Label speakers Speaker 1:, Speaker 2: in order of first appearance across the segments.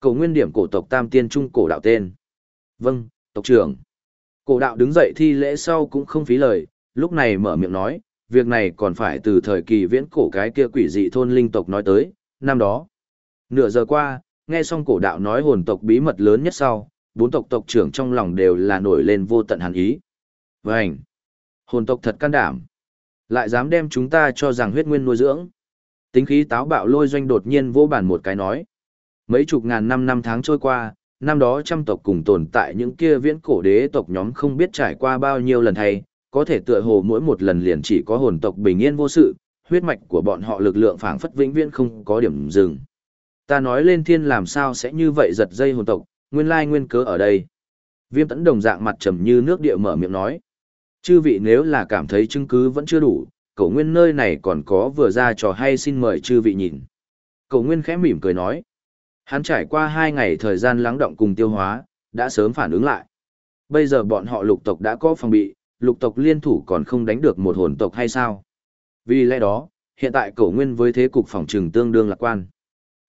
Speaker 1: Cầu nguyên điểm cổ tộc tam tiên trung cổ đạo tên. Vâng, tộc trưởng. Cổ đạo đứng dậy thi lễ sau cũng không phí lời, lúc này mở miệng nói, việc này còn phải từ thời kỳ viễn cổ cái kia quỷ dị thôn linh tộc nói tới, năm đó. Nửa giờ qua, nghe xong cổ đạo nói hồn tộc bí mật lớn nhất sau, bốn tộc tộc trưởng trong lòng đều là nổi lên vô tận hàn ý. Vânh! Hồn tộc thật can đảm. Lại dám đem chúng ta cho rằng huyết nguyên nuôi dưỡng. Tính khí táo bạo lôi doanh đột nhiên vô bản một cái nói. Mấy chục ngàn năm năm tháng trôi qua, năm đó trăm tộc cùng tồn tại những kia viễn cổ đế tộc nhóm không biết trải qua bao nhiêu lần hay có thể tựa hồ mỗi một lần liền chỉ có hồn tộc bình yên vô sự, huyết mạch của bọn họ lực lượng phảng phất vĩnh viễn không có điểm dừng. Ta nói lên thiên làm sao sẽ như vậy giật dây hồn tộc, nguyên lai nguyên cớ ở đây. Viêm tẫn đồng dạng mặt trầm như nước địa mở miệng nói. Chư vị nếu là cảm thấy chứng cứ vẫn chưa đủ, cậu nguyên nơi này còn có vừa ra trò hay xin mời chư vị nhìn. Cậu nguyên khẽ mỉm cười nói. Hắn trải qua hai ngày thời gian lắng động cùng tiêu hóa, đã sớm phản ứng lại. Bây giờ bọn họ lục tộc đã có phòng bị, lục tộc liên thủ còn không đánh được một hồn tộc hay sao? Vì lẽ đó, hiện tại cổ nguyên với thế cục phòng trừng tương đương lạc quan.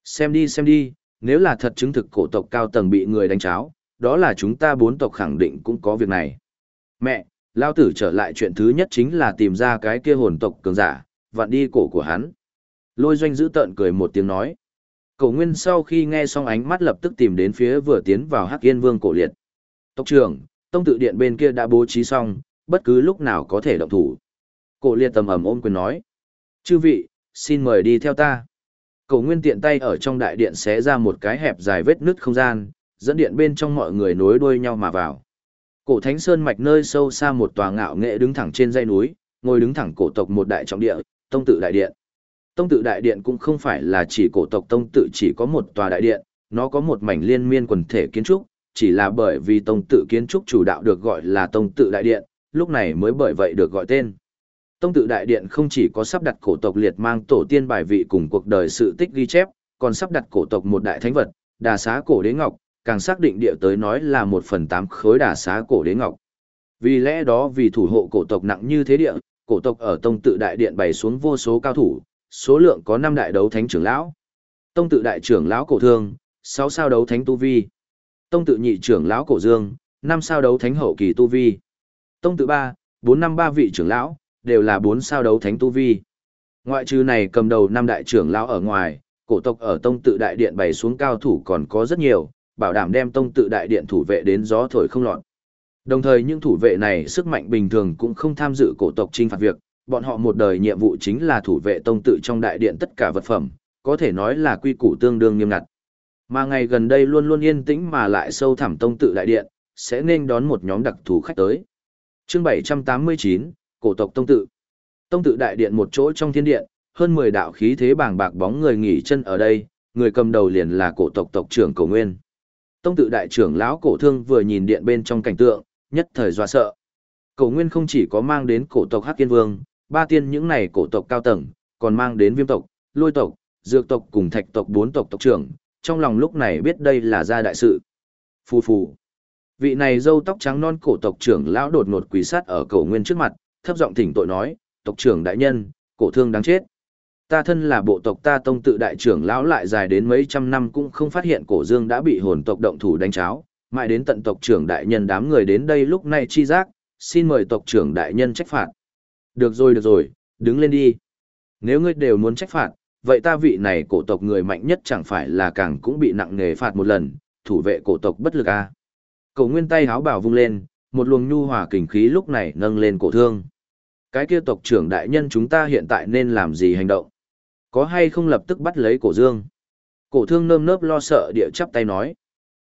Speaker 1: Xem đi xem đi, nếu là thật chứng thực cổ tộc cao tầng bị người đánh cháo, đó là chúng ta bốn tộc khẳng định cũng có việc này. Mẹ, lao tử trở lại chuyện thứ nhất chính là tìm ra cái kia hồn tộc cường giả, vặn đi cổ của hắn. Lôi doanh giữ tợn cười một tiếng nói. Cổ nguyên sau khi nghe xong ánh mắt lập tức tìm đến phía vừa tiến vào hắc yên vương cổ liệt. Tộc trưởng, tông tự điện bên kia đã bố trí xong, bất cứ lúc nào có thể động thủ. Cổ liệt tầm ầm ôm quyền nói. Chư vị, xin mời đi theo ta. Cổ nguyên tiện tay ở trong đại điện xé ra một cái hẹp dài vết nứt không gian, dẫn điện bên trong mọi người nối đuôi nhau mà vào. Cổ Thánh Sơn mạch nơi sâu xa một tòa ngạo nghệ đứng thẳng trên dãy núi, ngồi đứng thẳng cổ tộc một đại trọng địa, tông tự đại điện. Tông tự đại điện cũng không phải là chỉ cổ tộc tông tự chỉ có một tòa đại điện, nó có một mảnh liên miên quần thể kiến trúc, chỉ là bởi vì tông tự kiến trúc chủ đạo được gọi là tông tự đại điện, lúc này mới bởi vậy được gọi tên. Tông tự đại điện không chỉ có sắp đặt cổ tộc liệt mang tổ tiên bài vị cùng cuộc đời sự tích ghi chép, còn sắp đặt cổ tộc một đại thánh vật, đà xá cổ đế ngọc, càng xác định địa tới nói là một phần tám khối đà xá cổ đế ngọc. Vì lẽ đó vì thủ hộ cổ tộc nặng như thế địa, cổ tộc ở tông tự đại điện bày xuống vô số cao thủ, số lượng có năm đại đấu thánh trưởng lão. Tông tự đại trưởng lão cổ thương, sáu sao đấu thánh tu vi. Tông tự nhị trưởng lão cổ dương, năm sao đấu thánh hậu kỳ tu vi. Tông tự ba, bốn năm ba vị trưởng lão, đều là bốn sao đấu thánh tu vi. Ngoại trừ này cầm đầu năm đại trưởng lão ở ngoài, cổ tộc ở tông tự đại điện bày xuống cao thủ còn có rất nhiều, bảo đảm đem tông tự đại điện thủ vệ đến gió thổi không lọt. Đồng thời những thủ vệ này sức mạnh bình thường cũng không tham dự cổ tộc trinh phạt việc, bọn họ một đời nhiệm vụ chính là thủ vệ tông tự trong đại điện tất cả vật phẩm, có thể nói là quy củ tương đương nghiêm ngặt. Mà ngày gần đây luôn luôn yên tĩnh mà lại sâu thẳm tông tự đại điện, sẽ nên đón một nhóm đặc thù khách tới. Chương 789, Cổ tộc tông tự. Tông tự đại điện một chỗ trong thiên điện, hơn 10 đạo khí thế bàng bạc bóng người nghỉ chân ở đây, người cầm đầu liền là cổ tộc tộc trưởng Cổ Nguyên. Tông tự đại trưởng lão cổ thương vừa nhìn điện bên trong cảnh tượng, nhất thời dọa sợ. Cổ Nguyên không chỉ có mang đến cổ tộc Hắc Kiên Vương, ba tiên những này cổ tộc cao tầng, còn mang đến viêm tộc, lôi tộc, dược tộc cùng thạch tộc bốn tộc tộc trưởng, trong lòng lúc này biết đây là gia đại sự. Phù phù. Vị này dâu tóc trắng non cổ tộc trưởng lão đột ngột quỳ sát ở cổ nguyên trước mặt, thấp giọng thỉnh tội nói, tộc trưởng đại nhân, cổ thương đáng chết. Ta thân là bộ tộc ta tông tự đại trưởng lão lại dài đến mấy trăm năm cũng không phát hiện cổ dương đã bị hồn tộc động thủ đánh cháo, mãi đến tận tộc trưởng đại nhân đám người đến đây lúc này chi giác, xin mời tộc trưởng đại nhân trách phạt. Được rồi được rồi, đứng lên đi. Nếu ngươi đều muốn trách phạt, vậy ta vị này cổ tộc người mạnh nhất chẳng phải là càng cũng bị nặng nề phạt một lần, thủ vệ cổ tộc bất lực a. À. Cổ nguyên tay háo bảo vung lên, một luồng nhu hòa kình khí lúc này nâng lên cổ thương. Cái kia tộc trưởng đại nhân chúng ta hiện tại nên làm gì hành động? Có hay không lập tức bắt lấy cổ dương? Cổ thương nơm nớp lo sợ địa chắp tay nói.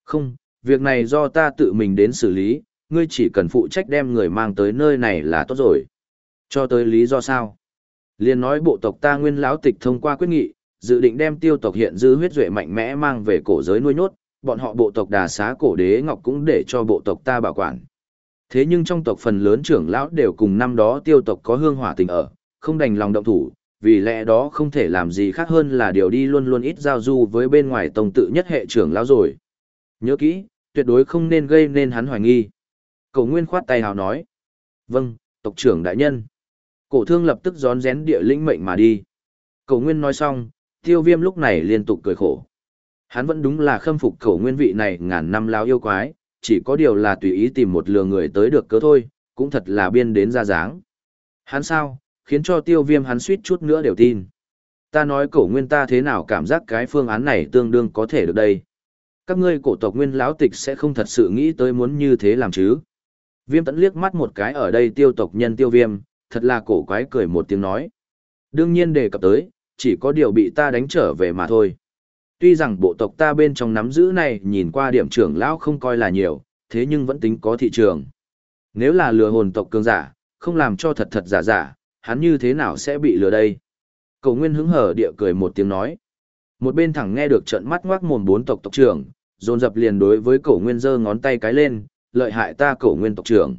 Speaker 1: Không, việc này do ta tự mình đến xử lý, ngươi chỉ cần phụ trách đem người mang tới nơi này là tốt rồi. Cho tới lý do sao? Liên nói bộ tộc ta nguyên lão tịch thông qua quyết nghị, dự định đem tiêu tộc hiện dư huyết duệ mạnh mẽ mang về cổ giới nuôi nhốt, bọn họ bộ tộc đà xá cổ đế ngọc cũng để cho bộ tộc ta bảo quản. Thế nhưng trong tộc phần lớn trưởng lão đều cùng năm đó tiêu tộc có hương hỏa tình ở, không đành lòng động thủ, vì lẽ đó không thể làm gì khác hơn là điều đi luôn luôn ít giao du với bên ngoài tông tự nhất hệ trưởng lão rồi. Nhớ kỹ, tuyệt đối không nên gây nên hắn hoài nghi. Cầu Nguyên khoát tay hào nói. Vâng, tộc trưởng đại nhân. Cổ thương lập tức rón rén địa lĩnh mệnh mà đi. Cổ Nguyên nói xong, tiêu viêm lúc này liên tục cười khổ. Hắn vẫn đúng là khâm phục cổ nguyên vị này ngàn năm lao yêu quái, chỉ có điều là tùy ý tìm một lừa người tới được cớ thôi, cũng thật là biên đến ra dáng. Hắn sao, khiến cho tiêu viêm hắn suýt chút nữa đều tin. Ta nói cổ nguyên ta thế nào cảm giác cái phương án này tương đương có thể được đây. Các ngươi cổ tộc nguyên lão tịch sẽ không thật sự nghĩ tới muốn như thế làm chứ. Viêm tẫn liếc mắt một cái ở đây tiêu tộc nhân tiêu viêm, thật là cổ quái cười một tiếng nói. Đương nhiên đề cập tới, chỉ có điều bị ta đánh trở về mà thôi. Tuy rằng bộ tộc ta bên trong nắm giữ này nhìn qua điểm trưởng lão không coi là nhiều, thế nhưng vẫn tính có thị trường. Nếu là lừa hồn tộc cường giả, không làm cho thật thật giả giả, hắn như thế nào sẽ bị lừa đây? Cầu Nguyên hứng hở địa cười một tiếng nói. Một bên thẳng nghe được trận mắt ngoác mồm bốn tộc tộc trưởng, dồn dập liền đối với Cổ Nguyên giơ ngón tay cái lên, lợi hại ta Cổ Nguyên tộc trưởng.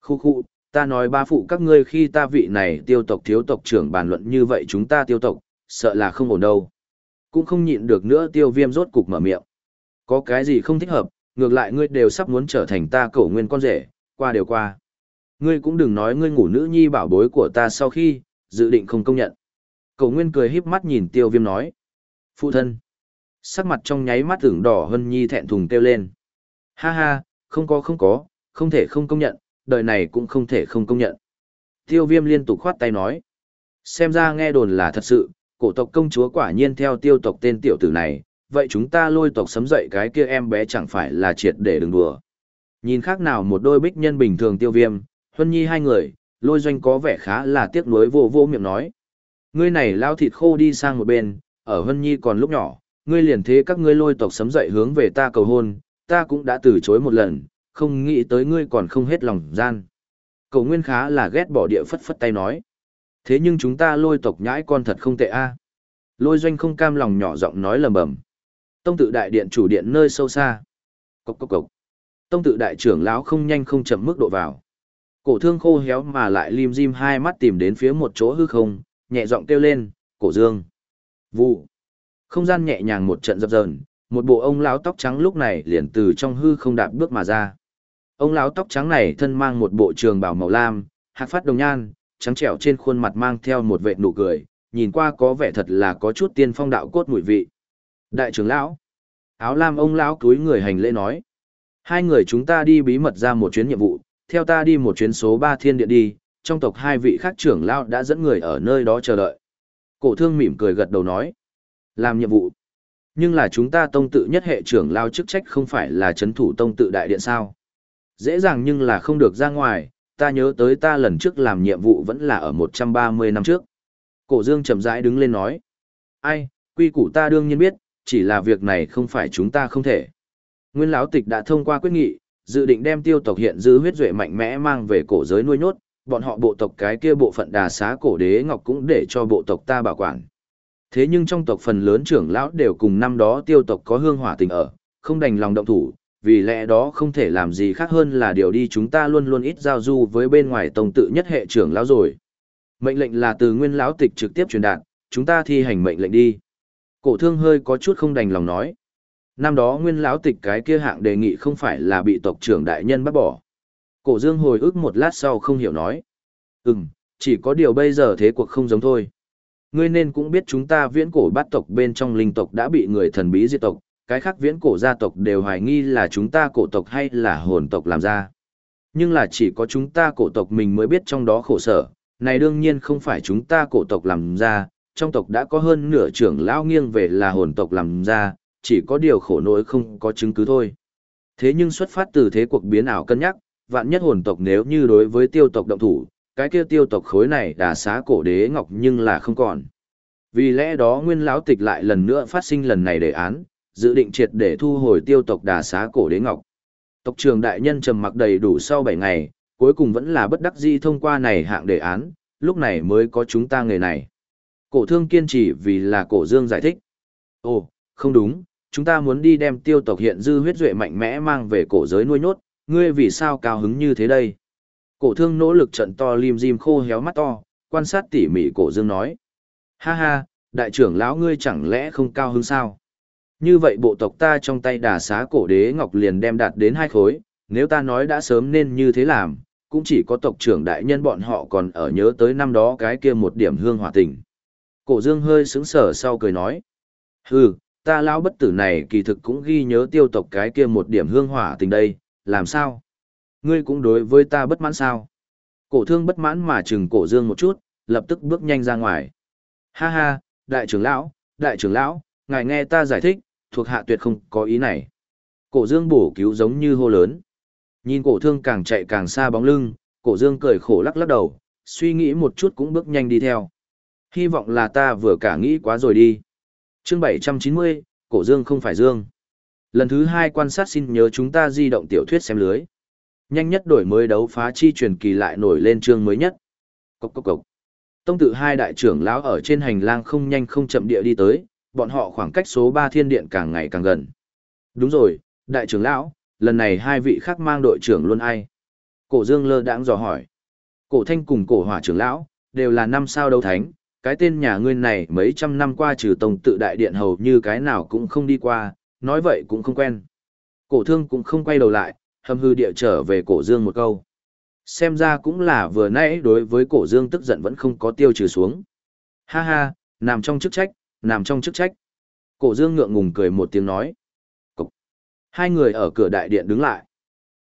Speaker 1: Khu khu, ta nói ba phụ các ngươi khi ta vị này tiêu tộc thiếu tộc trưởng bàn luận như vậy chúng ta tiêu tộc, sợ là không ổn đâu. Cũng không nhịn được nữa tiêu viêm rốt cục mở miệng. Có cái gì không thích hợp, ngược lại ngươi đều sắp muốn trở thành ta cổ nguyên con rể, qua đều qua. Ngươi cũng đừng nói ngươi ngủ nữ nhi bảo bối của ta sau khi, dự định không công nhận. Cổ nguyên cười híp mắt nhìn tiêu viêm nói. Phụ thân. Sắc mặt trong nháy mắt tưởng đỏ hơn nhi thẹn thùng kêu lên. Ha ha, không có không có, không thể không công nhận, đời này cũng không thể không công nhận. Tiêu viêm liên tục khoát tay nói. Xem ra nghe đồn là thật sự, cổ tộc công chúa quả nhiên theo tiêu tộc tên tiểu tử này, vậy chúng ta lôi tộc sấm dậy cái kia em bé chẳng phải là triệt để đừng đùa. Nhìn khác nào một đôi bích nhân bình thường tiêu viêm, huân nhi hai người, lôi doanh có vẻ khá là tiếc nuối vô vô miệng nói. Ngươi này lao thịt khô đi sang một bên, ở huân nhi còn lúc nhỏ, ngươi liền thế các ngươi lôi tộc sấm dậy hướng về ta cầu hôn, ta cũng đã từ chối một lần, không nghĩ tới ngươi còn không hết lòng gian. cậu nguyên khá là ghét bỏ địa phất phất tay nói. Thế nhưng chúng ta lôi tộc nhãi con thật không tệ a. Lôi doanh không cam lòng nhỏ giọng nói lầm bầm. Tông tự đại điện chủ điện nơi sâu xa. Cốc cốc cốc. Tông tự đại trưởng lão không nhanh không chậm mức độ vào. Cổ thương khô héo mà lại lim dim hai mắt tìm đến phía một chỗ hư không, nhẹ giọng kêu lên, cổ dương. Vụ. Không gian nhẹ nhàng một trận dập dờn, một bộ ông lão tóc trắng lúc này liền từ trong hư không đạp bước mà ra. Ông lão tóc trắng này thân mang một bộ trường bào màu lam, hạc phát đồng nhan, trắng trẻo trên khuôn mặt mang theo một vệt nụ cười, nhìn qua có vẻ thật là có chút tiên phong đạo cốt mùi vị. Đại trưởng lão, áo lam ông lão cúi người hành lễ nói. Hai người chúng ta đi bí mật ra một chuyến nhiệm vụ, theo ta đi một chuyến số 3 thiên địa đi, trong tộc hai vị khác trưởng lão đã dẫn người ở nơi đó chờ đợi. Cổ thương mỉm cười gật đầu nói. Làm nhiệm vụ. Nhưng là chúng ta tông tự nhất hệ trưởng lao chức trách không phải là chấn thủ tông tự đại điện sao. Dễ dàng nhưng là không được ra ngoài, ta nhớ tới ta lần trước làm nhiệm vụ vẫn là ở 130 năm trước. Cổ dương chậm rãi đứng lên nói. Ai, quy củ ta đương nhiên biết, chỉ là việc này không phải chúng ta không thể. Nguyên lão tịch đã thông qua quyết nghị, dự định đem tiêu tộc hiện giữ huyết duệ mạnh mẽ mang về cổ giới nuôi nhốt, bọn họ bộ tộc cái kia bộ phận đà xá cổ đế ngọc cũng để cho bộ tộc ta bảo quản. Thế nhưng trong tộc phần lớn trưởng lão đều cùng năm đó tiêu tộc có hương hỏa tình ở, không đành lòng động thủ, vì lẽ đó không thể làm gì khác hơn là điều đi chúng ta luôn luôn ít giao du với bên ngoài tông tự nhất hệ trưởng lão rồi. Mệnh lệnh là từ nguyên lão tịch trực tiếp truyền đạt, chúng ta thi hành mệnh lệnh đi. Cổ thương hơi có chút không đành lòng nói. Năm đó nguyên lão tịch cái kia hạng đề nghị không phải là bị tộc trưởng đại nhân bắt bỏ. Cổ dương hồi ức một lát sau không hiểu nói. Ừm, chỉ có điều bây giờ thế cuộc không giống thôi. Ngươi nên cũng biết chúng ta viễn cổ bát tộc bên trong linh tộc đã bị người thần bí diệt tộc, cái khác viễn cổ gia tộc đều hoài nghi là chúng ta cổ tộc hay là hồn tộc làm ra. Nhưng là chỉ có chúng ta cổ tộc mình mới biết trong đó khổ sở, này đương nhiên không phải chúng ta cổ tộc làm ra, trong tộc đã có hơn nửa trưởng lão nghiêng về là hồn tộc làm ra, chỉ có điều khổ nỗi không có chứng cứ thôi. Thế nhưng xuất phát từ thế cuộc biến ảo cân nhắc, vạn nhất hồn tộc nếu như đối với tiêu tộc động thủ, cái kia tiêu tộc khối này đã xá cổ đế ngọc nhưng là không còn. Vì lẽ đó nguyên lão tịch lại lần nữa phát sinh lần này đề án, dự định triệt để thu hồi tiêu tộc đà xá cổ đế ngọc. Tộc trưởng đại nhân trầm mặc đầy đủ sau 7 ngày, cuối cùng vẫn là bất đắc dĩ thông qua này hạng đề án, lúc này mới có chúng ta người này. Cổ thương kiên trì vì là cổ dương giải thích. Ồ, không đúng, chúng ta muốn đi đem tiêu tộc hiện dư huyết duệ mạnh mẽ mang về cổ giới nuôi nhốt, ngươi vì sao cao hứng như thế đây? Cổ thương nỗ lực trận to lim dim khô héo mắt to, quan sát tỉ mỉ cổ dương nói. Ha ha, đại trưởng lão ngươi chẳng lẽ không cao hứng sao? Như vậy bộ tộc ta trong tay đà xá cổ đế ngọc liền đem đạt đến hai khối, nếu ta nói đã sớm nên như thế làm, cũng chỉ có tộc trưởng đại nhân bọn họ còn ở nhớ tới năm đó cái kia một điểm hương hỏa tình. Cổ dương hơi sững sờ sau cười nói. Hừ, ta lão bất tử này kỳ thực cũng ghi nhớ tiêu tộc cái kia một điểm hương hỏa tình đây, làm sao? Ngươi cũng đối với ta bất mãn sao? Cổ thương bất mãn mà chừng cổ dương một chút, lập tức bước nhanh ra ngoài. Ha ha, đại trưởng lão, đại trưởng lão, ngài nghe ta giải thích, thuộc hạ tuyệt không có ý này. Cổ dương bổ cứu giống như hô lớn. Nhìn cổ thương càng chạy càng xa bóng lưng, cổ dương cười khổ lắc lắc đầu, suy nghĩ một chút cũng bước nhanh đi theo. Hy vọng là ta vừa cả nghĩ quá rồi đi. chương 790, cổ dương không phải dương. Lần thứ hai quan sát xin nhớ chúng ta di động tiểu thuyết xem lưới. Nhanh nhất đổi mới đấu phá chi truyền kỳ lại nổi lên chương mới nhất. Cốc cốc cốc. Tông tự hai đại trưởng lão ở trên hành lang không nhanh không chậm địa đi tới, bọn họ khoảng cách số 3 thiên điện càng ngày càng gần. Đúng rồi, đại trưởng lão, lần này hai vị khác mang đội trưởng luôn ai? Cổ Dương lơ đãng dò hỏi. Cổ Thanh cùng cổ hỏa trưởng lão, đều là năm sao đấu thánh, cái tên nhà ngươi này mấy trăm năm qua trừ tông tự đại điện hầu như cái nào cũng không đi qua, nói vậy cũng không quen. Cổ thương cũng không quay đầu lại, hầm hư địa trở về cổ dương một câu. Xem ra cũng là vừa nãy đối với cổ dương tức giận vẫn không có tiêu trừ xuống. Ha ha, nằm trong chức trách, nằm trong chức trách. Cổ dương ngượng ngùng cười một tiếng nói. Cục. Hai người ở cửa đại điện đứng lại.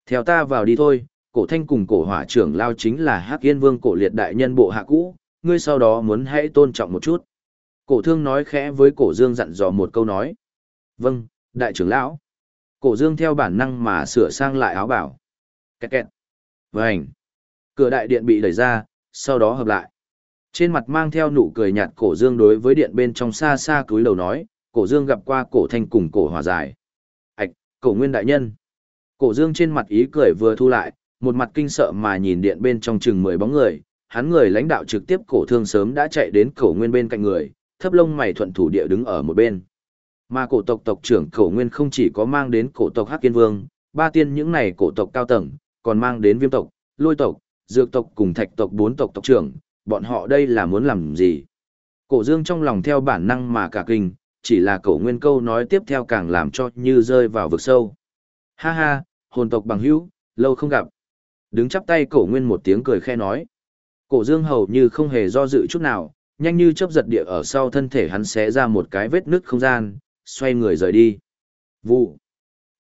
Speaker 1: Theo ta vào đi thôi, cổ thanh cùng cổ hỏa trưởng lao chính là hắc yên vương cổ liệt đại nhân bộ hạ cũ, ngươi sau đó muốn hãy tôn trọng một chút. Cổ thương nói khẽ với cổ dương dặn dò một câu nói. Vâng, đại trưởng lão. Cổ dương theo bản năng mà sửa sang lại áo bảo. Kẹt kẹt. Vânh. Cửa đại điện bị đẩy ra, sau đó hợp lại. Trên mặt mang theo nụ cười nhạt cổ dương đối với điện bên trong xa xa cúi đầu nói, cổ dương gặp qua cổ thanh cùng cổ hòa giải. Ảch, cổ nguyên đại nhân. Cổ dương trên mặt ý cười vừa thu lại, một mặt kinh sợ mà nhìn điện bên trong chừng mười bóng người, hắn người lãnh đạo trực tiếp cổ thương sớm đã chạy đến cổ nguyên bên cạnh người, thấp lông mày thuận thủ địa đứng ở một bên. Mà cổ tộc tộc trưởng cổ nguyên không chỉ có mang đến cổ tộc Hắc Kiên Vương, ba tiên những này cổ tộc cao tầng, còn mang đến viêm tộc, lôi tộc, dược tộc cùng thạch tộc bốn tộc tộc trưởng, bọn họ đây là muốn làm gì? Cổ dương trong lòng theo bản năng mà cả kinh, chỉ là cổ nguyên câu nói tiếp theo càng làm cho như rơi vào vực sâu. Ha ha, hồn tộc bằng hữu, lâu không gặp. Đứng chắp tay cổ nguyên một tiếng cười khe nói. Cổ dương hầu như không hề do dự chút nào, nhanh như chớp giật địa ở sau thân thể hắn xé ra một cái vết nứt không gian, xoay người rời đi. Vụ.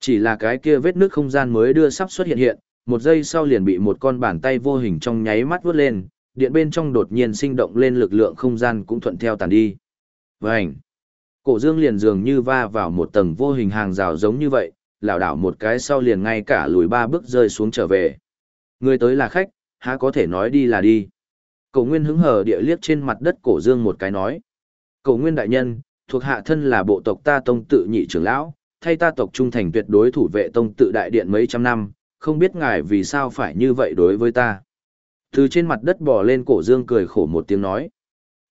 Speaker 1: Chỉ là cái kia vết nứt không gian mới đưa sắp xuất hiện hiện, một giây sau liền bị một con bàn tay vô hình trong nháy mắt vút lên, điện bên trong đột nhiên sinh động lên lực lượng không gian cũng thuận theo tàn đi. Vành. Cổ dương liền dường như va vào một tầng vô hình hàng rào giống như vậy, lảo đảo một cái sau liền ngay cả lùi ba bước rơi xuống trở về. Người tới là khách, há có thể nói đi là đi. Cổ nguyên hứng hờ địa liếc trên mặt đất cổ dương một cái nói. Cổ nguyên đại nhân, thuộc hạ thân là bộ tộc ta tông tự nhị trưởng lão, thay ta tộc trung thành tuyệt đối thủ vệ tông tự đại điện mấy trăm năm, không biết ngài vì sao phải như vậy đối với ta. Từ trên mặt đất bò lên cổ dương cười khổ một tiếng nói.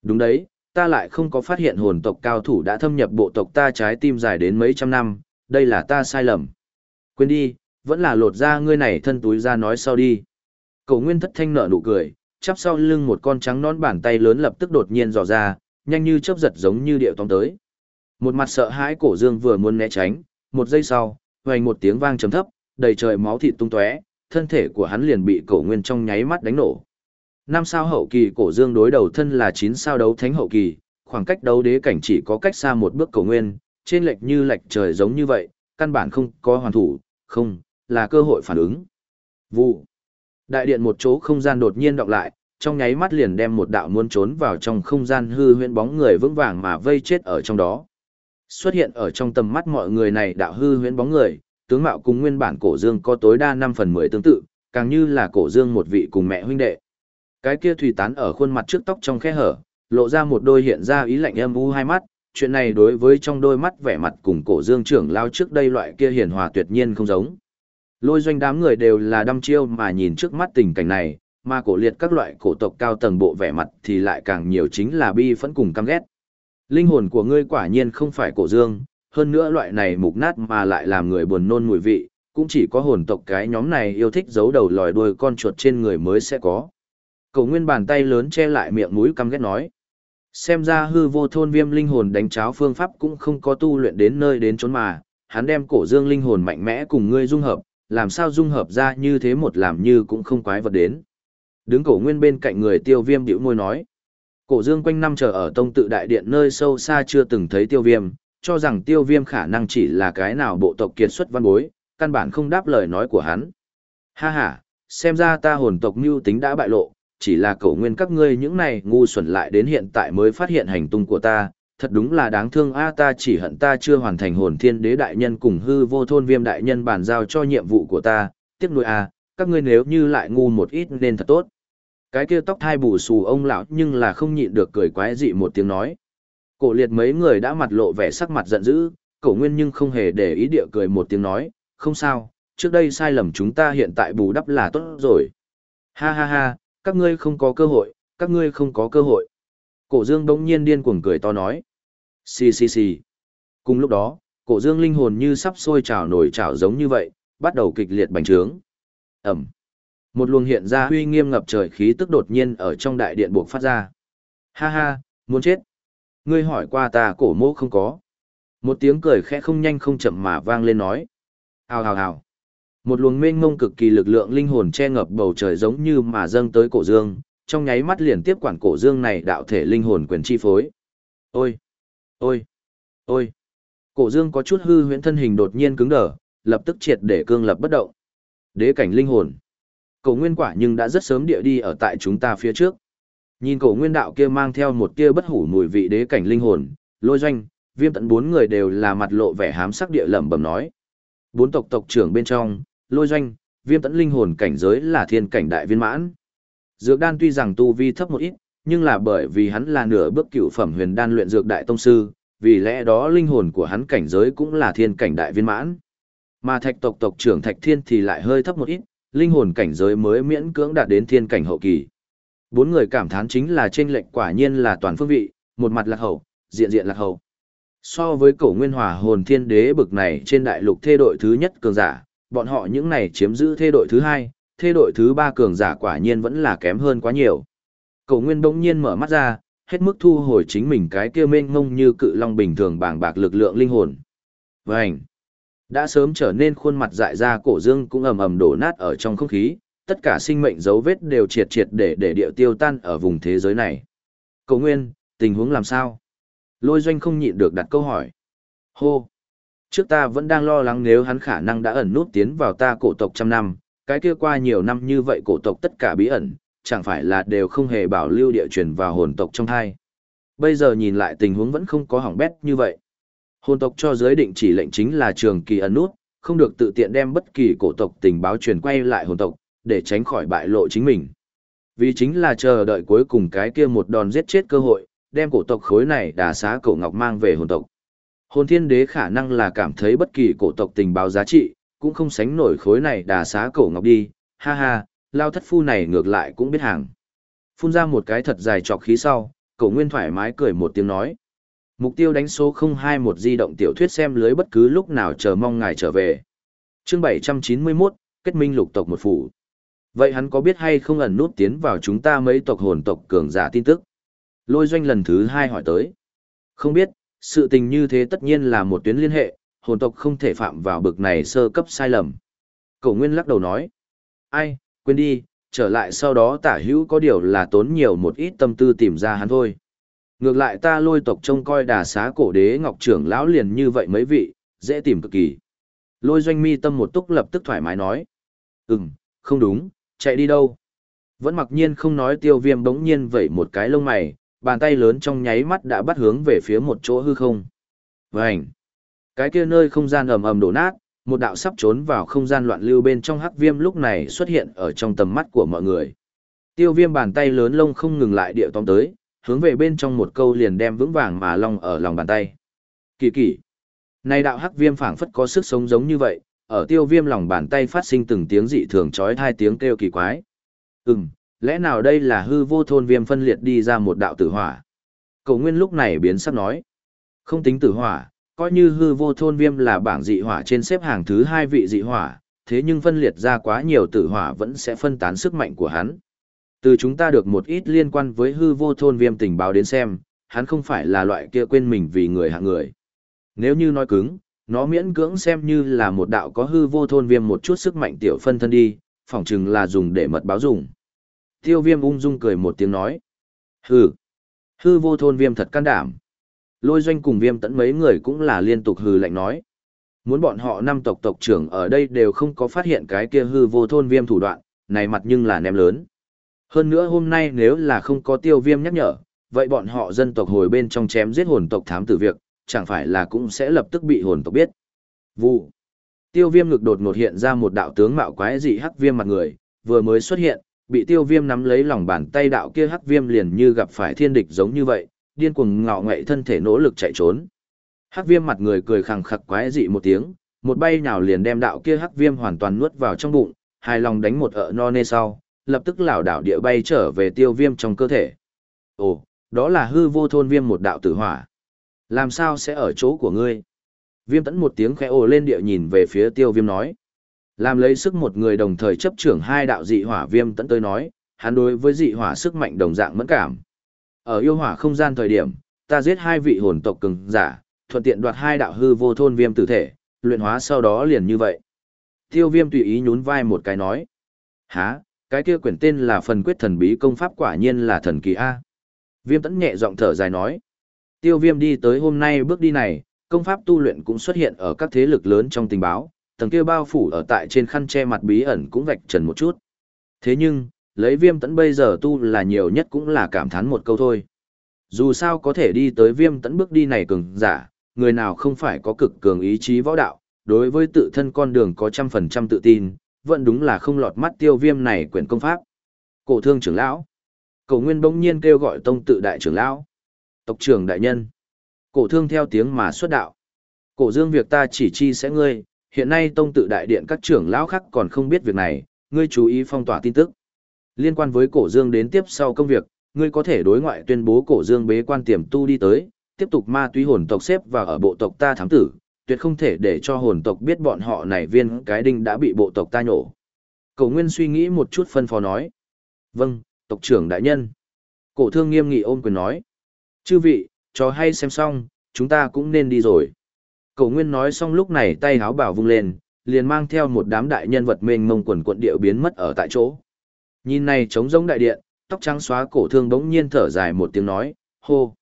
Speaker 1: Đúng đấy, ta lại không có phát hiện hồn tộc cao thủ đã thâm nhập bộ tộc ta trái tim dài đến mấy trăm năm, đây là ta sai lầm. Quên đi, vẫn là lột ra ngươi này thân túi ra nói sau đi. Cổ nguyên thất thanh nở nụ cười, chắp sau lưng một con trắng non bàn tay lớn lập tức đột nhiên dò ra, nhanh như chớp giật giống như điệu tông tới. Một mặt sợ hãi cổ dương vừa muốn né tránh, một giây sau, hoành một tiếng vang trầm thấp, đầy trời máu thịt tung tóe, thân thể của hắn liền bị cổ nguyên trong nháy mắt đánh nổ. Năm sao hậu kỳ cổ dương đối đầu thân là chín sao đấu thánh hậu kỳ, khoảng cách đấu đế cảnh chỉ có cách xa một bước cổ nguyên, trên lệch như lệch trời giống như vậy, căn bản không có hoàn thủ, không, là cơ hội phản ứng. Vụ. Đại điện một chỗ không gian đột nhiên đọc lại, trong nháy mắt liền đem một đạo muốn trốn vào trong không gian hư huyễn bóng người vững vàng mà vây chết ở trong đó. Xuất hiện ở trong tầm mắt mọi người này đạo hư huyễn bóng người, tướng mạo cùng nguyên bản cổ dương có tối đa 5 phần 10 tương tự, càng như là cổ dương một vị cùng mẹ huynh đệ. Cái kia thủy tán ở khuôn mặt trước tóc trong khe hở, lộ ra một đôi hiện ra ý lạnh âm u hai mắt, chuyện này đối với trong đôi mắt vẻ mặt cùng cổ dương trưởng lao trước đây loại kia hiền hòa tuyệt nhiên không giống. Lôi doanh đám người đều là đăm chiêu mà nhìn trước mắt tình cảnh này, mà cổ liệt các loại cổ tộc cao tầng bộ vẻ mặt thì lại càng nhiều chính là bi phẫn cùng căm ghét. Linh hồn của ngươi quả nhiên không phải cổ dương, hơn nữa loại này mục nát mà lại làm người buồn nôn mùi vị, cũng chỉ có hồn tộc cái nhóm này yêu thích giấu đầu lòi đuôi con chuột trên người mới sẽ có. Cổ nguyên bàn tay lớn che lại miệng mũi căm ghét nói. Xem ra hư vô thôn viêm linh hồn đánh cháo phương pháp cũng không có tu luyện đến nơi đến chốn mà, hắn đem cổ dương linh hồn mạnh mẽ cùng ngươi dung hợp, làm sao dung hợp ra như thế một làm như cũng không quái vật đến. Đứng cổ nguyên bên cạnh người tiêu viêm điệu môi nói. Cổ dương quanh năm chờ ở tông tự đại điện nơi sâu xa chưa từng thấy tiêu viêm, cho rằng tiêu viêm khả năng chỉ là cái nào bộ tộc kiệt xuất văn bối, căn bản không đáp lời nói của hắn. Ha ha, xem ra ta hồn tộc mưu tính đã bại lộ, chỉ là cậu nguyên các ngươi những này ngu xuẩn lại đến hiện tại mới phát hiện hành tung của ta, thật đúng là đáng thương a ta chỉ hận ta chưa hoàn thành hồn thiên đế đại nhân cùng hư vô thôn viêm đại nhân bàn giao cho nhiệm vụ của ta, tiếc nuôi a, các ngươi nếu như lại ngu một ít nên thật tốt. Cái kia tóc thai bù xù ông lão nhưng là không nhịn được cười quái dị một tiếng nói. Cổ liệt mấy người đã mặt lộ vẻ sắc mặt giận dữ, cổ nguyên nhưng không hề để ý địa cười một tiếng nói, không sao, trước đây sai lầm chúng ta hiện tại bù đắp là tốt rồi. Ha ha ha, các ngươi không có cơ hội, các ngươi không có cơ hội. Cổ dương đống nhiên điên cuồng cười to nói. Xì xì xì. Cùng lúc đó, cổ dương linh hồn như sắp sôi trào nổi trào giống như vậy, bắt đầu kịch liệt bành trướng. Ẩm. Một luồng hiện ra huy nghiêm ngập trời khí tức đột nhiên ở trong đại điện buộc phát ra. Ha ha, muốn chết. Ngươi hỏi qua ta cổ mô không có. Một tiếng cười khẽ không nhanh không chậm mà vang lên nói. Hào hào hào. Một luồng mênh mông cực kỳ lực lượng linh hồn che ngập bầu trời giống như mà dâng tới cổ dương, trong nháy mắt liền tiếp quản cổ dương này đạo thể linh hồn quyền chi phối. Ôi! Ôi! Ôi! Cổ dương có chút hư huyễn thân hình đột nhiên cứng đờ, lập tức triệt để cương lập bất động. Đế cảnh linh hồn. Cổ nguyên quả nhưng đã rất sớm địa đi ở tại chúng ta phía trước. Nhìn cổ nguyên đạo kia mang theo một tia bất hủ mùi vị đế cảnh linh hồn, lôi doanh, viêm tận bốn người đều là mặt lộ vẻ hám sắc địa lẩm bẩm nói. Bốn tộc tộc trưởng bên trong, lôi doanh, viêm tận linh hồn cảnh giới là thiên cảnh đại viên mãn. Dược đan tuy rằng tu vi thấp một ít, nhưng là bởi vì hắn là nửa bước cựu phẩm huyền đan luyện dược đại tông sư, vì lẽ đó linh hồn của hắn cảnh giới cũng là thiên cảnh đại viên mãn. Mà thạch tộc tộc trưởng thạch thiên thì lại hơi thấp một ít, linh hồn cảnh giới mới miễn cưỡng đạt đến thiên cảnh hậu kỳ. Bốn người cảm thán chính là trên lệnh quả nhiên là toàn phương vị, một mặt lạc hậu, diện diện lạc hậu. So với cổ nguyên hòa hồn thiên đế bực này trên đại lục thê đội thứ nhất cường giả, bọn họ những này chiếm giữ thê đội thứ hai, thê đội thứ ba cường giả quả nhiên vẫn là kém hơn quá nhiều. Cổ nguyên bỗng nhiên mở mắt ra, hết mức thu hồi chính mình cái kia mênh mông như cự long bình thường bàng bạc lực lượng linh hồn. Vành! Đã sớm trở nên khuôn mặt dại ra cổ dương cũng ầm ầm đổ nát ở trong không khí, tất cả sinh mệnh dấu vết đều triệt triệt để để điệu tiêu tan ở vùng thế giới này. Cầu nguyên, tình huống làm sao? Lôi doanh không nhịn được đặt câu hỏi. Hô! Trước ta vẫn đang lo lắng nếu hắn khả năng đã ẩn nút tiến vào ta cổ tộc trăm năm, cái kia qua nhiều năm như vậy cổ tộc tất cả bí ẩn, chẳng phải là đều không hề bảo lưu địa truyền vào hồn tộc trong thai. Bây giờ nhìn lại tình huống vẫn không có hỏng bét như vậy. Hồn tộc cho giới định chỉ lệnh chính là trường kỳ ẩn nút, không được tự tiện đem bất kỳ cổ tộc tình báo truyền quay lại hồn tộc, để tránh khỏi bại lộ chính mình. Vì chính là chờ đợi cuối cùng cái kia một đòn giết chết cơ hội, đem cổ tộc khối này đà xá cổ ngọc mang về hồn tộc. Hồn thiên đế khả năng là cảm thấy bất kỳ cổ tộc tình báo giá trị, cũng không sánh nổi khối này đà xá cổ ngọc đi, ha ha, lao thất phu này ngược lại cũng biết hàng. Phun ra một cái thật dài trọc khí sau, cổ nguyên thoải mái cười một tiếng nói. Mục tiêu đánh số 021 di động tiểu thuyết xem lưới bất cứ lúc nào chờ mong ngài trở về. Chương 791, kết minh lục tộc một phủ. Vậy hắn có biết hay không ẩn nút tiến vào chúng ta mấy tộc hồn tộc cường giả tin tức? Lôi doanh lần thứ hai hỏi tới. Không biết, sự tình như thế tất nhiên là một tuyến liên hệ, hồn tộc không thể phạm vào bực này sơ cấp sai lầm. Cổ Nguyên lắc đầu nói. Ai, quên đi, trở lại sau đó tả hữu có điều là tốn nhiều một ít tâm tư tìm ra hắn thôi. Ngược lại ta lôi tộc trông coi đà xá cổ đế ngọc trưởng lão liền như vậy mấy vị, dễ tìm cực kỳ. Lôi doanh mi tâm một túc lập tức thoải mái nói. Ừm, không đúng, chạy đi đâu? Vẫn mặc nhiên không nói tiêu viêm bỗng nhiên vẩy một cái lông mày, bàn tay lớn trong nháy mắt đã bắt hướng về phía một chỗ hư không. Vành! Cái kia nơi không gian ầm ầm đổ nát, một đạo sắp trốn vào không gian loạn lưu bên trong hắc viêm lúc này xuất hiện ở trong tầm mắt của mọi người. Tiêu viêm bàn tay lớn lông không ngừng lại địa tóm tới, hướng về bên trong một câu liền đem vững vàng mà long ở lòng bàn tay. Kỳ kỳ! Này đạo hắc viêm phảng phất có sức sống giống như vậy, ở tiêu viêm lòng bàn tay phát sinh từng tiếng dị thường trói thai tiếng kêu kỳ quái. Ừm, lẽ nào đây là hư vô thôn viêm phân liệt đi ra một đạo tử hỏa? Cầu nguyên lúc này biến sắc nói. Không tính tử hỏa, coi như hư vô thôn viêm là bảng dị hỏa trên xếp hàng thứ hai vị dị hỏa, thế nhưng phân liệt ra quá nhiều tử hỏa vẫn sẽ phân tán sức mạnh của hắn. Từ chúng ta được một ít liên quan với hư vô thôn viêm tình báo đến xem, hắn không phải là loại kia quên mình vì người hạng người. Nếu như nói cứng, nó miễn cưỡng xem như là một đạo có hư vô thôn viêm một chút sức mạnh tiểu phân thân đi, phỏng chừng là dùng để mật báo dùng. Tiêu viêm ung dung cười một tiếng nói. Hư, hư vô thôn viêm thật can đảm. lôi doanh cùng viêm tẫn mấy người cũng là liên tục hừ lạnh nói. Muốn bọn họ năm tộc tộc trưởng ở đây đều không có phát hiện cái kia hư vô thôn viêm thủ đoạn, này mặt nhưng là ném lớn. Hơn nữa hôm nay nếu là không có tiêu viêm nhắc nhở, vậy bọn họ dân tộc hồi bên trong chém giết hồn tộc thám tử việc, chẳng phải là cũng sẽ lập tức bị hồn tộc biết. Vụ. Tiêu viêm ngực đột ngột hiện ra một đạo tướng mạo quái dị hắc viêm mặt người, vừa mới xuất hiện, bị tiêu viêm nắm lấy lòng bàn tay đạo kia hắc viêm liền như gặp phải thiên địch giống như vậy, điên cuồng ngạo ngậy thân thể nỗ lực chạy trốn. Hắc viêm mặt người cười khẳng khặc quái dị một tiếng, một bay nào liền đem đạo kia hắc viêm hoàn toàn nuốt vào trong bụng, hài lòng đánh một ợ no nê sau, lập tức lảo đảo địa bay trở về tiêu viêm trong cơ thể. Ồ, đó là hư vô thôn viêm một đạo tử hỏa. Làm sao sẽ ở chỗ của ngươi? Viêm tẫn một tiếng khẽ ồ lên địa nhìn về phía tiêu viêm nói. Làm lấy sức một người đồng thời chấp trưởng hai đạo dị hỏa viêm tẫn tới nói, hắn đối với dị hỏa sức mạnh đồng dạng mẫn cảm. Ở yêu hỏa không gian thời điểm, ta giết hai vị hồn tộc cường giả, thuận tiện đoạt hai đạo hư vô thôn viêm tử thể, luyện hóa sau đó liền như vậy. Tiêu viêm tùy ý nhún vai một cái nói. há, cái kia quyển tên là phần quyết thần bí công pháp quả nhiên là thần kỳ A. Viêm tẫn nhẹ giọng thở dài nói. Tiêu viêm đi tới hôm nay bước đi này, công pháp tu luyện cũng xuất hiện ở các thế lực lớn trong tình báo, tầng kia bao phủ ở tại trên khăn che mặt bí ẩn cũng vạch trần một chút. Thế nhưng, lấy viêm tẫn bây giờ tu là nhiều nhất cũng là cảm thán một câu thôi. Dù sao có thể đi tới viêm tẫn bước đi này cường giả, người nào không phải có cực cường ý chí võ đạo, đối với tự thân con đường có trăm phần trăm tự tin, vẫn đúng là không lọt mắt tiêu viêm này quyển công pháp. Cổ thương trưởng lão. Cổ nguyên bỗng nhiên kêu gọi tông tự đại trưởng lão. Tộc trưởng đại nhân. Cổ thương theo tiếng mà xuất đạo. Cổ dương việc ta chỉ chi sẽ ngươi, hiện nay tông tự đại điện các trưởng lão khác còn không biết việc này, ngươi chú ý phong tỏa tin tức. Liên quan với cổ dương đến tiếp sau công việc, ngươi có thể đối ngoại tuyên bố cổ dương bế quan tiềm tu đi tới, tiếp tục ma túy hồn tộc xếp và ở bộ tộc ta thám tử, tuyệt không thể để cho hồn tộc biết bọn họ này viên cái đinh đã bị bộ tộc ta nhổ. Cổ Nguyên suy nghĩ một chút phân phó nói. Vâng, tộc trưởng đại nhân. Cổ thương nghiêm nghị ôm quyền nói. Chư vị, cho hay xem xong, chúng ta cũng nên đi rồi. Cổ Nguyên nói xong lúc này tay háo bảo vung lên, liền mang theo một đám đại nhân vật mênh mông quần quận điệu biến mất ở tại chỗ. Nhìn này trống rỗng đại điện, tóc trắng xóa cổ thương bỗng nhiên thở dài một tiếng nói, hô.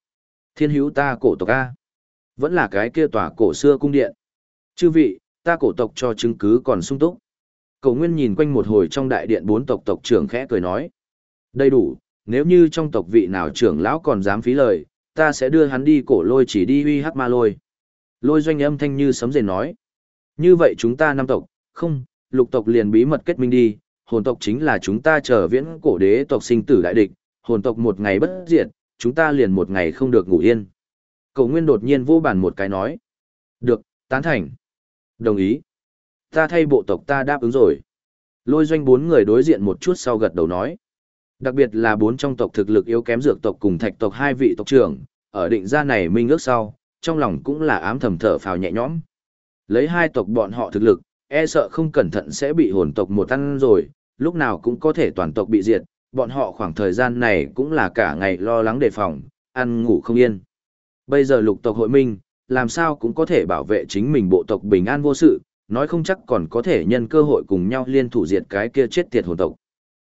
Speaker 1: Thiên hữu ta cổ tộc A. Vẫn là cái kia tòa cổ xưa cung điện. Chư vị, ta cổ tộc cho chứng cứ còn sung túc. Cổ Nguyên nhìn quanh một hồi trong đại điện bốn tộc tộc trưởng khẽ cười nói. Đầy đủ, nếu như trong tộc vị nào trưởng lão còn dám phí lời, ta sẽ đưa hắn đi cổ lôi chỉ đi huy hắc ma lôi. Lôi doanh âm thanh như sấm rền nói. Như vậy chúng ta năm tộc, không, lục tộc liền bí mật kết minh đi, hồn tộc chính là chúng ta trở viễn cổ đế tộc sinh tử đại địch, hồn tộc một ngày bất diệt, chúng ta liền một ngày không được ngủ yên. Cầu nguyên đột nhiên vô bản một cái nói. Được, tán thành. Đồng ý. Ta thay bộ tộc ta đáp ứng rồi. Lôi doanh bốn người đối diện một chút sau gật đầu nói. Đặc biệt là bốn trong tộc thực lực yếu kém dược tộc cùng thạch tộc hai vị tộc trưởng, ở định gia này minh ước sau, trong lòng cũng là ám thầm thở phào nhẹ nhõm. Lấy hai tộc bọn họ thực lực, e sợ không cẩn thận sẽ bị hồn tộc một ăn rồi, lúc nào cũng có thể toàn tộc bị diệt, bọn họ khoảng thời gian này cũng là cả ngày lo lắng đề phòng, ăn ngủ không yên. Bây giờ lục tộc hội minh, làm sao cũng có thể bảo vệ chính mình bộ tộc bình an vô sự, nói không chắc còn có thể nhân cơ hội cùng nhau liên thủ diệt cái kia chết tiệt hồn tộc.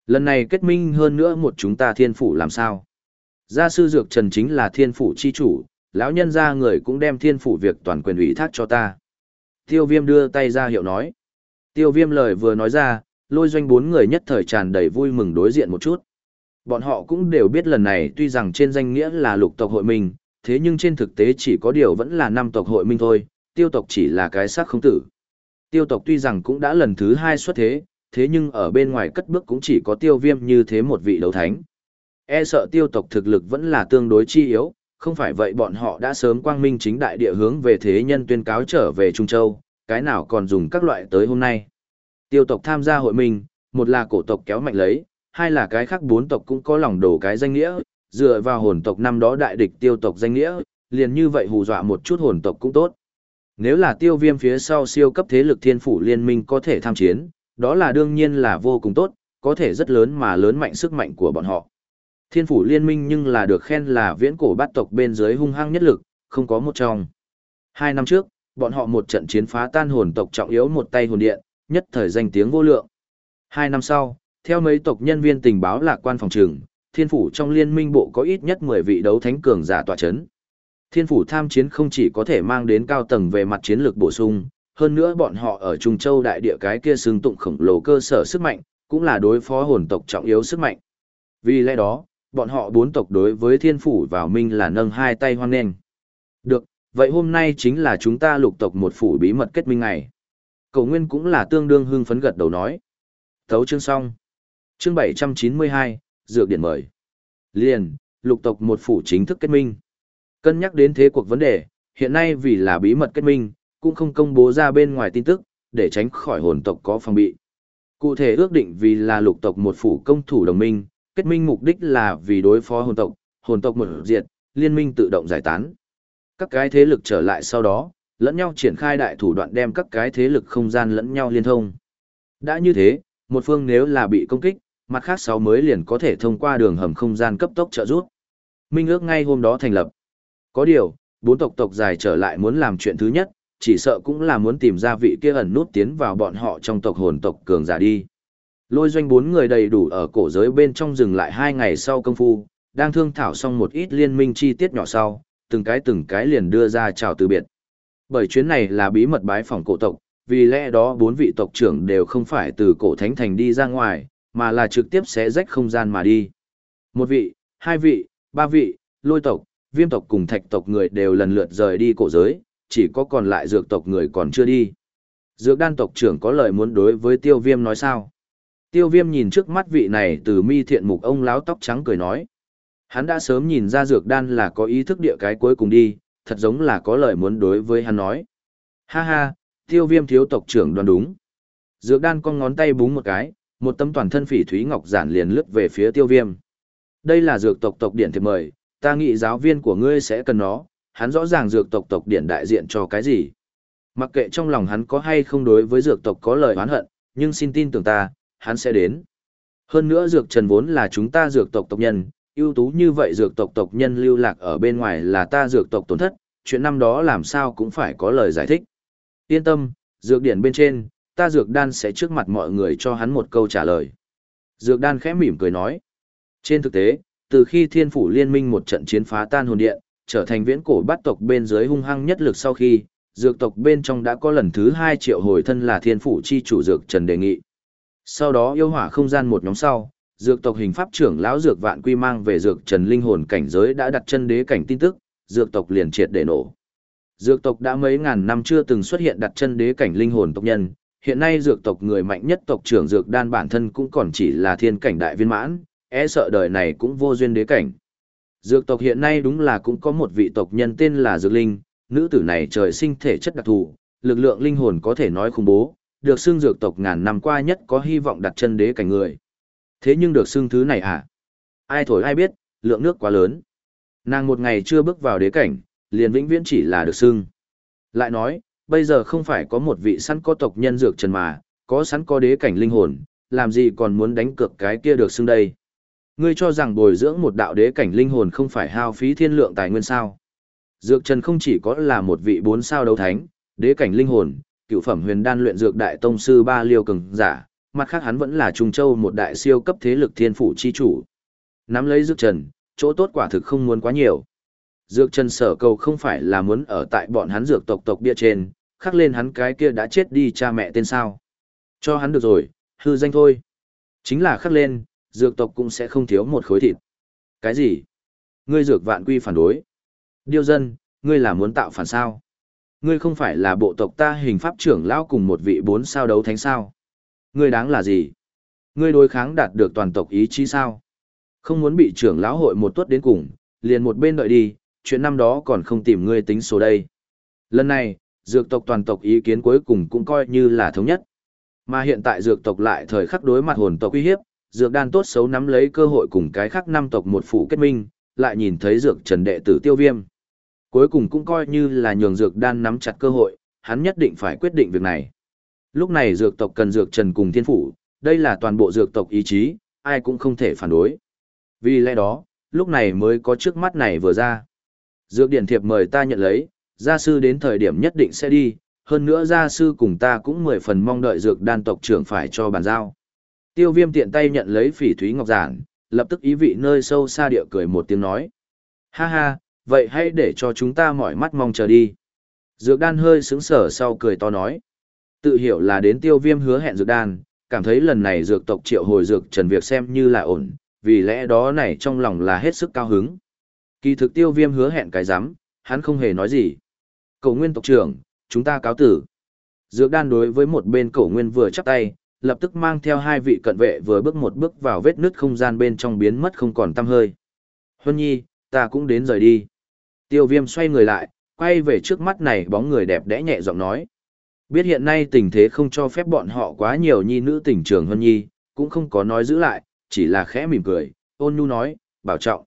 Speaker 1: Lần này kết minh hơn nữa một chúng ta thiên phủ làm sao? Gia sư Dược Trần chính là thiên phủ chi chủ, lão nhân gia người cũng đem thiên phủ việc toàn quyền ủy thác cho ta. Tiêu viêm đưa tay ra hiệu nói. Tiêu viêm lời vừa nói ra, lôi doanh bốn người nhất thời tràn đầy vui mừng đối diện một chút. Bọn họ cũng đều biết lần này tuy rằng trên danh nghĩa là lục tộc hội minh, thế nhưng trên thực tế chỉ có điều vẫn là năm tộc hội minh thôi, tiêu tộc chỉ là cái xác không tử. Tiêu tộc tuy rằng cũng đã lần thứ hai xuất thế, thế nhưng ở bên ngoài cất bước cũng chỉ có tiêu viêm như thế một vị đấu thánh. E sợ tiêu tộc thực lực vẫn là tương đối chi yếu, không phải vậy bọn họ đã sớm quang minh chính đại địa hướng về thế nhân tuyên cáo trở về Trung Châu, cái nào còn dùng các loại tới hôm nay. Tiêu tộc tham gia hội minh, một là cổ tộc kéo mạnh lấy, hai là cái khác bốn tộc cũng có lòng đổ cái danh nghĩa, dựa vào hồn tộc năm đó đại địch tiêu tộc danh nghĩa, liền như vậy hù dọa một chút hồn tộc cũng tốt. Nếu là tiêu viêm phía sau siêu cấp thế lực thiên phủ liên minh có thể tham chiến, đó là đương nhiên là vô cùng tốt, có thể rất lớn mà lớn mạnh sức mạnh của bọn họ. Thiên phủ liên minh nhưng là được khen là viễn cổ bát tộc bên dưới hung hăng nhất lực, không có một trong. Hai năm trước, bọn họ một trận chiến phá tan hồn tộc trọng yếu một tay hồn điện, nhất thời danh tiếng vô lượng. Hai năm sau, theo mấy tộc nhân viên tình báo lạc quan phòng trường, thiên phủ trong liên minh bộ có ít nhất 10 vị đấu thánh cường giả tọa chấn. Thiên phủ tham chiến không chỉ có thể mang đến cao tầng về mặt chiến lược bổ sung, hơn nữa bọn họ ở Trung Châu đại địa cái kia xương tụng khổng lồ cơ sở sức mạnh, cũng là đối phó hồn tộc trọng yếu sức mạnh. Vì lẽ đó, bọn họ bốn tộc đối với thiên phủ vào minh là nâng hai tay hoan nghênh. Được, vậy hôm nay chính là chúng ta lục tộc một phủ bí mật kết minh ngày. Cầu nguyên cũng là tương đương hưng phấn gật đầu nói. Thấu chương xong. Chương 792, Dược Điện mời. Liền, lục tộc một phủ chính thức kết minh. Cân nhắc đến thế cuộc vấn đề, hiện nay vì là bí mật kết minh, cũng không công bố ra bên ngoài tin tức, để tránh khỏi hồn tộc có phòng bị. Cụ thể ước định vì là lục tộc một phủ công thủ đồng minh, kết minh mục đích là vì đối phó hồn tộc, hồn tộc một diệt, liên minh tự động giải tán. Các cái thế lực trở lại sau đó, lẫn nhau triển khai đại thủ đoạn đem các cái thế lực không gian lẫn nhau liên thông. Đã như thế, một phương nếu là bị công kích, mặt khác sáu mới liền có thể thông qua đường hầm không gian cấp tốc trợ giúp. Minh ước ngay hôm đó thành lập. Có điều, bốn tộc tộc dài trở lại muốn làm chuyện thứ nhất, chỉ sợ cũng là muốn tìm ra vị kia ẩn nút tiến vào bọn họ trong tộc hồn tộc cường giả đi. Lôi doanh bốn người đầy đủ ở cổ giới bên trong dừng lại hai ngày sau công phu, đang thương thảo xong một ít liên minh chi tiết nhỏ sau, từng cái từng cái liền đưa ra chào từ biệt. Bởi chuyến này là bí mật bái phòng cổ tộc, vì lẽ đó bốn vị tộc trưởng đều không phải từ cổ thánh thành đi ra ngoài, mà là trực tiếp sẽ rách không gian mà đi. Một vị, hai vị, ba vị, lôi tộc, viêm tộc cùng thạch tộc người đều lần lượt rời đi cổ giới, chỉ có còn lại dược tộc người còn chưa đi. Dược đan tộc trưởng có lời muốn đối với tiêu viêm nói sao? Tiêu viêm nhìn trước mắt vị này từ mi thiện mục ông láo tóc trắng cười nói. Hắn đã sớm nhìn ra dược đan là có ý thức địa cái cuối cùng đi, thật giống là có lời muốn đối với hắn nói. Ha ha, tiêu viêm thiếu tộc trưởng đoán đúng. Dược đan con ngón tay búng một cái, một tấm toàn thân phỉ thúy ngọc giản liền lướt về phía tiêu viêm. Đây là dược tộc tộc điển thiệp mời, ta nghĩ giáo viên của ngươi sẽ cần nó, hắn rõ ràng dược tộc tộc điển đại diện cho cái gì. Mặc kệ trong lòng hắn có hay không đối với dược tộc có lời oán hận, nhưng xin tin tưởng ta, hắn sẽ đến. Hơn nữa dược trần vốn là chúng ta dược tộc tộc nhân, ưu tú như vậy dược tộc tộc nhân lưu lạc ở bên ngoài là ta dược tộc tổn thất, chuyện năm đó làm sao cũng phải có lời giải thích. Yên tâm, dược điển bên trên, ta dược đan sẽ trước mặt mọi người cho hắn một câu trả lời. Dược đan khẽ mỉm cười nói. Trên thực tế, từ khi thiên phủ liên minh một trận chiến phá tan hồn điện, trở thành viễn cổ bát tộc bên dưới hung hăng nhất lực sau khi, dược tộc bên trong đã có lần thứ hai triệu hồi thân là thiên phủ chi chủ dược trần đề nghị. Sau đó yêu hỏa không gian một nhóm sau, dược tộc hình pháp trưởng lão dược vạn quy mang về dược trần linh hồn cảnh giới đã đặt chân đế cảnh tin tức, dược tộc liền triệt để nổ. Dược tộc đã mấy ngàn năm chưa từng xuất hiện đặt chân đế cảnh linh hồn tộc nhân, hiện nay dược tộc người mạnh nhất tộc trưởng dược đan bản thân cũng còn chỉ là thiên cảnh đại viên mãn, e sợ đời này cũng vô duyên đế cảnh. Dược tộc hiện nay đúng là cũng có một vị tộc nhân tên là Dược Linh, nữ tử này trời sinh thể chất đặc thù, lực lượng linh hồn có thể nói khủng bố, được xưng dược tộc ngàn năm qua nhất có hy vọng đặt chân đế cảnh người. Thế nhưng được xưng thứ này à? Ai thổi ai biết, lượng nước quá lớn. Nàng một ngày chưa bước vào đế cảnh, liền vĩnh viễn chỉ là được xưng. Lại nói, bây giờ không phải có một vị sẵn có tộc nhân dược trần mà, có sẵn có đế cảnh linh hồn, làm gì còn muốn đánh cược cái kia được xưng đây. Ngươi cho rằng bồi dưỡng một đạo đế cảnh linh hồn không phải hao phí thiên lượng tài nguyên sao. Dược trần không chỉ có là một vị bốn sao đấu thánh, đế cảnh linh hồn, cựu phẩm huyền đan luyện dược đại tông sư ba liêu cường giả, mặt khác hắn vẫn là Trung Châu một đại siêu cấp thế lực thiên phủ chi chủ. Nắm lấy dược trần, chỗ tốt quả thực không muốn quá nhiều. Dược trần sở cầu không phải là muốn ở tại bọn hắn dược tộc tộc bia trên, khắc lên hắn cái kia đã chết đi cha mẹ tên sao. Cho hắn được rồi, hư danh thôi. Chính là khắc lên, dược tộc cũng sẽ không thiếu một khối thịt. Cái gì? Ngươi dược vạn quy phản đối. Điêu dân, ngươi là muốn tạo phản sao? Ngươi không phải là bộ tộc ta hình pháp trưởng lão cùng một vị bốn sao đấu thánh sao? Ngươi đáng là gì? Ngươi đối kháng đạt được toàn tộc ý chí sao? Không muốn bị trưởng lão hội một tuất đến cùng, liền một bên đợi đi, chuyện năm đó còn không tìm ngươi tính số đây. Lần này, dược tộc toàn tộc ý kiến cuối cùng cũng coi như là thống nhất. Mà hiện tại dược tộc lại thời khắc đối mặt hồn tộc uy hiếp, dược đan tốt xấu nắm lấy cơ hội cùng cái khác năm tộc một phủ kết minh, lại nhìn thấy dược trần đệ tử tiêu viêm. Cuối cùng cũng coi như là nhường dược đan nắm chặt cơ hội, hắn nhất định phải quyết định việc này. Lúc này dược tộc cần dược trần cùng thiên phủ, đây là toàn bộ dược tộc ý chí, ai cũng không thể phản đối. Vì lẽ đó, lúc này mới có trước mắt này vừa ra. Dược điển thiệp mời ta nhận lấy, gia sư đến thời điểm nhất định sẽ đi, hơn nữa gia sư cùng ta cũng mười phần mong đợi dược đan tộc trưởng phải cho bàn giao. Tiêu viêm tiện tay nhận lấy phỉ thúy ngọc giản, lập tức ý vị nơi sâu xa địa cười một tiếng nói. Ha ha, vậy hãy để cho chúng ta mỏi mắt mong chờ đi. Dược đan hơi sững sở sau cười to nói. Tự hiểu là đến tiêu viêm hứa hẹn dược đan, cảm thấy lần này dược tộc triệu hồi dược trần việc xem như là ổn, vì lẽ đó này trong lòng là hết sức cao hứng. Kỳ thực tiêu viêm hứa hẹn cái giám, hắn không hề nói gì. Cầu nguyên tộc trưởng, chúng ta cáo tử. Dược đan đối với một bên cổ nguyên vừa chắp tay, lập tức mang theo hai vị cận vệ vừa bước một bước vào vết nứt không gian bên trong biến mất không còn tăm hơi. Huân nhi, ta cũng đến rời đi. Tiêu viêm xoay người lại, quay về trước mắt này bóng người đẹp đẽ nhẹ giọng nói. Biết hiện nay tình thế không cho phép bọn họ quá nhiều nhi nữ tình trường Huân nhi, cũng không có nói giữ lại, chỉ là khẽ mỉm cười, ôn nhu nói, bảo trọng.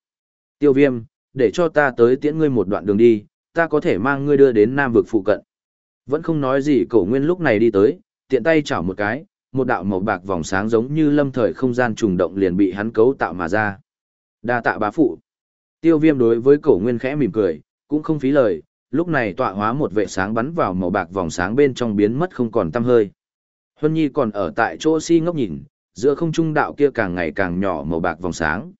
Speaker 1: Tiêu viêm, để cho ta tới tiễn ngươi một đoạn đường đi, ta có thể mang ngươi đưa đến Nam vực phụ cận. Vẫn không nói gì cổ nguyên lúc này đi tới, tiện tay chảo một cái, một đạo màu bạc vòng sáng giống như lâm thời không gian trùng động liền bị hắn cấu tạo mà ra. Đa tạ bá phụ. Tiêu viêm đối với cổ nguyên khẽ mỉm cười, cũng không phí lời, lúc này tọa hóa một vệ sáng bắn vào màu bạc vòng sáng bên trong biến mất không còn tăm hơi. Huân Nhi còn ở tại chỗ si ngốc nhìn, giữa không trung đạo kia càng ngày càng nhỏ màu bạc vòng sáng.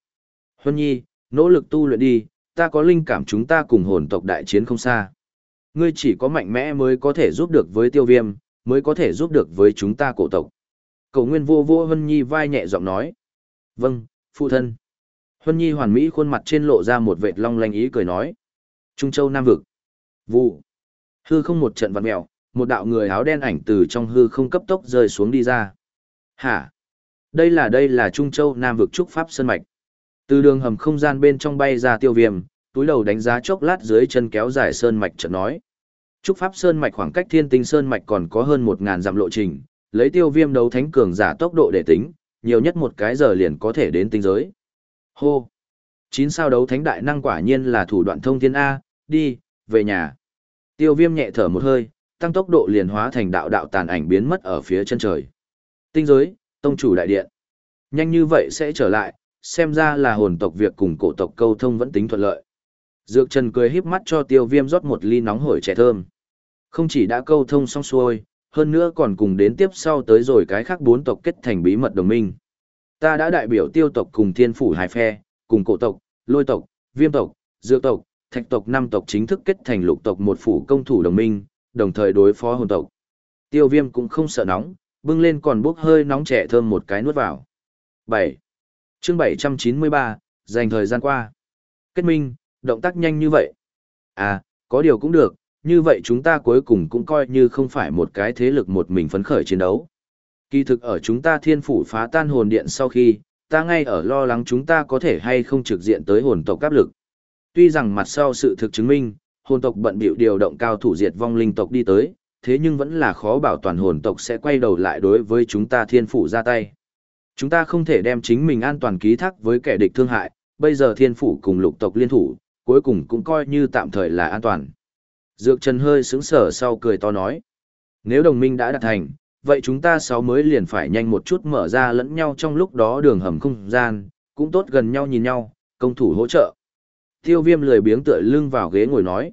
Speaker 1: Huân Nhi, nỗ lực tu luyện đi, ta có linh cảm chúng ta cùng hồn tộc đại chiến không xa. Ngươi chỉ có mạnh mẽ mới có thể giúp được với tiêu viêm, mới có thể giúp được với chúng ta cổ tộc. Cầu nguyên vô vô Hân Nhi vai nhẹ giọng nói. Vâng, phụ thân. Hân Nhi hoàn mỹ khuôn mặt trên lộ ra một vệt long lanh ý cười nói. Trung Châu Nam Vực. Vụ. Hư không một trận vặn mèo, một đạo người áo đen ảnh từ trong hư không cấp tốc rơi xuống đi ra. Hả? Đây là đây là Trung Châu Nam Vực Trúc Pháp Sơn Mạch. Từ đường hầm không gian bên trong bay ra tiêu viêm, túi đầu đánh giá chốc lát dưới chân kéo dài Sơn Mạch chợt nói. Trúc Pháp Sơn Mạch khoảng cách thiên tinh Sơn Mạch còn có hơn 1.000 dặm lộ trình, lấy tiêu viêm đấu thánh cường giả tốc độ để tính, nhiều nhất một cái giờ liền có thể đến tinh giới. Hô! Chín sao đấu thánh đại năng quả nhiên là thủ đoạn thông thiên A, đi, về nhà. Tiêu viêm nhẹ thở một hơi, tăng tốc độ liền hóa thành đạo đạo tàn ảnh biến mất ở phía chân trời. Tinh giới, tông chủ đại điện. Nhanh như vậy sẽ trở lại, xem ra là hồn tộc việc cùng cổ tộc câu thông vẫn tính thuận lợi. Dược Trần cười híp mắt cho tiêu viêm rót một ly nóng hổi trẻ thơm. Không chỉ đã câu thông xong xuôi, hơn nữa còn cùng đến tiếp sau tới rồi cái khác bốn tộc kết thành bí mật đồng minh. Ta đã đại biểu tiêu tộc cùng thiên phủ hai phe, cùng cổ tộc, lôi tộc, viêm tộc, dược tộc, thạch tộc năm tộc chính thức kết thành lục tộc một phủ công thủ đồng minh, đồng thời đối phó hồn tộc. Tiêu viêm cũng không sợ nóng, bưng lên còn bốc hơi nóng trẻ thơm một cái nuốt vào. 7. chương 793, dành thời gian qua. Kết minh, động tác nhanh như vậy. À, có điều cũng được, như vậy chúng ta cuối cùng cũng coi như không phải một cái thế lực một mình phấn khởi chiến đấu. Kỳ thực ở chúng ta thiên phủ phá tan hồn điện sau khi, ta ngay ở lo lắng chúng ta có thể hay không trực diện tới hồn tộc áp lực. Tuy rằng mặt sau sự thực chứng minh, hồn tộc bận bịu điều động cao thủ diệt vong linh tộc đi tới, thế nhưng vẫn là khó bảo toàn hồn tộc sẽ quay đầu lại đối với chúng ta thiên phủ ra tay. Chúng ta không thể đem chính mình an toàn ký thác với kẻ địch thương hại, bây giờ thiên phủ cùng lục tộc liên thủ, cuối cùng cũng coi như tạm thời là an toàn. Dược Trần hơi sững sở sau cười to nói. Nếu đồng minh đã đạt thành, vậy chúng ta sáu mới liền phải nhanh một chút mở ra lẫn nhau trong lúc đó đường hầm không gian, cũng tốt gần nhau nhìn nhau, công thủ hỗ trợ. Tiêu viêm lười biếng tựa lưng vào ghế ngồi nói.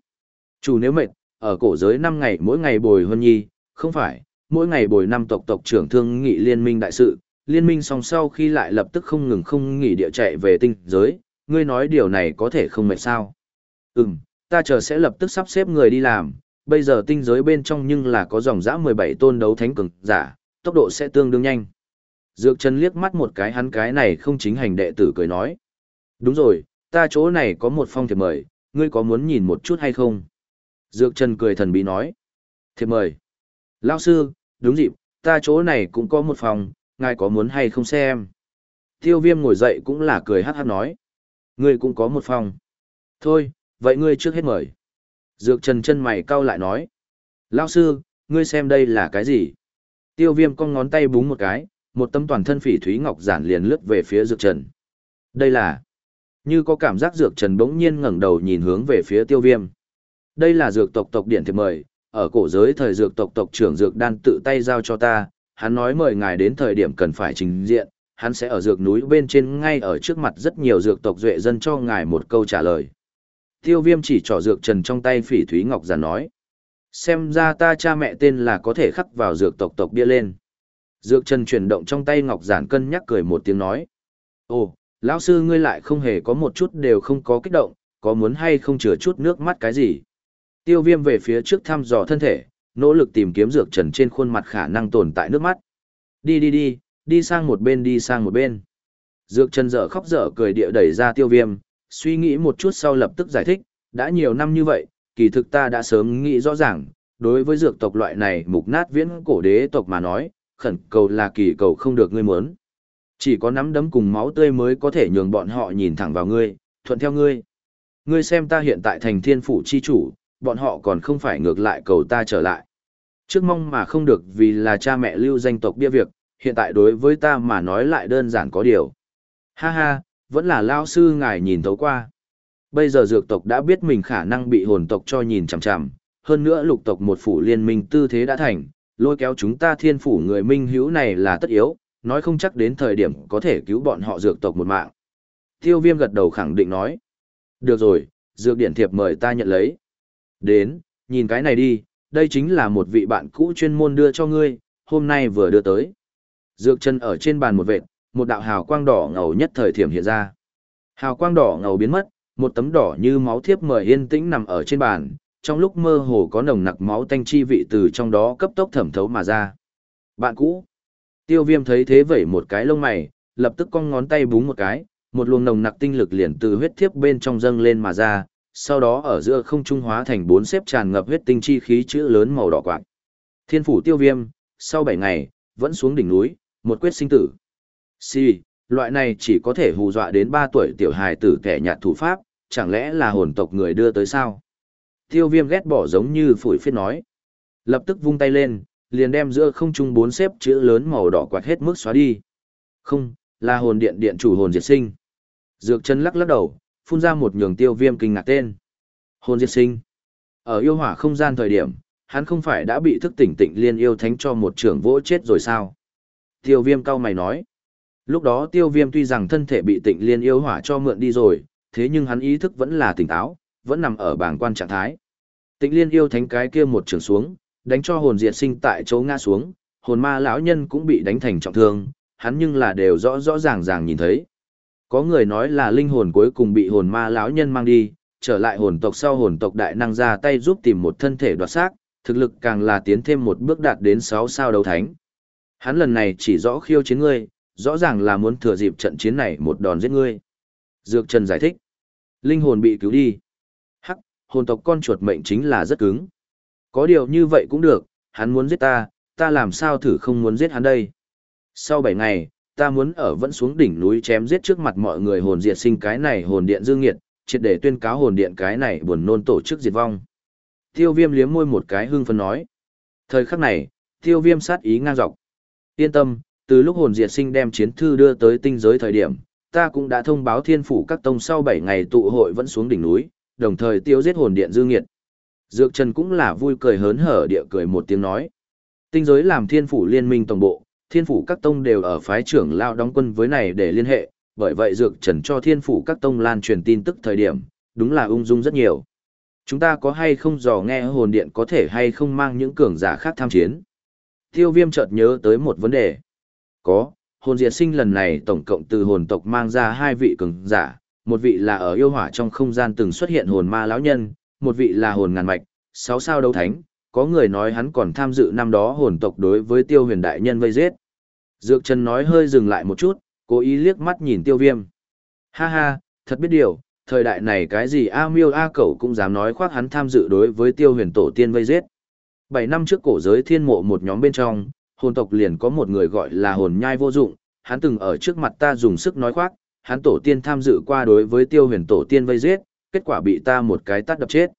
Speaker 1: Chủ nếu mệt, ở cổ giới 5 ngày mỗi ngày bồi hơn nhi, không phải, mỗi ngày bồi năm tộc tộc trưởng thương nghị liên minh đại sự, liên minh song sau khi lại lập tức không ngừng không nghỉ địa chạy về tinh giới, ngươi nói điều này có thể không mệt sao. Ừm, ta chờ sẽ lập tức sắp xếp người đi làm, bây giờ tinh giới bên trong nhưng là có dòng dã 17 tôn đấu thánh cường giả, tốc độ sẽ tương đương nhanh. Dược Trần liếc mắt một cái hắn cái này không chính hành đệ tử cười nói. Đúng rồi, ta chỗ này có một phong thiệp mời, ngươi có muốn nhìn một chút hay không? Dược Trần cười thần bí nói. Thiệp mời. Lao sư, đúng dịp, ta chỗ này cũng có một phòng, ngài có muốn hay không xem? Tiêu viêm ngồi dậy cũng là cười hát hát nói. Ngươi cũng có một phòng. Thôi, vậy ngươi trước hết mời. Dược trần chân mày cau lại nói. Lao sư, ngươi xem đây là cái gì? Tiêu viêm cong ngón tay búng một cái, một tấm toàn thân phỉ thúy ngọc giản liền lướt về phía dược trần. Đây là... Như có cảm giác dược trần bỗng nhiên ngẩng đầu nhìn hướng về phía tiêu viêm. Đây là dược tộc tộc điện thiệp mời, ở cổ giới thời dược tộc tộc trưởng dược đan tự tay giao cho ta, hắn nói mời ngài đến thời điểm cần phải trình diện, hắn sẽ ở dược núi bên trên ngay ở trước mặt rất nhiều dược tộc duệ dân cho ngài một câu trả lời. Tiêu viêm chỉ trỏ dược trần trong tay phỉ thúy ngọc giản nói. Xem ra ta cha mẹ tên là có thể khắc vào dược tộc tộc bia lên. Dược trần chuyển động trong tay ngọc giản cân nhắc cười một tiếng nói. Ồ, lão sư ngươi lại không hề có một chút đều không có kích động, có muốn hay không chừa chút nước mắt cái gì. Tiêu viêm về phía trước thăm dò thân thể, nỗ lực tìm kiếm dược trần trên khuôn mặt khả năng tồn tại nước mắt. Đi đi đi, đi sang một bên đi sang một bên. Dược trần dở khóc dở cười địa đẩy ra tiêu viêm, suy nghĩ một chút sau lập tức giải thích, đã nhiều năm như vậy, kỳ thực ta đã sớm nghĩ rõ ràng, đối với dược tộc loại này mục nát viễn cổ đế tộc mà nói, khẩn cầu là kỳ cầu không được ngươi muốn. Chỉ có nắm đấm cùng máu tươi mới có thể nhường bọn họ nhìn thẳng vào ngươi, thuận theo ngươi. Ngươi xem ta hiện tại thành thiên phủ chi chủ, bọn họ còn không phải ngược lại cầu ta trở lại. Trước mong mà không được vì là cha mẹ lưu danh tộc bia việc, hiện tại đối với ta mà nói lại đơn giản có điều. Ha ha, vẫn là lao sư ngài nhìn thấu qua. Bây giờ dược tộc đã biết mình khả năng bị hồn tộc cho nhìn chằm chằm, hơn nữa lục tộc một phủ liên minh tư thế đã thành, lôi kéo chúng ta thiên phủ người minh hữu này là tất yếu, nói không chắc đến thời điểm có thể cứu bọn họ dược tộc một mạng. Tiêu viêm gật đầu khẳng định nói. Được rồi, dược điển thiệp mời ta nhận lấy. Đến, nhìn cái này đi, đây chính là một vị bạn cũ chuyên môn đưa cho ngươi, hôm nay vừa đưa tới. Dược chân ở trên bàn một vệt, một đạo hào quang đỏ ngầu nhất thời thiểm hiện ra. Hào quang đỏ ngầu biến mất, một tấm đỏ như máu thiếp mời yên tĩnh nằm ở trên bàn, trong lúc mơ hồ có nồng nặc máu tanh chi vị từ trong đó cấp tốc thẩm thấu mà ra. Bạn cũ. Tiêu viêm thấy thế vẩy một cái lông mày, lập tức cong ngón tay búng một cái, một luồng nồng nặc tinh lực liền từ huyết thiếp bên trong dâng lên mà ra, sau đó ở giữa không trung hóa thành bốn xếp tràn ngập huyết tinh chi khí chữ lớn màu đỏ quạng. Thiên phủ tiêu viêm, sau 7 ngày, vẫn xuống đỉnh núi, một quyết sinh tử. Si, loại này chỉ có thể hù dọa đến 3 tuổi tiểu hài tử kẻ nhạt thủ pháp, chẳng lẽ là hồn tộc người đưa tới sao? Tiêu viêm ghét bỏ giống như phủi phiết nói. Lập tức vung tay lên, liền đem giữa không trung bốn xếp chữ lớn màu đỏ quạt hết mức xóa đi. Không, là hồn điện điện chủ hồn diệt sinh. Dược chân lắc lắc đầu, phun ra một nhường tiêu viêm kinh ngạc tên. Hồn diệt sinh. Ở yêu hỏa không gian thời điểm, hắn không phải đã bị thức tỉnh tịnh liên yêu thánh cho một trưởng vỗ chết rồi sao? Tiêu viêm cao mày nói. Lúc đó tiêu viêm tuy rằng thân thể bị tịnh liên yêu hỏa cho mượn đi rồi, thế nhưng hắn ý thức vẫn là tỉnh táo, vẫn nằm ở bảng quan trạng thái. Tịnh liên yêu thánh cái kia một trường xuống, đánh cho hồn diệt sinh tại chỗ ngã xuống, hồn ma lão nhân cũng bị đánh thành trọng thương, hắn nhưng là đều rõ rõ ràng ràng nhìn thấy. Có người nói là linh hồn cuối cùng bị hồn ma lão nhân mang đi, trở lại hồn tộc sau hồn tộc đại năng ra tay giúp tìm một thân thể đoạt xác, thực lực càng là tiến thêm một bước đạt đến 6 sao đấu thánh. Hắn lần này chỉ rõ khiêu chiến ngươi, rõ ràng là muốn thừa dịp trận chiến này một đòn giết ngươi. Dược Trần giải thích. Linh hồn bị cứu đi. Hắc, hồn tộc con chuột mệnh chính là rất cứng. Có điều như vậy cũng được, hắn muốn giết ta, ta làm sao thử không muốn giết hắn đây. Sau 7 ngày, ta muốn ở vẫn xuống đỉnh núi chém giết trước mặt mọi người hồn diệt sinh cái này hồn điện dương nghiệt, triệt để tuyên cáo hồn điện cái này buồn nôn tổ chức diệt vong. Tiêu viêm liếm môi một cái hưng phấn nói. Thời khắc này, tiêu viêm sát ý ngang dọc. Yên tâm, từ lúc hồn diệt sinh đem chiến thư đưa tới tinh giới thời điểm, ta cũng đã thông báo thiên phủ các tông sau 7 ngày tụ hội vẫn xuống đỉnh núi, đồng thời tiêu giết hồn điện dư nghiệt. Dược Trần cũng là vui cười hớn hở địa cười một tiếng nói. Tinh giới làm thiên phủ liên minh tổng bộ, thiên phủ các tông đều ở phái trưởng lao đóng quân với này để liên hệ, bởi vậy Dược Trần cho thiên phủ các tông lan truyền tin tức thời điểm, đúng là ung dung rất nhiều. Chúng ta có hay không dò nghe hồn điện có thể hay không mang những cường giả khác tham chiến? Tiêu viêm chợt nhớ tới một vấn đề. Có, hồn diệt sinh lần này tổng cộng từ hồn tộc mang ra hai vị cường giả, một vị là ở yêu hỏa trong không gian từng xuất hiện hồn ma lão nhân, một vị là hồn ngàn mạch, sáu sao đấu thánh, có người nói hắn còn tham dự năm đó hồn tộc đối với tiêu huyền đại nhân vây giết. Dược Trần nói hơi dừng lại một chút, cố ý liếc mắt nhìn tiêu viêm. Ha ha, thật biết điều, thời đại này cái gì A miêu A cẩu cũng dám nói khoác hắn tham dự đối với tiêu huyền tổ tiên vây giết. Bảy năm trước cổ giới thiên mộ một nhóm bên trong, hồn tộc liền có một người gọi là hồn nhai vô dụng, hắn từng ở trước mặt ta dùng sức nói khoác, hắn tổ tiên tham dự qua đối với tiêu huyền tổ tiên vây giết, kết quả bị ta một cái tát đập chết.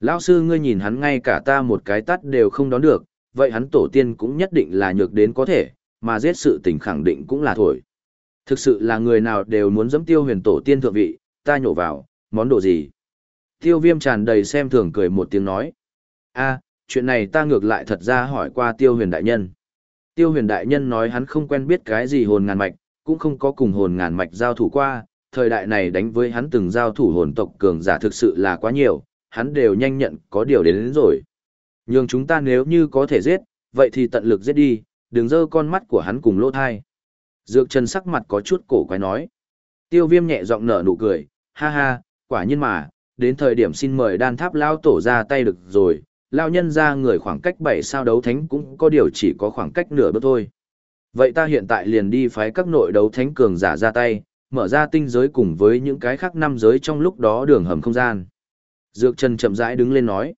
Speaker 1: Lão sư ngươi nhìn hắn ngay cả ta một cái tát đều không đón được, vậy hắn tổ tiên cũng nhất định là nhược đến có thể, mà giết sự tình khẳng định cũng là thổi. Thực sự là người nào đều muốn dẫm tiêu huyền tổ tiên thượng vị, ta nhổ vào, món đồ gì? Tiêu viêm tràn đầy xem thường cười một tiếng nói. a chuyện này ta ngược lại thật ra hỏi qua tiêu huyền đại nhân. Tiêu huyền đại nhân nói hắn không quen biết cái gì hồn ngàn mạch, cũng không có cùng hồn ngàn mạch giao thủ qua, thời đại này đánh với hắn từng giao thủ hồn tộc cường giả thực sự là quá nhiều, hắn đều nhanh nhận có điều đến, đến rồi. Nhưng chúng ta nếu như có thể giết, vậy thì tận lực giết đi, đừng dơ con mắt của hắn cùng lỗ thai. Dược Trần sắc mặt có chút cổ quái nói. Tiêu viêm nhẹ giọng nở nụ cười, ha ha, Quả nhiên mà, đến thời điểm xin mời đan tháp lao tổ ra tay được rồi, lao nhân ra người khoảng cách bảy sao đấu thánh cũng có điều chỉ có khoảng cách nửa bước thôi. Vậy ta hiện tại liền đi phái các nội đấu thánh cường giả ra tay, mở ra tinh giới cùng với những cái khác năm giới trong lúc đó đường hầm không gian. Dược Trần chậm rãi đứng lên nói.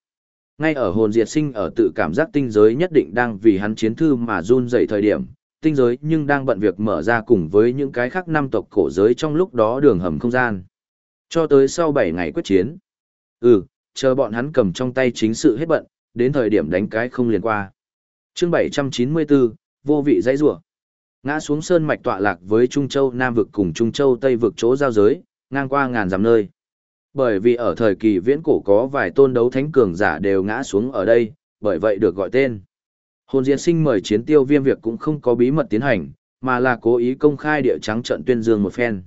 Speaker 1: Ngay ở hồn diệt sinh ở tự cảm giác tinh giới nhất định đang vì hắn chiến thư mà run dậy thời điểm, tinh giới nhưng đang bận việc mở ra cùng với những cái khác năm tộc cổ giới trong lúc đó đường hầm không gian. Cho tới sau 7 ngày quyết chiến. Ừ, chờ bọn hắn cầm trong tay chính sự hết bận, đến thời điểm đánh cái không liền qua. chương 794, vô vị dãy rủa Ngã xuống sơn mạch tọa lạc với Trung Châu Nam vực cùng Trung Châu Tây vực chỗ giao giới, ngang qua ngàn dặm nơi. Bởi vì ở thời kỳ viễn cổ có vài tôn đấu thánh cường giả đều ngã xuống ở đây, bởi vậy được gọi tên. Hồn Diệt Sinh mời chiến tiêu viêm việc cũng không có bí mật tiến hành, mà là cố ý công khai địa trắng trận tuyên dương một phen.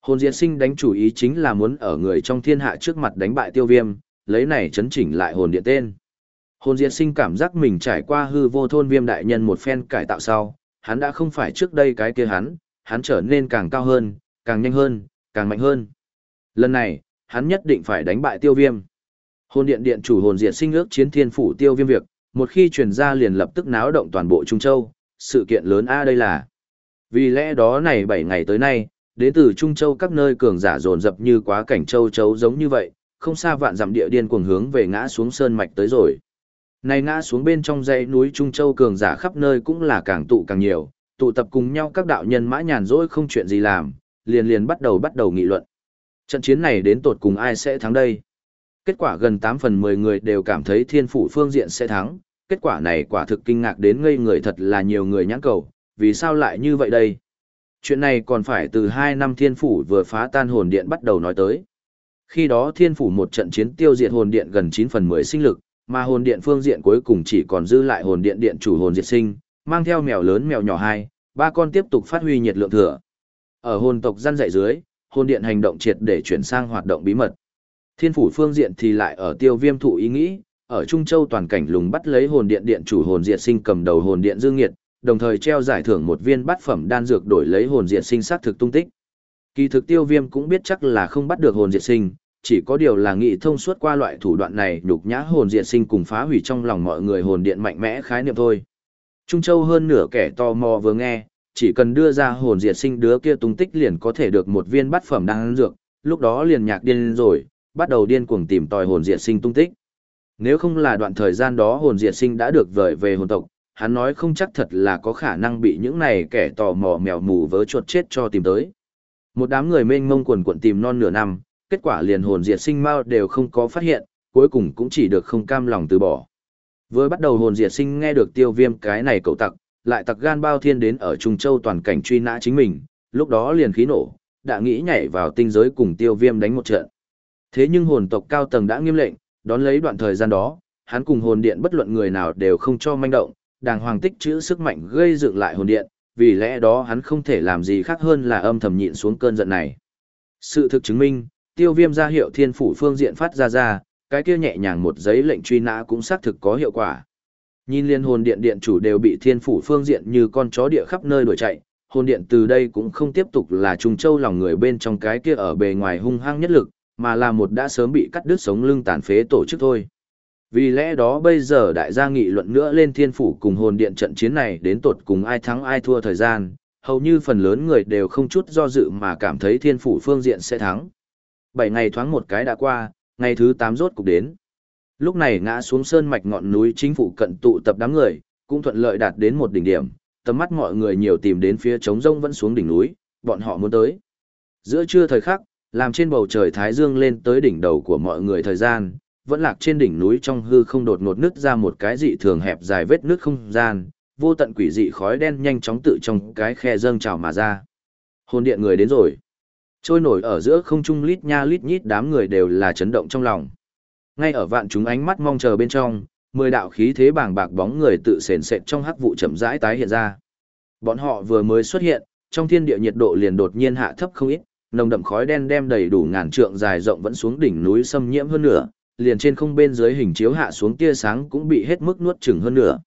Speaker 1: Hồn Diệt Sinh đánh chủ ý chính là muốn ở người trong thiên hạ trước mặt đánh bại tiêu viêm, lấy này chấn chỉnh lại hồn điện tên. Hồn Diệt Sinh cảm giác mình trải qua hư vô thôn viêm đại nhân một phen cải tạo sau, hắn đã không phải trước đây cái kia hắn, hắn trở nên càng cao hơn, càng nhanh hơn, càng mạnh hơn. Lần này, hắn nhất định phải đánh bại tiêu viêm. Hồn điện điện chủ hồn diệt sinh ước chiến thiên phủ tiêu viêm việc, một khi truyền ra liền lập tức náo động toàn bộ Trung Châu, sự kiện lớn A đây là. Vì lẽ đó này 7 ngày tới nay, đến từ Trung Châu các nơi cường giả dồn dập như quá cảnh Châu Châu giống như vậy, không xa vạn dặm địa điên cuồng hướng về ngã xuống sơn mạch tới rồi. Này ngã xuống bên trong dãy núi Trung Châu cường giả khắp nơi cũng là càng tụ càng nhiều, tụ tập cùng nhau các đạo nhân mã nhàn rỗi không chuyện gì làm, liền liền bắt đầu bắt đầu nghị luận. Trận chiến này đến tột cùng ai sẽ thắng đây? Kết quả gần 8 phần 10 người đều cảm thấy thiên phủ phương diện sẽ thắng, kết quả này quả thực kinh ngạc đến ngây người thật là nhiều người nhãn cầu, vì sao lại như vậy đây? Chuyện này còn phải từ 2 năm thiên phủ vừa phá tan hồn điện bắt đầu nói tới. Khi đó thiên phủ một trận chiến tiêu diệt hồn điện gần 9 phần 10 sinh lực, mà hồn điện phương diện cuối cùng chỉ còn dư lại hồn điện điện chủ hồn diệt sinh, mang theo mèo lớn mèo nhỏ hai, ba con tiếp tục phát huy nhiệt lượng thừa. Ở hồn tộc gian dạy dưới, hồn điện hành động triệt để chuyển sang hoạt động bí mật. Thiên phủ phương diện thì lại ở tiêu viêm thụ ý nghĩ, ở Trung Châu toàn cảnh lùng bắt lấy hồn điện điện chủ hồn diệt sinh cầm đầu hồn điện dương nghiệt, đồng thời treo giải thưởng một viên bát phẩm đan dược đổi lấy hồn diệt sinh sát thực tung tích. Kỳ thực tiêu viêm cũng biết chắc là không bắt được hồn diệt sinh, chỉ có điều là nghị thông suốt qua loại thủ đoạn này nhục nhã hồn diệt sinh cùng phá hủy trong lòng mọi người hồn điện mạnh mẽ khái niệm thôi. Trung Châu hơn nửa kẻ tò mò vừa nghe, chỉ cần đưa ra hồn diệt sinh đứa kia tung tích liền có thể được một viên bát phẩm đan dược, lúc đó liền nhạc điên rồi, bắt đầu điên cuồng tìm tòi hồn diệt sinh tung tích. Nếu không là đoạn thời gian đó hồn diệt sinh đã được vời về hồn tộc, hắn nói không chắc thật là có khả năng bị những này kẻ tò mò mèo mù vớ chuột chết cho tìm tới. Một đám người mênh mông quần quận tìm non nửa năm, kết quả liền hồn diệt sinh mau đều không có phát hiện, cuối cùng cũng chỉ được không cam lòng từ bỏ. Vừa bắt đầu hồn diệt sinh nghe được tiêu viêm cái này cậu tặc, lại tặc gan bao thiên đến ở Trung Châu toàn cảnh truy nã chính mình, lúc đó liền khí nổ, đã nghĩ nhảy vào tinh giới cùng tiêu viêm đánh một trận. Thế nhưng hồn tộc cao tầng đã nghiêm lệnh, đón lấy đoạn thời gian đó, hắn cùng hồn điện bất luận người nào đều không cho manh động, đàng hoàng tích chữ sức mạnh gây dựng lại hồn điện, vì lẽ đó hắn không thể làm gì khác hơn là âm thầm nhịn xuống cơn giận này. Sự thực chứng minh, tiêu viêm ra hiệu thiên phủ phương diện phát ra ra, cái kia nhẹ nhàng một giấy lệnh truy nã cũng xác thực có hiệu quả. Nhìn liên hồn điện điện chủ đều bị thiên phủ phương diện như con chó địa khắp nơi đuổi chạy, hồn điện từ đây cũng không tiếp tục là trùng châu lòng người bên trong cái kia ở bề ngoài hung hăng nhất lực, mà là một đã sớm bị cắt đứt sống lưng tàn phế tổ chức thôi. Vì lẽ đó bây giờ đại gia nghị luận nữa lên thiên phủ cùng hồn điện trận chiến này đến tột cùng ai thắng ai thua thời gian, hầu như phần lớn người đều không chút do dự mà cảm thấy thiên phủ phương diện sẽ thắng. Bảy ngày thoáng một cái đã qua, ngày thứ tám rốt cục đến. Lúc này ngã xuống sơn mạch ngọn núi chính phủ cận tụ tập đám người, cũng thuận lợi đạt đến một đỉnh điểm, tầm mắt mọi người nhiều tìm đến phía trống rông vẫn xuống đỉnh núi, bọn họ muốn tới. Giữa trưa thời khắc, làm trên bầu trời thái dương lên tới đỉnh đầu của mọi người thời gian, vẫn lạc trên đỉnh núi trong hư không đột ngột nứt ra một cái dị thường hẹp dài vết nước không gian, vô tận quỷ dị khói đen nhanh chóng tự trong cái khe dâng trào mà ra. Hồn điện người đến rồi. Trôi nổi ở giữa không trung lít nha lít nhít đám người đều là chấn động trong lòng. Ngay ở vạn chúng ánh mắt mong chờ bên trong, mười đạo khí thế bàng bạc bóng người tự sền sệt trong hắc vụ chậm rãi tái hiện ra. Bọn họ vừa mới xuất hiện, trong thiên địa nhiệt độ liền đột nhiên hạ thấp không ít, nồng đậm khói đen đem đầy đủ ngàn trượng dài rộng vẫn xuống đỉnh núi xâm nhiễm hơn nữa, liền trên không bên dưới hình chiếu hạ xuống tia sáng cũng bị hết mức nuốt chửng hơn nữa.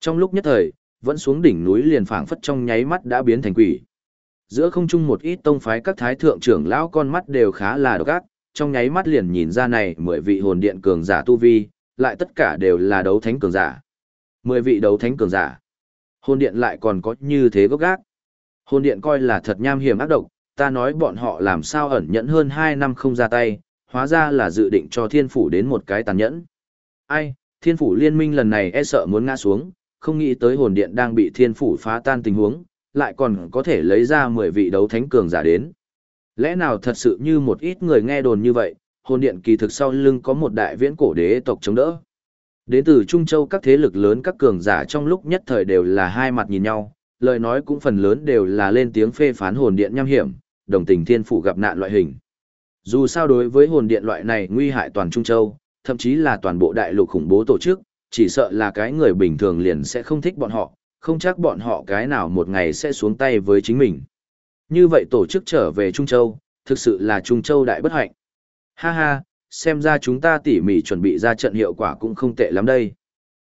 Speaker 1: Trong lúc nhất thời, vẫn xuống đỉnh núi liền phảng phất trong nháy mắt đã biến thành quỷ. Giữa không trung một ít tông phái các thái thượng trưởng lão con mắt đều khá là độc ác, trong nháy mắt liền nhìn ra này mười vị hồn điện cường giả tu vi, lại tất cả đều là đấu thánh cường giả. Mười vị đấu thánh cường giả. Hồn điện lại còn có như thế gốc gác. Hồn điện coi là thật nham hiểm ác độc, ta nói bọn họ làm sao ẩn nhẫn hơn 2 năm không ra tay, hóa ra là dự định cho thiên phủ đến một cái tàn nhẫn. Ai, thiên phủ liên minh lần này e sợ muốn ngã xuống, không nghĩ tới hồn điện đang bị thiên phủ phá tan tình huống, lại còn có thể lấy ra 10 vị đấu thánh cường giả đến. Lẽ nào thật sự như một ít người nghe đồn như vậy, hồn điện kỳ thực sau lưng có một đại viễn cổ đế tộc chống đỡ. Đến từ Trung Châu các thế lực lớn các cường giả trong lúc nhất thời đều là hai mặt nhìn nhau, lời nói cũng phần lớn đều là lên tiếng phê phán hồn điện nham hiểm, đồng tình thiên phủ gặp nạn loại hình. Dù sao đối với hồn điện loại này nguy hại toàn Trung Châu, thậm chí là toàn bộ đại lục khủng bố tổ chức, chỉ sợ là cái người bình thường liền sẽ không thích bọn họ, không chắc bọn họ cái nào một ngày sẽ xuống tay với chính mình. Như vậy tổ chức trở về Trung Châu, thực sự là Trung Châu đại bất hạnh. Ha ha, xem ra chúng ta tỉ mỉ chuẩn bị ra trận hiệu quả cũng không tệ lắm đây.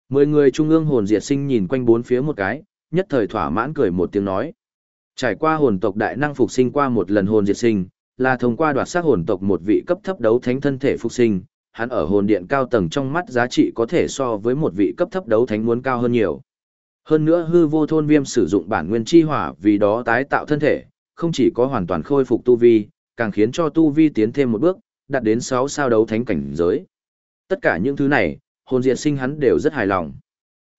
Speaker 1: Mười người trung ương hồn diệt sinh nhìn quanh bốn phía một cái, nhất thời thỏa mãn cười một tiếng nói. Trải qua hồn tộc đại năng phục sinh qua một lần hồn diệt sinh, là thông qua đoạt xác hồn tộc một vị cấp thấp đấu thánh thân thể phục sinh, hắn ở hồn điện cao tầng trong mắt giá trị có thể so với một vị cấp thấp đấu thánh muốn cao hơn nhiều. Hơn nữa hư vô thôn viêm sử dụng bản nguyên chi hỏa vì đó tái tạo thân thể, không chỉ có hoàn toàn khôi phục tu vi, càng khiến cho tu vi tiến thêm một bước, đạt đến 6 sao đấu thánh cảnh giới. Tất cả những thứ này, hồn diệt sinh hắn đều rất hài lòng.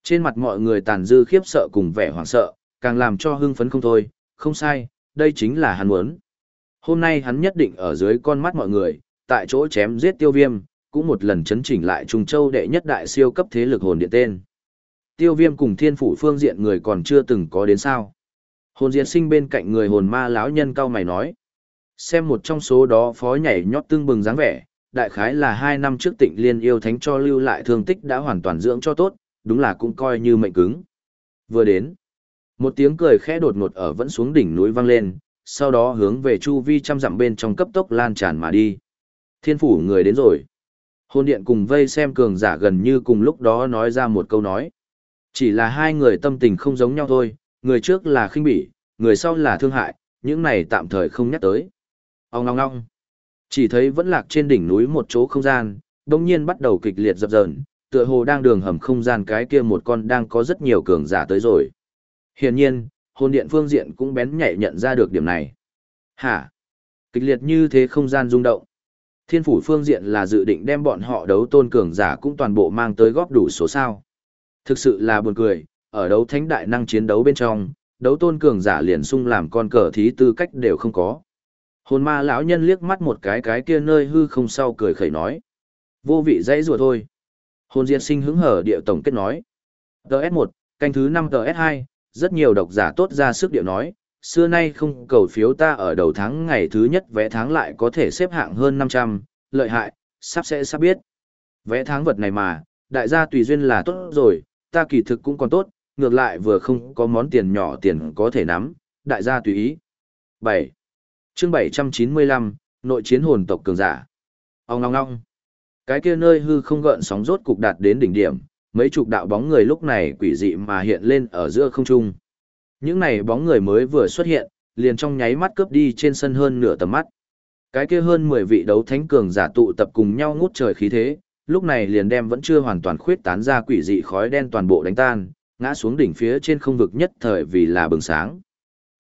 Speaker 1: Trên mặt mọi người tàn dư khiếp sợ cùng vẻ hoảng sợ, càng làm cho hưng phấn không thôi, không sai, đây chính là hắn muốn. Hôm nay hắn nhất định ở dưới con mắt mọi người, tại chỗ chém giết tiêu viêm, cũng một lần chấn chỉnh lại Trung Châu đệ nhất đại siêu cấp thế lực hồn điện tên. Tiêu viêm cùng thiên phủ phương diện người còn chưa từng có đến sao. Hồn diệt sinh bên cạnh người hồn ma lão nhân cao mày nói. Xem một trong số đó phó nhảy nhót tương bừng dáng vẻ, đại khái là hai năm trước tịnh liên yêu thánh cho lưu lại thương tích đã hoàn toàn dưỡng cho tốt, đúng là cũng coi như mệnh cứng. Vừa đến, một tiếng cười khẽ đột ngột ở vẫn xuống đỉnh núi vang lên, sau đó hướng về chu vi trăm dặm bên trong cấp tốc lan tràn mà đi. Thiên phủ người đến rồi. Hôn điện cùng vây xem cường giả gần như cùng lúc đó nói ra một câu nói. Chỉ là hai người tâm tình không giống nhau thôi, người trước là khinh bỉ, người sau là thương hại, những này tạm thời không nhắc tới. Ông ngong ngong. Chỉ thấy vẫn lạc trên đỉnh núi một chỗ không gian, đồng nhiên bắt đầu kịch liệt dập dờn, tựa hồ đang đường hầm không gian cái kia một con đang có rất nhiều cường giả tới rồi. Hiển nhiên, hồn điện phương diện cũng bén nhạy nhận ra được điểm này. Hả? Kịch liệt như thế không gian rung động. Thiên phủ phương diện là dự định đem bọn họ đấu tôn cường giả cũng toàn bộ mang tới góp đủ số sao. Thực sự là buồn cười, ở đấu thánh đại năng chiến đấu bên trong, đấu tôn cường giả liền sung làm con cờ thí tư cách đều không có. Hồn ma lão nhân liếc mắt một cái cái kia nơi hư không sau cười khẩy nói. Vô vị dãy rùa thôi. Hồn diệt sinh hứng hở địa tổng kết nói. TS1, canh thứ 5 TS2, rất nhiều độc giả tốt ra sức điệu nói, xưa nay không cầu phiếu ta ở đầu tháng ngày thứ nhất vé tháng lại có thể xếp hạng hơn 500, lợi hại, sắp sẽ sắp biết. Vé tháng vật này mà, đại gia tùy duyên là tốt rồi, ta kỳ thực cũng còn tốt, ngược lại vừa không có món tiền nhỏ tiền có thể nắm, đại gia tùy ý. 7. chương 795, nội chiến hồn tộc cường giả. Ông ngong ngong. Cái kia nơi hư không gợn sóng rốt cục đạt đến đỉnh điểm, mấy chục đạo bóng người lúc này quỷ dị mà hiện lên ở giữa không trung. Những này bóng người mới vừa xuất hiện, liền trong nháy mắt cướp đi trên sân hơn nửa tầm mắt. Cái kia hơn 10 vị đấu thánh cường giả tụ tập cùng nhau ngút trời khí thế, lúc này liền đem vẫn chưa hoàn toàn khuyết tán ra quỷ dị khói đen toàn bộ đánh tan, ngã xuống đỉnh phía trên không vực nhất thời vì là bừng sáng.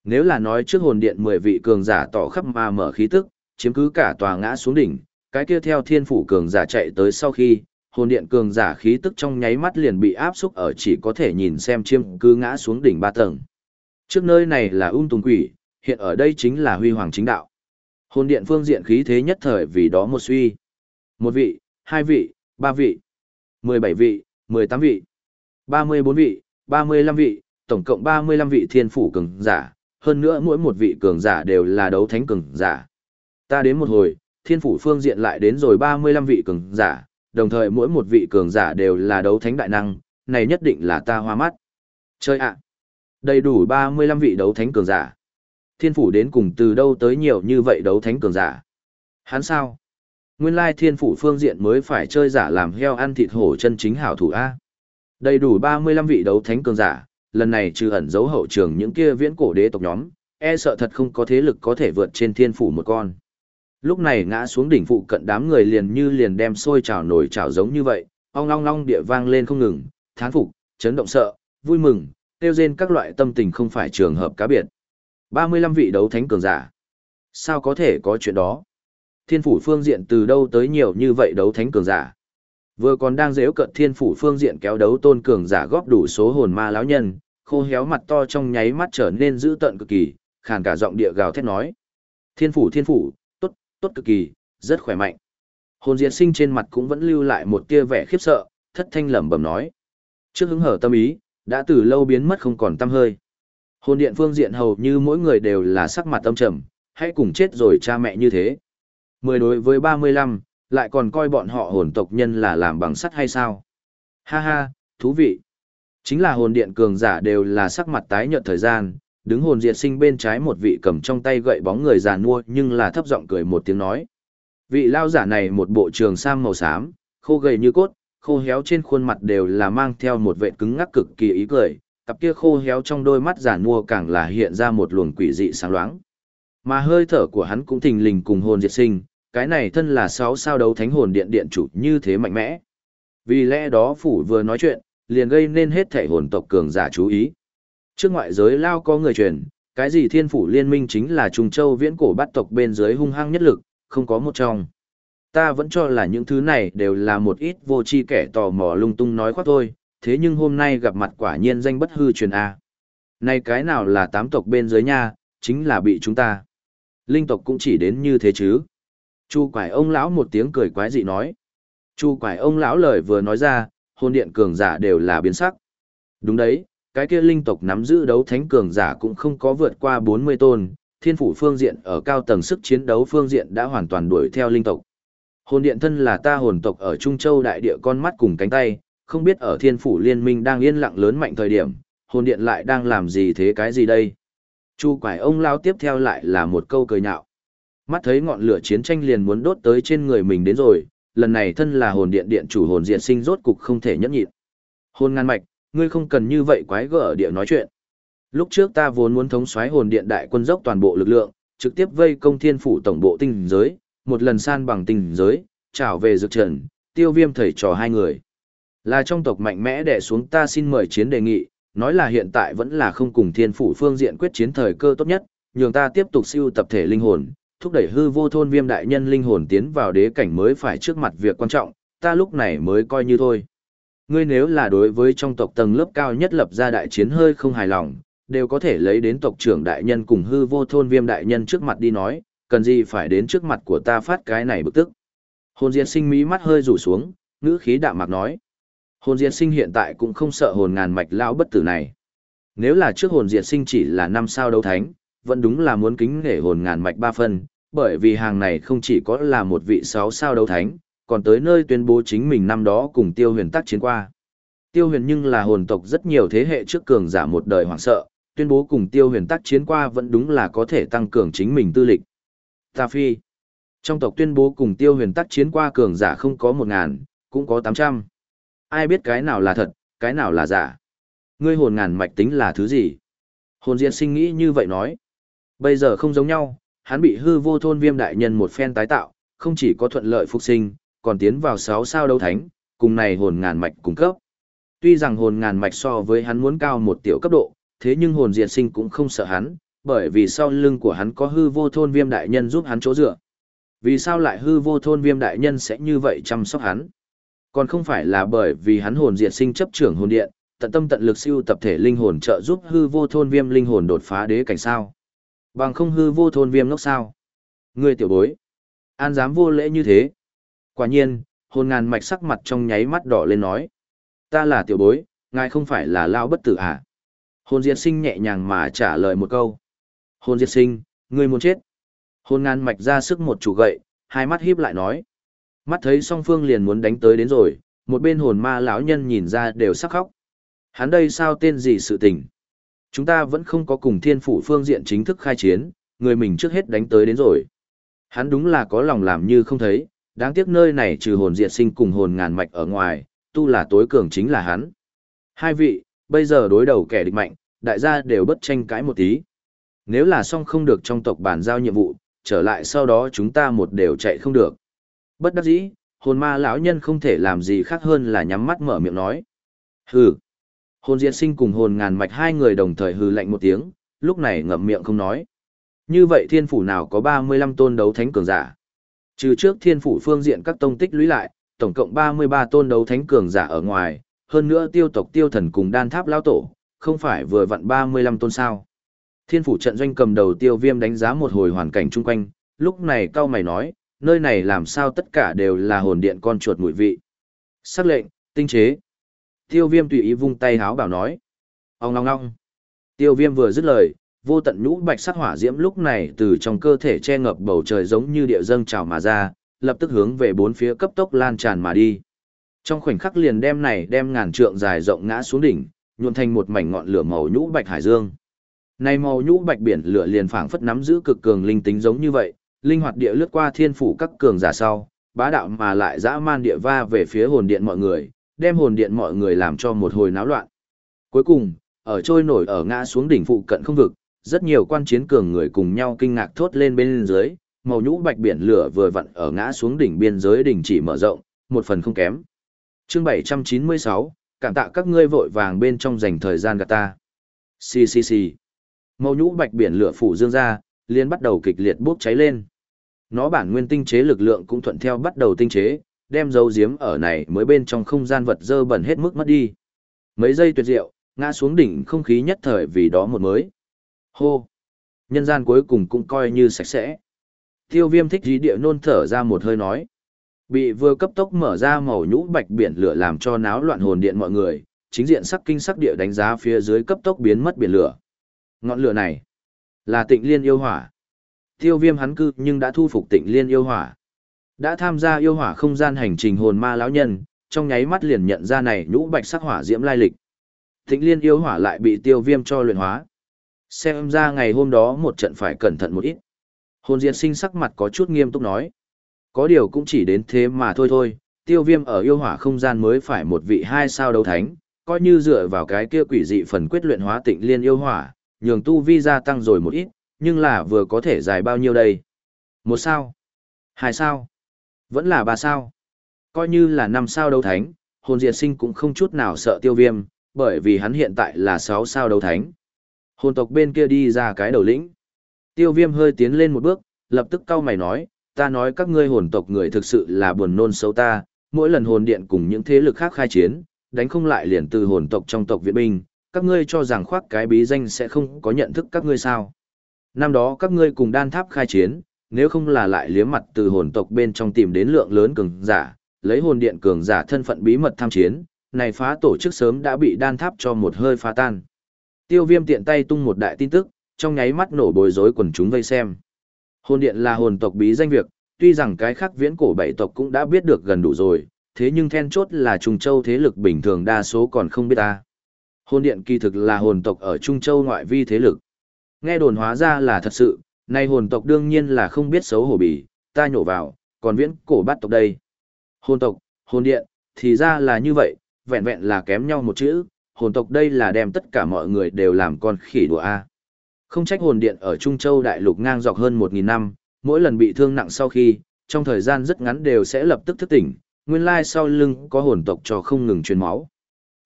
Speaker 1: Nếu là nói trước hồn điện 10 vị cường giả tỏ khắp mà mở khí tức, chiếm cứ cả tòa ngã xuống đỉnh, cái kia theo thiên phủ cường giả chạy tới sau khi, hồn điện cường giả khí tức trong nháy mắt liền bị áp xúc ở chỉ có thể nhìn xem chiêm cứ ngã xuống đỉnh ba tầng. Trước nơi này là ung tùng quỷ, hiện ở đây chính là huy hoàng chính đạo. Hồn điện phương diện khí thế nhất thời vì đó một suy. Một vị, hai vị, ba vị, mười bảy vị, mười tám vị, ba mươi bốn vị, ba mươi lăm vị, tổng cộng ba mươi lăm vị thiên phủ cường giả, hơn nữa mỗi một vị cường giả đều là đấu thánh cường giả. Ta đến một hồi, thiên phủ phương diện lại đến rồi ba mươi lăm vị cường giả, đồng thời mỗi một vị cường giả đều là đấu thánh đại năng, này nhất định là ta hoa mắt. Chơi ạ! Đầy đủ 35 vị đấu thánh cường giả. Thiên phủ đến cùng từ đâu tới nhiều như vậy đấu thánh cường giả. Hắn sao? Nguyên lai thiên phủ phương diện mới phải chơi giả làm heo ăn thịt hổ chân chính hảo thủ A. Đầy đủ 35 vị đấu thánh cường giả, lần này trừ ẩn dấu hậu trường những kia viễn cổ đế tộc nhóm, e sợ thật không có thế lực có thể vượt trên thiên phủ một con. Lúc này ngã xuống đỉnh phụ cận đám người liền như liền đem sôi trào nổi trào giống như vậy, ong long long địa vang lên không ngừng, thán phục, chấn động sợ, vui mừng, tiêu rên các loại tâm tình không phải trường hợp cá biệt. 35 vị đấu thánh cường giả. Sao có thể có chuyện đó? Thiên phủ phương diện từ đâu tới nhiều như vậy đấu thánh cường giả? Vừa còn đang dễu cận thiên phủ phương diện kéo đấu tôn cường giả góp đủ số hồn ma lão nhân, khô héo mặt to trong nháy mắt trở nên dữ tợn cực kỳ, khàn cả giọng địa gào thét nói. Thiên phủ thiên phủ, tốt, cực kỳ, rất khỏe mạnh. Hồn diệt sinh trên mặt cũng vẫn lưu lại một tia vẻ khiếp sợ, thất thanh lẩm bẩm nói. Trước hứng hở tâm ý, đã từ lâu biến mất không còn tâm hơi. Hồn điện phương diện hầu như mỗi người đều là sắc mặt tâm trầm, hãy cùng chết rồi cha mẹ như thế. Mười đối với ba mươi lăm, lại còn coi bọn họ hồn tộc nhân là làm bằng sắt hay sao? Ha ha, thú vị. Chính là hồn điện cường giả đều là sắc mặt tái nhợt thời gian, đứng hồn diệt sinh bên trái một vị cầm trong tay gậy bóng người già nua nhưng là thấp giọng cười một tiếng nói. Vị lao giả này một bộ trường sam màu xám, khô gầy như cốt, khô héo trên khuôn mặt đều là mang theo một vệ cứng ngắc cực kỳ ý cười, cặp kia khô héo trong đôi mắt giả nua càng là hiện ra một luồng quỷ dị sáng loáng. Mà hơi thở của hắn cũng thình lình cùng hồn diệt sinh, cái này thân là sáu sao đấu thánh hồn điện điện chủ như thế mạnh mẽ. Vì lẽ đó phủ vừa nói chuyện, liền gây nên hết thể hồn tộc cường giả chú ý. Trước ngoại giới lao có người truyền, cái gì thiên phủ liên minh chính là trùng Châu viễn cổ bắt tộc bên dưới hung hăng nhất lực, không có một trong. Ta vẫn cho là những thứ này đều là một ít vô tri kẻ tò mò lung tung nói khoác thôi, thế nhưng hôm nay gặp mặt quả nhiên danh bất hư truyền A. Này cái nào là tám tộc bên dưới nha, chính là bị chúng ta. Linh tộc cũng chỉ đến như thế chứ. Chu quải ông lão một tiếng cười quái dị nói. Chu quải ông lão lời vừa nói ra, hồn điện cường giả đều là biến sắc. Đúng đấy, cái kia linh tộc nắm giữ đấu thánh cường giả cũng không có vượt qua 40 tôn, thiên phủ phương diện ở cao tầng sức chiến đấu phương diện đã hoàn toàn đuổi theo linh tộc. Hồn điện thân là ta hồn tộc ở Trung Châu đại địa con mắt cùng cánh tay, không biết ở thiên phủ liên minh đang yên lặng lớn mạnh thời điểm, hồn điện lại đang làm gì thế cái gì đây? Chu quải ông lao tiếp theo lại là một câu cười nhạo. Mắt thấy ngọn lửa chiến tranh liền muốn đốt tới trên người mình đến rồi, lần này thân là hồn điện điện chủ hồn diện sinh rốt cục không thể nhẫn nhịn. Hồn ngăn mạch, ngươi không cần như vậy quái gở địa nói chuyện. Lúc trước ta vốn muốn thống soái hồn điện đại quân dốc toàn bộ lực lượng, trực tiếp vây công thiên phủ tổng bộ tinh giới, một lần san bằng tinh giới, trảo về dược trần, tiêu viêm thầy trò hai người. Là trong tộc mạnh mẽ đè xuống ta xin mời chiến đề nghị, nói là hiện tại vẫn là không cùng thiên phủ phương diện quyết chiến thời cơ tốt nhất, nhường ta tiếp tục siêu tập thể linh hồn, thúc đẩy hư vô thôn viêm đại nhân linh hồn tiến vào đế cảnh mới phải trước mặt việc quan trọng, ta lúc này mới coi như thôi. Ngươi nếu là đối với trong tộc tầng lớp cao nhất lập ra đại chiến hơi không hài lòng, đều có thể lấy đến tộc trưởng đại nhân cùng hư vô thôn viêm đại nhân trước mặt đi nói, cần gì phải đến trước mặt của ta phát cái này bực tức. Hồn diệt sinh mí mắt hơi rủ xuống, ngữ khí đạm mạc nói. Hồn diệt sinh hiện tại cũng không sợ hồn ngàn mạch lão bất tử này. Nếu là trước hồn diệt sinh chỉ là năm sao đấu thánh, vẫn đúng là muốn kính nể hồn ngàn mạch ba phân, bởi vì hàng này không chỉ có là một vị sáu sao đấu thánh, còn tới nơi tuyên bố chính mình năm đó cùng tiêu huyền tác chiến qua. Tiêu huyền nhưng là hồn tộc rất nhiều thế hệ trước cường giả một đời hoảng sợ, tuyên bố cùng tiêu huyền tác chiến qua vẫn đúng là có thể tăng cường chính mình tư lịch. Ta phi. Trong tộc tuyên bố cùng tiêu huyền tác chiến qua cường giả không có một ngàn, cũng có tám trăm. Ai biết cái nào là thật, cái nào là giả. Ngươi hồn ngàn mạch tính là thứ gì? Hồn diện sinh nghĩ như vậy nói. Bây giờ không giống nhau, hắn bị hư vô thôn viêm đại nhân một phen tái tạo, không chỉ có thuận lợi phục sinh, còn tiến vào sáu sao đấu thánh, cùng này hồn ngàn mạch cung cấp. Tuy rằng hồn ngàn mạch so với hắn muốn cao một tiểu cấp độ, thế nhưng hồn diệt sinh cũng không sợ hắn, bởi vì sau lưng của hắn có hư vô thôn viêm đại nhân giúp hắn chỗ dựa. Vì sao lại hư vô thôn viêm đại nhân sẽ như vậy chăm sóc hắn? Còn không phải là bởi vì hắn hồn diệt sinh chấp trưởng hồn điện, tận tâm tận lực siêu tập thể linh hồn trợ giúp hư vô thôn viêm linh hồn đột phá đế cảnh sao? Bằng không hư vô thôn viêm ngốc sao? Ngươi tiểu bối, an dám vô lễ như thế? Quả nhiên, hồn ngàn mạch sắc mặt trong nháy mắt đỏ lên nói. Ta là tiểu bối, ngài không phải là lao bất tử à? Hồn diệt sinh nhẹ nhàng mà trả lời một câu. Hồn diệt sinh, ngươi muốn chết. Hồn ngàn mạch ra sức một chủ gậy, hai mắt híp lại nói. Mắt thấy song phương liền muốn đánh tới đến rồi, một bên hồn ma lão nhân nhìn ra đều sắc khóc. Hắn đây sao tên gì sự tình? Chúng ta vẫn không có cùng thiên phủ phương diện chính thức khai chiến, người mình trước hết đánh tới đến rồi. Hắn đúng là có lòng làm như không thấy, đáng tiếc nơi này trừ hồn diệt sinh cùng hồn ngàn mạch ở ngoài, tu là tối cường chính là hắn. Hai vị, bây giờ đối đầu kẻ địch mạnh, đại gia đều bất tranh cãi một tí. Nếu là song không được trong tộc bàn giao nhiệm vụ, trở lại sau đó chúng ta một đều chạy không được. Bất đắc dĩ, hồn ma lão nhân không thể làm gì khác hơn là nhắm mắt mở miệng nói. Hừ. Hồn diệt sinh cùng hồn ngàn mạch hai người đồng thời hừ lạnh một tiếng, lúc này ngậm miệng không nói. Như vậy thiên phủ nào có 35 tôn đấu thánh cường giả? Trừ trước thiên phủ phương diện các tông tích lũy lại, tổng cộng 33 tôn đấu thánh cường giả ở ngoài, hơn nữa tiêu tộc tiêu thần cùng đan tháp lao tổ, không phải vừa vặn 35 tôn sao. Thiên phủ trận doanh cầm đầu tiêu viêm đánh giá một hồi hoàn cảnh chung quanh, lúc này cao mày nói, nơi này làm sao tất cả đều là hồn điện con chuột mùi vị. Sắc lệnh, tinh chế. Tiêu viêm tùy ý vung tay háo bảo nói. Ông ngong ngong. Tiêu viêm vừa dứt lời, vô tận nhũ bạch sắc hỏa diễm lúc này từ trong cơ thể che ngập bầu trời giống như địa dâng trào mà ra, lập tức hướng về bốn phía cấp tốc lan tràn mà đi. Trong khoảnh khắc liền đem này đem ngàn trượng dài rộng ngã xuống đỉnh, nhuộn thành một mảnh ngọn lửa màu nhũ bạch hải dương. Này màu nhũ bạch biển lửa liền phảng phất nắm giữ cực cường linh tính giống như vậy, linh hoạt địa lướt qua thiên phủ các cường giả sau, bá đạo mà lại dã man địa va về phía hồn điện mọi người, đem hồn điện mọi người làm cho một hồi náo loạn. Cuối cùng, ở trôi nổi ở ngã xuống đỉnh phụ cận không vực, rất nhiều quan chiến cường người cùng nhau kinh ngạc thốt lên bên dưới, màu nhũ bạch biển lửa vừa vặn ở ngã xuống đỉnh biên giới đỉnh chỉ mở rộng, một phần không kém. Chương 796, cảm tạ các ngươi vội vàng bên trong dành thời gian gạt ta. Xì xì xì. Màu nhũ bạch biển lửa phủ dương ra, liền bắt đầu kịch liệt bốc cháy lên. Nó bản nguyên tinh chế lực lượng cũng thuận theo bắt đầu tinh chế, đem dấu diếm ở này mới bên trong không gian vật dơ bẩn hết mức mất đi. Mấy giây tuyệt diệu, ngã xuống đỉnh không khí nhất thời vì đó một mới. Hô! Nhân gian cuối cùng cũng coi như sạch sẽ. Tiêu viêm thích dí địa nôn thở ra một hơi nói. Bị vừa cấp tốc mở ra màu nhũ bạch biển lửa làm cho náo loạn hồn điện mọi người, chính diện sắc kinh sắc địa đánh giá phía dưới cấp tốc biến mất biển lửa. Ngọn lửa này là tịnh liên yêu hỏa. Tiêu viêm hắn cư nhưng đã thu phục tịnh liên yêu hỏa. Đã tham gia yêu hỏa không gian hành trình hồn ma lão nhân, trong nháy mắt liền nhận ra này nhũ bạch sắc hỏa diễm lai lịch. Tịnh liên yêu hỏa lại bị tiêu viêm cho luyện hóa. Xem ra ngày hôm đó một trận phải cẩn thận một ít. Hồn diệt sinh sắc mặt có chút nghiêm túc nói. Có điều cũng chỉ đến thế mà thôi thôi, tiêu viêm ở yêu hỏa không gian mới phải một vị hai sao đấu thánh, coi như dựa vào cái kia quỷ dị phần quyết luyện hóa tịnh liên yêu hỏa, nhường tu vi gia tăng rồi một ít, nhưng là vừa có thể dài bao nhiêu đây? Một sao? Hai sao? Vẫn là ba sao? Coi như là năm sao đấu thánh, hồn diệt sinh cũng không chút nào sợ tiêu viêm, bởi vì hắn hiện tại là sáu sao đấu thánh. Hồn tộc bên kia đi ra cái đầu lĩnh. Tiêu viêm hơi tiến lên một bước, lập tức cau mày nói, ta nói các ngươi hồn tộc người thực sự là buồn nôn xấu ta, mỗi lần hồn điện cùng những thế lực khác khai chiến, đánh không lại liền từ hồn tộc trong tộc viện binh, các ngươi cho rằng khoác cái bí danh sẽ không có nhận thức các ngươi sao. Năm đó các ngươi cùng đan tháp khai chiến, nếu không là lại liếm mặt từ hồn tộc bên trong tìm đến lượng lớn cường giả, lấy hồn điện cường giả thân phận bí mật tham chiến, này phá tổ chức sớm đã bị đan tháp cho một hơi phá tan. Tiêu viêm tiện tay tung một đại tin tức, trong nháy mắt nổ bối rối quần chúng vây xem. Hồn điện là hồn tộc bí danh việc, tuy rằng cái khác viễn cổ bảy tộc cũng đã biết được gần đủ rồi, thế nhưng then chốt là Trung Châu thế lực bình thường đa số còn không biết ta. Hồn điện kỳ thực là hồn tộc ở Trung Châu ngoại vi thế lực. Nghe đồn hóa ra là thật sự, nay hồn tộc đương nhiên là không biết xấu hổ bỉ, ta nhổ vào, còn viễn cổ bắt tộc đây. Hồn tộc, hồn điện, thì ra là như vậy, vẹn vẹn là kém nhau một chữ, hồn tộc đây là đem tất cả mọi người đều làm con khỉ đùa A. Không trách hồn điện ở Trung Châu đại lục ngang dọc hơn 1.000 năm, mỗi lần bị thương nặng sau khi, trong thời gian rất ngắn đều sẽ lập tức thức tỉnh, nguyên lai sau lưng có hồn tộc cho không ngừng truyền máu.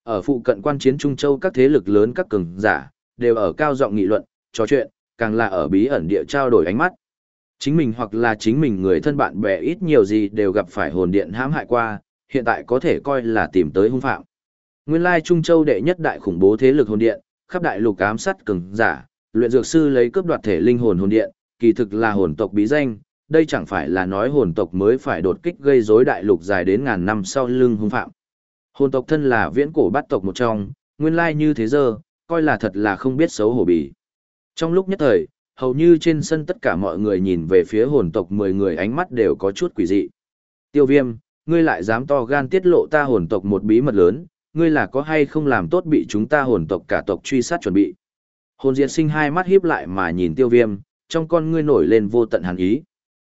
Speaker 1: Ở phụ cận quan chiến Trung Châu các thế lực lớn các cường giả, đều ở cao giọng nghị luận, trò chuyện, càng là ở bí ẩn địa trao đổi ánh mắt. Chính mình hoặc là chính mình người thân bạn bè ít nhiều gì đều gặp phải hồn điện hãm hại qua, hiện tại có thể coi là tìm tới hung phạm. Nguyên lai Trung Châu đệ nhất đại khủng bố thế lực hồn điện, khắp đại lục ám sát cường giả, luyện dược sư lấy cướp đoạt thể linh hồn hồn điện, kỳ thực là hồn tộc bí danh, đây chẳng phải là nói hồn tộc mới phải đột kích gây rối đại lục dài đến ngàn năm sau lưng hung phạm. Hồn tộc thân là viễn cổ bát tộc một trong, nguyên lai như thế giờ, coi là thật là không biết xấu hổ bỉ. Trong lúc nhất thời, hầu như trên sân tất cả mọi người nhìn về phía hồn tộc 10 người ánh mắt đều có chút quỷ dị. Tiêu viêm, ngươi lại dám to gan tiết lộ ta hồn tộc một bí mật lớn, ngươi là có hay không làm tốt bị chúng ta hồn tộc cả tộc truy sát chuẩn bị. Hồn diệt sinh hai mắt híp lại mà nhìn tiêu viêm, trong con ngươi nổi lên vô tận hàn ý.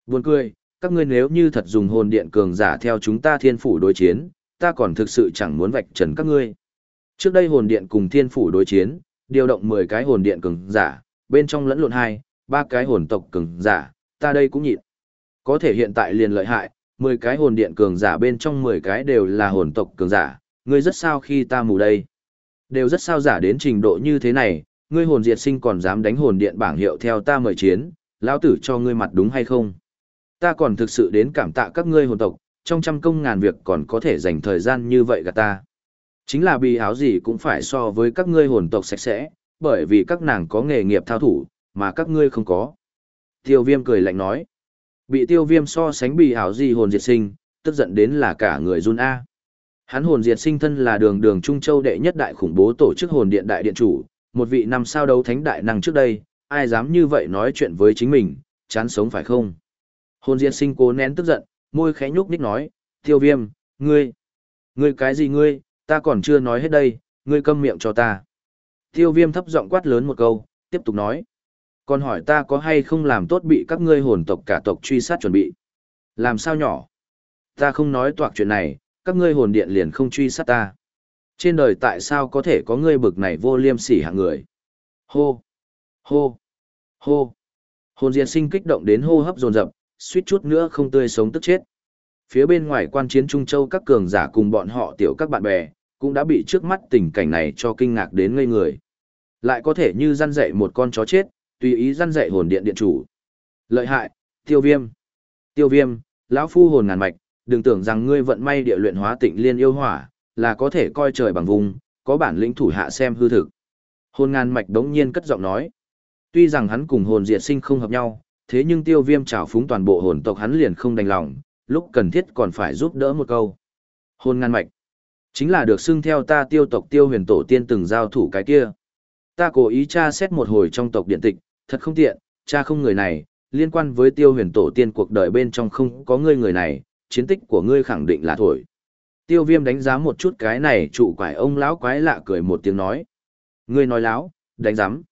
Speaker 1: Buồn cười, các ngươi nếu như thật dùng hồn điện cường giả theo chúng ta thiên phủ đối chiến, ta còn thực sự chẳng muốn vạch trần các ngươi. Trước đây hồn điện cùng thiên phủ đối chiến, điều động 10 cái hồn điện cường giả, bên trong lẫn lộn hai, ba cái hồn tộc cường giả, ta đây cũng nhịn. Có thể hiện tại liền lợi hại, 10 cái hồn điện cường giả bên trong 10 cái đều là hồn tộc cường giả, ngươi rất sao khi ta mù đây. Đều rất sao giả đến trình độ như thế này, ngươi hồn diệt sinh còn dám đánh hồn điện bảng hiệu theo ta mời chiến, lão tử cho ngươi mặt đúng hay không? Ta còn thực sự đến cảm tạ các ngươi hồn tộc, trong trăm công ngàn việc còn có thể dành thời gian như vậy gạt ta. Chính là Bì áo gì cũng phải so với các ngươi hồn tộc sạch sẽ, bởi vì các nàng có nghề nghiệp thao thủ, mà các ngươi không có. Tiêu viêm cười lạnh nói. Bị tiêu viêm so sánh Bì áo gì hồn diệt sinh, tức giận đến là cả người run A. Hắn hồn diệt sinh thân là đường đường Trung Châu đệ nhất đại khủng bố tổ chức hồn điện đại điện chủ, một vị năm sao đấu thánh đại năng trước đây, ai dám như vậy nói chuyện với chính mình, chán sống phải không? Hồn diệt sinh cố nén tức giận, môi khẽ nhúc nhích nói, tiêu viêm, ngươi, ngươi cái gì ngươi, ta còn chưa nói hết đây, ngươi câm miệng cho ta. Tiêu viêm thấp giọng quát lớn một câu, tiếp tục nói, còn hỏi ta có hay không làm tốt bị các ngươi hồn tộc cả tộc truy sát chuẩn bị. Làm sao nhỏ? Ta không nói toạc chuyện này, các ngươi hồn điện liền không truy sát ta. Trên đời tại sao có thể có ngươi bực này vô liêm sỉ hạng người? Hô! Hô! Hô! Hồn diệt sinh kích động đến hô hấp dồn dập, suýt chút nữa không tươi sống tức chết. Phía bên ngoài quan chiến Trung Châu các cường giả cùng bọn họ tiểu các bạn bè, cũng đã bị trước mắt tình cảnh này cho kinh ngạc đến ngây người. Lại có thể như răn dạy một con chó chết, tùy ý răn dạy hồn điện điện chủ. Lợi hại, tiêu viêm. Tiêu viêm, lão phu hồn ngàn mạch, đừng tưởng rằng ngươi vận may địa luyện hóa tịnh liên yêu hỏa, là có thể coi trời bằng vùng, có bản lĩnh thủ hạ xem hư thực. Hồn ngàn mạch đống nhiên cất giọng nói. Tuy rằng hắn cùng hồn diệt sinh không hợp nhau, thế nhưng tiêu viêm trào phúng toàn bộ hồn tộc hắn liền không đành lòng, lúc cần thiết còn phải giúp đỡ một câu. Hồn ngàn mạch. Chính là được xưng theo ta tiêu tộc tiêu huyền tổ tiên từng giao thủ cái kia. Ta cố ý tra xét một hồi trong tộc điện tịch, thật không tiện, cha không người này, liên quan với tiêu huyền tổ tiên cuộc đời bên trong không có ngươi người này, chiến tích của ngươi khẳng định là thổi. Tiêu viêm đánh giá một chút cái này trụ quải ông lão quái lạ cười một tiếng nói. Ngươi nói láo, đánh giám.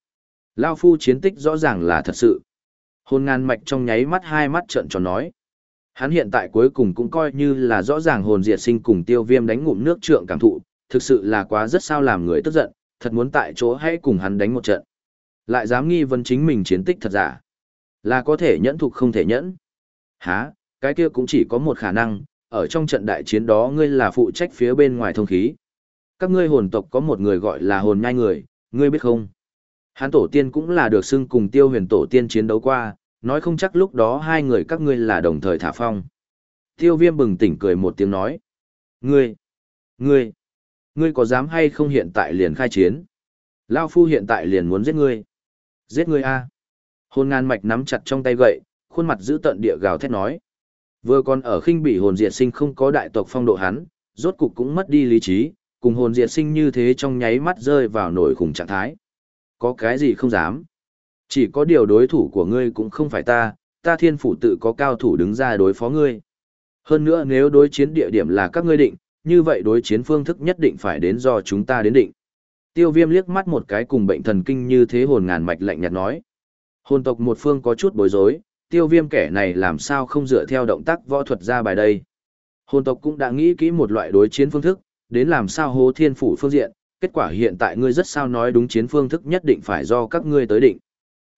Speaker 1: Lao phu chiến tích rõ ràng là thật sự. Hôn ngàn mạch trong nháy mắt hai mắt trợn tròn nói. Hắn hiện tại cuối cùng cũng coi như là rõ ràng hồn diệt sinh cùng tiêu viêm đánh ngụm nước trượng cảm thụ, thực sự là quá rất sao làm người tức giận, thật muốn tại chỗ hãy cùng hắn đánh một trận. Lại dám nghi vấn chính mình chiến tích thật giả. Là có thể nhẫn thục không thể nhẫn. Hả, cái kia cũng chỉ có một khả năng, ở trong trận đại chiến đó ngươi là phụ trách phía bên ngoài thông khí. Các ngươi hồn tộc có một người gọi là hồn nhai người, ngươi biết không? Hán tổ tiên cũng là được xưng cùng tiêu huyền tổ tiên chiến đấu qua, nói không chắc lúc đó hai người các ngươi là đồng thời thả phong. Tiêu viêm bừng tỉnh cười một tiếng nói. Ngươi, ngươi, ngươi có dám hay không hiện tại liền khai chiến? Lao phu hiện tại liền muốn giết ngươi. Giết ngươi a Hồn ngàn mạch nắm chặt trong tay gậy, khuôn mặt giữ tận địa gào thét nói. Vừa còn ở khinh bị hồn diệt sinh không có đại tộc phong độ hắn, rốt cục cũng mất đi lý trí, cùng hồn diệt sinh như thế trong nháy mắt rơi vào nổi khủng trạng thái. Có cái gì không dám? Chỉ có điều đối thủ của ngươi cũng không phải ta, ta thiên phủ tự có cao thủ đứng ra đối phó ngươi. Hơn nữa nếu đối chiến địa điểm là các ngươi định, như vậy đối chiến phương thức nhất định phải đến do chúng ta đến định. Tiêu viêm liếc mắt một cái cùng bệnh thần kinh như thế hồn ngàn mạch lạnh nhạt nói. Hồn tộc một phương có chút bối rối, tiêu viêm kẻ này làm sao không dựa theo động tác võ thuật ra bài đây. Hồn tộc cũng đã nghĩ kỹ một loại đối chiến phương thức, đến làm sao hố thiên phủ phương diện, kết quả hiện tại ngươi rất sao nói đúng chiến phương thức nhất định phải do các ngươi tới định.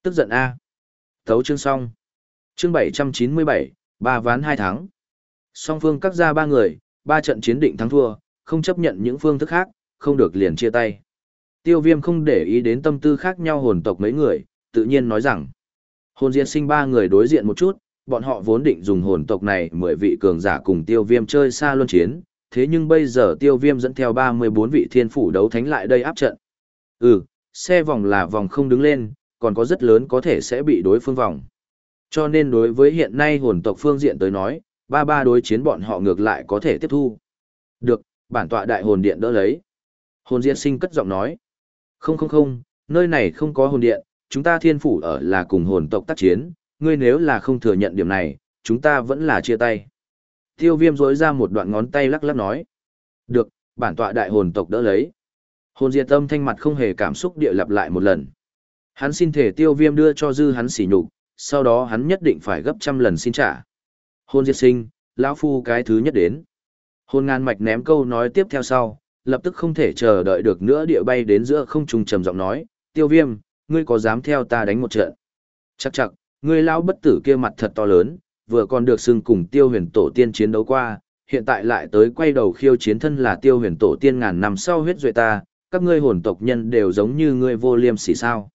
Speaker 1: Tức giận A. Thấu chương xong. Chương 797, ba ván hai tháng. Song phương cắt ra ba người, ba trận chiến định thắng thua, không chấp nhận những phương thức khác, không được liền chia tay. Tiêu viêm không để ý đến tâm tư khác nhau hồn tộc mấy người, tự nhiên nói rằng. Hồn diệt sinh ba người đối diện một chút, bọn họ vốn định dùng hồn tộc này mười vị cường giả cùng tiêu viêm chơi xa luân chiến, thế nhưng bây giờ tiêu viêm dẫn theo 34 vị thiên phủ đấu thánh lại đây áp trận. Ừ, xe vòng là vòng không đứng lên, còn có rất lớn có thể sẽ bị đối phương vòng. Cho nên đối với hiện nay hồn tộc phương diện tới nói, ba ba đối chiến bọn họ ngược lại có thể tiếp thu. Được, bản tọa đại hồn điện đỡ lấy. Hồn diệt sinh cất giọng nói. Không không không, nơi này không có hồn điện, chúng ta thiên phủ ở là cùng hồn tộc tác chiến, ngươi nếu là không thừa nhận điểm này, chúng ta vẫn là chia tay. Tiêu viêm rối ra một đoạn ngón tay lắc lắc nói. Được, bản tọa đại hồn tộc đỡ lấy. Hồn diệt tâm thanh mặt không hề cảm xúc địa lặp lại một lần. Hắn xin thể tiêu viêm đưa cho dư hắn xỉ nhục, sau đó hắn nhất định phải gấp trăm lần xin trả. Hôn diệt sinh, lão phu cái thứ nhất đến. Hôn ngàn mạch ném câu nói tiếp theo sau, lập tức không thể chờ đợi được nữa địa bay đến giữa không trung trầm giọng nói, tiêu viêm, ngươi có dám theo ta đánh một trận? Chắc chắc, ngươi lão bất tử kia mặt thật to lớn, vừa còn được xưng cùng tiêu huyền tổ tiên chiến đấu qua, hiện tại lại tới quay đầu khiêu chiến thân là tiêu huyền tổ tiên ngàn năm sau huyết duệ ta, các ngươi hồn tộc nhân đều giống như ngươi vô liêm sỉ sao.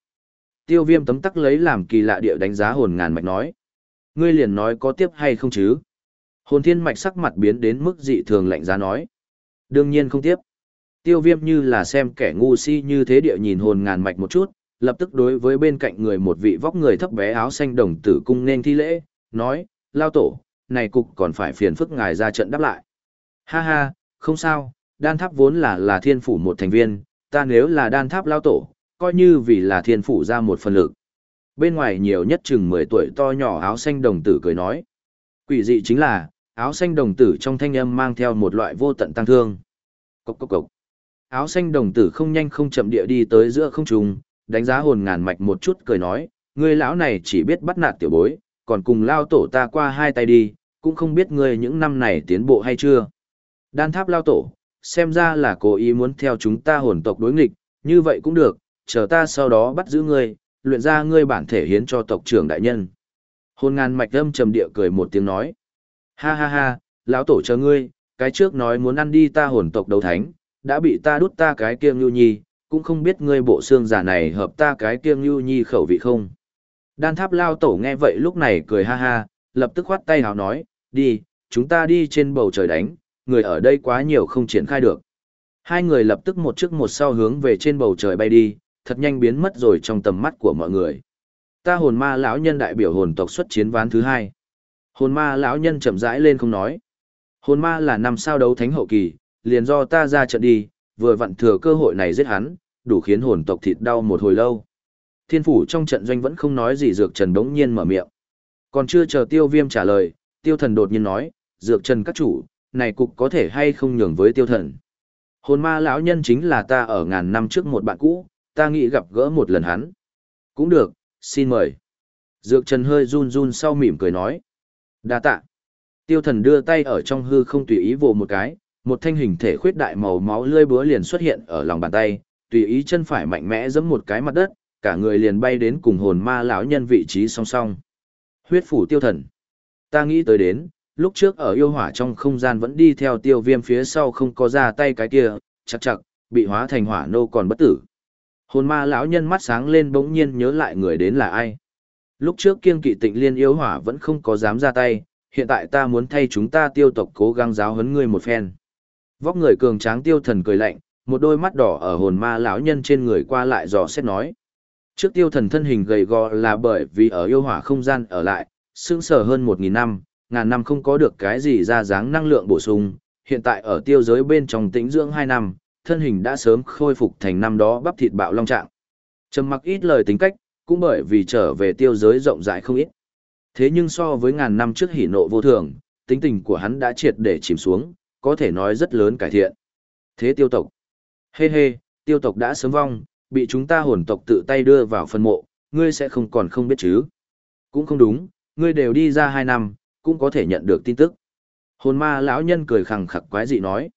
Speaker 1: Tiêu viêm tấm tắc lấy làm kỳ lạ địa đánh giá hồn ngàn mạch nói. Ngươi liền nói có tiếp hay không chứ? Hồn thiên mạch sắc mặt biến đến mức dị thường lạnh giá nói. Đương nhiên không tiếp. Tiêu viêm như là xem kẻ ngu si như thế địa nhìn hồn ngàn mạch một chút, lập tức đối với bên cạnh người một vị vóc người thấp bé áo xanh đồng tử cung nên thi lễ, nói, lao tổ, này cục còn phải phiền phức ngài ra trận đáp lại. Ha ha, không sao, đan tháp vốn là là thiên phủ một thành viên, ta nếu là đan tháp lao tổ, coi như vì là thiên phủ ra một phần lực. Bên ngoài nhiều nhất chừng 10 tuổi to nhỏ áo xanh đồng tử cười nói. Quỷ dị chính là, áo xanh đồng tử trong thanh âm mang theo một loại vô tận tăng thương. Cốc cốc cốc. Áo xanh đồng tử không nhanh không chậm địa đi tới giữa không trung, đánh giá hồn ngàn mạch một chút cười nói, ngươi lão này chỉ biết bắt nạt tiểu bối, còn cùng lao tổ ta qua hai tay đi, cũng không biết ngươi những năm này tiến bộ hay chưa. Đan tháp lao tổ, xem ra là cố ý muốn theo chúng ta hồn tộc đối nghịch, như vậy cũng được, chờ ta sau đó bắt giữ ngươi, luyện ra ngươi bản thể hiến cho tộc trưởng đại nhân. Hồn ngàn mạch âm trầm địa cười một tiếng nói. Ha ha ha, lão tổ chờ ngươi, cái trước nói muốn ăn đi ta hồn tộc đấu thánh, đã bị ta đút ta cái kiêng nhu nhi, cũng không biết ngươi bộ xương giả này hợp ta cái kiêng nhu nhi khẩu vị không. Đan tháp lao tổ nghe vậy lúc này cười ha ha, lập tức khoát tay hào nói, đi, chúng ta đi trên bầu trời đánh, người ở đây quá nhiều không triển khai được. Hai người lập tức một trước một sau hướng về trên bầu trời bay đi, thật nhanh biến mất rồi trong tầm mắt của mọi người. Ta hồn ma lão nhân đại biểu hồn tộc xuất chiến ván thứ hai. Hồn ma lão nhân chậm rãi lên không nói. Hồn ma là năm sao đấu thánh hậu kỳ, liền do ta ra trận đi, vừa vặn thừa cơ hội này giết hắn, đủ khiến hồn tộc thịt đau một hồi lâu. Thiên phủ trong trận doanh vẫn không nói gì Dược Trần đống nhiên mở miệng. Còn chưa chờ tiêu viêm trả lời, tiêu thần đột nhiên nói, Dược Trần các chủ, này cục có thể hay không nhường với tiêu thần. Hồn ma lão nhân chính là ta ở ngàn năm trước một bạn cũ, ta nghĩ gặp gỡ một lần hắn. Cũng được, xin mời. Dược Trần hơi run run sau mỉm cười nói. đa tạ. Tiêu thần đưa tay ở trong hư không tùy ý vồ một cái, một thanh hình thể khuyết đại màu máu lươi búa liền xuất hiện ở lòng bàn tay, tùy ý chân phải mạnh mẽ giẫm một cái mặt đất, cả người liền bay đến cùng hồn ma lão nhân vị trí song song. Huyết phủ tiêu thần. Ta nghĩ tới đến, lúc trước ở yêu hỏa trong không gian vẫn đi theo tiêu viêm phía sau không có ra tay cái kia, chặt chặt bị hóa thành hỏa nô còn bất tử. Hồn ma lão nhân mắt sáng lên bỗng nhiên nhớ lại người đến là ai. Lúc trước kiên kỵ tịnh liên yêu hỏa vẫn không có dám ra tay, hiện tại ta muốn thay chúng ta tiêu tộc cố gắng giáo huấn ngươi một phen. Vóc người cường tráng tiêu thần cười lạnh, một đôi mắt đỏ ở hồn ma lão nhân trên người qua lại dò xét nói. Trước tiêu thần thân hình gầy gò là bởi vì ở yêu hỏa không gian ở lại, sững sờ hơn một nghìn năm, ngàn năm không có được cái gì ra dáng năng lượng bổ sung, hiện tại ở tiêu giới bên trong tĩnh dưỡng hai năm, thân hình đã sớm khôi phục thành năm đó bắp thịt bạo long trạng. Trầm mặc ít lời tính cách, cũng bởi vì trở về tiêu giới rộng rãi không ít. Thế nhưng so với ngàn năm trước hỉ nộ vô thường, tính tình của hắn đã triệt để chìm xuống, có thể nói rất lớn cải thiện. Thế tiêu tộc. Hê hey hê, tiêu tộc đã sớm vong, bị chúng ta hồn tộc tự tay đưa vào phân mộ, ngươi sẽ không còn không biết chứ. Cũng không đúng, ngươi đều đi ra hai năm, cũng có thể nhận được tin tức. Hồn ma lão nhân cười khẳng khặc quái dị nói.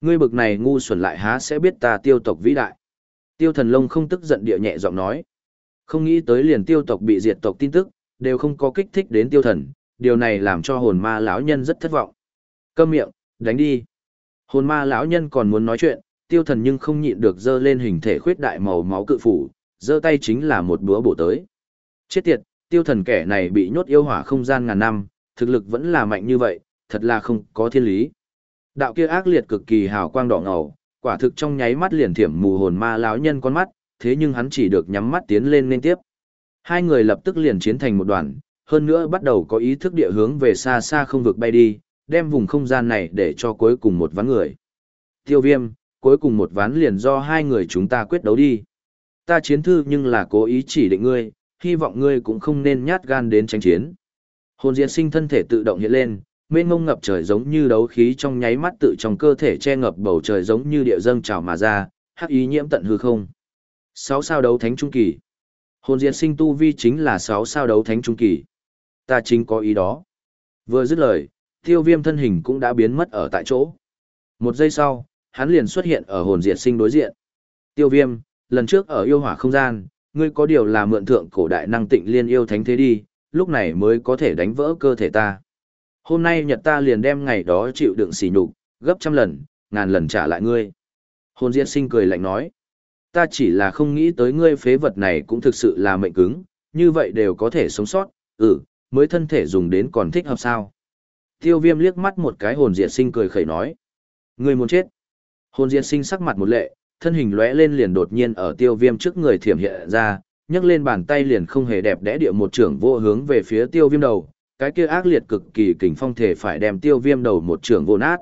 Speaker 1: Ngươi bực này ngu xuẩn lại há sẽ biết ta tiêu tộc vĩ đại. Tiêu thần lông không tức giận địa nhẹ giọng nói. Không nghĩ tới liền tiêu tộc bị diệt tộc tin tức, đều không có kích thích đến tiêu thần, điều này làm cho hồn ma lão nhân rất thất vọng. Câm miệng, đánh đi. Hồn ma lão nhân còn muốn nói chuyện, tiêu thần nhưng không nhịn được dơ lên hình thể khuyết đại màu máu cự phủ, dơ tay chính là một búa bổ tới. Chết tiệt, tiêu thần kẻ này bị nhốt yêu hỏa không gian ngàn năm, thực lực vẫn là mạnh như vậy, thật là không có thiên lý. Đạo kia ác liệt cực kỳ hào quang đỏ ngầu, quả thực trong nháy mắt liền thiểm mù hồn ma lão nhân con mắt, thế nhưng hắn chỉ được nhắm mắt tiến lên nên tiếp. Hai người lập tức liền chiến thành một đoàn, hơn nữa bắt đầu có ý thức địa hướng về xa xa không vực bay đi, đem vùng không gian này để cho cuối cùng một ván người. Tiêu viêm, cuối cùng một ván liền do hai người chúng ta quyết đấu đi. Ta chiến thư nhưng là cố ý chỉ định ngươi, hy vọng ngươi cũng không nên nhát gan đến tranh chiến. Hồn diệt sinh thân thể tự động hiện lên, mênh mông ngập trời giống như đấu khí trong nháy mắt tự trong cơ thể che ngập bầu trời giống như địa dâng trào mà ra, hắc ý nhiễm tận hư không. Sáu sao đấu thánh trung kỳ. Hồn diệt sinh tu vi chính là sáu sao đấu thánh trung kỳ. Ta chính có ý đó. Vừa dứt lời, tiêu viêm thân hình cũng đã biến mất ở tại chỗ. Một giây sau, hắn liền xuất hiện ở hồn diệt sinh đối diện. Tiêu viêm, lần trước ở yêu hỏa không gian, ngươi có điều là mượn thượng cổ đại năng tịnh liên yêu thánh thế đi, lúc này mới có thể đánh vỡ cơ thể ta. Hôm nay nhật ta liền đem ngày đó chịu đựng sỉ nhục, gấp trăm lần, ngàn lần trả lại ngươi. Hồn diệt sinh cười lạnh nói, ta chỉ là không nghĩ tới ngươi phế vật này cũng thực sự là mệnh cứng, như vậy đều có thể sống sót, ừ, mới thân thể dùng đến còn thích hợp sao. Tiêu viêm liếc mắt một cái hồn diệt sinh cười khẩy nói, ngươi muốn chết. Hồn diệt sinh sắc mặt một lệ, thân hình lóe lên liền đột nhiên ở tiêu viêm trước người thiểm hiện ra, nhấc lên bàn tay liền không hề đẹp đẽ địa một trưởng vô hướng về phía tiêu viêm đầu, cái kia ác liệt cực kỳ kình phong thể phải đem tiêu viêm đầu một trưởng vô nát.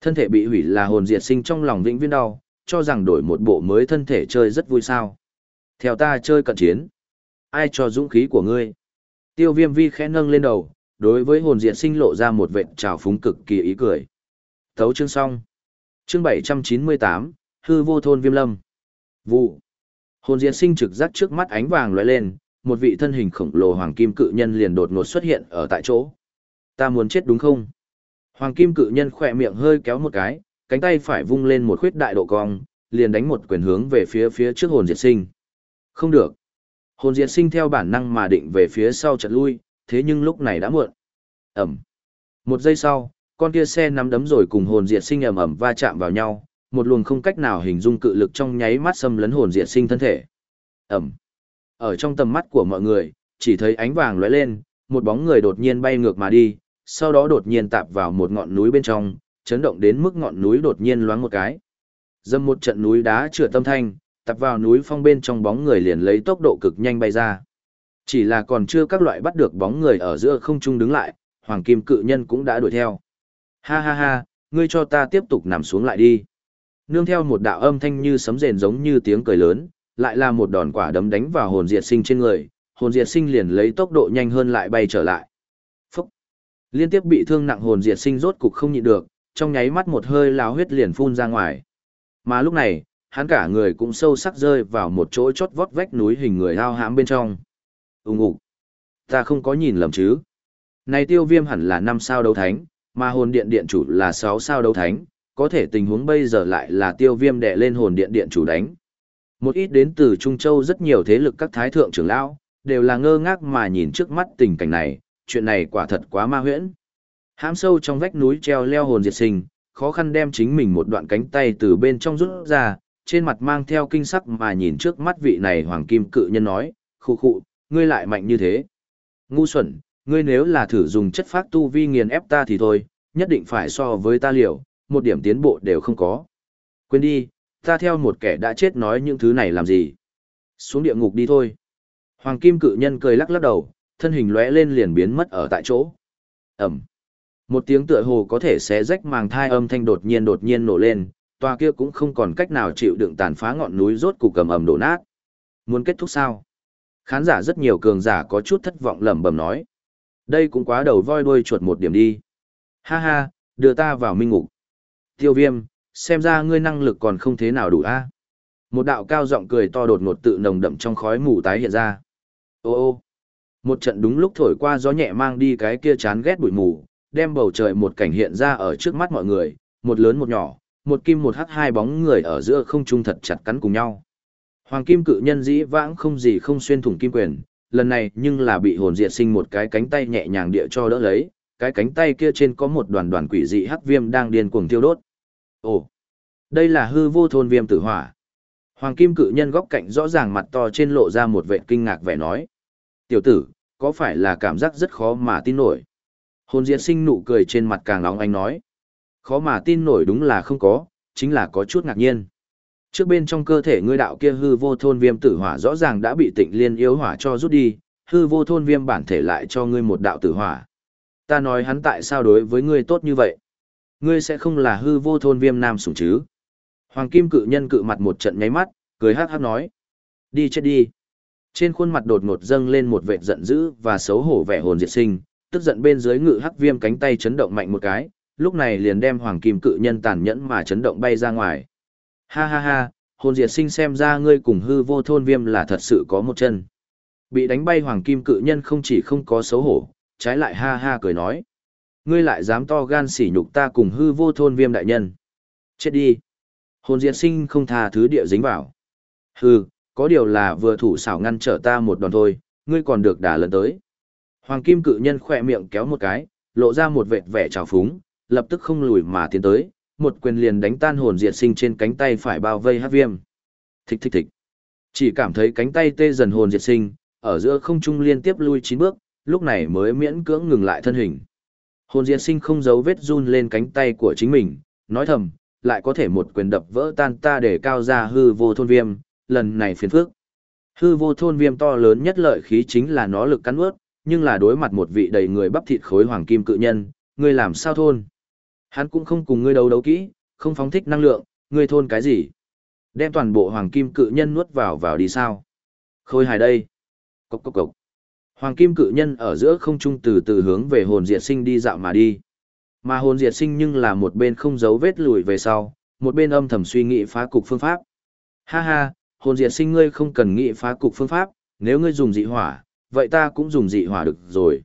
Speaker 1: Thân thể bị hủy là hồn diệt sinh trong lòng vĩnh viễn đau, cho rằng đổi một bộ mới thân thể chơi rất vui sao. Theo ta chơi cận chiến. Ai cho dũng khí của ngươi? Tiêu viêm vi khẽ nâng lên đầu, đối với hồn diệt sinh lộ ra một vệt trào phúng cực kỳ ý cười. Thấu chương xong. Chương 798, hư vô thôn viêm lâm. Vụ. Hồn diệt sinh trực giác trước mắt ánh vàng lóe lên, một vị thân hình khổng lồ hoàng kim cự nhân liền đột ngột xuất hiện ở tại chỗ. Ta muốn chết đúng không? Hoàng kim cự nhân khỏe miệng hơi kéo một cái, cánh tay phải vung lên một khuyết đại độ cong, liền đánh một quyền hướng về phía phía trước hồn diệt sinh. Không được. Hồn diệt sinh theo bản năng mà định về phía sau chợt lui, thế nhưng lúc này đã muộn. Ẩm. Một giây sau, con kia xe nắm đấm rồi cùng hồn diệt sinh ầm ầm va chạm vào nhau, một luồng không cách nào hình dung cự lực trong nháy mắt xâm lấn hồn diệt sinh thân thể. ầm! Ở trong tầm mắt của mọi người, chỉ thấy ánh vàng lóe lên, một bóng người đột nhiên bay ngược mà đi, sau đó đột nhiên tạp vào một ngọn núi bên trong, chấn động đến mức ngọn núi đột nhiên loáng một cái. Dâm một trận núi đá chữa tâm thanh, tạp vào núi phong bên trong bóng người liền lấy tốc độ cực nhanh bay ra. Chỉ là còn chưa các loại bắt được bóng người ở giữa không trung đứng lại, hoàng kim cự nhân cũng đã đuổi theo. Ha ha ha, ngươi cho ta tiếp tục nằm xuống lại đi. Nương theo một đạo âm thanh như sấm rền giống như tiếng cười lớn, lại là một đòn quả đấm đánh vào hồn diệt sinh trên người, hồn diệt sinh liền lấy tốc độ nhanh hơn lại bay trở lại. Phúc! Liên tiếp bị thương nặng hồn diệt sinh rốt cục không nhịn được, trong nháy mắt một hơi lao huyết liền phun ra ngoài. Mà lúc này, hắn cả người cũng sâu sắc rơi vào một chỗ chót vót vách núi hình người hao hãm bên trong. Úng ục! Ta không có nhìn lầm chứ. Này tiêu viêm hẳn là năm sao đấu thánh, mà hồn điện điện chủ là sáu sao đấu thánh, có thể tình huống bây giờ lại là tiêu viêm đè lên hồn điện điện chủ đánh. Một ít đến từ Trung Châu rất nhiều thế lực các thái thượng trưởng lão, đều là ngơ ngác mà nhìn trước mắt tình cảnh này, chuyện này quả thật quá ma huyễn. Hãm sâu trong vách núi treo leo hồn diệt sinh, khó khăn đem chính mình một đoạn cánh tay từ bên trong rút ra, trên mặt mang theo kinh sắc mà nhìn trước mắt vị này hoàng kim cự nhân nói, khu khụ, ngươi lại mạnh như thế. Ngu xuẩn, ngươi nếu là thử dùng chất phát tu vi nghiền ép ta thì thôi, nhất định phải so với ta liều, một điểm tiến bộ đều không có. Quên đi, ta theo một kẻ đã chết nói những thứ này làm gì. Xuống địa ngục đi thôi. Hoàng kim cự nhân cười lắc lắc đầu, thân hình lóe lên liền biến mất ở tại chỗ. Ẩm. Một tiếng tựa hồ có thể xé rách màng thai âm thanh đột nhiên đột nhiên nổ lên, tòa kia cũng không còn cách nào chịu đựng tàn phá ngọn núi rốt cục cầm ầm đổ nát. Muốn kết thúc sao? Khán giả rất nhiều cường giả có chút thất vọng lẩm bẩm nói. Đây cũng quá đầu voi đuôi chuột một điểm đi. Ha ha, đưa ta vào minh ngục. Tiêu viêm, xem ra ngươi năng lực còn không thế nào đủ a. Một đạo cao giọng cười to đột ngột tự nồng đậm trong khói mù tái hiện ra. Ô ô. Một trận đúng lúc thổi qua gió nhẹ mang đi cái kia chán ghét bụi mù, đem bầu trời một cảnh hiện ra ở trước mắt mọi người, một lớn một nhỏ, một kim một hắc hai bóng người ở giữa không trung thật chặt cắn cùng nhau. Hoàng kim cự nhân dĩ vãng không gì không xuyên thủng kim quyền, lần này nhưng là bị hồn diệt sinh một cái cánh tay nhẹ nhàng địa cho đỡ lấy, cái cánh tay kia trên có một đoàn đoàn quỷ dị hắc viêm đang điên cuồng tiêu đốt. Ồ, đây là hư vô thôn viêm tử hỏa. Hoàng kim cự nhân góc cạnh rõ ràng mặt to trên lộ ra một vẻ kinh ngạc vẻ nói. Tiểu tử, có phải là cảm giác rất khó mà tin nổi? Hồn diệt sinh nụ cười trên mặt càng nóng anh nói. Khó mà tin nổi đúng là không có, chính là có chút ngạc nhiên. Trước bên trong cơ thể ngươi đạo kia hư vô thôn viêm tử hỏa rõ ràng đã bị tịnh liên yếu hỏa cho rút đi, hư vô thôn viêm bản thể lại cho ngươi một đạo tử hỏa. Ta nói hắn tại sao đối với ngươi tốt như vậy? Ngươi sẽ không là hư vô thôn viêm nam sủng chứ? Hoàng kim cự nhân cự mặt một trận nháy mắt, cười hát hát nói. Đi chết đi. Trên khuôn mặt đột ngột dâng lên một vệt giận dữ và xấu hổ vẻ hồn diệt sinh, tức giận bên dưới ngự hắc viêm cánh tay chấn động mạnh một cái, lúc này liền đem hoàng kim cự nhân tàn nhẫn mà chấn động bay ra ngoài. Ha ha ha, hồn diệt sinh xem ra ngươi cùng hư vô thôn viêm là thật sự có một chân. Bị đánh bay hoàng kim cự nhân không chỉ không có xấu hổ, trái lại ha ha cười nói. Ngươi lại dám to gan sỉ nhục ta cùng hư vô thôn viêm đại nhân. Chết đi. Hồn diệt sinh không tha thứ địa dính vào. Hừ, có điều là vừa thủ xảo ngăn trở ta một đòn thôi, ngươi còn được đả lần tới. Hoàng kim cự nhân khỏe miệng kéo một cái, lộ ra một vệt vẻ trào phúng, lập tức không lùi mà tiến tới, một quyền liền đánh tan hồn diệt sinh trên cánh tay phải bao vây hát viêm. Thích thích thích. Chỉ cảm thấy cánh tay tê dần hồn diệt sinh, ở giữa không trung liên tiếp lui chín bước, lúc này mới miễn cưỡng ngừng lại thân hình. Hồn diệt sinh không giấu vết run lên cánh tay của chính mình, nói thầm, lại có thể một quyền đập vỡ tan ta để cao ra hư vô thôn viêm, lần này phiền phức. Hư vô thôn viêm to lớn nhất lợi khí chính là nó lực cắn ướt, nhưng là đối mặt một vị đầy người bắp thịt khối hoàng kim cự nhân, ngươi làm sao thôn? Hắn cũng không cùng ngươi đấu đấu kỹ, không phóng thích năng lượng, ngươi thôn cái gì? Đem toàn bộ hoàng kim cự nhân nuốt vào vào đi sao? Khôi hài đây. Cốc cốc cốc. Hoàng kim cự nhân ở giữa không trung từ từ hướng về hồn diệt sinh đi dạo mà đi. Mà hồn diệt sinh nhưng là một bên không giấu vết lùi về sau, một bên âm thầm suy nghĩ phá cục phương pháp. Ha ha, hồn diệt sinh ngươi không cần nghĩ phá cục phương pháp, nếu ngươi dùng dị hỏa, vậy ta cũng dùng dị hỏa được rồi.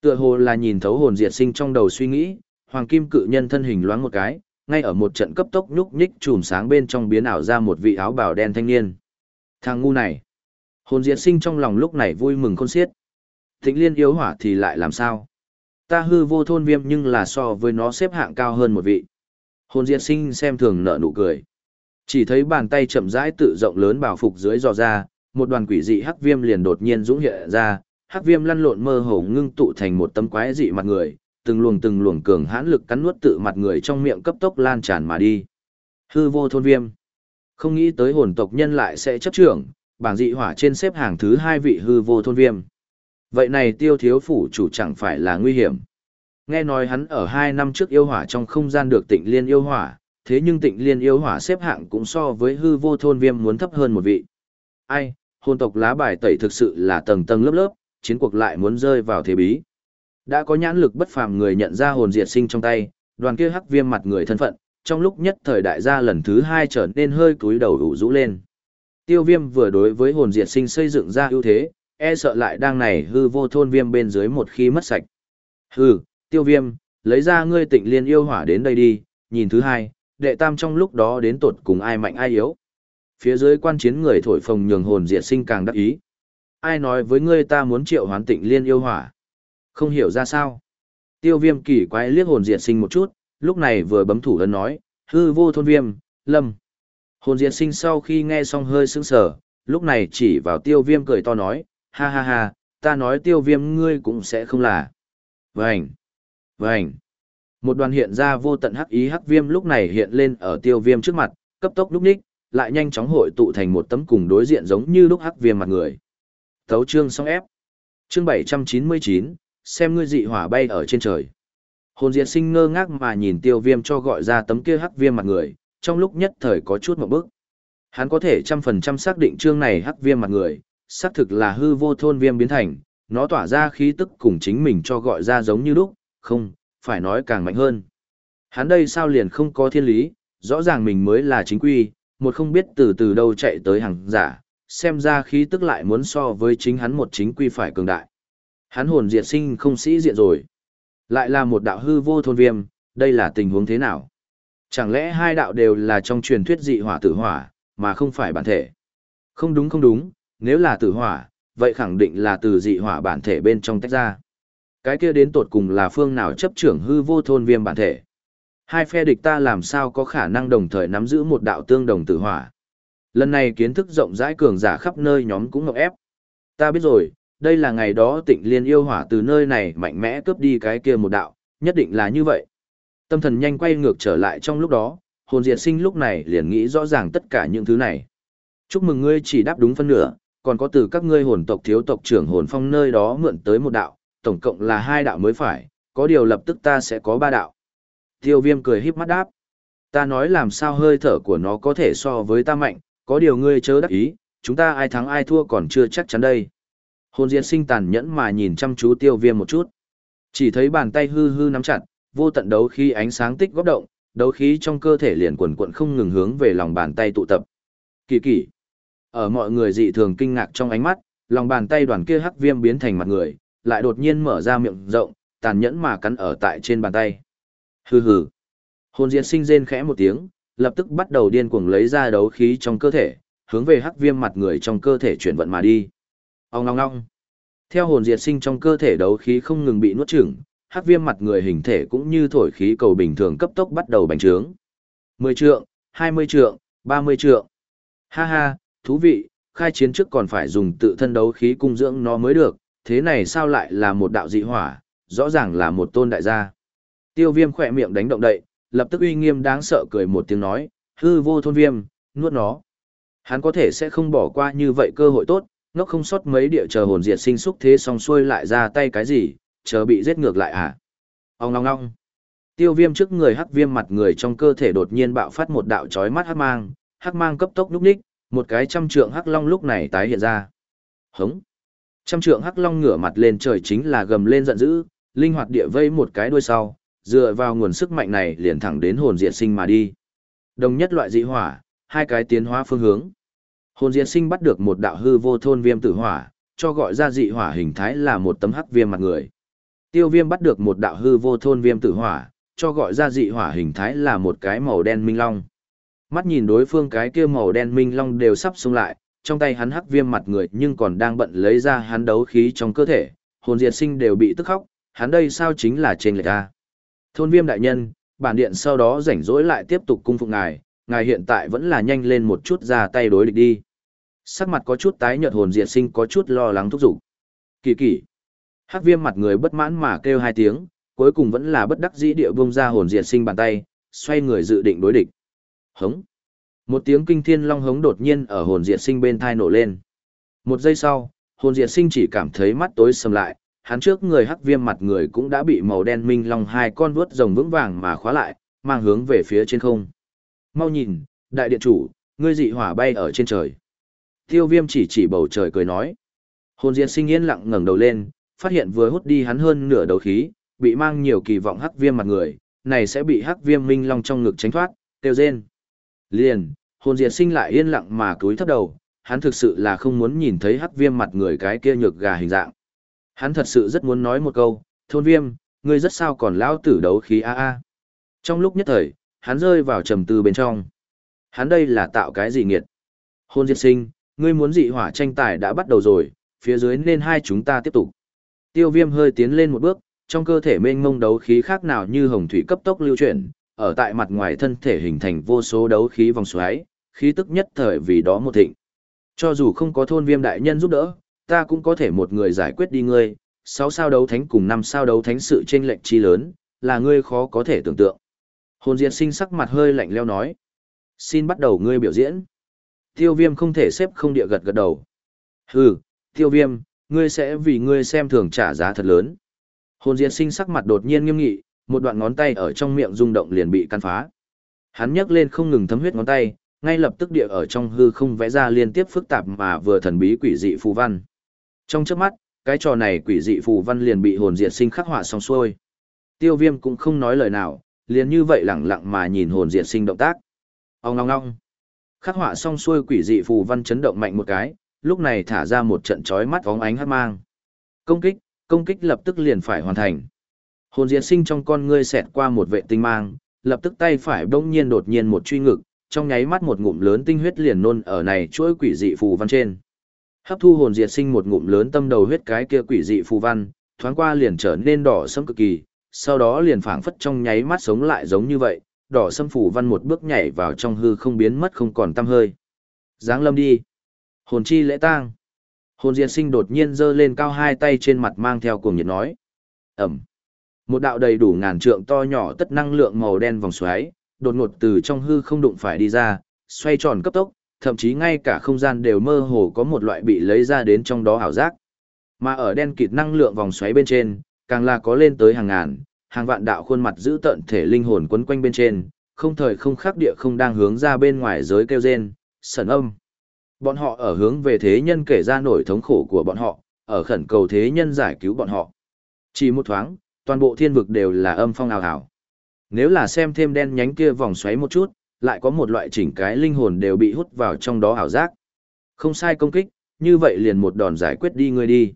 Speaker 1: Tựa hồ là nhìn thấu hồn diệt sinh trong đầu suy nghĩ, hoàng kim cự nhân thân hình loáng một cái, ngay ở một trận cấp tốc nhúc nhích chùm sáng bên trong biến ảo ra một vị áo bào đen thanh niên. Thằng ngu này. Hồn diệt sinh trong lòng lúc này vui mừng khôn xiết. Thịnh liên yếu hỏa thì lại làm sao? Ta hư vô thôn viêm nhưng là so với nó xếp hạng cao hơn một vị. Hồn diệt sinh xem thường nở nụ cười. Chỉ thấy bàn tay chậm rãi tự rộng lớn bảo phục dưới dò ra, một đoàn quỷ dị hắc viêm liền đột nhiên dũng hiện ra, hắc viêm lăn lộn mơ hồ ngưng tụ thành một tấm quái dị mặt người, từng luồng từng luồng cường hãn lực cắn nuốt tự mặt người trong miệng cấp tốc lan tràn mà đi. Hư vô thôn viêm. Không nghĩ tới hồn tộc nhân lại sẽ chấp trưởng, bảng dị hỏa trên xếp hàng thứ hai vị hư vô thôn viêm. Vậy này tiêu thiếu phủ chủ chẳng phải là nguy hiểm. Nghe nói hắn ở hai năm trước yêu hỏa trong không gian được tịnh liên yêu hỏa, thế nhưng tịnh liên yêu hỏa xếp hạng cũng so với hư vô thôn viêm muốn thấp hơn một vị. Ai, hồn tộc lá bài tẩy thực sự là tầng tầng lớp lớp, chiến cuộc lại muốn rơi vào thế bí. Đã có nhãn lực bất phàm người nhận ra hồn diệt sinh trong tay, đoàn kia hắc viêm mặt người thân phận, trong lúc nhất thời đại gia lần thứ hai trở nên hơi cúi đầu đủ rũ lên. Tiêu viêm vừa đối với hồn diệt sinh xây dựng ra ưu thế, e sợ lại đang này hư vô thôn viêm bên dưới một khi mất sạch. Hừ, tiêu viêm, lấy ra ngươi tịnh liên yêu hỏa đến đây đi, nhìn thứ hai, đệ tam trong lúc đó đến tột cùng ai mạnh ai yếu. Phía dưới quan chiến người thổi phồng nhường hồn diệt sinh càng đắc ý. Ai nói với ngươi ta muốn triệu hoán tịnh liên yêu hỏa? Không hiểu ra sao. Tiêu viêm kỳ quái liếc hồn diệt sinh một chút, lúc này vừa bấm thủ ấn nói, hư vô thôn viêm, lâm. Hồn diệt sinh sau khi nghe xong hơi sững sờ, lúc này chỉ vào tiêu viêm cười to nói, ha ha ha, ta nói tiêu viêm ngươi cũng sẽ không là. Vânh, vânh. Một đoàn hiện ra vô tận hắc ý hắc viêm lúc này hiện lên ở tiêu viêm trước mặt, cấp tốc lúc ních, lại nhanh chóng hội tụ thành một tấm cùng đối diện giống như lúc hắc viêm mặt người. Thấu chương xong ép. Chương 799, xem ngươi dị hỏa bay ở trên trời. Hồn diệt sinh ngơ ngác mà nhìn tiêu viêm cho gọi ra tấm kia hắc viêm mặt người, trong lúc nhất thời có chút một bước. Hắn có thể trăm phần trăm xác định chương này hắc viêm mặt người, xác thực là hư vô thôn viêm biến thành, nó tỏa ra khí tức cùng chính mình cho gọi ra giống như lúc, không, phải nói càng mạnh hơn. Hắn đây sao liền không có thiên lý, rõ ràng mình mới là chính quy, một không biết từ từ đâu chạy tới hàng giả, xem ra khí tức lại muốn so với chính hắn một chính quy phải cường đại. Hắn hồn diệt sinh không sĩ diện rồi. Lại là một đạo hư vô thôn viêm, đây là tình huống thế nào? Chẳng lẽ hai đạo đều là trong truyền thuyết dị hỏa tử hỏa, mà không phải bản thể? Không đúng không đúng, nếu là tử hỏa, vậy khẳng định là từ dị hỏa bản thể bên trong tách ra. Cái kia đến tột cùng là phương nào chấp trưởng hư vô thôn viêm bản thể? Hai phe địch ta làm sao có khả năng đồng thời nắm giữ một đạo tương đồng tử hỏa? Lần này kiến thức rộng rãi cường giả khắp nơi nhóm cũng ngọc ép. Ta biết rồi, đây là ngày đó tịnh liên yêu hỏa từ nơi này mạnh mẽ cướp đi cái kia một đạo, nhất định là như vậy. Tâm thần nhanh quay ngược trở lại trong lúc đó, hồn diệt sinh lúc này liền nghĩ rõ ràng tất cả những thứ này. Chúc mừng ngươi chỉ đáp đúng phân nửa, còn có từ các ngươi hồn tộc thiếu tộc trưởng hồn phong nơi đó mượn tới một đạo, tổng cộng là hai đạo mới phải, có điều lập tức ta sẽ có ba đạo. Tiêu viêm cười híp mắt đáp. Ta nói làm sao hơi thở của nó có thể so với ta mạnh, có điều ngươi chớ đắc ý, chúng ta ai thắng ai thua còn chưa chắc chắn đây. Hồn diệt sinh tàn nhẫn mà nhìn chăm chú tiêu viêm một chút. Chỉ thấy bàn tay hư hư nắm chặt, vô tận đấu khí ánh sáng tích góp động, đấu khí trong cơ thể liền quần quận không ngừng hướng về lòng bàn tay tụ tập. Kỳ kỳ. Ở mọi người dị thường kinh ngạc trong ánh mắt, lòng bàn tay đoàn kia hắc viêm biến thành mặt người, lại đột nhiên mở ra miệng rộng, tàn nhẫn mà cắn ở tại trên bàn tay. Hừ hừ. Hồn diệt sinh rên khẽ một tiếng, lập tức bắt đầu điên cuồng lấy ra đấu khí trong cơ thể, hướng về hắc viêm mặt người trong cơ thể chuyển vận mà đi. Ông ngong ngong. Theo hồn diệt sinh trong cơ thể đấu khí không ngừng bị nuốt chửng, hắc viêm mặt người hình thể cũng như thổi khí cầu bình thường cấp tốc bắt đầu bành trướng. 10 trượng, 20 trượng, 30 trượng. Ha ha, thú vị, khai chiến trước còn phải dùng tự thân đấu khí cung dưỡng nó mới được, thế này sao lại là một đạo dị hỏa, rõ ràng là một tôn đại gia. Tiêu viêm khỏe miệng đánh động đậy, lập tức uy nghiêm đáng sợ cười một tiếng nói, hư vô thôn viêm, nuốt nó. Hắn có thể sẽ không bỏ qua như vậy cơ hội tốt, nó không sót mấy địa chờ hồn diệt sinh xúc thế xong xuôi lại ra tay cái gì, chờ bị giết ngược lại à. Ông ngong ngong. Tiêu viêm trước người hắc viêm mặt người trong cơ thể đột nhiên bạo phát một đạo chói mắt hắc mang, hắc mang cấp tốc núp ních, một cái trăm trượng hắc long lúc này tái hiện ra. Hống. Trăm trượng hắc long ngửa mặt lên trời chính là gầm lên giận dữ, linh hoạt địa vây một cái đuôi sau, dựa vào nguồn sức mạnh này liền thẳng đến hồn diệt sinh mà đi. Đồng nhất loại dị hỏa, hai cái tiến hóa phương hướng. Hồn diệt sinh bắt được một đạo hư vô thôn viêm tử hỏa, cho gọi ra dị hỏa hình thái là một tấm hắc viêm mặt người. Tiêu viêm bắt được một đạo hư vô thôn viêm tử hỏa, cho gọi ra dị hỏa hình thái là một cái màu đen minh long. Mắt nhìn đối phương cái kia màu đen minh long đều sắp xung lại, trong tay hắn hắc viêm mặt người nhưng còn đang bận lấy ra hắn đấu khí trong cơ thể, hồn diệt sinh đều bị tức khóc, hắn đây sao chính là trên lệch a. Thôn viêm đại nhân, bản điện sau đó rảnh rỗi lại tiếp tục cung phục ngài, ngài hiện tại vẫn là nhanh lên một chút ra tay đối địch đi. Sắc mặt có chút tái nhợt hồn diệt sinh có chút lo lắng thúc giục. Kỳ kỳ. Hắc viêm mặt người bất mãn mà kêu hai tiếng, cuối cùng vẫn là bất đắc dĩ địa bông ra hồn diệt sinh bàn tay, xoay người dự định đối địch. Hống. Một tiếng kinh thiên long hống đột nhiên ở hồn diệt sinh bên thai nổ lên. Một giây sau, hồn diệt sinh chỉ cảm thấy mắt tối sầm lại, hắn trước người hắc viêm mặt người cũng đã bị màu đen minh long hai con vuốt rồng vững vàng mà khóa lại, mang hướng về phía trên không. Mau nhìn, đại điện chủ, ngươi dị hỏa bay ở trên trời. Tiêu viêm chỉ chỉ bầu trời cười nói. Hồn diệt sinh yên lặng ngẩng đầu lên, phát hiện vừa hút đi hắn hơn nửa đầu khí, bị mang nhiều kỳ vọng hắc viêm mặt người, này sẽ bị hắc viêm minh long trong ngực tránh thoát, tiêu rên. Liền, hồn diệt sinh lại yên lặng mà cúi thấp đầu, hắn thực sự là không muốn nhìn thấy hắc viêm mặt người cái kia nhược gà hình dạng. Hắn thật sự rất muốn nói một câu, thôn viêm, ngươi rất sao còn lao tử đấu khí a a. Trong lúc nhất thời, hắn rơi vào trầm tư bên trong. Hắn đây là tạo cái gì nghiệt? Hôn diệt sinh, ngươi muốn dị hỏa tranh tài đã bắt đầu rồi, phía dưới nên hai chúng ta tiếp tục. Tiêu viêm hơi tiến lên một bước, trong cơ thể mênh mông đấu khí khác nào như hồng thủy cấp tốc lưu chuyển, ở tại mặt ngoài thân thể hình thành vô số đấu khí vòng xoáy, khí tức nhất thời vì đó một thịnh. Cho dù không có thôn viêm đại nhân giúp đỡ, ta cũng có thể một người giải quyết đi ngươi, sáu sao đấu thánh cùng năm sao đấu thánh sự chênh lệch chi lớn, là ngươi khó có thể tưởng tượng. Hồn diệt sinh sắc mặt hơi lạnh leo nói. Xin bắt đầu ngươi biểu diễn. Tiêu viêm không thể xếp không địa gật gật đầu. Hừ, tiêu viêm, ngươi sẽ vì ngươi xem thường trả giá thật lớn. Hồn diệt sinh sắc mặt đột nhiên nghiêm nghị, một đoạn ngón tay ở trong miệng rung động liền bị căn phá. Hắn nhấc lên không ngừng thấm huyết ngón tay, ngay lập tức địa ở trong hư không vẽ ra liên tiếp phức tạp mà vừa thần bí quỷ dị phù văn. Trong trước mắt, cái trò này quỷ dị phù văn liền bị hồn diệt sinh khắc họa xong xuôi. Tiêu viêm cũng không nói lời nào, liền như vậy lẳng lặng mà nhìn hồn diệt sinh động tác. Ông ngong ngong. Khắc họa xong xuôi quỷ dị phù văn chấn động mạnh một cái, lúc này thả ra một trận chói mắt vóng ánh hắc mang. Công kích, công kích lập tức liền phải hoàn thành. Hồn diệt sinh trong con ngươi xẹt qua một vệ tinh mang, lập tức tay phải bỗng nhiên đột nhiên một truy ngực, trong nháy mắt một ngụm lớn tinh huyết liền nôn ở này chuỗi quỷ dị phù văn trên. Hấp thu hồn diệt sinh một ngụm lớn tâm đầu huyết cái kia quỷ dị phù văn, thoáng qua liền trở nên đỏ sẫm cực kỳ, sau đó liền phảng phất trong nháy mắt sống lại giống như vậy, đỏ sâm phủ văn một bước nhảy vào trong hư không biến mất không còn tăm hơi. Giáng lâm đi. Hồn chi lễ tang. Hồn diệt sinh đột nhiên giơ lên cao hai tay trên mặt mang theo cuồng nhiệt nói. Ẩm. Một đạo đầy đủ ngàn trượng to nhỏ tất năng lượng màu đen vòng xoáy, đột ngột từ trong hư không đụng phải đi ra, xoay tròn cấp tốc, thậm chí ngay cả không gian đều mơ hồ có một loại bị lấy ra đến trong đó ảo giác. Mà ở đen kịt năng lượng vòng xoáy bên trên, càng là có lên tới hàng ngàn, hàng vạn đạo khuôn mặt giữ tận thể linh hồn quấn quanh bên trên, không thời không khắc địa không đang hướng ra bên ngoài giới kêu rên, sẩn âm. Bọn họ ở hướng về thế nhân kể ra nổi thống khổ của bọn họ, ở khẩn cầu thế nhân giải cứu bọn họ. Chỉ một thoáng, toàn bộ thiên vực đều là âm phong ào ào. Nếu là xem thêm đen nhánh kia vòng xoáy một chút, lại có một loại chỉnh cái linh hồn đều bị hút vào trong đó ảo giác. Không sai công kích, như vậy liền một đòn giải quyết đi ngươi đi.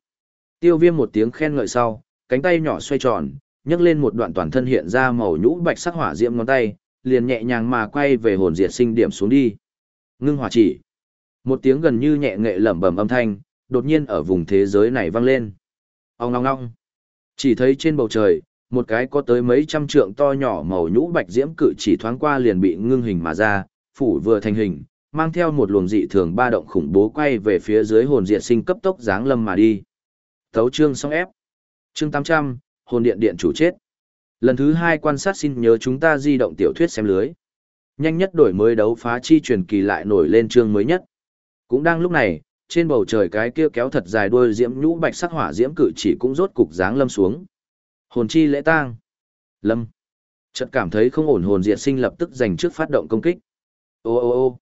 Speaker 1: Tiêu viêm một tiếng khen ngợi sau, cánh tay nhỏ xoay tròn, nhấc lên một đoạn toàn thân hiện ra màu nhũ bạch sắc hỏa diễm ngón tay, liền nhẹ nhàng mà quay về hồn diệt sinh điểm xuống đi. Ngưng hỏa chỉ. Một tiếng gần như nhẹ nghệ lẩm bẩm âm thanh, đột nhiên ở vùng thế giới này vang lên. Ông ngong ngong. Chỉ thấy trên bầu trời, một cái có tới mấy trăm trượng to nhỏ màu nhũ bạch diễm cự chỉ thoáng qua liền bị ngưng hình mà ra, phủ vừa thành hình, mang theo một luồng dị thường ba động khủng bố quay về phía dưới hồn diệt sinh cấp tốc giáng lâm mà đi. Tấu chương xong ép. Chương 800, hồn điện điện chủ chết. Lần thứ hai quan sát xin nhớ chúng ta di động tiểu thuyết xem lưới. Nhanh nhất đổi mới đấu phá chi truyền kỳ lại nổi lên chương mới nhất. Cũng đang lúc này, trên bầu trời cái kia kéo thật dài đuôi diễm nhũ bạch sắc hỏa diễm cự chỉ cũng rốt cục dáng lâm xuống. Hồn chi lễ tang. Lâm. Chợt cảm thấy không ổn hồn diệt sinh lập tức giành trước phát động công kích. Ô ô ô.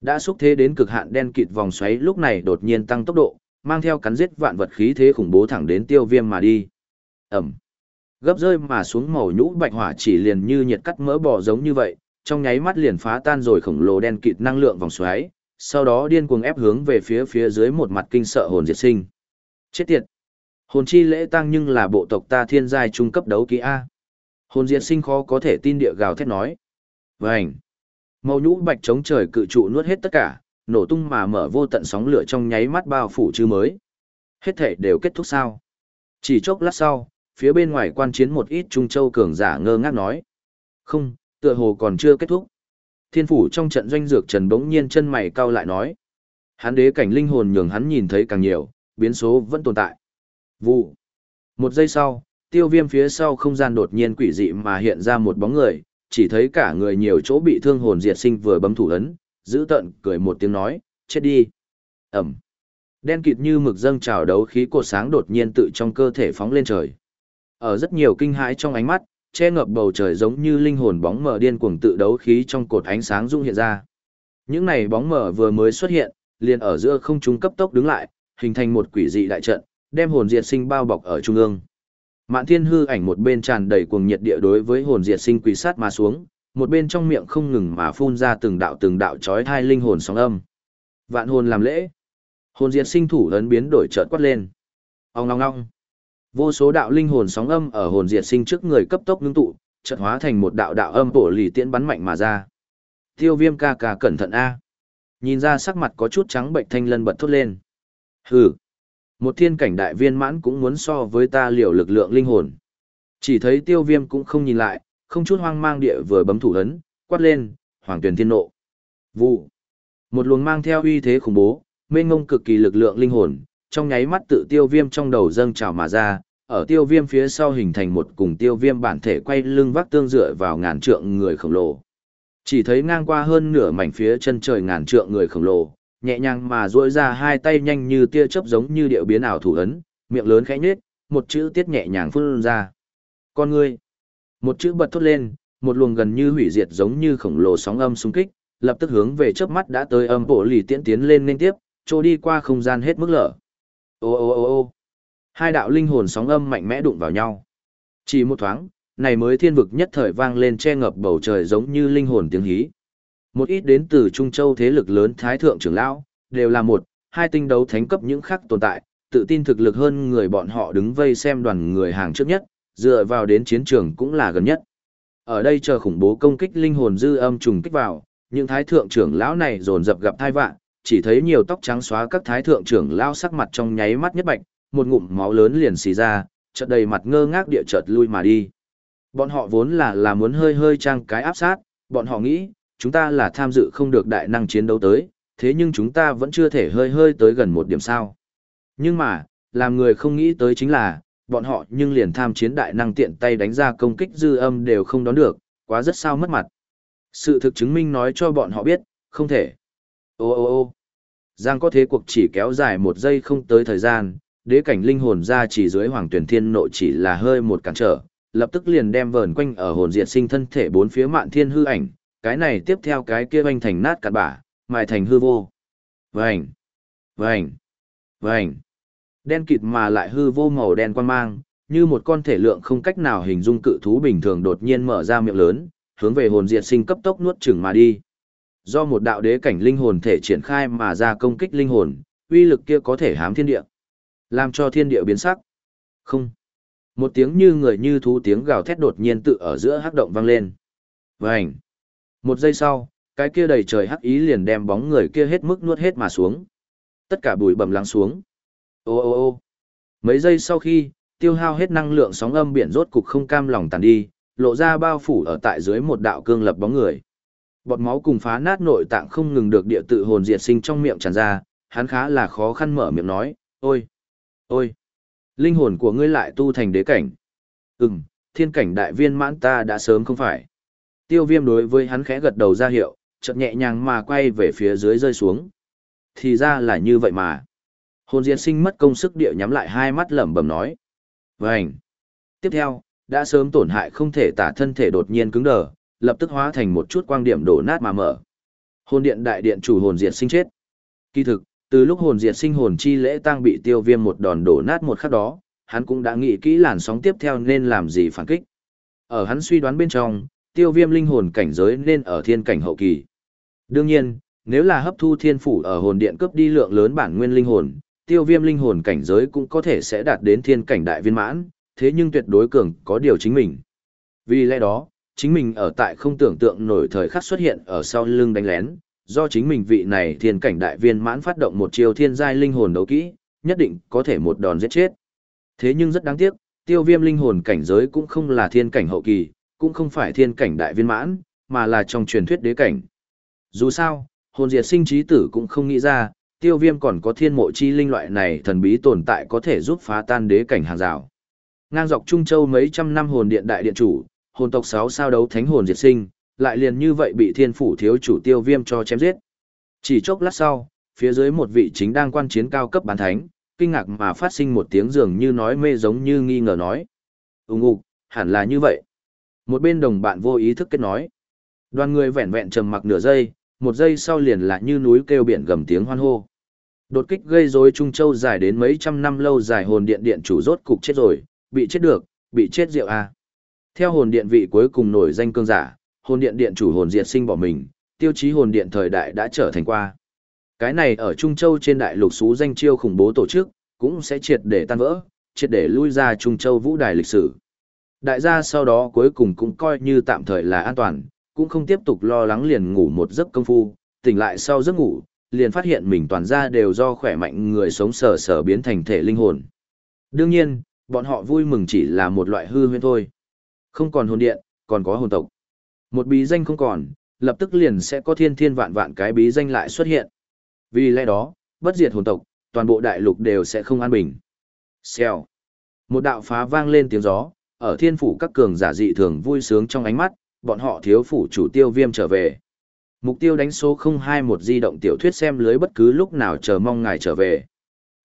Speaker 1: Đã xúc thế đến cực hạn đen kịt vòng xoáy lúc này đột nhiên tăng tốc độ, mang theo cắn giết vạn vật khí thế khủng bố thẳng đến tiêu viêm mà đi. Ẩm. Gấp rơi mà xuống màu nhũ bạch hỏa chỉ liền như nhiệt cắt mỡ bò giống như vậy, trong nháy mắt liền phá tan rồi khổng lồ đen kịt năng lượng vòng xoáy, sau đó điên cuồng ép hướng về phía phía dưới một mặt kinh sợ hồn diệt sinh. Chết tiệt! Hồn chi lễ tăng nhưng là bộ tộc ta thiên giai trung cấp đấu kỹ A. Hồn diệt sinh khó có thể tin địa gào thét nói. Vânh! Màu nhũ bạch chống trời cự trụ nuốt hết tất cả, nổ tung mà mở vô tận sóng lửa trong nháy mắt bao phủ chư mới. Hết thể đều kết thúc sao. Chỉ chốc lát sau, phía bên ngoài quan chiến một ít trung châu cường giả ngơ ngác nói. Không, tựa hồ còn chưa kết thúc. Thiên phủ trong trận doanh dược trần bỗng nhiên chân mày cau lại nói. Hắn đế cảnh linh hồn nhường hắn nhìn thấy càng nhiều, biến số vẫn tồn tại. Vụ. Một giây sau, tiêu viêm phía sau không gian đột nhiên quỷ dị mà hiện ra một bóng người, chỉ thấy cả người nhiều chỗ bị thương hồn diệt sinh vừa bấm thủ ấn, giữ tận cười một tiếng nói, chết đi. Ẩm. Đen kịt như mực dâng trào đấu khí cột sáng đột nhiên tự trong cơ thể phóng lên trời. Ở rất nhiều kinh hãi trong ánh mắt, che ngập bầu trời giống như linh hồn bóng mờ điên cuồng tự đấu khí trong cột ánh sáng dung hiện ra. Những này bóng mờ vừa mới xuất hiện, liền ở giữa không trung cấp tốc đứng lại, hình thành một quỷ dị đại trận, đem hồn diệt sinh bao bọc ở trung ương. Mạn Thiên hư ảnh một bên tràn đầy cuồng nhiệt địa đối với hồn diệt sinh quỷ sát mà xuống, một bên trong miệng không ngừng mà phun ra từng đạo từng đạo chói thai linh hồn sóng âm. Vạn hồn làm lễ. Hồn diệt sinh thủ ấn biến đổi chợt quát lên. Ong ong ong. Vô số đạo linh hồn sóng âm ở hồn diệt sinh trước người cấp tốc ngưng tụ, chợt hóa thành một đạo đạo âm bổ lì tiễn bắn mạnh mà ra. Tiêu Viêm ca ca cẩn thận a. Nhìn ra sắc mặt có chút trắng bệnh thanh lân bật thốt lên. Hừ. Một thiên cảnh đại viên mãn cũng muốn so với ta liều lực lượng linh hồn. Chỉ thấy Tiêu Viêm cũng không nhìn lại, không chút hoang mang địa vừa bấm thủ ấn, quát lên, Hoàng Tuyển Thiên Nộ. Vụ. Một luồng mang theo uy thế khủng bố, mênh ngông cực kỳ lực lượng linh hồn, trong nháy mắt tự tiêu viêm trong đầu dâng trào mà ra, ở tiêu viêm phía sau hình thành một cùng tiêu viêm bản thể quay lưng vác tương dựa vào ngàn trượng người khổng lồ. Chỉ thấy ngang qua hơn nửa mảnh phía chân trời ngàn trượng người khổng lồ, nhẹ nhàng mà duỗi ra hai tay nhanh như tia chớp giống như điệu biến ảo thủ ấn, miệng lớn khẽ nhếch, một chữ tiết nhẹ nhàng phun ra. Con ngươi. Một chữ bật thốt lên, một luồng gần như hủy diệt giống như khổng lồ sóng âm xung kích, lập tức hướng về chớp mắt đã tới âm bộ lì tiễn tiến lên liên tiếp, trôi đi qua không gian hết mức lở. Ô ô ô ô Hai đạo linh hồn sóng âm mạnh mẽ đụng vào nhau. Chỉ một thoáng, này mới thiên vực nhất thời vang lên che ngập bầu trời giống như linh hồn tiếng hí. Một ít đến từ Trung Châu thế lực lớn Thái Thượng trưởng lão, đều là một, hai tinh đấu thánh cấp những khác tồn tại, tự tin thực lực hơn người bọn họ đứng vây xem đoàn người hàng trước nhất, dựa vào đến chiến trường cũng là gần nhất. Ở đây chờ khủng bố công kích linh hồn dư âm trùng kích vào, những thái thượng trưởng lão này dồn dập gặp thai vạn, chỉ thấy nhiều tóc trắng xóa các thái thượng trưởng lão sắc mặt trong nháy mắt nhất bạch, một ngụm máu lớn liền xì ra, chợt đầy mặt ngơ ngác địa chợt lui mà đi. Bọn họ vốn là là muốn hơi hơi trang cái áp sát, bọn họ nghĩ, chúng ta là tham dự không được đại năng chiến đấu tới, thế nhưng chúng ta vẫn chưa thể hơi hơi tới gần một điểm sao. Nhưng mà, làm người không nghĩ tới chính là, bọn họ nhưng liền tham chiến đại năng tiện tay đánh ra công kích dư âm đều không đón được, quá rất sao mất mặt. Sự thực chứng minh nói cho bọn họ biết, không thể. Ô ô ô Giang có thế cuộc chỉ kéo dài một giây không tới thời gian, đế cảnh linh hồn ra chỉ dưới hoàng tuyển thiên nội chỉ là hơi một cản trở, lập tức liền đem vờn quanh ở hồn diệt sinh thân thể bốn phía mạn thiên hư ảnh, cái này tiếp theo cái kia oanh thành nát cạn bả, mài thành hư vô. Vành, vành, vành. Đen kịt mà lại hư vô màu đen quan mang, như một con thể lượng không cách nào hình dung cự thú bình thường đột nhiên mở ra miệng lớn, hướng về hồn diệt sinh cấp tốc nuốt chửng mà đi. Do một đạo đế cảnh linh hồn thể triển khai mà ra công kích linh hồn, uy lực kia có thể hám thiên địa. Làm cho thiên địa biến sắc. Không. Một tiếng như người như thú tiếng gào thét đột nhiên tự ở giữa hắc động vang lên. Vành. Một giây sau, cái kia đầy trời hắc ý liền đem bóng người kia hết mức nuốt hết mà xuống. Tất cả bụi bầm lắng xuống. Ô ô ô. Mấy giây sau khi, tiêu hao hết năng lượng sóng âm biển rốt cục không cam lòng tàn đi, lộ ra bao phủ ở tại dưới một đạo cương lập bóng người. Bọt máu cùng phá nát nội tạng không ngừng được địa tự hồn diệt sinh trong miệng tràn ra, hắn khá là khó khăn mở miệng nói, ôi, ôi, linh hồn của ngươi lại tu thành đế cảnh. Ừm, thiên cảnh đại viên mãn ta đã sớm không phải. Tiêu viêm đối với hắn khẽ gật đầu ra hiệu, chợt nhẹ nhàng mà quay về phía dưới rơi xuống. Thì ra là như vậy mà. Hồn diệt sinh mất công sức địa nhắm lại hai mắt lẩm bẩm nói. Vành. Tiếp theo, đã sớm tổn hại không thể tả thân thể đột nhiên cứng đờ, lập tức hóa thành một chút quang điểm đổ nát mà mở. Hồn điện đại điện chủ hồn diệt sinh chết. Kỳ thực, từ lúc hồn diệt sinh hồn chi lễ tang bị tiêu viêm một đòn đổ nát một khắc đó, hắn cũng đã nghĩ kỹ làn sóng tiếp theo nên làm gì phản kích. Ở hắn suy đoán bên trong, tiêu viêm linh hồn cảnh giới nên ở thiên cảnh hậu kỳ. Đương nhiên, nếu là hấp thu thiên phủ ở hồn điện cướp đi lượng lớn bản nguyên linh hồn, tiêu viêm linh hồn cảnh giới cũng có thể sẽ đạt đến thiên cảnh đại viên mãn, thế nhưng tuyệt đối cường có điều chính mình. Vì lẽ đó, chính mình ở tại không tưởng tượng nổi thời khắc xuất hiện ở sau lưng đánh lén, do chính mình vị này thiên cảnh đại viên mãn phát động một chiều thiên giai linh hồn đấu kỹ, nhất định có thể một đòn giết chết. Thế nhưng rất đáng tiếc, tiêu viêm linh hồn cảnh giới cũng không là thiên cảnh hậu kỳ, cũng không phải thiên cảnh đại viên mãn, mà là trong truyền thuyết đế cảnh. Dù sao, hồn diệt sinh trí tử cũng không nghĩ ra, tiêu viêm còn có thiên mộ chi linh loại này thần bí tồn tại có thể giúp phá tan đế cảnh hàng rào. Ngang dọc Trung Châu mấy trăm năm hồn điện đại điện chủ, hồn tộc 6 sao đấu thánh hồn diệt sinh, lại liền như vậy bị thiên phủ thiếu chủ tiêu viêm cho chém giết. Chỉ chốc lát sau, phía dưới một vị chính đang quan chiến cao cấp bán thánh, kinh ngạc mà phát sinh một tiếng dường như nói mê giống như nghi ngờ nói. Úng ục, hẳn là như vậy. Một bên đồng bạn vô ý thức kết nói. Đoàn người vẹn vẹn trầm mặc nửa giây, một giây sau liền lại như núi kêu biển gầm tiếng hoan hô. Đột kích gây rối Trung Châu dài đến mấy trăm năm lâu dài hồn điện điện chủ rốt cục chết rồi, bị chết được, bị chết rượu à. Theo hồn điện vị cuối cùng nổi danh cương giả, hồn điện điện chủ hồn diệt sinh bỏ mình, tiêu chí hồn điện thời đại đã trở thành qua. Cái này ở Trung Châu trên đại lục xú danh chiêu khủng bố tổ chức, cũng sẽ triệt để tan vỡ, triệt để lui ra Trung Châu vũ đài lịch sử. Đại gia sau đó cuối cùng cũng coi như tạm thời là an toàn, cũng không tiếp tục lo lắng liền ngủ một giấc công phu, tỉnh lại sau giấc ngủ, liền phát hiện mình toàn ra đều do khỏe mạnh người sống sờ sờ biến thành thể linh hồn. Đương nhiên, bọn họ vui mừng chỉ là một loại hư huyễn thôi. Không còn hồn điện, còn có hồn tộc. Một bí danh không còn, lập tức liền sẽ có thiên thiên vạn vạn cái bí danh lại xuất hiện. Vì lẽ đó, bất diệt hồn tộc, toàn bộ đại lục đều sẽ không an bình. Xèo. Một đạo phá vang lên tiếng gió, ở thiên phủ các cường giả dị thường vui sướng trong ánh mắt, bọn họ thiếu phủ chủ tiêu viêm trở về. Mục tiêu đánh số 021 di động tiểu thuyết xem lưới bất cứ lúc nào chờ mong ngài trở về.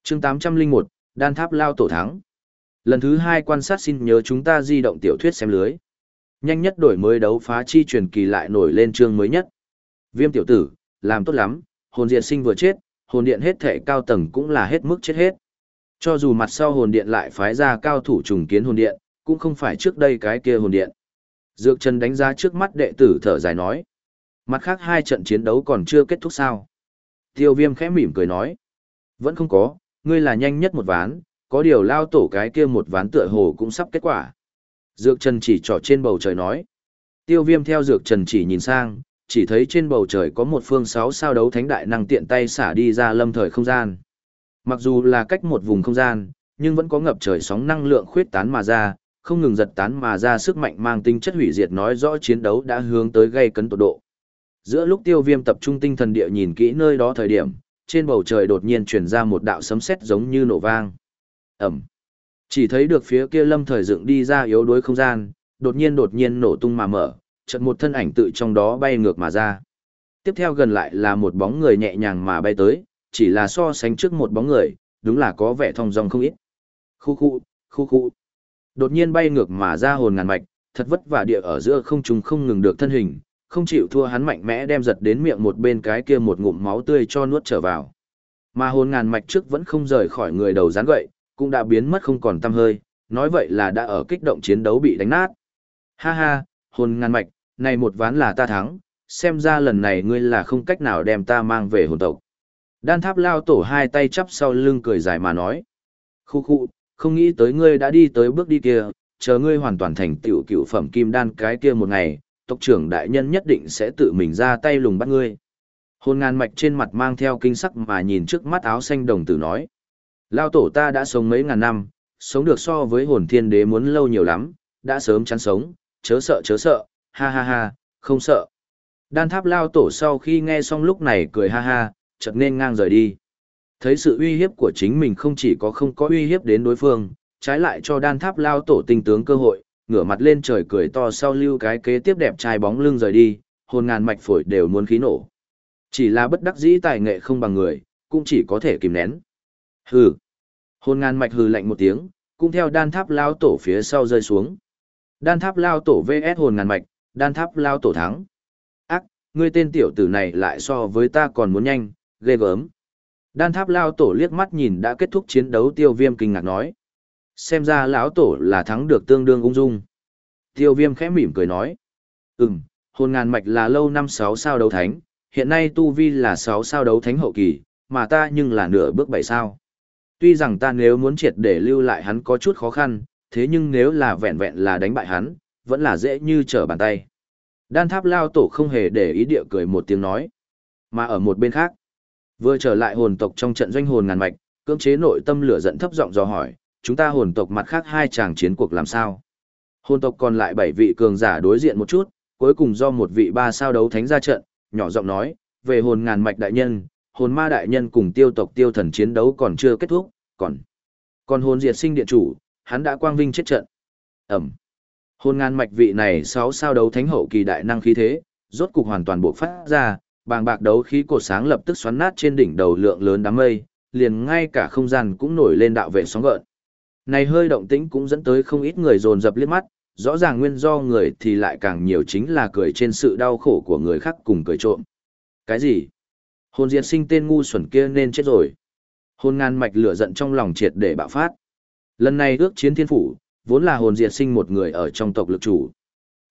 Speaker 1: chương 801, đan tháp lao tổ thắng. Lần thứ hai quan sát xin nhớ chúng ta di động tiểu thuyết xem lưới. Nhanh nhất đổi mới đấu phá chi truyền kỳ lại nổi lên chương mới nhất. Viêm tiểu tử, làm tốt lắm, hồn diệt sinh vừa chết, hồn điện hết thể cao tầng cũng là hết mức chết hết. Cho dù mặt sau hồn điện lại phái ra cao thủ trùng kiến hồn điện, cũng không phải trước đây cái kia hồn điện. Dược Trần đánh giá trước mắt đệ tử thở dài nói. Mặt khác hai trận chiến đấu còn chưa kết thúc sao. Tiêu viêm khẽ mỉm cười nói. Vẫn không có, ngươi là nhanh nhất một ván, có điều lao tổ cái kia một ván tựa hồ cũng sắp kết quả. Dược Trần chỉ trỏ trên bầu trời nói. Tiêu viêm theo Dược Trần chỉ nhìn sang, chỉ thấy trên bầu trời có một phương sáu sao đấu thánh đại năng tiện tay xả đi ra lâm thời không gian. Mặc dù là cách một vùng không gian, nhưng vẫn có ngập trời sóng năng lượng khuyết tán mà ra, không ngừng giật tán mà ra sức mạnh mang tính chất hủy diệt nói rõ chiến đấu đã hướng tới gây cấn tột độ. Giữa lúc tiêu viêm tập trung tinh thần địa nhìn kỹ nơi đó thời điểm, trên bầu trời đột nhiên truyền ra một đạo sấm sét giống như nổ vang. Ẩm. Chỉ thấy được phía kia lâm thời dựng đi ra yếu đuối không gian, đột nhiên đột nhiên nổ tung mà mở, chợt một thân ảnh tự trong đó bay ngược mà ra. Tiếp theo gần lại là một bóng người nhẹ nhàng mà bay tới, chỉ là so sánh trước một bóng người, đúng là có vẻ thong dong không ít. Khu khu, khu khu. Đột nhiên bay ngược mà ra hồn ngàn mạch, thật vất vả địa ở giữa không trung không ngừng được thân hình, không chịu thua hắn mạnh mẽ đem giật đến miệng một bên cái kia một ngụm máu tươi cho nuốt trở vào. Mà hồn ngàn mạch trước vẫn không rời khỏi người đầu rán gậy, cũng đã biến mất không còn tăm hơi, nói vậy là đã ở kích động chiến đấu bị đánh nát. Ha ha, hồn ngàn mạch, này một ván là ta thắng, xem ra lần này ngươi là không cách nào đem ta mang về hồn tộc. Đan tháp lao tổ hai tay chắp sau lưng cười dài mà nói. Khu khu, không nghĩ tới ngươi đã đi tới bước đi kia, chờ ngươi hoàn toàn thành tiểu cựu phẩm kim đan cái kia một ngày, tộc trưởng đại nhân nhất định sẽ tự mình ra tay lùng bắt ngươi. Hồn ngàn mạch trên mặt mang theo kinh sắc mà nhìn trước mắt áo xanh đồng tử nói. Lao tổ ta đã sống mấy ngàn năm, sống được so với hồn thiên đế muốn lâu nhiều lắm, đã sớm chán sống, chớ sợ chớ sợ, ha ha ha, không sợ. Đan tháp lao tổ sau khi nghe xong lúc này cười ha ha, chợt nên ngang rời đi. Thấy sự uy hiếp của chính mình không chỉ có không có uy hiếp đến đối phương, trái lại cho đan tháp lao tổ tinh tướng cơ hội, ngửa mặt lên trời cười to sau lưu cái kế tiếp đẹp trai bóng lưng rời đi, hồn ngàn mạch phổi đều muốn khí nổ. Chỉ là bất đắc dĩ tài nghệ không bằng người, cũng chỉ có thể kìm nén. Hừ. Hồn ngàn mạch hừ lạnh một tiếng, cũng theo đan tháp lao tổ phía sau rơi xuống. Đan tháp lao tổ VS hồn ngàn mạch, đan tháp lao tổ thắng. Ác, ngươi tên tiểu tử này lại so với ta còn muốn nhanh, ghê gớm. Đan tháp lao tổ liếc mắt nhìn đã kết thúc chiến đấu tiêu viêm kinh ngạc nói. Xem ra lão tổ là thắng được tương đương ung dung. Tiêu viêm khẽ mỉm cười nói. Ừm, hồn ngàn mạch là lâu năm sáu sao đấu thánh, hiện nay tu vi là sáu sao đấu thánh hậu kỳ, mà ta nhưng là nửa bước bảy sao. Tuy rằng ta nếu muốn triệt để lưu lại hắn có chút khó khăn, thế nhưng nếu là vẹn vẹn là đánh bại hắn, vẫn là dễ như trở bàn tay. Đan tháp lao tổ không hề để ý địa cười một tiếng nói. Mà ở một bên khác, vừa trở lại hồn tộc trong trận doanh hồn ngàn mạch, cưỡng chế nội tâm lửa giận thấp giọng dò hỏi, chúng ta hồn tộc mặt khác hai chàng chiến cuộc làm sao? Hồn tộc còn lại bảy vị cường giả đối diện một chút, cuối cùng do một vị ba sao đấu thánh ra trận, nhỏ giọng nói, về hồn ngàn mạch đại nhân, hồn ma đại nhân cùng tiêu tộc tiêu thần chiến đấu còn chưa kết thúc, còn còn hồn diệt sinh điện chủ, hắn đã quang vinh chết trận. Ẩm. Hồn ngàn mạch vị này sáu sao đấu thánh hậu kỳ đại năng khí thế, rốt cục hoàn toàn buộc phát ra, bàng bạc đấu khí cột sáng lập tức xoắn nát trên đỉnh đầu lượng lớn đám mây, liền ngay cả không gian cũng nổi lên đạo vệ sóng gợn. Này hơi động tĩnh cũng dẫn tới không ít người dồn dập liếc mắt, rõ ràng nguyên do người thì lại càng nhiều chính là cười trên sự đau khổ của người khác cùng cười trộm. Cái gì? Hồn diệt sinh tên ngu xuẩn kia nên chết rồi. Hồn ngàn mạch lửa giận trong lòng triệt để bạo phát. Lần này ước chiến thiên phủ, vốn là hồn diệt sinh một người ở trong tộc lực chủ.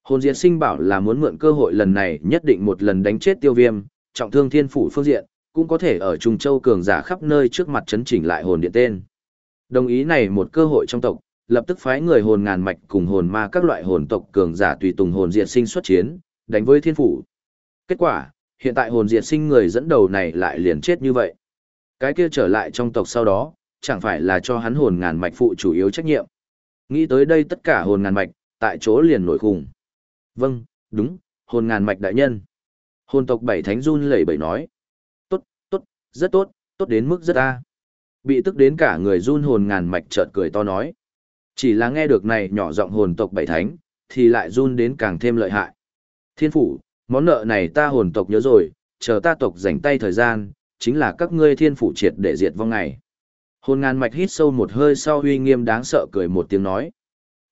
Speaker 1: Hồn diệt sinh bảo là muốn mượn cơ hội lần này nhất định một lần đánh chết tiêu viêm, trọng thương thiên phủ phương diện, cũng có thể ở Trung Châu cường giả khắp nơi trước mặt chấn chỉnh lại hồn điện tên. Đồng ý này một cơ hội trong tộc, lập tức phái người hồn ngàn mạch cùng hồn ma các loại hồn tộc cường giả tùy tùng hồn diệt sinh xuất chiến, đánh với thiên phủ. Kết quả, hiện tại hồn diệt sinh người dẫn đầu này lại liền chết như vậy. Cái kia trở lại trong tộc sau đó, chẳng phải là cho hắn hồn ngàn mạch phụ chủ yếu trách nhiệm. Nghĩ tới đây tất cả hồn ngàn mạch, tại chỗ liền nổi khủng. Vâng, đúng, hồn ngàn mạch đại nhân. Hồn tộc bảy thánh run lẩy bẩy nói. Tốt, tốt, rất tốt, tốt đến mức rất a. Bị tức đến cả người run hồn ngàn mạch chợt cười to nói. Chỉ là nghe được này nhỏ giọng hồn tộc bảy thánh, thì lại run đến càng thêm lợi hại. Thiên phủ, món nợ này ta hồn tộc nhớ rồi, chờ ta tộc dành tay thời gian, chính là các ngươi thiên phủ triệt để diệt vong ngày. Hồn ngàn mạch hít sâu một hơi sau huy nghiêm đáng sợ cười một tiếng nói.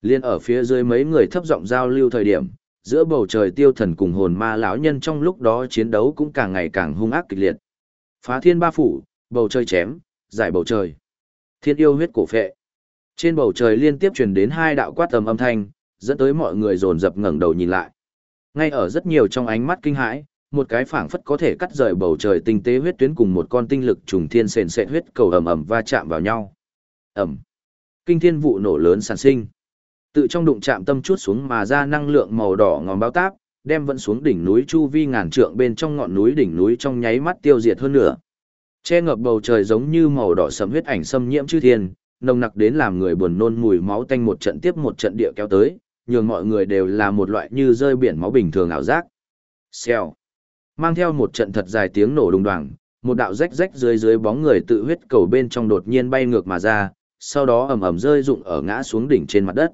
Speaker 1: Liên ở phía dưới mấy người thấp giọng giao lưu thời điểm, giữa bầu trời tiêu thần cùng hồn ma lão nhân trong lúc đó chiến đấu cũng càng ngày càng hung ác kịch liệt. Phá thiên ba phủ, bầu trời chém, giải bầu trời. Thiên yêu huyết cổ phệ. Trên bầu trời liên tiếp truyền đến hai đạo quát tầm âm thanh, dẫn tới mọi người dồn dập ngẩng đầu nhìn lại. Ngay ở rất nhiều trong ánh mắt kinh hãi, một cái phảng phất có thể cắt rời bầu trời tinh tế huyết tuyến cùng một con tinh lực trùng thiên sền sệt huyết cầu ầm ầm va chạm vào nhau. Ầm. Kinh thiên vụ nổ lớn sản sinh. Tự trong đụng chạm tâm chút xuống mà ra năng lượng màu đỏ ngòm báo táp, đem vẫn xuống đỉnh núi chu vi ngàn trượng bên trong ngọn núi đỉnh núi trong nháy mắt tiêu diệt hơn nữa. Che ngập bầu trời giống như màu đỏ sẫm huyết ảnh xâm nhiễm chư thiên, nồng nặc đến làm người buồn nôn mùi máu tanh một trận tiếp một trận địa kéo tới, nhường mọi người đều là một loại như rơi biển máu bình thường ảo giác. Xèo. Mang theo một trận thật dài tiếng nổ đùng đoàng, một đạo rách rách dưới dưới bóng người tự huyết cầu bên trong đột nhiên bay ngược mà ra, sau đó ầm ầm rơi rụng ở ngã xuống đỉnh trên mặt đất.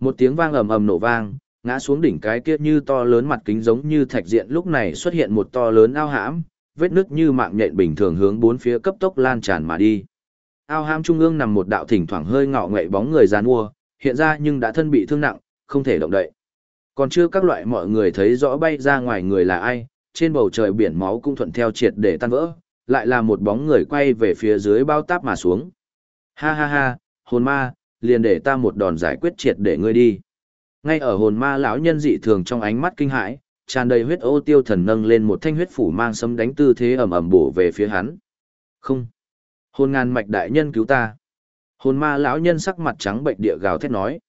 Speaker 1: Một tiếng vang ầm ầm nổ vang, ngã xuống đỉnh cái kia như to lớn mặt kính giống như thạch diện lúc này xuất hiện một to lớn ao hãm, vết nứt như mạng nhện bình thường hướng bốn phía cấp tốc lan tràn mà đi. Ao hãm trung ương nằm một đạo thỉnh thoảng hơi ngọ ngậy bóng người giàn mua, hiện ra nhưng đã thân bị thương nặng, không thể động đậy. Còn chưa các loại mọi người thấy rõ bay ra ngoài người là ai, trên bầu trời biển máu cũng thuận theo triệt để tan vỡ, lại là một bóng người quay về phía dưới bao táp mà xuống. Ha ha ha, hồn ma, liền để ta một đòn giải quyết triệt để ngươi đi. Ngay ở hồn ma lão nhân dị thường trong ánh mắt kinh hãi, tràn đầy huyết ô tiêu thần nâng lên một thanh huyết phủ mang sấm đánh tư thế ầm ầm bổ về phía hắn. Không. Hồn ngàn mạch đại nhân cứu ta. Hồn ma lão nhân sắc mặt trắng bệnh địa gào thét nói.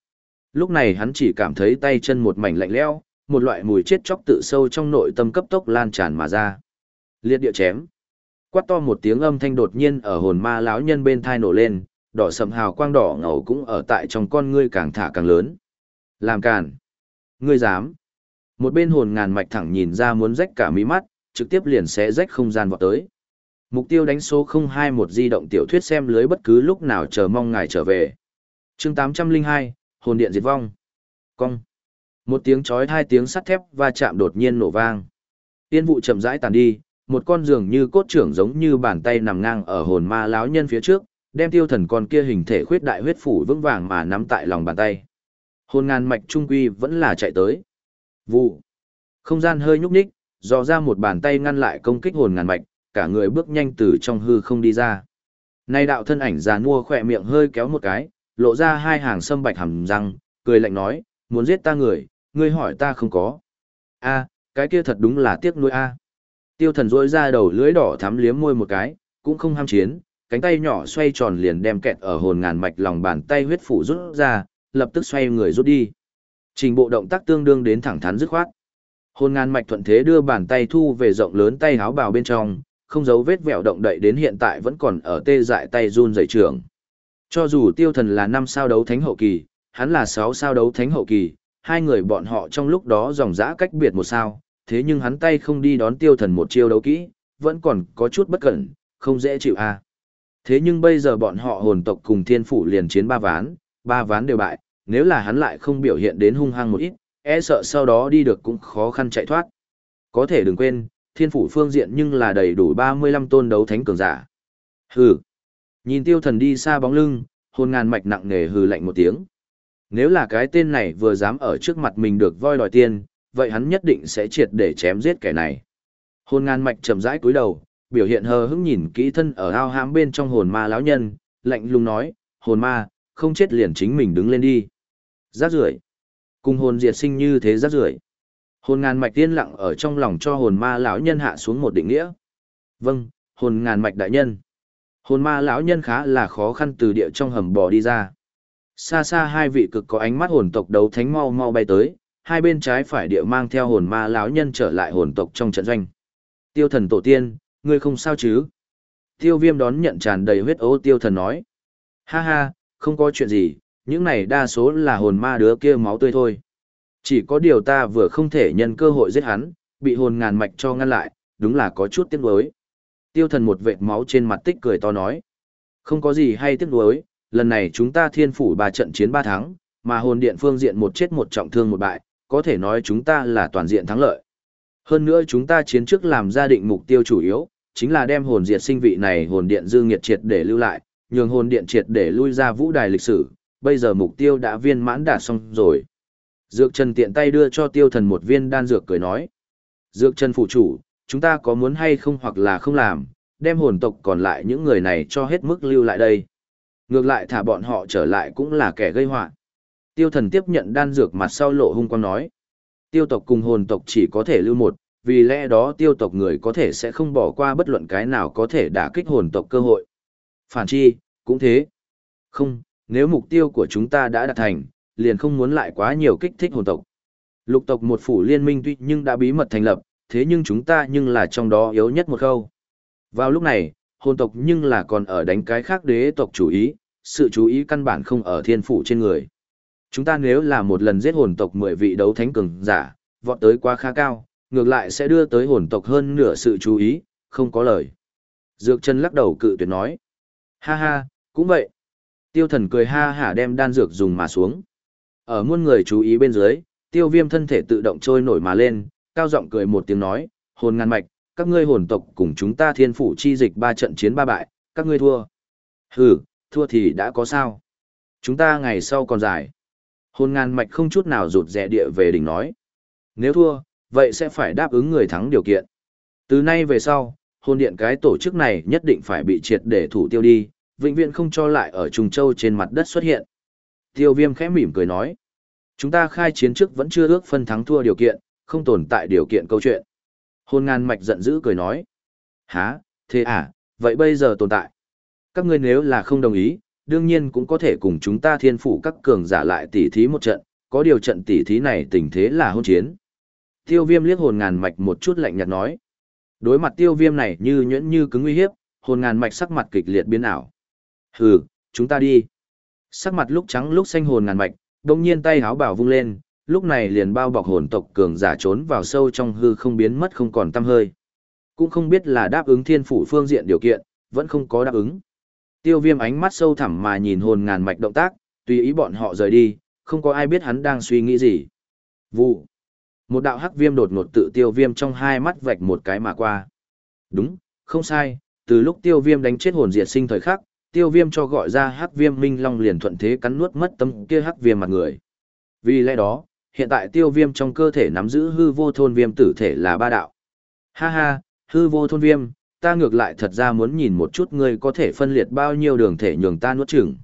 Speaker 1: Lúc này hắn chỉ cảm thấy tay chân một mảnh lạnh lẽo, một loại mùi chết chóc tự sâu trong nội tâm cấp tốc lan tràn mà ra. Liệt địa chém. Quát to một tiếng âm thanh đột nhiên ở hồn ma lão nhân bên thai nổ lên, đỏ sầm hào quang đỏ ngầu cũng ở tại trong con ngươi càng thả càng lớn. Làm càn. Ngươi dám. Một bên hồn ngàn mạch thẳng nhìn ra muốn rách cả mí mắt, trực tiếp liền sẽ rách không gian vọt tới. Mục tiêu đánh số 021 di động tiểu thuyết xem lưới bất cứ lúc nào chờ mong ngài trở về. chương 802, hồn điện diệt vong. Cong. Một tiếng chói hai tiếng sắt thép va chạm đột nhiên nổ vang. Tiên vụ chậm rãi tàn đi, một con giường như cốt trưởng giống như bàn tay nằm ngang ở hồn ma lão nhân phía trước, đem tiêu thần con kia hình thể khuyết đại huyết phủ vững vàng mà nắm tại lòng bàn tay. Hồn ngàn mạch trung quy vẫn là chạy tới. Vụ. Không gian hơi nhúc nhích, dò ra một bàn tay ngăn lại công kích hồn ngàn mạch, cả người bước nhanh từ trong hư không đi ra. Nay đạo thân ảnh già nua khỏe miệng hơi kéo một cái, lộ ra hai hàng sâm bạch hàm răng, cười lạnh nói, muốn giết ta người, ngươi hỏi ta không có. a cái kia thật đúng là tiếc nuối a Tiêu thần rỗi ra đầu lưới đỏ thắm liếm môi một cái, cũng không ham chiến, cánh tay nhỏ xoay tròn liền đem kẹt ở hồn ngàn mạch lòng bàn tay huyết phủ rút ra, lập tức xoay người rút đi. Trình bộ động tác tương đương đến thẳng thắn dứt khoát. Hồn ngàn mạch thuận thế đưa bàn tay thu về rộng lớn tay háo bào bên trong, không giấu vết vẹo động đậy đến hiện tại vẫn còn ở tê dại tay run rẩy trưởng. Cho dù tiêu thần là năm sao đấu thánh hậu kỳ, hắn là sáu sao đấu thánh hậu kỳ, hai người bọn họ trong lúc đó dòng dã cách biệt một sao, thế nhưng hắn tay không đi đón tiêu thần một chiêu đấu kỹ, vẫn còn có chút bất cẩn, không dễ chịu a. À. Thế nhưng bây giờ bọn họ hồn tộc cùng thiên phủ liền chiến ba ván, ba ván đều bại, nếu là hắn lại không biểu hiện đến hung hăng một ít, e sợ sau đó đi được cũng khó khăn chạy thoát. Có thể đừng quên, thiên phủ phương diện nhưng là đầy đủ 35 tôn đấu thánh cường giả. Hừ. Nhìn tiêu thần đi xa bóng lưng, hồn ngàn mạch nặng nề hừ lạnh một tiếng. Nếu là cái tên này vừa dám ở trước mặt mình được voi đòi tiền, vậy hắn nhất định sẽ triệt để chém giết kẻ này. Hồn ngàn mạch chậm rãi cúi đầu, biểu hiện hờ hững nhìn kỹ thân ở ao hãm bên trong hồn ma lão nhân, lạnh lùng nói, hồn ma, không chết liền chính mình đứng lên đi. Giác rưởi Cùng hồn diệt sinh như thế giác rưởi Hồn ngàn mạch tiên lặng ở trong lòng cho hồn ma lão nhân hạ xuống một định nghĩa. Vâng, hồn ngàn mạch đại nhân. Hồn ma lão nhân khá là khó khăn từ địa trong hầm bò đi ra. Xa xa hai vị cực có ánh mắt hồn tộc đấu thánh mau mau bay tới, hai bên trái phải địa mang theo hồn ma lão nhân trở lại hồn tộc trong trận doanh. Tiêu thần tổ tiên, ngươi không sao chứ? Tiêu viêm đón nhận tràn đầy huyết ố tiêu thần nói. Ha ha, không có chuyện gì, những này đa số là hồn ma đứa kia máu tươi thôi. Chỉ có điều ta vừa không thể nhân cơ hội giết hắn, bị hồn ngàn mạch cho ngăn lại, đúng là có chút tiếc nuối. Tiêu thần một vệt máu trên mặt tích cười to nói. Không có gì hay tiếc nuối, lần này chúng ta thiên phủ ba trận chiến ba tháng, mà hồn điện phương diện một chết một trọng thương một bại, có thể nói chúng ta là toàn diện thắng lợi. Hơn nữa chúng ta chiến trước làm ra định mục tiêu chủ yếu, chính là đem hồn diệt sinh vị này hồn điện dư nghiệt triệt để lưu lại, nhường hồn điện triệt để lui ra vũ đài lịch sử, bây giờ mục tiêu đã viên mãn đạt xong rồi. Dược Trần tiện tay đưa cho tiêu thần một viên đan dược cười nói. Dược Trần phụ chủ, chúng ta có muốn hay không hoặc là không làm, đem hồn tộc còn lại những người này cho hết mức lưu lại đây. Ngược lại thả bọn họ trở lại cũng là kẻ gây họa Tiêu thần tiếp nhận đan dược mặt sau lộ hung quang nói. Tiêu tộc cùng hồn tộc chỉ có thể lưu một, vì lẽ đó tiêu tộc người có thể sẽ không bỏ qua bất luận cái nào có thể đả kích hồn tộc cơ hội. Phản chi, cũng thế. Không, nếu mục tiêu của chúng ta đã đạt thành, liền không muốn lại quá nhiều kích thích hồn tộc. Lục tộc một phủ liên minh tuy nhưng đã bí mật thành lập, thế nhưng chúng ta nhưng là trong đó yếu nhất một khâu. Vào lúc này, hồn tộc nhưng là còn ở đánh cái khác đế tộc chủ ý, sự chú ý căn bản không ở thiên phủ trên người. Chúng ta nếu là một lần giết hồn tộc 10 vị đấu thánh cường giả, vọt tới quá khá cao, ngược lại sẽ đưa tới hồn tộc hơn nửa sự chú ý, không có lời. Dược chân lắc đầu cự tuyệt nói. Ha ha, cũng vậy. Tiêu thần cười ha hả đem đan dược dùng mà xuống. Ở muôn người chú ý bên dưới, tiêu viêm thân thể tự động trôi nổi mà lên, cao giọng cười một tiếng nói, hồn ngàn mạch, các ngươi hồn tộc cùng chúng ta thiên phủ chi dịch ba trận chiến ba bại, các ngươi thua. Hừ, thua thì đã có sao. Chúng ta ngày sau còn dài. Hồn ngàn mạch không chút nào rụt rẻ địa về đỉnh nói. Nếu thua, vậy sẽ phải đáp ứng người thắng điều kiện. Từ nay về sau, hồn điện cái tổ chức này nhất định phải bị triệt để thủ tiêu đi, vĩnh viễn không cho lại ở Trung Châu trên mặt đất xuất hiện. Tiêu viêm khẽ mỉm cười nói. Chúng ta khai chiến trước vẫn chưa ước phân thắng thua điều kiện, không tồn tại điều kiện câu chuyện. Hôn ngàn mạch giận dữ cười nói. Hả, thế à, vậy bây giờ tồn tại. Các ngươi nếu là không đồng ý, đương nhiên cũng có thể cùng chúng ta thiên phủ các cường giả lại tỉ thí một trận, có điều trận tỉ thí này tình thế là hôn chiến. Tiêu viêm liếc hồn ngàn mạch một chút lạnh nhạt nói. Đối mặt tiêu viêm này như nhuyễn như cứng uy hiếp, hồn ngàn mạch sắc mặt kịch liệt biến ảo. Hừ, chúng ta đi. Sắc mặt lúc trắng lúc xanh hồn ngàn mạch, đồng nhiên tay háo bảo vung lên, lúc này liền bao bọc hồn tộc cường giả trốn vào sâu trong hư không biến mất không còn tăm hơi. Cũng không biết là đáp ứng thiên phủ phương diện điều kiện, vẫn không có đáp ứng. Tiêu viêm ánh mắt sâu thẳm mà nhìn hồn ngàn mạch động tác, tùy ý bọn họ rời đi, không có ai biết hắn đang suy nghĩ gì. Vụ. Một đạo hắc viêm đột ngột tự tiêu viêm trong hai mắt vạch một cái mà qua. Đúng, không sai, từ lúc tiêu viêm đánh chết hồn diệt sinh thời khắc, tiêu viêm cho gọi ra hắc viêm minh long liền thuận thế cắn nuốt mất tâm kia hắc viêm mặt người. Vì lẽ đó, hiện tại tiêu viêm trong cơ thể nắm giữ hư vô thôn viêm tử thể là ba đạo. Ha ha, hư vô thôn viêm, ta ngược lại thật ra muốn nhìn một chút ngươi có thể phân liệt bao nhiêu đường thể nhường ta nuốt chửng.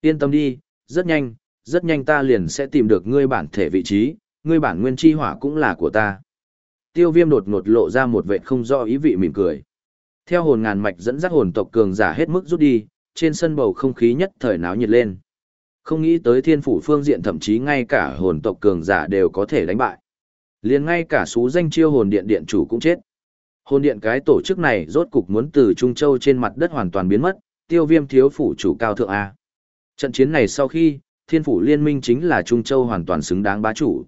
Speaker 1: Yên tâm đi, rất nhanh, rất nhanh ta liền sẽ tìm được ngươi bản thể vị trí, ngươi bản nguyên chi hỏa cũng là của ta. Tiêu viêm đột ngột lộ ra một vệ không do ý vị mỉm cười. Theo hồn ngàn mạch dẫn dắt hồn tộc cường giả hết mức rút đi, trên sân bầu không khí nhất thời náo nhiệt lên. Không nghĩ tới thiên phủ phương diện thậm chí ngay cả hồn tộc cường giả đều có thể đánh bại. liền ngay cả số danh chiêu hồn điện điện chủ cũng chết. Hồn điện cái tổ chức này rốt cục muốn từ Trung Châu trên mặt đất hoàn toàn biến mất, tiêu viêm thiếu phủ chủ cao thượng A. Trận chiến này sau khi, thiên phủ liên minh chính là Trung Châu hoàn toàn xứng đáng bá chủ.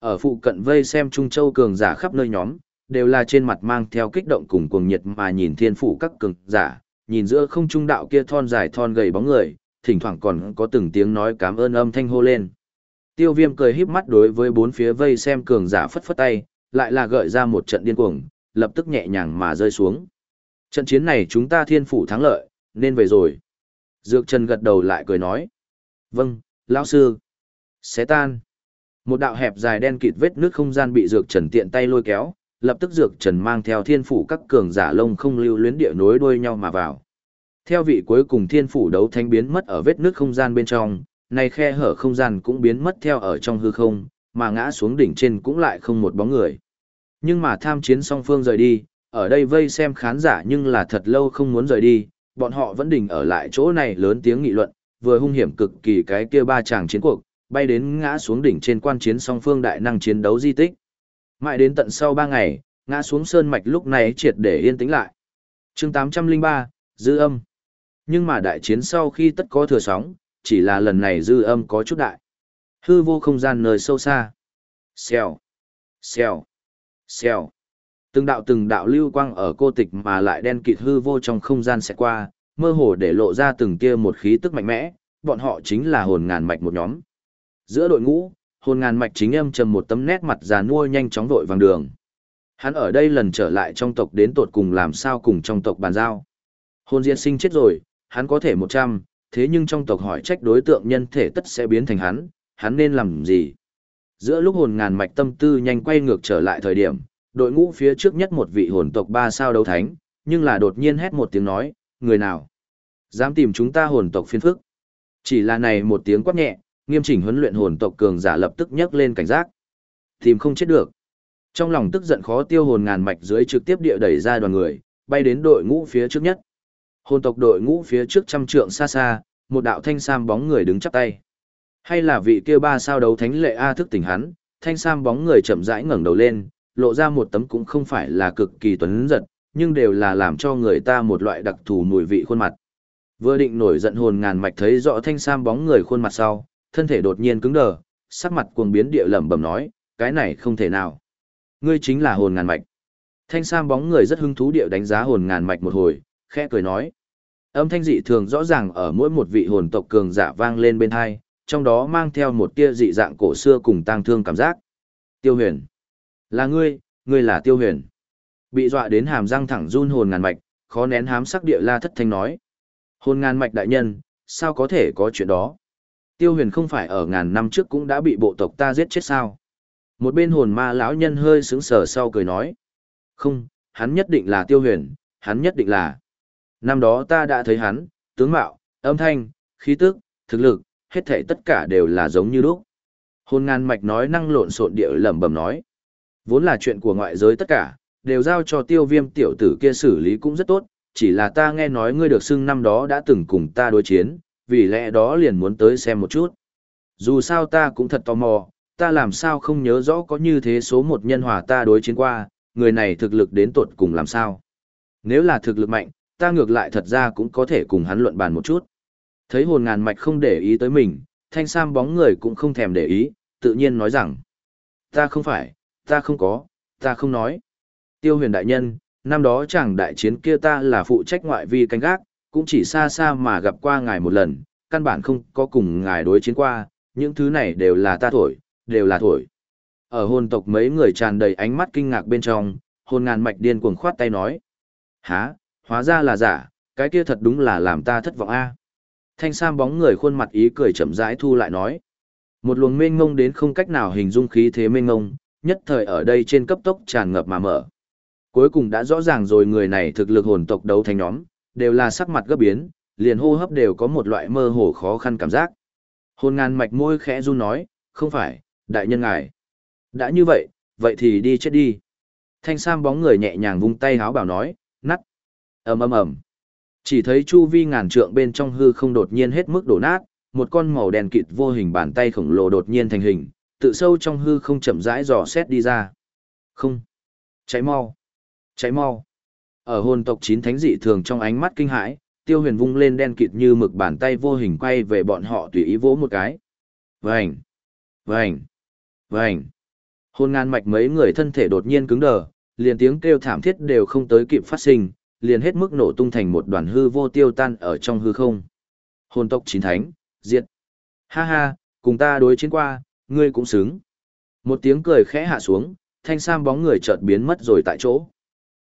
Speaker 1: Ở phụ cận vây xem Trung Châu cường giả khắp nơi nhóm, đều là trên mặt mang theo kích động cùng cuồng nhiệt mà nhìn thiên phủ các cường giả, nhìn giữa không trung đạo kia thon dài thon gầy bóng người, thỉnh thoảng còn có từng tiếng nói cảm ơn âm thanh hô lên. Tiêu viêm cười híp mắt đối với bốn phía vây xem cường giả phất phất tay, lại là gợi ra một trận điên cuồng, lập tức nhẹ nhàng mà rơi xuống. Trận chiến này chúng ta thiên phủ thắng lợi, nên về rồi. Dược Trần gật đầu lại cười nói. Vâng, lão sư. Xé tan. Một đạo hẹp dài đen kịt vết nước không gian bị Dược Trần tiện tay lôi kéo, lập tức Dược Trần mang theo thiên phủ các cường giả lông không lưu luyến địa nối đuôi nhau mà vào. Theo vị cuối cùng thiên phủ đấu thanh biến mất ở vết nước không gian bên trong, này khe hở không gian cũng biến mất theo ở trong hư không, mà ngã xuống đỉnh trên cũng lại không một bóng người. Nhưng mà tham chiến song phương rời đi, ở đây vây xem khán giả nhưng là thật lâu không muốn rời đi, bọn họ vẫn đỉnh ở lại chỗ này lớn tiếng nghị luận, vừa hung hiểm cực kỳ cái kia ba chàng chiến cuộc, bay đến ngã xuống đỉnh trên quan chiến song phương đại năng chiến đấu di tích. Mãi đến tận sau ba ngày, ngã xuống sơn mạch lúc này triệt để yên tĩnh lại. chương 803, dư âm. Nhưng mà đại chiến sau khi tất có thừa sóng, chỉ là lần này dư âm có chút đại. Hư vô không gian nơi sâu xa. Xèo, xèo, xèo. Từng đạo từng đạo lưu quang ở cô tịch mà lại đen kịt hư vô trong không gian sẽ qua, mơ hồ để lộ ra từng kia một khí tức mạnh mẽ, bọn họ chính là hồn ngàn mạch một nhóm. Giữa đội ngũ, hồn ngàn mạch chính âm trầm một tấm nét mặt già nua nhanh chóng vội vàng đường. Hắn ở đây lần trở lại trong tộc đến tột cùng làm sao cùng trong tộc bàn giao. Hồn diễn sinh chết rồi, hắn có thể một trăm, thế nhưng trong tộc hỏi trách đối tượng nhân thể tất sẽ biến thành hắn, hắn nên làm gì? Giữa lúc hồn ngàn mạch tâm tư nhanh quay ngược trở lại thời điểm, đội ngũ phía trước nhất một vị hồn tộc ba sao đấu thánh, nhưng là đột nhiên hét một tiếng nói, người nào? Dám tìm chúng ta hồn tộc phiên phức. Chỉ là này một tiếng quát nhẹ, nghiêm chỉnh huấn luyện hồn tộc cường giả lập tức nhấc lên cảnh giác. Tìm không chết được. Trong lòng tức giận khó tiêu hồn ngàn mạch dưới trực tiếp địa đẩy ra đoàn người, bay đến đội ngũ phía trước nhất. Hồn tộc đội ngũ phía trước trăm trượng xa xa, một đạo thanh sam bóng người đứng chắp tay. Hay là vị kia ba sao đấu thánh lệ A thức tỉnh hắn, thanh sam bóng người chậm rãi ngẩng đầu lên, lộ ra một tấm cũng không phải là cực kỳ tuấn giật, nhưng đều là làm cho người ta một loại đặc thù mùi vị khuôn mặt. Vừa định nổi giận hồn ngàn mạch thấy rõ thanh sam bóng người khuôn mặt sau, thân thể đột nhiên cứng đờ, sắc mặt cuồng biến địa lẩm bẩm nói, cái này không thể nào. Ngươi chính là hồn ngàn mạch. Thanh sam bóng người rất hứng thú địa đánh giá hồn ngàn mạch một hồi, khẽ cười nói. Âm thanh dị thường rõ ràng ở mỗi một vị hồn tộc cường giả vang lên bên hai, trong đó mang theo một tia dị dạng cổ xưa cùng tang thương cảm giác. Tiêu huyền. Là ngươi, ngươi là tiêu huyền. Bị dọa đến hàm răng thẳng run hồn ngàn mạch, khó nén hám sắc địa la thất thanh nói. Hồn ngàn mạch đại nhân, sao có thể có chuyện đó? Tiêu huyền không phải ở ngàn năm trước cũng đã bị bộ tộc ta giết chết sao? Một bên hồn ma lão nhân hơi sững sờ sau cười nói. Không, hắn nhất định là tiêu huyền, hắn nhất định là. Năm đó ta đã thấy hắn, tướng mạo, âm thanh, khí tức, thực lực, hết thảy tất cả đều là giống như lúc. hôn ngàn mạch nói năng lộn xộn địa lẩm bẩm nói. Vốn là chuyện của ngoại giới tất cả, đều giao cho tiêu viêm tiểu tử kia xử lý cũng rất tốt, chỉ là ta nghe nói ngươi được xưng năm đó đã từng cùng ta đối chiến, vì lẽ đó liền muốn tới xem một chút. Dù sao ta cũng thật tò mò, ta làm sao không nhớ rõ có như thế số một nhân hòa ta đối chiến qua, người này thực lực đến tột cùng làm sao. Nếu là thực lực mạnh, ta ngược lại thật ra cũng có thể cùng hắn luận bàn một chút. Thấy hồn ngàn mạch không để ý tới mình, thanh sam bóng người cũng không thèm để ý, tự nhiên nói rằng. Ta không phải, ta không có, ta không nói. Tiêu huyền đại nhân, năm đó chẳng đại chiến kia ta là phụ trách ngoại vi canh gác, cũng chỉ xa xa mà gặp qua ngài một lần, căn bản không có cùng ngài đối chiến qua, những thứ này đều là ta thổi, đều là thổi. Ở hồn tộc mấy người tràn đầy ánh mắt kinh ngạc bên trong, hồn ngàn mạch điên cuồng khoát tay nói. há hóa ra là giả, cái kia thật đúng là làm ta thất vọng a. Thanh Sam bóng người khuôn mặt ý cười chậm rãi thu lại nói. Một luồng mênh ngông đến không cách nào hình dung khí thế mênh ngông, nhất thời ở đây trên cấp tốc tràn ngập mà mở. Cuối cùng đã rõ ràng rồi người này thực lực hồn tộc đấu thành nhóm, đều là sắc mặt gấp biến, liền hô hấp đều có một loại mơ hồ khó khăn cảm giác. Hồn ngàn mạch môi khẽ run nói, không phải, đại nhân ngài. Đã như vậy, vậy thì đi chết đi. Thanh Sam bóng người nhẹ nhàng vung tay háo bảo nói, nắt. ầm ầm ầm. Chỉ thấy chu vi ngàn trượng bên trong hư không đột nhiên hết mức đổ nát, một con màu đen kịt vô hình bàn tay khổng lồ đột nhiên thành hình, tự sâu trong hư không chậm rãi dò xét đi ra. Không. Cháy mau. Cháy mau. Ở hồn tộc chín thánh dị thường trong ánh mắt kinh hãi, tiêu huyền vung lên đen kịt như mực bàn tay vô hình quay về bọn họ tùy ý vỗ một cái. Vành. Vành. Vành. Hồn ngàn mạch mấy người thân thể đột nhiên cứng đờ, liền tiếng kêu thảm thiết đều không tới kịp phát sinh, liền hết mức nổ tung thành một đoàn hư vô tiêu tan ở trong hư không. Hồn tộc chín thánh, diệt. Ha ha, cùng ta đối chiến qua, ngươi cũng xứng. Một tiếng cười khẽ hạ xuống, thanh sam bóng người chợt biến mất rồi tại chỗ.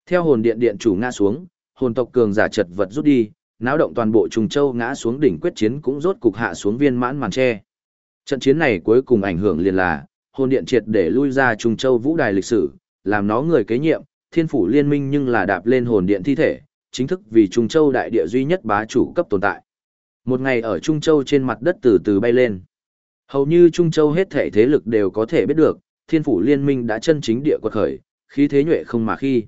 Speaker 1: Theo hồn điện điện chủ ngã xuống, hồn tộc cường giả chật vật rút đi, náo động toàn bộ trùng châu ngã xuống đỉnh quyết chiến cũng rốt cục hạ xuống viên mãn màn che. Trận chiến này cuối cùng ảnh hưởng liền là, hồn điện triệt để lui ra trùng châu vũ đài lịch sử, làm nó người kế nhiệm, thiên phủ liên minh nhưng là đạp lên hồn điện thi thể, chính thức vì Trung Châu đại địa duy nhất bá chủ cấp tồn tại. Một ngày ở Trung Châu trên mặt đất từ từ bay lên. Hầu như Trung Châu hết thể thế lực đều có thể biết được, thiên phủ liên minh đã chân chính địa quật khởi, khí thế nhuệ không mà khi.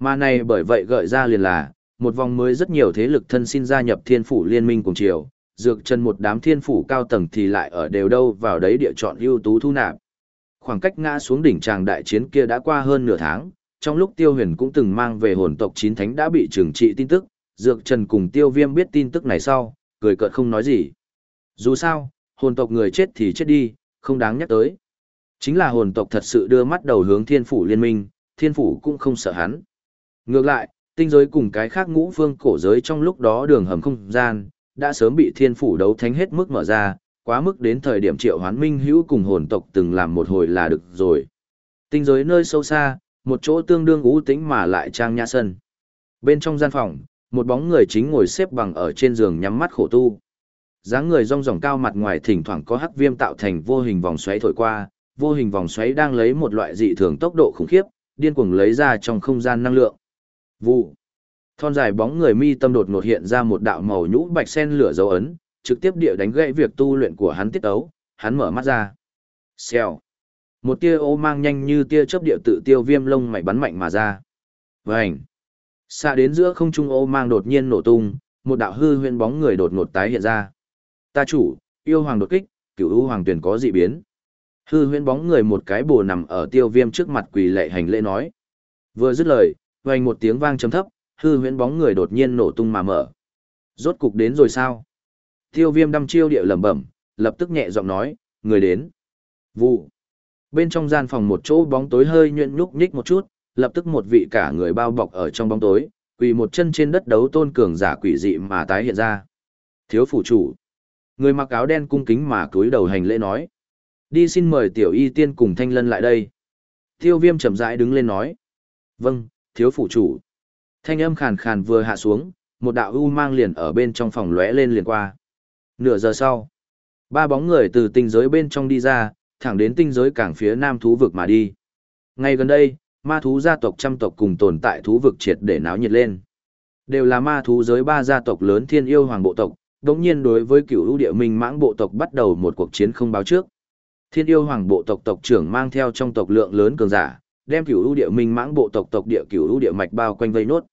Speaker 1: Mà này bởi vậy gợi ra liền là, một vòng mới rất nhiều thế lực thân xin gia nhập thiên phủ liên minh cùng chiều, dược chân một đám thiên phủ cao tầng thì lại ở đều đâu vào đấy địa chọn ưu tú thu nạp. Khoảng cách ngã xuống đỉnh tràng đại chiến kia đã qua hơn nửa tháng, trong lúc tiêu huyền cũng từng mang về hồn tộc chín thánh đã bị trừng trị tin tức, dược trần cùng tiêu viêm biết tin tức này sau, cười cợt không nói gì. Dù sao, hồn tộc người chết thì chết đi, không đáng nhắc tới. Chính là hồn tộc thật sự đưa mắt đầu hướng thiên phủ liên minh, thiên phủ cũng không sợ hắn. Ngược lại, tinh giới cùng cái khác ngũ phương cổ giới trong lúc đó đường hầm không gian, đã sớm bị thiên phủ đấu thánh hết mức mở ra, quá mức đến thời điểm triệu hoán minh hữu cùng hồn tộc từng làm một hồi là được rồi. Tinh giới nơi sâu xa, một chỗ tương đương ú tính mà lại trang nhã sân. Bên trong gian phòng, một bóng người chính ngồi xếp bằng ở trên giường nhắm mắt khổ tu. dáng người rong ròng cao mặt ngoài thỉnh thoảng có hắc viêm tạo thành vô hình vòng xoáy thổi qua, vô hình vòng xoáy đang lấy một loại dị thường tốc độ khủng khiếp, điên cuồng lấy ra trong không gian năng lượng. Vụ. Thon dài bóng người mi tâm đột ngột hiện ra một đạo màu nhũ bạch sen lửa dấu ấn, trực tiếp địa đánh gãy việc tu luyện của hắn tiết ấu, hắn mở mắt ra. Xèo. Một tia ô mang nhanh như tia chớp địa tự tiêu viêm lông mày bắn mạnh mà ra. Vành. Xa đến giữa không trung ô mang đột nhiên nổ tung, một đạo hư huyễn bóng người đột ngột tái hiện ra. Ta chủ, yêu hoàng đột kích, cửu u hoàng tuyển có dị biến. Hư huyễn bóng người một cái bồ nằm ở tiêu viêm trước mặt quỳ lệ hành lễ nói. Vừa dứt lời, vang một tiếng vang trầm thấp, hư huyễn bóng người đột nhiên nổ tung mà mở. Rốt cục đến rồi sao? Tiêu viêm đăm chiêu địa lẩm bẩm, lập tức nhẹ giọng nói, người đến. Vụ. Bên trong gian phòng một chỗ bóng tối hơi nhuyễn nhúc nhích một chút, lập tức một vị cả người bao bọc ở trong bóng tối, quỳ một chân trên đất đấu tôn cường giả quỷ dị mà tái hiện ra. Thiếu phủ chủ. Người mặc áo đen cung kính mà cúi đầu hành lễ nói. Đi xin mời tiểu y tiên cùng thanh lân lại đây. Tiêu viêm chậm rãi đứng lên nói. Vâng, thiếu phủ chủ. Thanh âm khàn khàn vừa hạ xuống, một đạo u mang liền ở bên trong phòng lóe lên liền qua. Nửa giờ sau, ba bóng người từ tinh giới bên trong đi ra, thẳng đến tinh giới cảng phía nam thú vực mà đi. Ngay gần đây, ma thú gia tộc trăm tộc cùng tồn tại thú vực triệt để náo nhiệt lên. Đều là ma thú giới ba gia tộc lớn thiên yêu hoàng bộ tộc, đồng nhiên đối với cửu lũ địa minh mãng bộ tộc bắt đầu một cuộc chiến không báo trước. Thiên yêu hoàng bộ tộc tộc trưởng mang theo trong tộc lượng lớn cường giả, đem cửu lũ địa minh mãng bộ tộc tộc địa cửu lũ địa mạch bao quanh vây nốt.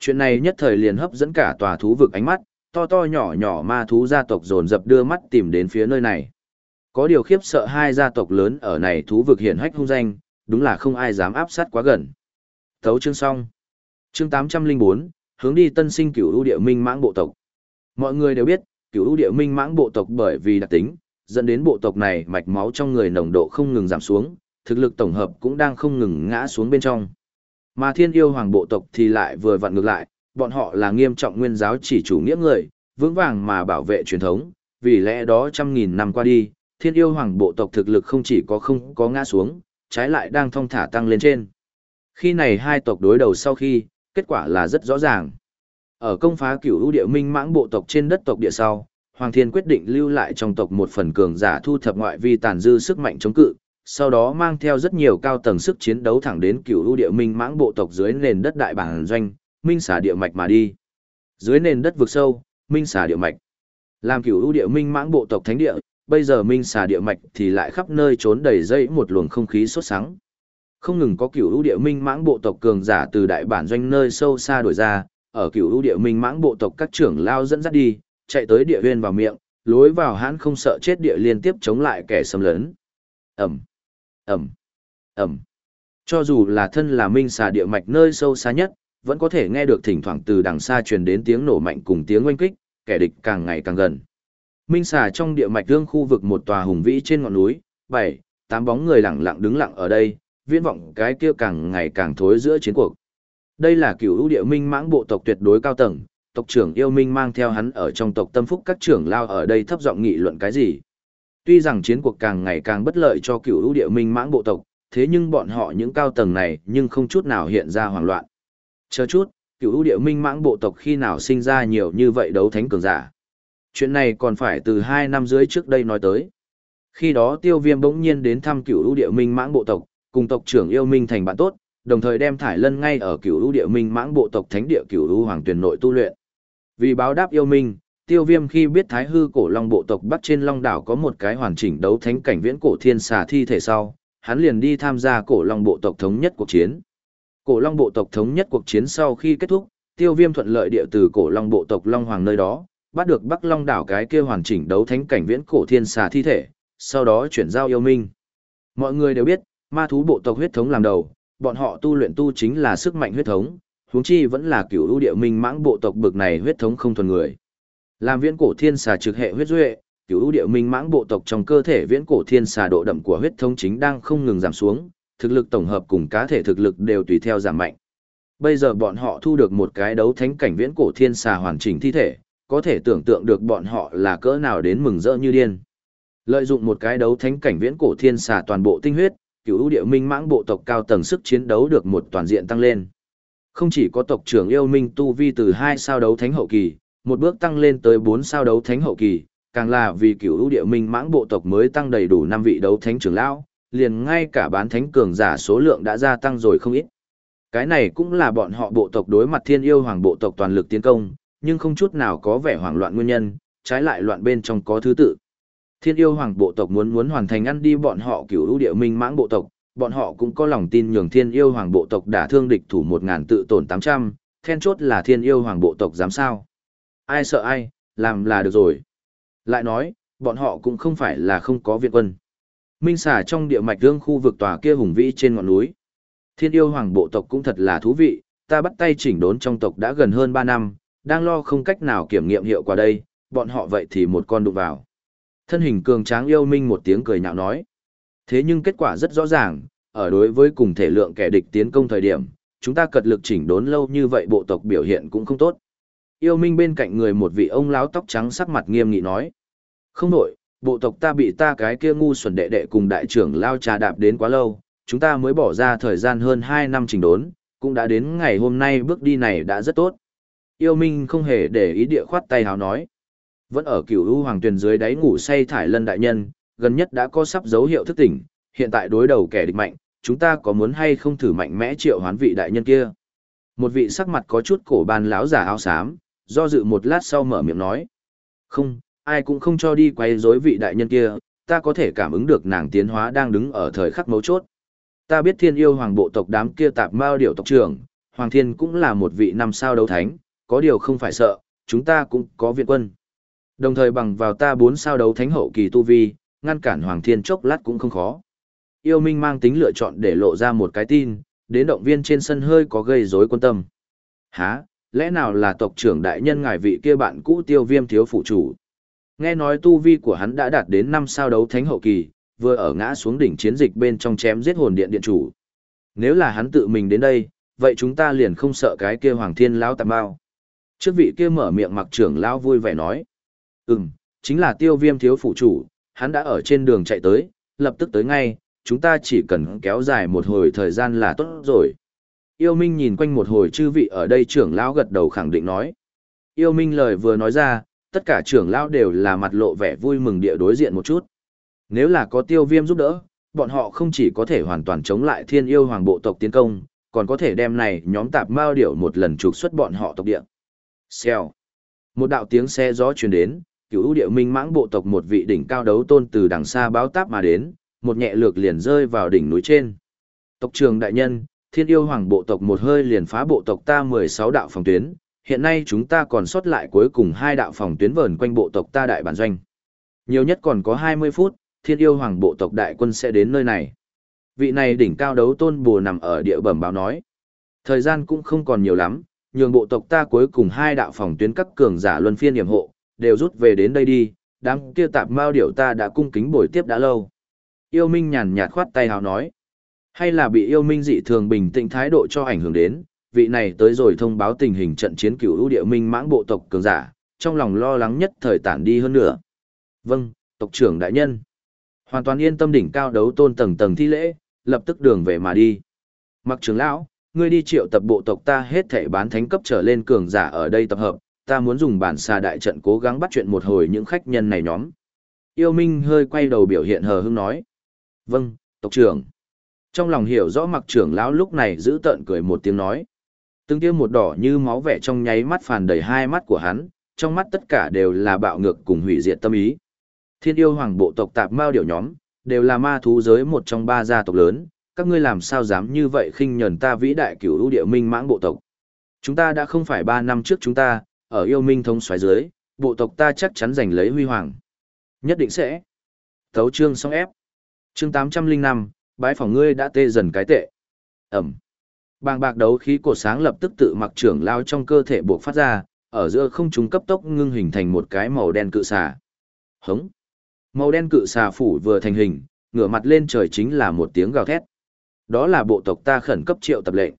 Speaker 1: Chuyện này nhất thời liền hấp dẫn cả tòa thú vực ánh mắt, to to nhỏ nhỏ ma thú gia tộc dồn dập đưa mắt tìm đến phía nơi này. Có điều khiếp sợ hai gia tộc lớn ở này thú vực hiển hách hung danh, đúng là không ai dám áp sát quá gần. Thấu chương xong. Chương 804, hướng đi tân sinh cửu ưu địa minh mãng bộ tộc. Mọi người đều biết, cửu ưu địa minh mãng bộ tộc bởi vì đặc tính, dẫn đến bộ tộc này mạch máu trong người nồng độ không ngừng giảm xuống, thực lực tổng hợp cũng đang không ngừng ngã xuống bên trong. Mà thiên yêu hoàng bộ tộc thì lại vừa vặn ngược lại, bọn họ là nghiêm trọng nguyên giáo chỉ chủ nghĩa người, vững vàng mà bảo vệ truyền thống, vì lẽ đó trăm nghìn năm qua đi, thiên yêu hoàng bộ tộc thực lực không chỉ có không có ngã xuống, trái lại đang thong thả tăng lên trên. Khi này hai tộc đối đầu sau khi, kết quả là rất rõ ràng. Ở công phá cửu ưu địa minh mãng bộ tộc trên đất tộc địa sau, Hoàng Thiên quyết định lưu lại trong tộc một phần cường giả thu thập ngoại vi tàn dư sức mạnh chống cự, sau đó mang theo rất nhiều cao tầng sức chiến đấu thẳng đến cửu ưu địa minh mãng bộ tộc dưới nền đất đại bản doanh, minh xả địa mạch mà đi. Dưới nền đất vực sâu, minh xả địa mạch. Làm cửu ưu địa minh mãng bộ tộc thánh địa, bây giờ minh xà địa mạch thì lại khắp nơi trốn đầy dây một luồng không khí sốt sắng. Không ngừng có cửu ưu địa minh mãng bộ tộc cường giả từ đại bản doanh nơi sâu xa đổi ra, ở cửu ưu địa minh mãng bộ tộc các trưởng lao dẫn dắt đi, chạy tới địa huyên vào miệng, lối vào hãn không sợ chết địa liên tiếp chống lại kẻ xâm lấn. Ẩm, Ẩm, Ẩm. Cho dù là thân là minh xà địa mạch nơi sâu xa nhất, vẫn có thể nghe được thỉnh thoảng từ đằng xa truyền đến tiếng nổ mạnh cùng tiếng oanh kích, kẻ địch càng ngày càng gần. Minh xà trong địa mạch đương khu vực một tòa hùng vĩ trên ngọn núi, bảy, tám bóng người lặng lặng đứng lặng ở đây, viễn vọng cái kia càng ngày càng thối giữa chiến cuộc. Đây là cửu ưu địa minh mãng bộ tộc tuyệt đối cao tầng, tộc trưởng yêu minh mang theo hắn ở trong tộc tâm phúc các trưởng lao ở đây thấp giọng nghị luận cái gì. Tuy rằng chiến cuộc càng ngày càng bất lợi cho cửu ưu địa minh mãng bộ tộc, thế nhưng bọn họ những cao tầng này nhưng không chút nào hiện ra hoảng loạn. Chờ chút, cửu ưu địa minh mãng bộ tộc khi nào sinh ra nhiều như vậy đấu thánh cường giả. Chuyện này còn phải từ hai năm dưới trước đây nói tới. Khi đó tiêu viêm bỗng nhiên đến thăm cửu ưu địa minh mãng bộ tộc, cùng tộc trưởng yêu minh thành bạn tốt, đồng thời đem thải lân ngay ở cửu ưu địa minh mãng bộ tộc thánh địa cửu ưu hoàng tuyển nội tu luyện. Vì báo đáp yêu minh, tiêu viêm khi biết thái hư cổ long bộ tộc bắc trên long đảo có một cái hoàn chỉnh đấu thánh cảnh viễn cổ thiên xà thi thể sau, hắn liền đi tham gia cổ long bộ tộc thống nhất cuộc chiến. Cổ long bộ tộc thống nhất cuộc chiến sau khi kết thúc, tiêu viêm thuận lợi địa từ cổ long bộ tộc long hoàng nơi đó, bắt được bắc long đảo cái kia hoàn chỉnh đấu thánh cảnh viễn cổ thiên xà thi thể, sau đó chuyển giao yêu minh. Mọi người đều biết, ma thú bộ tộc huyết thống làm đầu, bọn họ tu luyện tu chính là sức mạnh huyết thống, huống chi vẫn là cửu ưu địa minh mãng bộ tộc bực này huyết thống không thuần người. Làm viễn cổ thiên xà trực hệ huyết duệ, cửu ưu địa minh mãng bộ tộc trong cơ thể viễn cổ thiên xà độ đậm của huyết thống chính đang không ngừng giảm xuống, thực lực tổng hợp cùng cá thể thực lực đều tùy theo giảm mạnh. Bây giờ bọn họ thu được một cái đấu thánh cảnh viễn cổ thiên xà hoàn chỉnh thi thể, có thể tưởng tượng được bọn họ là cỡ nào đến mừng rỡ như điên. Lợi dụng một cái đấu thánh cảnh viễn cổ thiên xà toàn bộ tinh huyết, cửu ưu địa minh mãng bộ tộc cao tầng sức chiến đấu được một toàn diện tăng lên. Không chỉ có tộc trưởng yêu minh tu vi từ 2 sao đấu thánh hậu kỳ, một bước tăng lên tới 4 sao đấu thánh hậu kỳ, càng là vì cửu ưu địa minh mãng bộ tộc mới tăng đầy đủ 5 vị đấu thánh trưởng lão, liền ngay cả bán thánh cường giả số lượng đã gia tăng rồi không ít. Cái này cũng là bọn họ bộ tộc đối mặt thiên yêu hoàng bộ tộc toàn lực tiến công, nhưng không chút nào có vẻ hoảng loạn nguyên nhân, trái lại loạn bên trong có thứ tự. Thiên yêu hoàng bộ tộc muốn muốn hoàn thành ăn đi bọn họ cửu ưu địa minh mãng bộ tộc, bọn họ cũng có lòng tin nhường thiên yêu hoàng bộ tộc đả thương địch thủ một ngàn tự tổn tám trăm then chốt là thiên yêu hoàng bộ tộc dám sao. Ai sợ ai, làm là được rồi. Lại nói, bọn họ cũng không phải là không có viện quân. Minh xả trong địa mạch đương khu vực tòa kia hùng vĩ trên ngọn núi. Thiên yêu hoàng bộ tộc cũng thật là thú vị, ta bắt tay chỉnh đốn trong tộc đã gần hơn ba năm, đang lo không cách nào kiểm nghiệm hiệu quả đây, bọn họ vậy thì một con đụng vào. Thân hình cường tráng yêu minh một tiếng cười nhạo nói. Thế nhưng kết quả rất rõ ràng, ở đối với cùng thể lượng kẻ địch tiến công thời điểm, chúng ta cật lực chỉnh đốn lâu như vậy bộ tộc biểu hiện cũng không tốt. Yêu Minh bên cạnh người một vị ông láo tóc trắng sắc mặt nghiêm nghị nói. Không nổi, bộ tộc ta bị ta cái kia ngu xuẩn đệ đệ cùng đại trưởng lao trà đạp đến quá lâu, chúng ta mới bỏ ra thời gian hơn 2 năm chỉnh đốn, cũng đã đến ngày hôm nay bước đi này đã rất tốt. Yêu Minh không hề để ý địa khoát tay hào nói. Vẫn ở cửu u hoàng tuyền dưới đáy ngủ say thải lân đại nhân, gần nhất đã có sắp dấu hiệu thức tỉnh, hiện tại đối đầu kẻ địch mạnh, chúng ta có muốn hay không thử mạnh mẽ triệu hoán vị đại nhân kia. Một vị sắc mặt có chút cổ ban lão giả áo xám, do dự một lát sau mở miệng nói. Không, ai cũng không cho đi quay rối vị đại nhân kia, ta có thể cảm ứng được nàng tiến hóa đang đứng ở thời khắc mấu chốt. Ta biết thiên yêu hoàng bộ tộc đám kia tạp mao điệu tộc trưởng, hoàng thiên cũng là một vị năm sao đấu thánh, có điều không phải sợ, chúng ta cũng có viện quân. Đồng thời bằng vào ta bốn sao đấu thánh hậu kỳ tu vi, ngăn cản Hoàng Thiên chốc lát cũng không khó. Yêu Minh mang tính lựa chọn để lộ ra một cái tin, đến động viên trên sân hơi có gây rối quân tâm. Hả, lẽ nào là tộc trưởng đại nhân ngài vị kia bạn cũ tiêu viêm thiếu phụ chủ? Nghe nói tu vi của hắn đã đạt đến năm sao đấu thánh hậu kỳ, vừa ở ngã xuống đỉnh chiến dịch bên trong chém giết hồn điện điện chủ. Nếu là hắn tự mình đến đây, vậy chúng ta liền không sợ cái kia hoàng thiên lão tạm bao. Trước vị kia mở miệng mặc trưởng lão vui vẻ nói. Ừm, chính là tiêu viêm thiếu phụ chủ, hắn đã ở trên đường chạy tới, lập tức tới ngay, chúng ta chỉ cần kéo dài một hồi thời gian là tốt rồi. Yêu Minh nhìn quanh một hồi chư vị ở đây trưởng lão gật đầu khẳng định nói. Yêu Minh lời vừa nói ra, tất cả trưởng lão đều là mặt lộ vẻ vui mừng địa đối diện một chút. Nếu là có tiêu viêm giúp đỡ, bọn họ không chỉ có thể hoàn toàn chống lại thiên yêu hoàng bộ tộc tiến công, còn có thể đem này nhóm tạp mao điểu một lần trục xuất bọn họ tộc địa. Xèo. Một đạo tiếng xe gió truyền đến, cửu ưu địa minh mãng bộ tộc một vị đỉnh cao đấu tôn từ đằng xa báo táp mà đến, một nhẹ lược liền rơi vào đỉnh núi trên. Tộc trường đại nhân, thiên yêu hoàng bộ tộc một hơi liền phá bộ tộc ta 16 đạo phòng tuyến, hiện nay chúng ta còn sót lại cuối cùng hai đạo phòng tuyến vờn quanh bộ tộc ta đại bản doanh. Nhiều nhất còn có 20 phút, thiên yêu hoàng bộ tộc đại quân sẽ đến nơi này. Vị này đỉnh cao đấu tôn bùa nằm ở địa bẩm báo nói. Thời gian cũng không còn nhiều lắm, nhường bộ tộc ta cuối cùng hai đạo phòng tuyến các cường giả luân phiên điểm hộ, đều rút về đến đây đi, đám kia tạp mao điểu ta đã cung kính bồi tiếp đã lâu. Yêu Minh nhàn nhạt khoát tay hào nói. Hay là bị yêu Minh dị thường bình tĩnh thái độ cho ảnh hưởng đến, vị này tới rồi thông báo tình hình trận chiến cửu ưu địa minh mãng bộ tộc cường giả, trong lòng lo lắng nhất thời tản đi hơn nữa. Vâng, tộc trưởng đại nhân. Hoàn toàn yên tâm đỉnh cao đấu tôn tầng tầng thi lễ, lập tức đường về mà đi. Mặc trưởng lão, ngươi đi triệu tập bộ tộc ta hết thể bán thánh cấp trở lên cường giả ở đây tập hợp, ta muốn dùng bản xà đại trận cố gắng bắt chuyện một hồi những khách nhân này nhóm. Yêu Minh hơi quay đầu biểu hiện hờ hững nói. Vâng, tộc trưởng. Trong lòng hiểu rõ mặc trưởng lão lúc này giữ tợn cười một tiếng nói. Từng Tiêu một đỏ như máu vẻ trong nháy mắt phàn đầy hai mắt của hắn, trong mắt tất cả đều là bạo ngược cùng hủy diệt tâm ý. Thiên yêu hoàng bộ tộc tạp mao điểu nhóm, đều là ma thú giới một trong ba gia tộc lớn, các ngươi làm sao dám như vậy khinh nhẫn ta vĩ đại cửu lũ địa minh mãng bộ tộc. Chúng ta đã không phải ba năm trước chúng ta, ở yêu minh thống xoáy dưới, bộ tộc ta chắc chắn giành lấy huy hoàng. Nhất định sẽ. Thấu chương xong ép. Chương 805, bái phòng ngươi đã tê dần cái tệ. Ẩm. Bàng bạc đấu khí cổ sáng lập tức tự mặc trưởng lao trong cơ thể buộc phát ra, ở giữa không trung cấp tốc ngưng hình thành một cái màu đen cự xà. Hống. Màu đen cự xà phủ vừa thành hình, ngửa mặt lên trời chính là một tiếng gào thét. Đó là bộ tộc ta khẩn cấp triệu tập lệnh.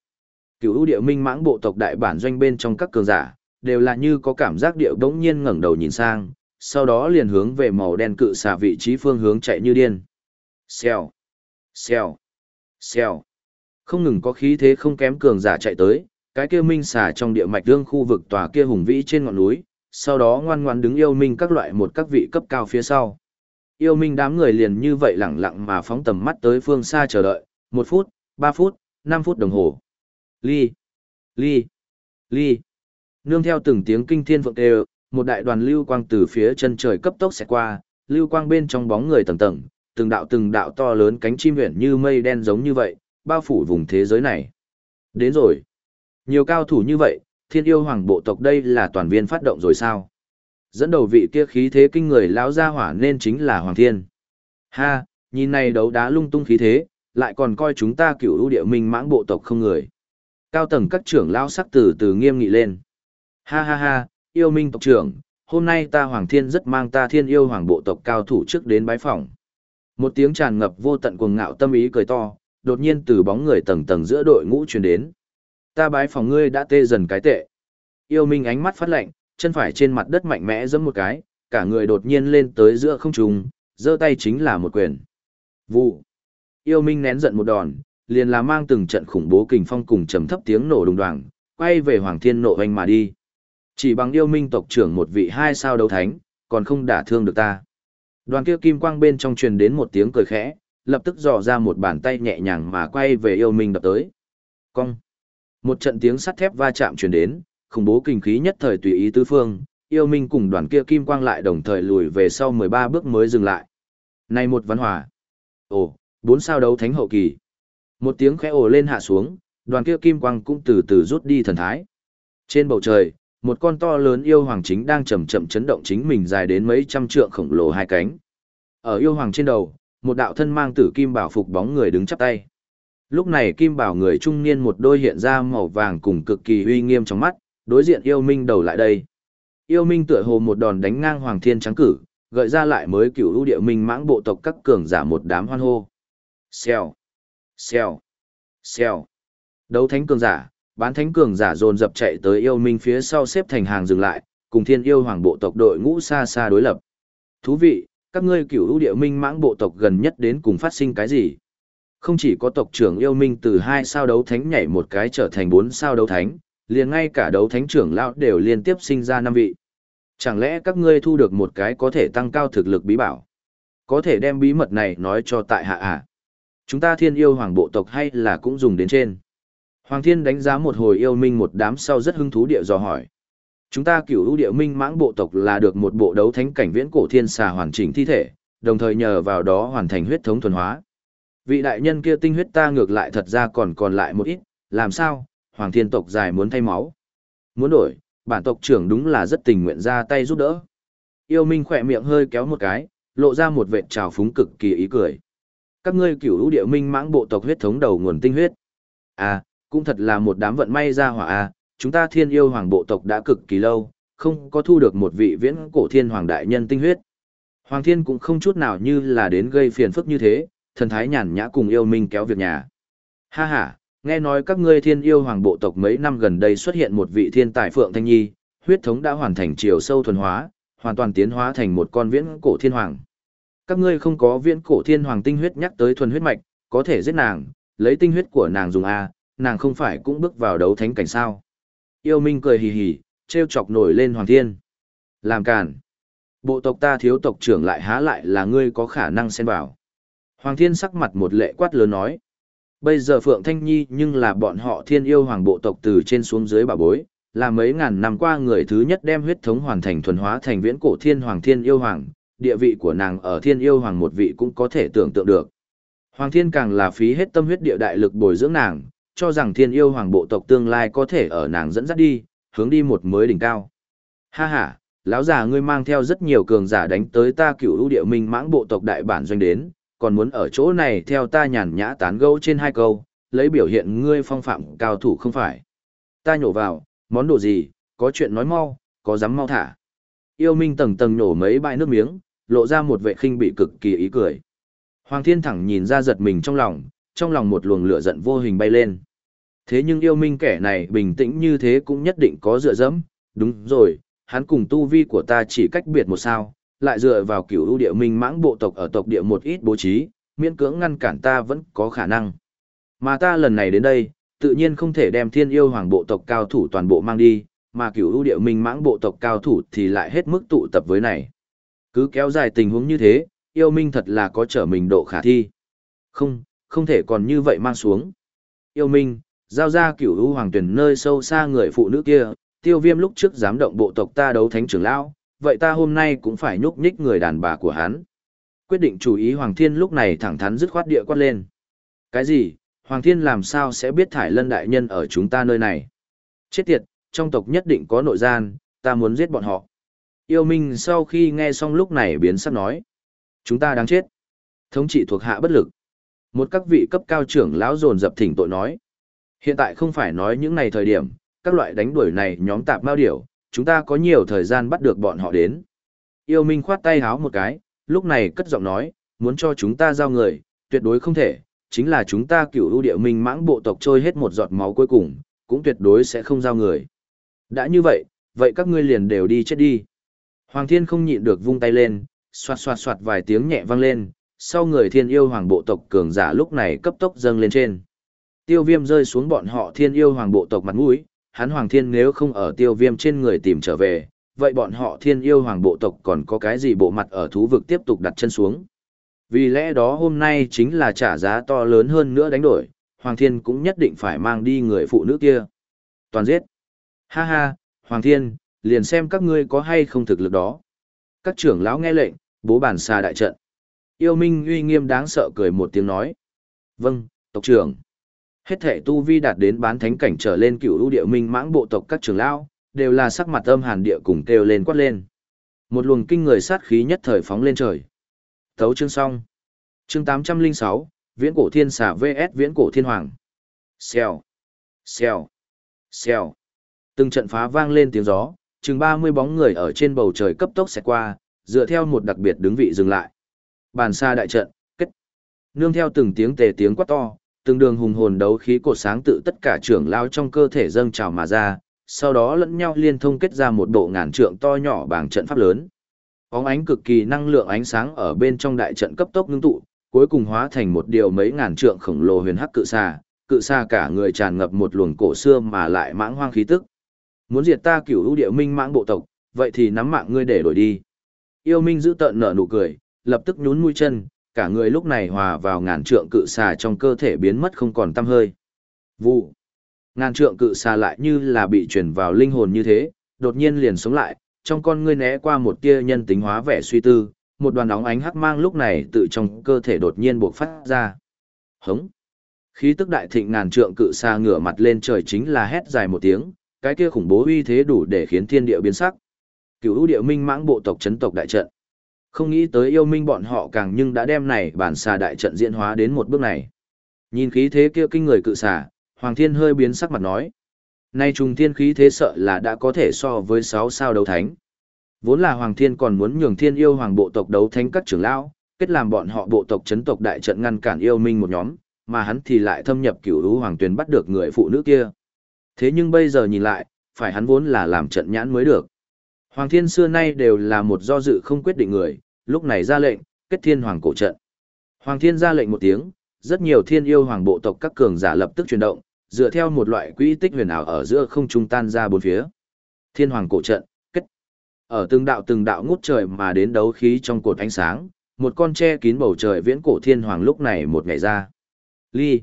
Speaker 1: Cửu ưu địa minh mãng bộ tộc đại bản doanh bên trong các cường giả, đều là như có cảm giác điệu đống nhiên ngẩng đầu nhìn sang, sau đó liền hướng về màu đen cự xà vị trí phương hướng chạy như điên. Xèo, xèo, xèo. Không ngừng có khí thế không kém cường giả chạy tới, cái kia minh xà trong địa mạch đương khu vực tòa kia hùng vĩ trên ngọn núi, sau đó ngoan ngoan đứng yêu minh các loại một các vị cấp cao phía sau. Yêu minh đám người liền như vậy lẳng lặng mà phóng tầm mắt tới phương xa chờ đợi, một phút, ba phút, năm phút đồng hồ. Ly, ly, ly. Nương theo từng tiếng kinh thiên vượng đều, một đại đoàn lưu quang từ phía chân trời cấp tốc sẽ qua, lưu quang bên trong bóng người tầng tầng, từng đạo từng đạo to lớn cánh chim huyền như mây đen giống như vậy, bao phủ vùng thế giới này. Đến rồi. Nhiều cao thủ như vậy, thiên yêu hoàng bộ tộc đây là toàn viên phát động rồi sao? Dẫn đầu vị kia khí thế kinh người lão gia hỏa nên chính là Hoàng Thiên. Ha, nhìn này đấu đá lung tung khí thế, lại còn coi chúng ta cửu ưu địa minh mãng bộ tộc không người. Cao tầng các trưởng lão sắc từ từ nghiêm nghị lên. Ha ha ha, yêu minh tộc trưởng, hôm nay ta Hoàng Thiên rất mang ta thiên yêu hoàng bộ tộc cao thủ trước đến bái phỏng. Một tiếng tràn ngập vô tận cuồng ngạo tâm ý cười to, đột nhiên từ bóng người tầng tầng giữa đội ngũ truyền đến. Ta bái phòng ngươi đã tê dần cái tệ. Yêu Minh ánh mắt phát lạnh, chân phải trên mặt đất mạnh mẽ giẫm một cái, cả người đột nhiên lên tới giữa không trung, giơ tay chính là một quyền. Vụ. Yêu Minh nén giận một đòn, liền là mang từng trận khủng bố kình phong cùng trầm thấp tiếng nổ đùng đoàng, quay về Hoàng Thiên nộ hoành mà đi. Chỉ bằng yêu Minh tộc trưởng một vị hai sao đấu thánh, còn không đả thương được ta. Đoàn kia kim quang bên trong truyền đến một tiếng cười khẽ, lập tức dò ra một bàn tay nhẹ nhàng mà quay về yêu minh đập tới. Cong. Một trận tiếng sắt thép va chạm truyền đến, khủng bố kinh khí nhất thời tùy ý tứ phương, yêu minh cùng đoàn kia kim quang lại đồng thời lùi về sau 13 bước mới dừng lại. Này một văn hòa. Ồ, bốn sao đấu thánh hậu kỳ. Một tiếng khẽ ồ lên hạ xuống, đoàn kia kim quang cũng từ từ rút đi thần thái. Trên bầu trời, một con to lớn yêu hoàng chính đang chậm chậm chấn động chính mình dài đến mấy trăm trượng khổng lồ hai cánh. Ở yêu hoàng trên đầu, một đạo thân mang tử kim bảo phục bóng người đứng chắp tay. Lúc này kim bảo người trung niên một đôi hiện ra màu vàng cùng cực kỳ uy nghiêm trong mắt, đối diện yêu minh đầu lại đây. Yêu minh tựa hồ một đòn đánh ngang hoàng thiên trắng cử, gợi ra lại mới cửu ưu địa minh mãng bộ tộc các cường giả một đám hoan hô. Xèo, xèo, xèo. Đấu thánh cường giả, bán thánh cường giả dồn dập chạy tới yêu minh phía sau xếp thành hàng dừng lại, cùng thiên yêu hoàng bộ tộc đội ngũ xa xa đối lập. Thú vị, các ngươi cửu ưu địa minh mãng bộ tộc gần nhất đến cùng phát sinh cái gì? Không chỉ có tộc trưởng yêu minh từ hai sao đấu thánh nhảy một cái trở thành bốn sao đấu thánh, liền ngay cả đấu thánh trưởng lão đều liên tiếp sinh ra năm vị. Chẳng lẽ các ngươi thu được một cái có thể tăng cao thực lực bí bảo? Có thể đem bí mật này nói cho tại hạ à? Chúng ta thiên yêu hoàng bộ tộc hay là cũng dùng đến trên? Hoàng thiên đánh giá một hồi yêu minh một đám sau rất hứng thú địa dò hỏi. Chúng ta cửu ưu địa minh mãng bộ tộc là được một bộ đấu thánh cảnh viễn cổ thiên xà hoàn chỉnh thi thể, đồng thời nhờ vào đó hoàn thành huyết thống thuần hóa. Vị đại nhân kia tinh huyết ta ngược lại thật ra còn còn lại một ít, làm sao, hoàng thiên tộc dài muốn thay máu. Muốn đổi, bản tộc trưởng đúng là rất tình nguyện ra tay giúp đỡ. Yêu Minh khỏe miệng hơi kéo một cái, lộ ra một vệt trào phúng cực kỳ ý cười. Các ngươi cửu lũ địa minh mãng bộ tộc huyết thống đầu nguồn tinh huyết. À, cũng thật là một đám vận may ra hỏa à, chúng ta thiên yêu hoàng bộ tộc đã cực kỳ lâu, không có thu được một vị viễn cổ thiên hoàng đại nhân tinh huyết. Hoàng thiên cũng không chút nào như là đến gây phiền phức như thế, thần thái nhàn nhã cùng yêu minh kéo việc nhà. Ha ha, nghe nói các ngươi thiên yêu hoàng bộ tộc mấy năm gần đây xuất hiện một vị thiên tài Phượng Thanh Nhi, huyết thống đã hoàn thành chiều sâu thuần hóa, hoàn toàn tiến hóa thành một con viễn cổ thiên hoàng. Các ngươi không có viễn cổ thiên hoàng tinh huyết nhắc tới thuần huyết mạch, có thể giết nàng, lấy tinh huyết của nàng dùng A, nàng không phải cũng bước vào đấu thánh cảnh sao. Yêu Minh cười hì hì, treo chọc nổi lên Hoàng Thiên. Làm càn. Bộ tộc ta thiếu tộc trưởng lại há lại là ngươi có khả năng xen vào. Hoàng Thiên sắc mặt một lệ quát lớn nói. Bây giờ Phượng Thanh Nhi nhưng là bọn họ thiên yêu hoàng bộ tộc từ trên xuống dưới bà bối, là mấy ngàn năm qua người thứ nhất đem huyết thống hoàn thành thuần hóa thành viễn cổ thiên hoàng thiên yêu hoàng, địa vị của nàng ở thiên yêu hoàng một vị cũng có thể tưởng tượng được. Hoàng thiên càng là phí hết tâm huyết địa đại lực bồi dưỡng nàng, cho rằng thiên yêu hoàng bộ tộc tương lai có thể ở nàng dẫn dắt đi, hướng đi một mới đỉnh cao. Ha ha, lão già ngươi mang theo rất nhiều cường giả đánh tới ta cửu ưu địa minh mãng bộ tộc đại bản doanh đến, còn muốn ở chỗ này theo ta nhàn nhã tán gẫu trên hai câu, lấy biểu hiện ngươi phong phạm cao thủ không phải. Ta nhổ vào, món đồ gì, có chuyện nói mau, có dám mau thả. Yêu Minh tầng tầng nhổ mấy bãi nước miếng, lộ ra một vệ khinh bị cực kỳ ý cười. Hoàng Thiên thẳng nhìn ra giật mình trong lòng, trong lòng một luồng lửa giận vô hình bay lên. Thế nhưng yêu minh kẻ này bình tĩnh như thế cũng nhất định có dựa dẫm, đúng rồi, hắn cùng tu vi của ta chỉ cách biệt một sao, lại dựa vào cửu ưu địa minh mãng bộ tộc ở tộc địa một ít bố trí, miễn cưỡng ngăn cản ta vẫn có khả năng. Mà ta lần này đến đây, tự nhiên không thể đem thiên yêu hoàng bộ tộc cao thủ toàn bộ mang đi, mà cửu ưu địa minh mãng bộ tộc cao thủ thì lại hết mức tụ tập với này. Cứ kéo dài tình huống như thế, yêu minh thật là có trở mình độ khả thi. Không, không thể còn như vậy mang xuống. Yêu minh, giao ra cửu ưu hoàng tuyển nơi sâu xa người phụ nữ kia, tiêu viêm lúc trước dám động bộ tộc ta đấu thánh trưởng lão, vậy ta hôm nay cũng phải nhúc nhích người đàn bà của hắn. Quyết định chủ ý Hoàng Thiên lúc này thẳng thắn dứt khoát địa quát lên. Cái gì, Hoàng Thiên làm sao sẽ biết thải lân đại nhân ở chúng ta nơi này? Chết tiệt, trong tộc nhất định có nội gian, ta muốn giết bọn họ. Yêu Minh sau khi nghe xong lúc này biến sắc nói. Chúng ta đáng chết. Thống trị thuộc hạ bất lực. Một các vị cấp cao trưởng lão dồn dập thỉnh tội nói. Hiện tại không phải nói những này thời điểm, các loại đánh đuổi này nhóm tạp mao điểu, chúng ta có nhiều thời gian bắt được bọn họ đến. Yêu Minh khoát tay háo một cái, lúc này cất giọng nói, muốn cho chúng ta giao người, tuyệt đối không thể, chính là chúng ta cửu ưu địa minh mãng bộ tộc trôi hết một giọt máu cuối cùng, cũng tuyệt đối sẽ không giao người. Đã như vậy, vậy các ngươi liền đều đi chết đi. Hoàng thiên không nhịn được vung tay lên, xoạt xoạt xoạt vài tiếng nhẹ vang lên, sau người thiên yêu hoàng bộ tộc cường giả lúc này cấp tốc dâng lên trên. Tiêu viêm rơi xuống bọn họ thiên yêu hoàng bộ tộc mặt mũi, hắn hoàng thiên nếu không ở tiêu viêm trên người tìm trở về, vậy bọn họ thiên yêu hoàng bộ tộc còn có cái gì bộ mặt ở thú vực tiếp tục đặt chân xuống. Vì lẽ đó hôm nay chính là trả giá to lớn hơn nữa đánh đổi, hoàng thiên cũng nhất định phải mang đi người phụ nữ kia. Toàn giết. Ha ha, hoàng thiên, liền xem các ngươi có hay không thực lực đó. Các trưởng lão nghe lệnh, bố bản xa đại trận. Yêu Minh uy nghiêm đáng sợ cười một tiếng nói. Vâng, tộc trưởng. Hết thể tu vi đạt đến bán thánh cảnh trở lên cựu ưu địa minh mãng bộ tộc các trưởng lão, đều là sắc mặt âm hàn địa cùng kêu lên quát lên. Một luồng kinh người sát khí nhất thời phóng lên trời. Thấu chương xong. Chương 806, viễn cổ thiên xà vs viễn cổ thiên hoàng. Xèo, xèo, xèo. Từng trận phá vang lên tiếng gió, chừng 30 bóng người ở trên bầu trời cấp tốc xẹt qua, dựa theo một đặc biệt đứng vị dừng lại. Bàn xa đại trận, kết. Nương theo từng tiếng tề tiếng quát to, từng đường hùng hồn đấu khí cột sáng tự tất cả trưởng lao trong cơ thể dâng trào mà ra, sau đó lẫn nhau liên thông kết ra một bộ ngàn trượng to nhỏ bằng trận pháp lớn. Bóng ánh cực kỳ năng lượng ánh sáng ở bên trong đại trận cấp tốc ngưng tụ, cuối cùng hóa thành một điều mấy ngàn trượng khổng lồ huyền hắc cự xà, cự xà cả người tràn ngập một luồng cổ xưa mà lại mãng hoang khí tức. Muốn diệt ta cửu ưu địa minh mãng bộ tộc, vậy thì nắm mạng ngươi để đổi đi. Yêu minh giữ tợn nở nụ cười, lập tức nhún mũi chân, cả người lúc này hòa vào ngàn trượng cự xà trong cơ thể biến mất không còn tăm hơi. Vụ. Ngàn trượng cự xà lại như là bị truyền vào linh hồn như thế, đột nhiên liền sống lại, trong con ngươi né qua một tia nhân tính hóa vẻ suy tư, một đoàn óng ánh hắc mang lúc này tự trong cơ thể đột nhiên bộc phát ra. Hống. Khí tức đại thịnh ngàn trượng cự xà ngửa mặt lên trời chính là hét dài một tiếng, cái kia khủng bố uy thế đủ để khiến thiên địa biến sắc. Cửu Vũ địa minh mãng bộ tộc chấn tộc đại trận. Không nghĩ tới yêu minh bọn họ càng nhưng đã đem này bản xà đại trận diễn hóa đến một bước này. Nhìn khí thế kia kinh người cự xà, Hoàng Thiên hơi biến sắc mặt nói. Nay trùng thiên khí thế sợ là đã có thể so với 6 sao đấu thánh. Vốn là Hoàng Thiên còn muốn nhường thiên yêu hoàng bộ tộc đấu thánh các trưởng lão, kết làm bọn họ bộ tộc chấn tộc đại trận ngăn cản yêu minh một nhóm, mà hắn thì lại thâm nhập cửu Vũ hoàng tuyền bắt được người phụ nữ kia. Thế nhưng bây giờ nhìn lại, phải hắn vốn là làm trận nhãn mới được. Hoàng thiên xưa nay đều là một do dự không quyết định người, lúc này ra lệnh, kết thiên hoàng cổ trận. Hoàng thiên ra lệnh một tiếng, rất nhiều thiên yêu hoàng bộ tộc các cường giả lập tức chuyển động, dựa theo một loại quỹ tích huyền ảo ở giữa không trung tan ra bốn phía. Thiên hoàng cổ trận, kết. Ở từng đạo từng đạo ngút trời mà đến đấu khí trong cột ánh sáng, một con tre kín bầu trời viễn cổ thiên hoàng lúc này một ngày ra. Ly.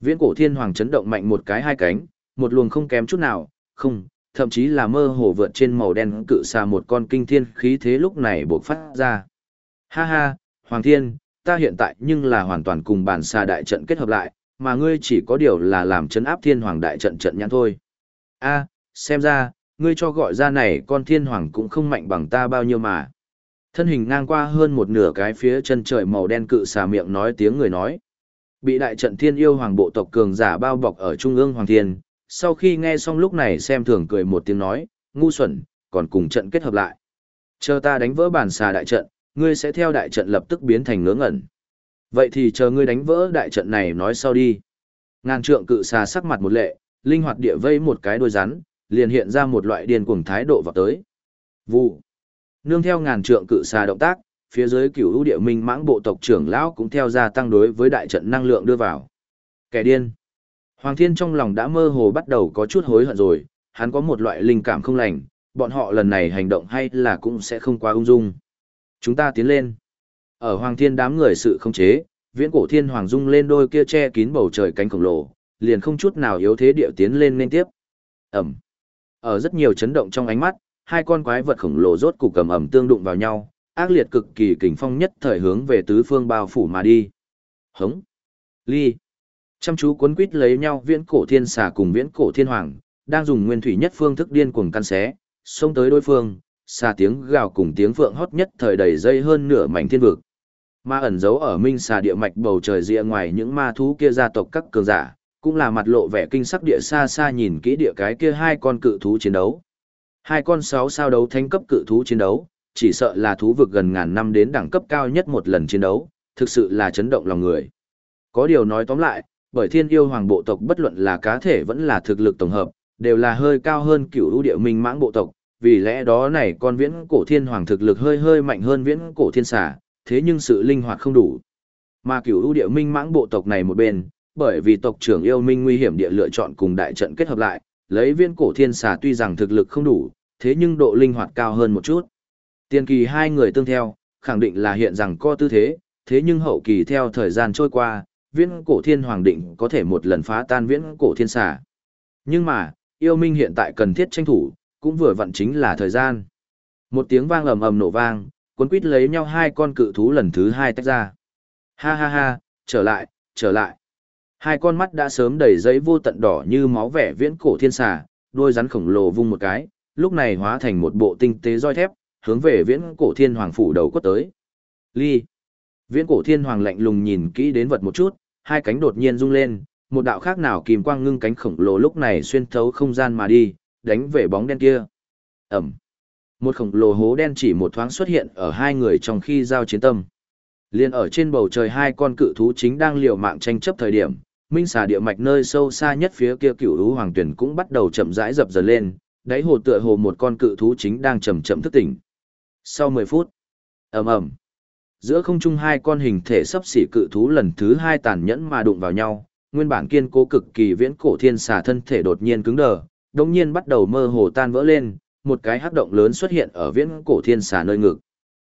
Speaker 1: Viễn cổ thiên hoàng chấn động mạnh một cái hai cánh, một luồng không kém chút nào, không, thậm chí là mơ hồ vượt trên màu đen cự xà một con kinh thiên khí thế lúc này buộc phát ra. Ha ha, Hoàng Thiên, ta hiện tại nhưng là hoàn toàn cùng bản xà đại trận kết hợp lại, mà ngươi chỉ có điều là làm chấn áp thiên hoàng đại trận trận nhãn thôi. A, xem ra, ngươi cho gọi ra này con thiên hoàng cũng không mạnh bằng ta bao nhiêu mà. Thân hình ngang qua hơn một nửa cái phía chân trời màu đen cự xà miệng nói tiếng người nói. Bị đại trận thiên yêu hoàng bộ tộc cường giả bao bọc ở trung ương hoàng thiên, sau khi nghe xong lúc này xem thường cười một tiếng nói, ngu xuẩn, còn cùng trận kết hợp lại. Chờ ta đánh vỡ bản xà đại trận, ngươi sẽ theo đại trận lập tức biến thành ngớ ngẩn. Vậy thì chờ ngươi đánh vỡ đại trận này nói sau đi. Ngàn trượng cự xà sắc mặt một lệ, linh hoạt địa vây một cái đôi rắn, liền hiện ra một loại điên cuồng thái độ vào tới. Vụ. Nương theo ngàn trượng cự xà động tác, phía dưới cửu ưu địa minh mãng bộ tộc trưởng lão cũng theo gia tăng đối với đại trận năng lượng đưa vào. Kẻ điên. Hoàng Thiên trong lòng đã mơ hồ bắt đầu có chút hối hận rồi, hắn có một loại linh cảm không lành, bọn họ lần này hành động hay là cũng sẽ không quá ung dung. Chúng ta tiến lên. Ở Hoàng Thiên đám người sự không chế, viễn cổ thiên hoàng dung lên đôi kia che kín bầu trời cánh khổng lồ, liền không chút nào yếu thế điệu tiến lên nên tiếp. Ẩm. Ở rất nhiều chấn động trong ánh mắt, hai con quái vật khổng lồ rốt cục cầm ẩm tương đụng vào nhau, ác liệt cực kỳ kình phong nhất thời hướng về tứ phương bao phủ mà đi. Hống. Ly. Chăm chú cuốn quýt lấy nhau viễn cổ thiên xà cùng viễn cổ thiên hoàng, đang dùng nguyên thủy nhất phương thức điên cuồng căn xé, xông tới đối phương, xà tiếng gào cùng tiếng phượng hót nhất thời đầy dây hơn nửa mảnh thiên vực. Ma ẩn giấu ở minh xà địa mạch bầu trời rìa ngoài những ma thú kia gia tộc các cường giả, cũng là mặt lộ vẻ kinh sắc địa xa xa nhìn kỹ địa cái kia hai con cự thú chiến đấu. Hai con sáu sao đấu thanh cấp cự thú chiến đấu, chỉ sợ là thú vực gần ngàn năm đến đẳng cấp cao nhất một lần chiến đấu, thực sự là chấn động lòng người. Có điều nói tóm lại, bởi thiên yêu hoàng bộ tộc bất luận là cá thể vẫn là thực lực tổng hợp, đều là hơi cao hơn cửu ưu địa minh mãng bộ tộc, vì lẽ đó này con viễn cổ thiên hoàng thực lực hơi hơi mạnh hơn viễn cổ thiên xà, thế nhưng sự linh hoạt không đủ. Mà cửu ưu địa minh mãng bộ tộc này một bên, bởi vì tộc trưởng yêu minh nguy hiểm địa lựa chọn cùng đại trận kết hợp lại, lấy viễn cổ thiên xà tuy rằng thực lực không đủ, thế nhưng độ linh hoạt cao hơn một chút. Tiên kỳ hai người tương theo, khẳng định là hiện rằng co tư thế, thế nhưng hậu kỳ theo thời gian trôi qua, viễn cổ thiên hoàng định có thể một lần phá tan viễn cổ thiên xà. Nhưng mà, yêu minh hiện tại cần thiết tranh thủ, cũng vừa vặn chính là thời gian. Một tiếng vang ầm ầm nổ vang, cuốn quýt lấy nhau hai con cự thú lần thứ hai tách ra. Ha ha ha, trở lại, trở lại. Hai con mắt đã sớm đầy giấy vô tận đỏ như máu vẻ viễn cổ thiên xà, đôi rắn khổng lồ vung một cái, lúc này hóa thành một bộ tinh tế roi thép, hướng về viễn cổ thiên hoàng phủ đầu quất tới. Ly. Viễn cổ thiên hoàng lạnh lùng nhìn kỹ đến vật một chút, hai cánh đột nhiên rung lên, một đạo khác nào kìm quang ngưng cánh khổng lồ lúc này xuyên thấu không gian mà đi, đánh về bóng đen kia. Ẩm. Một khổng lồ hố đen chỉ một thoáng xuất hiện ở hai người trong khi giao chiến tâm. Liên ở trên bầu trời hai con cự thú chính đang liều mạng tranh chấp thời điểm, minh xà địa mạch nơi sâu xa nhất phía kia cựu lũ hoàng tuyển cũng bắt đầu chậm rãi dập dần lên, đáy hồ tựa hồ một con cự thú chính đang chậm chậm thức tỉnh. Sau 10 phút, ầm ầm, giữa không trung hai con hình thể sấp xỉ cự thú lần thứ hai tàn nhẫn mà đụng vào nhau, nguyên bản kiên cố cực kỳ viễn cổ thiên xà thân thể đột nhiên cứng đờ, đống nhiên bắt đầu mơ hồ tan vỡ lên, một cái hắc động lớn xuất hiện ở viễn cổ thiên xà nơi ngực.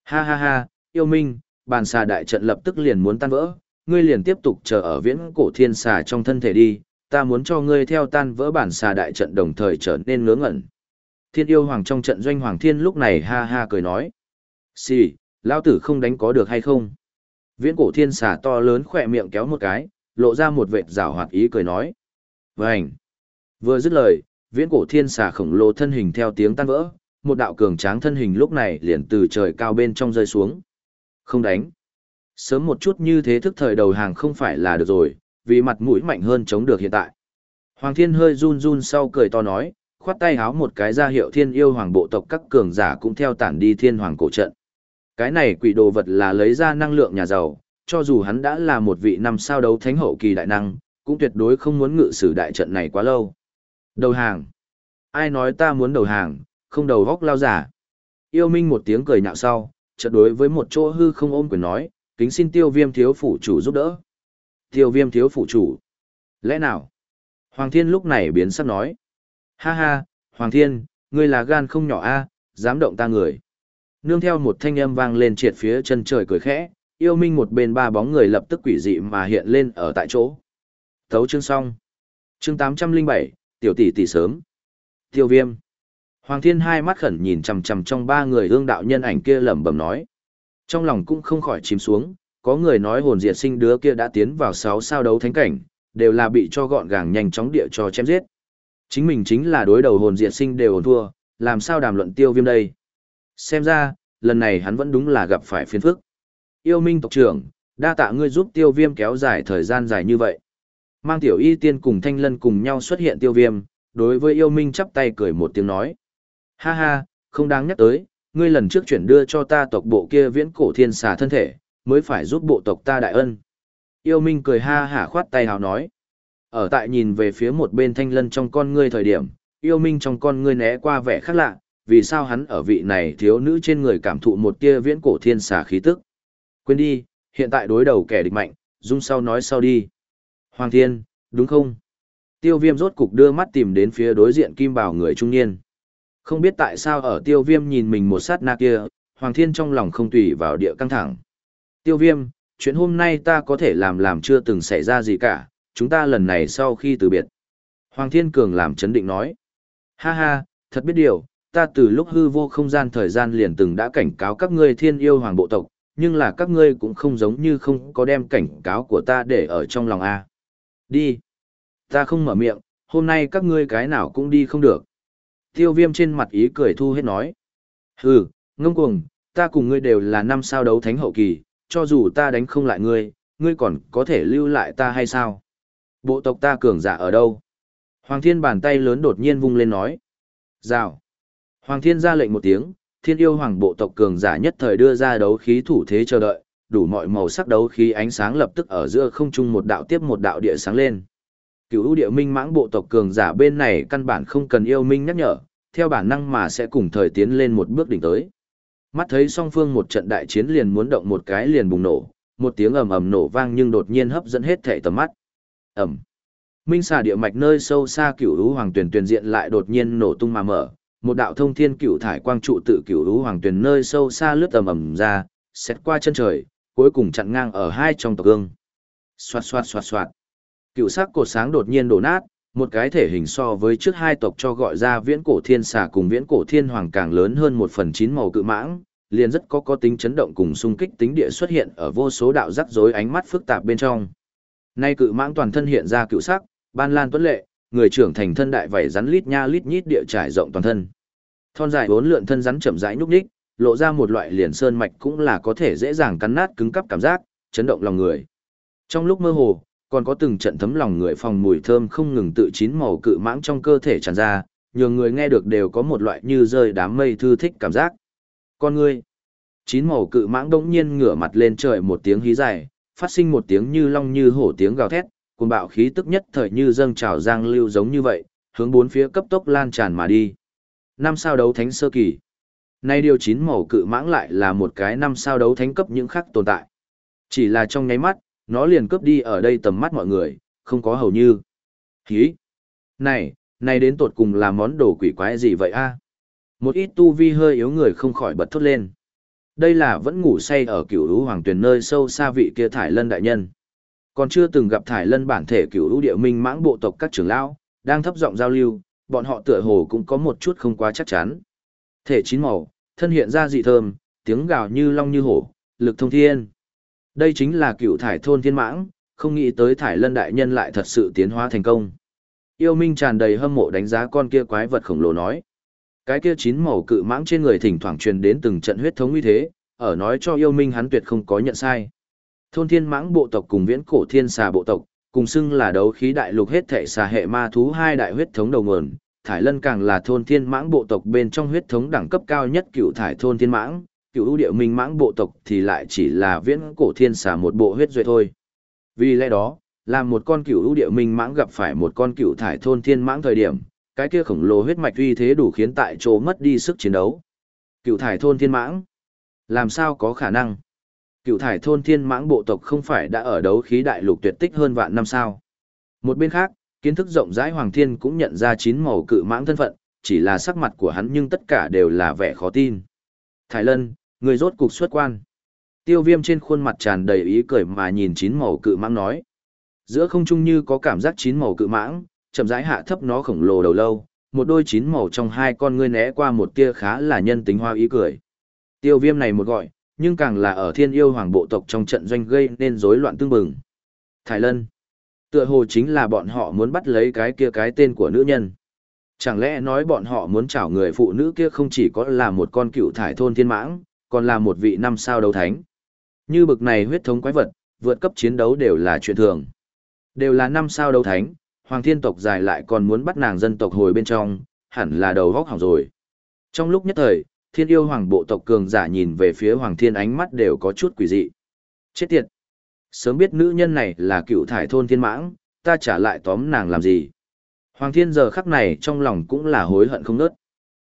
Speaker 1: Ha ha ha, yêu minh, bàn xà đại trận lập tức liền muốn tan vỡ, ngươi liền tiếp tục chờ ở viễn cổ thiên xà trong thân thể đi, ta muốn cho ngươi theo tan vỡ bản xà đại trận đồng thời trở nên ngớ ngẩn. Thiên yêu hoàng trong trận doanh hoàng thiên lúc này ha ha cười nói. xì、sì, lao tử không đánh có được hay không? Viễn cổ thiên xà to lớn khỏe miệng kéo một cái, lộ ra một vệt rào hoạt ý cười nói. Vânh! Vừa dứt lời, viễn cổ thiên xà khổng lồ thân hình theo tiếng tan vỡ, một đạo cường tráng thân hình lúc này liền từ trời cao bên trong rơi xuống. Không đánh. Sớm một chút như thế thức thời đầu hàng không phải là được rồi, vì mặt mũi mạnh hơn chống được hiện tại. Hoàng thiên hơi run run sau cười to nói, khoát tay háo một cái ra hiệu thiên yêu hoàng bộ tộc các cường giả cũng theo tản đi thiên hoàng cổ trận. Cái này quỷ đồ vật là lấy ra năng lượng nhà giàu, cho dù hắn đã là một vị năm sao đấu thánh hậu kỳ đại năng, cũng tuyệt đối không muốn ngự sử đại trận này quá lâu. Đầu hàng. Ai nói ta muốn đầu hàng, không đầu góc lao giả. Yêu minh một tiếng cười nhạo sau, chợt đối với một chỗ hư không ôm quyền nói, kính xin tiêu viêm thiếu phủ chủ giúp đỡ. Tiêu viêm thiếu phủ chủ. Lẽ nào? Hoàng thiên lúc này biến sắc nói. Ha ha, Hoàng thiên, ngươi là gan không nhỏ a, dám động ta người. Nương theo một thanh âm vang lên triệt phía chân trời cười khẽ, yêu minh một bên ba bóng người lập tức quỷ dị mà hiện lên ở tại chỗ. Thấu chương xong. Chương 807, tiểu tỷ tỷ sớm. Tiêu viêm. Hoàng thiên hai mắt khẩn nhìn chằm chằm trong ba người hương đạo nhân ảnh kia lẩm bẩm nói. Trong lòng cũng không khỏi chìm xuống, có người nói hồn diệt sinh đứa kia đã tiến vào sáu sao đấu thánh cảnh, đều là bị cho gọn gàng nhanh chóng địa cho chém giết. Chính mình chính là đối đầu hồn diệt sinh đều hồn thua, làm sao đàm luận tiêu viêm đây. Xem ra, lần này hắn vẫn đúng là gặp phải phiền phức. Yêu minh tộc trưởng, đa tạ ngươi giúp tiêu viêm kéo dài thời gian dài như vậy. Mang tiểu y tiên cùng thanh lân cùng nhau xuất hiện tiêu viêm, đối với yêu minh chắp tay cười một tiếng nói. Ha ha, không đáng nhắc tới, ngươi lần trước chuyển đưa cho ta tộc bộ kia viễn cổ thiên xà thân thể, mới phải giúp bộ tộc ta đại ân. Yêu Minh cười ha hả khoát tay hào nói. Ở tại nhìn về phía một bên thanh lân trong con ngươi thời điểm, yêu Minh trong con ngươi né qua vẻ khác lạ, vì sao hắn ở vị này thiếu nữ trên người cảm thụ một tia viễn cổ thiên xà khí tức. Quên đi, hiện tại đối đầu kẻ địch mạnh, dung sau nói sau đi. Hoàng thiên, đúng không? Tiêu viêm rốt cục đưa mắt tìm đến phía đối diện kim bảo người trung niên. Không biết tại sao ở tiêu viêm nhìn mình một sát na kia, Hoàng Thiên trong lòng không tùy vào địa căng thẳng. Tiêu viêm, chuyện hôm nay ta có thể làm làm chưa từng xảy ra gì cả, chúng ta lần này sau khi từ biệt. Hoàng Thiên Cường làm chấn định nói. Ha ha, thật biết điều, ta từ lúc hư vô không gian thời gian liền từng đã cảnh cáo các ngươi thiên yêu hoàng bộ tộc, nhưng là các ngươi cũng không giống như không có đem cảnh cáo của ta để ở trong lòng A. Đi. Ta không mở miệng, hôm nay các ngươi cái nào cũng đi không được. Tiêu viêm trên mặt ý cười thu hết nói. Hừ, ngông cuồng, ta cùng ngươi đều là năm sao đấu thánh hậu kỳ, cho dù ta đánh không lại ngươi, ngươi còn có thể lưu lại ta hay sao? Bộ tộc ta cường giả ở đâu? Hoàng thiên bàn tay lớn đột nhiên vung lên nói. Rào. Hoàng thiên ra lệnh một tiếng, thiên yêu hoàng bộ tộc cường giả nhất thời đưa ra đấu khí thủ thế chờ đợi, đủ mọi màu sắc đấu khí ánh sáng lập tức ở giữa không trung một đạo tiếp một đạo địa sáng lên. Cửu ưu địa minh mãng bộ tộc cường giả bên này căn bản không cần yêu minh nhắc nhở, theo bản năng mà sẽ cùng thời tiến lên một bước đỉnh tới. Mắt thấy song phương một trận đại chiến liền muốn động một cái liền bùng nổ, một tiếng ầm ầm nổ vang nhưng đột nhiên hấp dẫn hết thể tầm mắt. Ầm. Minh xà địa mạch nơi sâu xa cửu U hoàng tuyển tuyển diện lại đột nhiên nổ tung mà mở, một đạo thông thiên cửu thải quang trụ tự cửu lũ hoàng tuyền nơi sâu xa lướt tầm ầm ra, xét qua chân trời, cuối cùng chặn ngang ở hai trong tộc gương. Xoạt xoạt xoạt xoạt. Cựu sắc cột sáng đột nhiên đổ nát, một cái thể hình so với trước hai tộc cho gọi ra viễn cổ thiên xà cùng viễn cổ thiên hoàng càng lớn hơn một phần chín màu cự mãng, liền rất có có tính chấn động cùng xung kích tính địa xuất hiện ở vô số đạo rắc rối ánh mắt phức tạp bên trong. Nay cự mãng toàn thân hiện ra cựu sắc, ban lan tuấn lệ, người trưởng thành thân đại vảy rắn lít nha lít nhít địa trải rộng toàn thân. Thon dài bốn lượn thân rắn chậm rãi nhúc nhích, lộ ra một loại liền sơn mạch cũng là có thể dễ dàng cắn nát cứng cắp cảm giác, chấn động lòng người. Trong lúc mơ hồ, còn có từng trận thấm lòng người phòng mùi thơm không ngừng tự chín màu cự mãng trong cơ thể tràn ra, nhiều người nghe được đều có một loại như rơi đám mây thư thích cảm giác. Con ngươi, chín màu cự mãng đống nhiên ngửa mặt lên trời một tiếng hí dài, phát sinh một tiếng như long như hổ tiếng gào thét, cuồng bạo khí tức nhất thời như dâng trào giang lưu giống như vậy, hướng bốn phía cấp tốc lan tràn mà đi. Năm sao đấu thánh sơ kỳ. Nay điều chín màu cự mãng lại là một cái năm sao đấu thánh cấp những khác tồn tại. Chỉ là trong nháy mắt, nó liền cướp đi ở đây tầm mắt mọi người, không có hầu như. Hí! Này, này đến tột cùng là món đồ quỷ quái gì vậy a? Một ít tu vi hơi yếu người không khỏi bật thốt lên. Đây là vẫn ngủ say ở cửu lũ hoàng tuyển nơi sâu xa vị kia thải lân đại nhân. Còn chưa từng gặp thải lân bản thể cửu ưu địa minh mãng bộ tộc các trưởng lão, đang thấp giọng giao lưu, bọn họ tựa hồ cũng có một chút không quá chắc chắn. Thể chín màu, thân hiện ra dị thơm, tiếng gào như long như hổ, lực thông thiên. Đây chính là cựu thải thôn thiên mãng, không nghĩ tới thải lân đại nhân lại thật sự tiến hóa thành công. Yêu Minh tràn đầy hâm mộ đánh giá con kia quái vật khổng lồ nói. Cái kia chín màu cự mãng trên người thỉnh thoảng truyền đến từng trận huyết thống uy thế, ở nói cho Yêu Minh hắn tuyệt không có nhận sai. Thôn thiên mãng bộ tộc cùng viễn cổ thiên xà bộ tộc, cùng xưng là đấu khí đại lục hết thệ xà hệ ma thú hai đại huyết thống đầu nguồn. Thải lân càng là thôn thiên mãng bộ tộc bên trong huyết thống đẳng cấp cao nhất cựu thải thôn thiên mãng, cựu ưu địa minh mãng bộ tộc thì lại chỉ là viễn cổ thiên xà một bộ huyết duệ thôi. Vì lẽ đó, làm một con cựu ưu địa minh mãng gặp phải một con cựu thải thôn thiên mãng thời điểm, cái kia khổng lồ huyết mạch uy thế đủ khiến tại chỗ mất đi sức chiến đấu. Cựu thải thôn thiên mãng, làm sao có khả năng? Cựu thải thôn thiên mãng bộ tộc không phải đã ở đấu khí đại lục tuyệt tích hơn vạn năm sao? Một bên khác, kiến thức rộng rãi Hoàng Thiên cũng nhận ra chín màu cự mãng thân phận, chỉ là sắc mặt của hắn nhưng tất cả đều là vẻ khó tin. Thái Lân, người rốt cục xuất quan. Tiêu viêm trên khuôn mặt tràn đầy ý cười mà nhìn chín màu cự mãng nói. Giữa không trung như có cảm giác chín màu cự mãng, chậm rãi hạ thấp nó khổng lồ đầu lâu, một đôi chín màu trong hai con ngươi né qua một tia khá là nhân tính hoa ý cười. Tiêu viêm này một gọi, nhưng càng là ở thiên yêu hoàng bộ tộc trong trận doanh gây nên rối loạn tương bừng. Thái Lân. Tựa hồ chính là bọn họ muốn bắt lấy cái kia cái tên của nữ nhân. Chẳng lẽ nói bọn họ muốn chảo người phụ nữ kia không chỉ có là một con cựu thải thôn thiên mãng, còn là một vị năm sao đấu thánh. Như bực này huyết thống quái vật, vượt cấp chiến đấu đều là chuyện thường. Đều là năm sao đấu thánh, hoàng thiên tộc dài lại còn muốn bắt nàng dân tộc hồi bên trong, hẳn là đầu góc hỏng rồi. Trong lúc nhất thời, thiên yêu hoàng bộ tộc cường giả nhìn về phía hoàng thiên ánh mắt đều có chút quỷ dị. Chết tiệt! Sớm biết nữ nhân này là cựu thải thôn thiên mãng, ta trả lại tóm nàng làm gì? Hoàng thiên giờ khắc này trong lòng cũng là hối hận không nớt.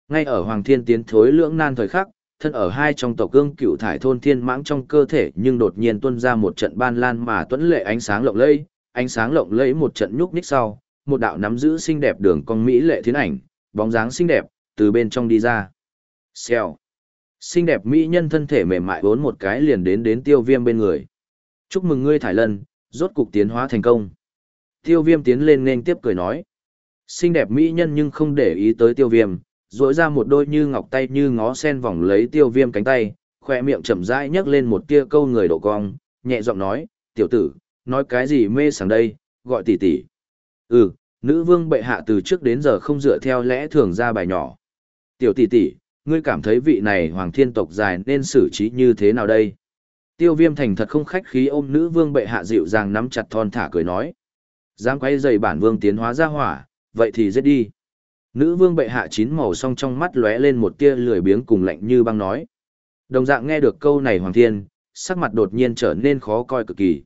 Speaker 1: Ngay ở hoàng thiên tiến thối lưỡng nan thời khắc, thân ở hai trong tộc gương cựu thải thôn thiên mãng trong cơ thể nhưng đột nhiên tuôn ra một trận ban lan mà tuấn lệ ánh sáng lộng lẫy, ánh sáng lộng lẫy một trận nhúc nhích sau, một đạo nắm giữ xinh đẹp đường cong mỹ lệ thiên ảnh, bóng dáng xinh đẹp từ bên trong đi ra. Xèo. Xinh đẹp mỹ nhân thân thể mềm mại bốn một cái liền đến đến tiêu viêm bên người. Chúc mừng ngươi thải lân, rốt cục tiến hóa thành công. Tiêu viêm tiến lên nên tiếp cười nói. Xinh đẹp mỹ nhân nhưng không để ý tới tiêu viêm, rỗi ra một đôi như ngọc tay như ngó sen vòng lấy tiêu viêm cánh tay, khoe miệng chậm rãi nhấc lên một tia câu người độ cong, nhẹ giọng nói, tiểu tử, nói cái gì mê sảng đây, gọi tỷ tỷ. Ừ, nữ vương bệ hạ từ trước đến giờ không dựa theo lẽ thường ra bài nhỏ. Tiểu tỷ tỷ, ngươi cảm thấy vị này hoàng thiên tộc dài nên xử trí như thế nào đây? Tiêu viêm thành thật không khách khí ôm nữ vương bệ hạ dịu dàng nắm chặt thon thả cười nói. Dám quay dày bản vương tiến hóa ra hỏa, vậy thì giết đi. Nữ vương bệ hạ chín màu song trong mắt lóe lên một tia lười biếng cùng lạnh như băng nói. Đồng dạng nghe được câu này Hoàng Thiên, sắc mặt đột nhiên trở nên khó coi cực kỳ.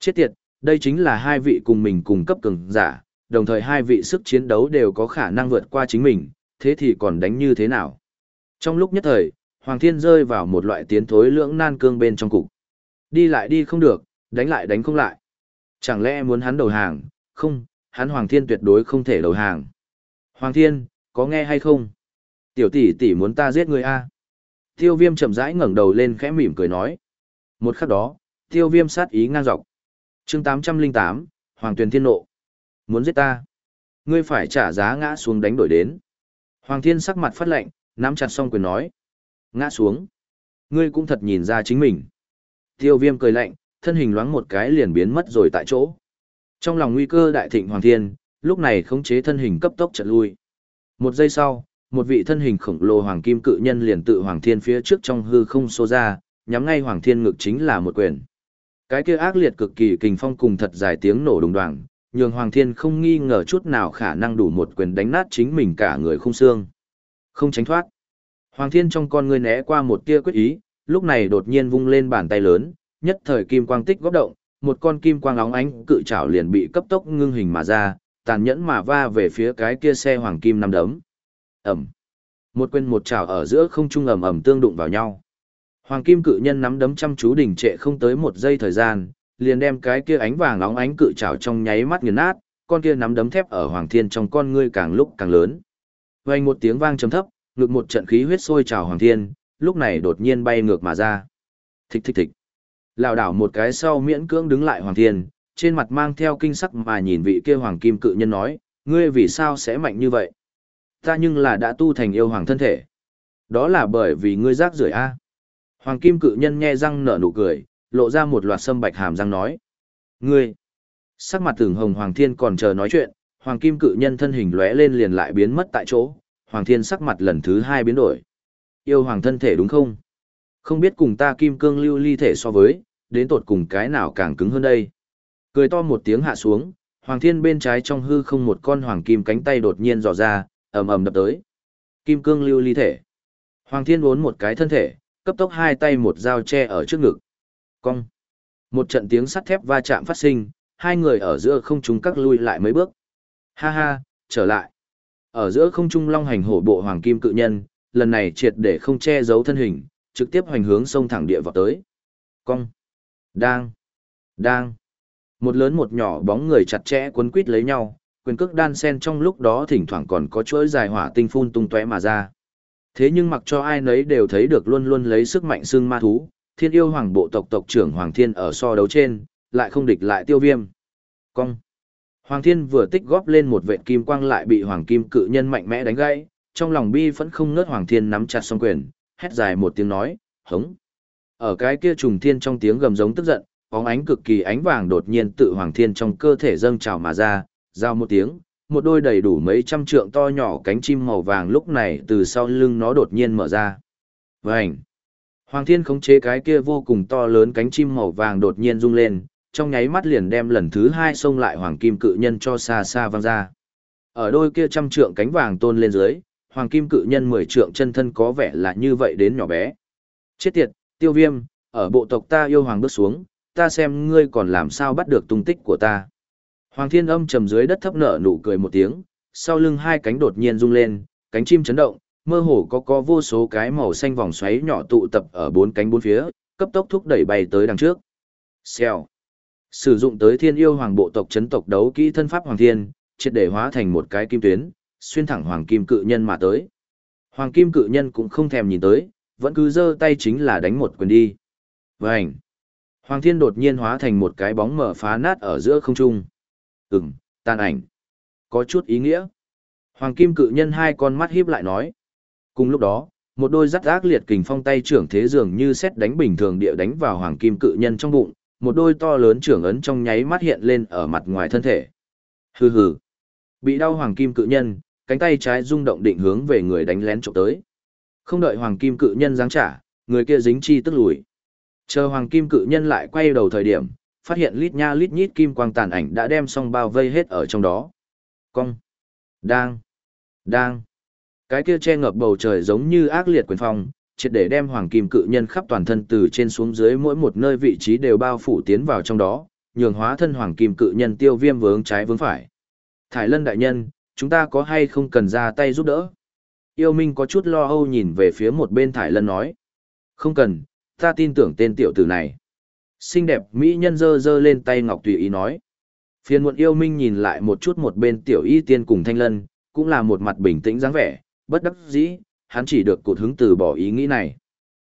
Speaker 1: Chết tiệt, đây chính là hai vị cùng mình cùng cấp cường giả, đồng thời hai vị sức chiến đấu đều có khả năng vượt qua chính mình, thế thì còn đánh như thế nào? Trong lúc nhất thời, Hoàng Thiên rơi vào một loại tiến thối lưỡng nan cương bên trong cục. Đi lại đi không được, đánh lại đánh không lại. Chẳng lẽ muốn hắn đầu hàng? Không, hắn Hoàng Thiên tuyệt đối không thể đầu hàng. Hoàng Thiên, có nghe hay không? Tiểu tỷ tỷ muốn ta giết người a? Tiêu viêm chậm rãi ngẩng đầu lên khẽ mỉm cười nói. Một khắc đó, tiêu viêm sát ý ngang dọc. chương 808, Hoàng Tuyền Thiên Nộ. Muốn giết ta? Ngươi phải trả giá ngã xuống đánh đổi đến. Hoàng Thiên sắc mặt phát lạnh, nắm chặt song quyền nói. Ngã xuống. Ngươi cũng thật nhìn ra chính mình. Tiêu viêm cười lạnh, thân hình loáng một cái liền biến mất rồi tại chỗ. Trong lòng nguy cơ đại thịnh Hoàng Thiên, lúc này khống chế thân hình cấp tốc chợt lui. Một giây sau, một vị thân hình khổng lồ hoàng kim cự nhân liền tự hoàng thiên phía trước trong hư không xô ra, nhắm ngay hoàng thiên ngực chính là một quyền. Cái kia ác liệt cực kỳ kình phong cùng thật dài tiếng nổ đùng đoàng, nhường hoàng thiên không nghi ngờ chút nào khả năng đủ một quyền đánh nát chính mình cả người không xương. Không tránh thoát. Hoàng thiên trong con người né qua một tia quyết ý, lúc này đột nhiên vung lên bàn tay lớn, nhất thời kim quang tích góp động, một con kim quang óng ánh cự trảo liền bị cấp tốc ngưng hình mà ra, tàn nhẫn mà va về phía cái kia xe hoàng kim năm đấm. Ẩm. Một quên một trảo ở giữa không trung ầm ầm tương đụng vào nhau. Hoàng kim cự nhân nắm đấm chăm chú đỉnh trệ không tới một giây thời gian, liền đem cái kia ánh vàng nóng ánh cự trảo trong nháy mắt nghiền nát, con kia nắm đấm thép ở hoàng thiên trong con ngươi càng lúc càng lớn. Vang một tiếng vang trầm thấp, ngực một trận khí huyết sôi trào hoàng thiên, lúc này đột nhiên bay ngược mà ra. Thích thích thích. Lào đảo một cái sau miễn cưỡng đứng lại hoàng thiên, trên mặt mang theo kinh sắc mà nhìn vị kia hoàng kim cự nhân nói, ngươi vì sao sẽ mạnh như vậy? Ta nhưng là đã tu thành yêu hoàng thân thể. Đó là bởi vì ngươi rác rưởi a. Hoàng kim cự nhân nhe răng nở nụ cười, lộ ra một loạt sâm bạch hàm răng nói. Ngươi! Sắc mặt tưởng hồng hoàng thiên còn chờ nói chuyện, hoàng kim cự nhân thân hình lóe lên liền lại biến mất tại chỗ, hoàng thiên sắc mặt lần thứ hai biến đổi. Yêu hoàng thân thể đúng không? Không biết cùng ta kim cương lưu ly thể so với, đến tột cùng cái nào càng cứng hơn đây. Cười to một tiếng hạ xuống, hoàng thiên bên trái trong hư không một con hoàng kim cánh tay đột nhiên dò ra, ầm ầm đập tới. Kim cương lưu ly thể. Hoàng thiên uốn một cái thân thể, cấp tốc hai tay một dao che ở trước ngực. Cong. Một trận tiếng sắt thép va chạm phát sinh, hai người ở giữa không trung các lui lại mấy bước. Ha ha, trở lại. Ở giữa không trung long hành hổ bộ hoàng kim cự nhân, lần này triệt để không che giấu thân hình, trực tiếp hoành hướng sông thẳng địa vào tới. Cong. Đang. Đang. Một lớn một nhỏ bóng người chặt chẽ quấn quít lấy nhau, quyền cước đan sen trong lúc đó thỉnh thoảng còn có chuỗi dài hỏa tinh phun tung tóe mà ra. Thế nhưng mặc cho ai nấy đều thấy được luôn luôn lấy sức mạnh xương ma thú, thiên yêu hoàng bộ tộc tộc trưởng Hoàng Thiên ở so đấu trên, lại không địch lại tiêu viêm. Cong. Hoàng Thiên vừa tích góp lên một vệ kim quang lại bị Hoàng Kim cự nhân mạnh mẽ đánh gãy, trong lòng bi vẫn không ngớt Hoàng Thiên nắm chặt song quyền, hét dài một tiếng nói, hống. Ở cái kia trùng thiên trong tiếng gầm giống tức giận, bóng ánh cực kỳ ánh vàng đột nhiên tự Hoàng Thiên trong cơ thể dâng trào mà ra, giao một tiếng, một đôi đầy đủ mấy trăm trượng to nhỏ cánh chim màu vàng lúc này từ sau lưng nó đột nhiên mở ra. Vành! Hoàng thiên khống chế cái kia vô cùng to lớn cánh chim màu vàng đột nhiên rung lên, trong nháy mắt liền đem lần thứ hai xông lại hoàng kim cự nhân cho xa xa văng ra. Ở đôi kia trăm trượng cánh vàng tôn lên dưới, hoàng kim cự nhân mười trượng chân thân có vẻ là như vậy đến nhỏ bé. Chết tiệt, tiêu viêm, ở bộ tộc ta yêu hoàng bước xuống, ta xem ngươi còn làm sao bắt được tung tích của ta. Hoàng thiên âm trầm dưới đất thấp nở nụ cười một tiếng, sau lưng hai cánh đột nhiên rung lên, cánh chim chấn động, mơ hồ có có vô số cái màu xanh vòng xoáy nhỏ tụ tập ở bốn cánh bốn phía, cấp tốc thúc đẩy bay tới đằng trước. Xèo. Sử dụng tới thiên yêu hoàng bộ tộc chấn tộc đấu kỹ thân pháp hoàng thiên, triệt để hóa thành một cái kim tuyến, xuyên thẳng hoàng kim cự nhân mà tới. Hoàng kim cự nhân cũng không thèm nhìn tới, vẫn cứ giơ tay chính là đánh một quyền đi. Vành. Hoàng thiên đột nhiên hóa thành một cái bóng mở phá nát ở giữa không trung. Ừm, tàn ảnh. Có chút ý nghĩa. Hoàng kim cự nhân hai con mắt híp lại nói. Cùng lúc đó, một đôi rắc ác liệt kình phong tay trưởng thế dường như xét đánh bình thường địa đánh vào hoàng kim cự nhân trong bụng, một đôi to lớn trưởng ấn trong nháy mắt hiện lên ở mặt ngoài thân thể. Hừ hừ. Bị đau hoàng kim cự nhân, cánh tay trái rung động định hướng về người đánh lén chụp tới. Không đợi hoàng kim cự nhân giáng trả, người kia dính chi tức lùi. Chờ hoàng kim cự nhân lại quay đầu thời điểm, phát hiện lít nha lít nhít kim quang tàn ảnh đã đem xong bao vây hết ở trong đó. Cong. Đang. Đang. Cái kia che ngập bầu trời giống như ác liệt quyền phong, triệt để đem hoàng kim cự nhân khắp toàn thân từ trên xuống dưới mỗi một nơi vị trí đều bao phủ tiến vào trong đó, nhường hóa thân hoàng kim cự nhân tiêu viêm vướng trái vướng phải. Thải lân đại nhân, chúng ta có hay không cần ra tay giúp đỡ? Yêu Minh có chút lo âu nhìn về phía một bên Thải lân nói. Không cần, ta tin tưởng tên tiểu tử này. Xinh đẹp Mỹ nhân dơ dơ lên tay ngọc tùy ý nói. Phiền muộn yêu Minh nhìn lại một chút một bên tiểu y tiên cùng thanh lân, cũng là một mặt bình tĩnh dáng vẻ, bất đắc dĩ, hắn chỉ được cụt hứng từ bỏ ý nghĩ này.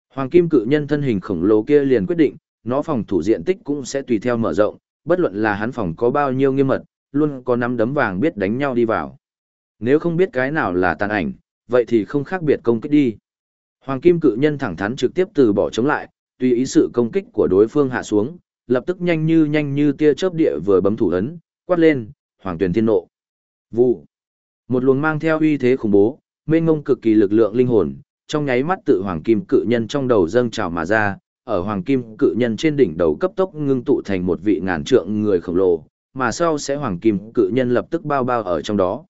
Speaker 1: Hoàng kim cự nhân thân hình khổng lồ kia liền quyết định, nó phòng thủ diện tích cũng sẽ tùy theo mở rộng, bất luận là hắn phòng có bao nhiêu nghiêm mật, luôn có nắm đấm vàng biết đánh nhau đi vào. Nếu không biết cái nào là tàn ảnh, vậy thì không khác biệt công kích đi. Hoàng kim cự nhân thẳng thắn trực tiếp từ bỏ chống lại, tùy ý sự công kích của đối phương hạ xuống, lập tức nhanh như nhanh như tia chớp địa vừa bấm thủ ấn, quát lên, hoàng tuyển thiên nộ. Vụ. Một luồng mang theo uy thế khủng bố, mênh ngông cực kỳ lực lượng linh hồn, trong nháy mắt tự hoàng kim cự nhân trong đầu dâng trào mà ra, ở hoàng kim cự nhân trên đỉnh đầu cấp tốc ngưng tụ thành một vị ngàn trượng người khổng lồ, mà sau sẽ hoàng kim cự nhân lập tức bao bao ở trong đó.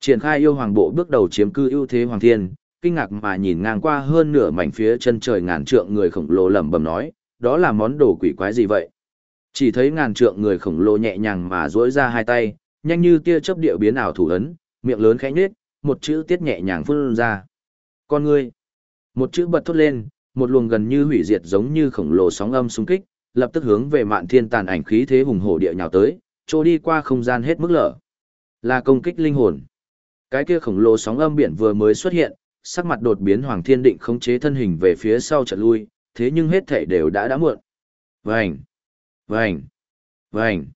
Speaker 1: Triển khai yêu hoàng bộ bước đầu chiếm cư ưu thế hoàng thiên, kinh ngạc mà nhìn ngang qua hơn nửa mảnh phía chân trời ngàn trượng người khổng lồ lẩm bẩm nói, đó là món đồ quỷ quái gì vậy? Chỉ thấy ngàn trượng người khổng lồ nhẹ nhàng mà duỗi ra hai tay, nhanh như tia chớp địa biến ảo thủ ấn, miệng lớn khẽ nhếch, một chữ tiết nhẹ nhàng phun ra. Con ngươi. Một chữ bật thốt lên, một luồng gần như hủy diệt giống như khổng lồ sóng âm xung kích, lập tức hướng về Mạn Thiên tàn ảnh khí thế hùng hổ địa nhào tới, trôi đi qua không gian hết mức lở. Là công kích linh hồn. Cái kia khổng lồ sóng âm biển vừa mới xuất hiện, sắc mặt đột biến Hoàng Thiên định khống chế thân hình về phía sau trận lui, thế nhưng hết thảy đều đã đã muộn. Vành, vành, vành.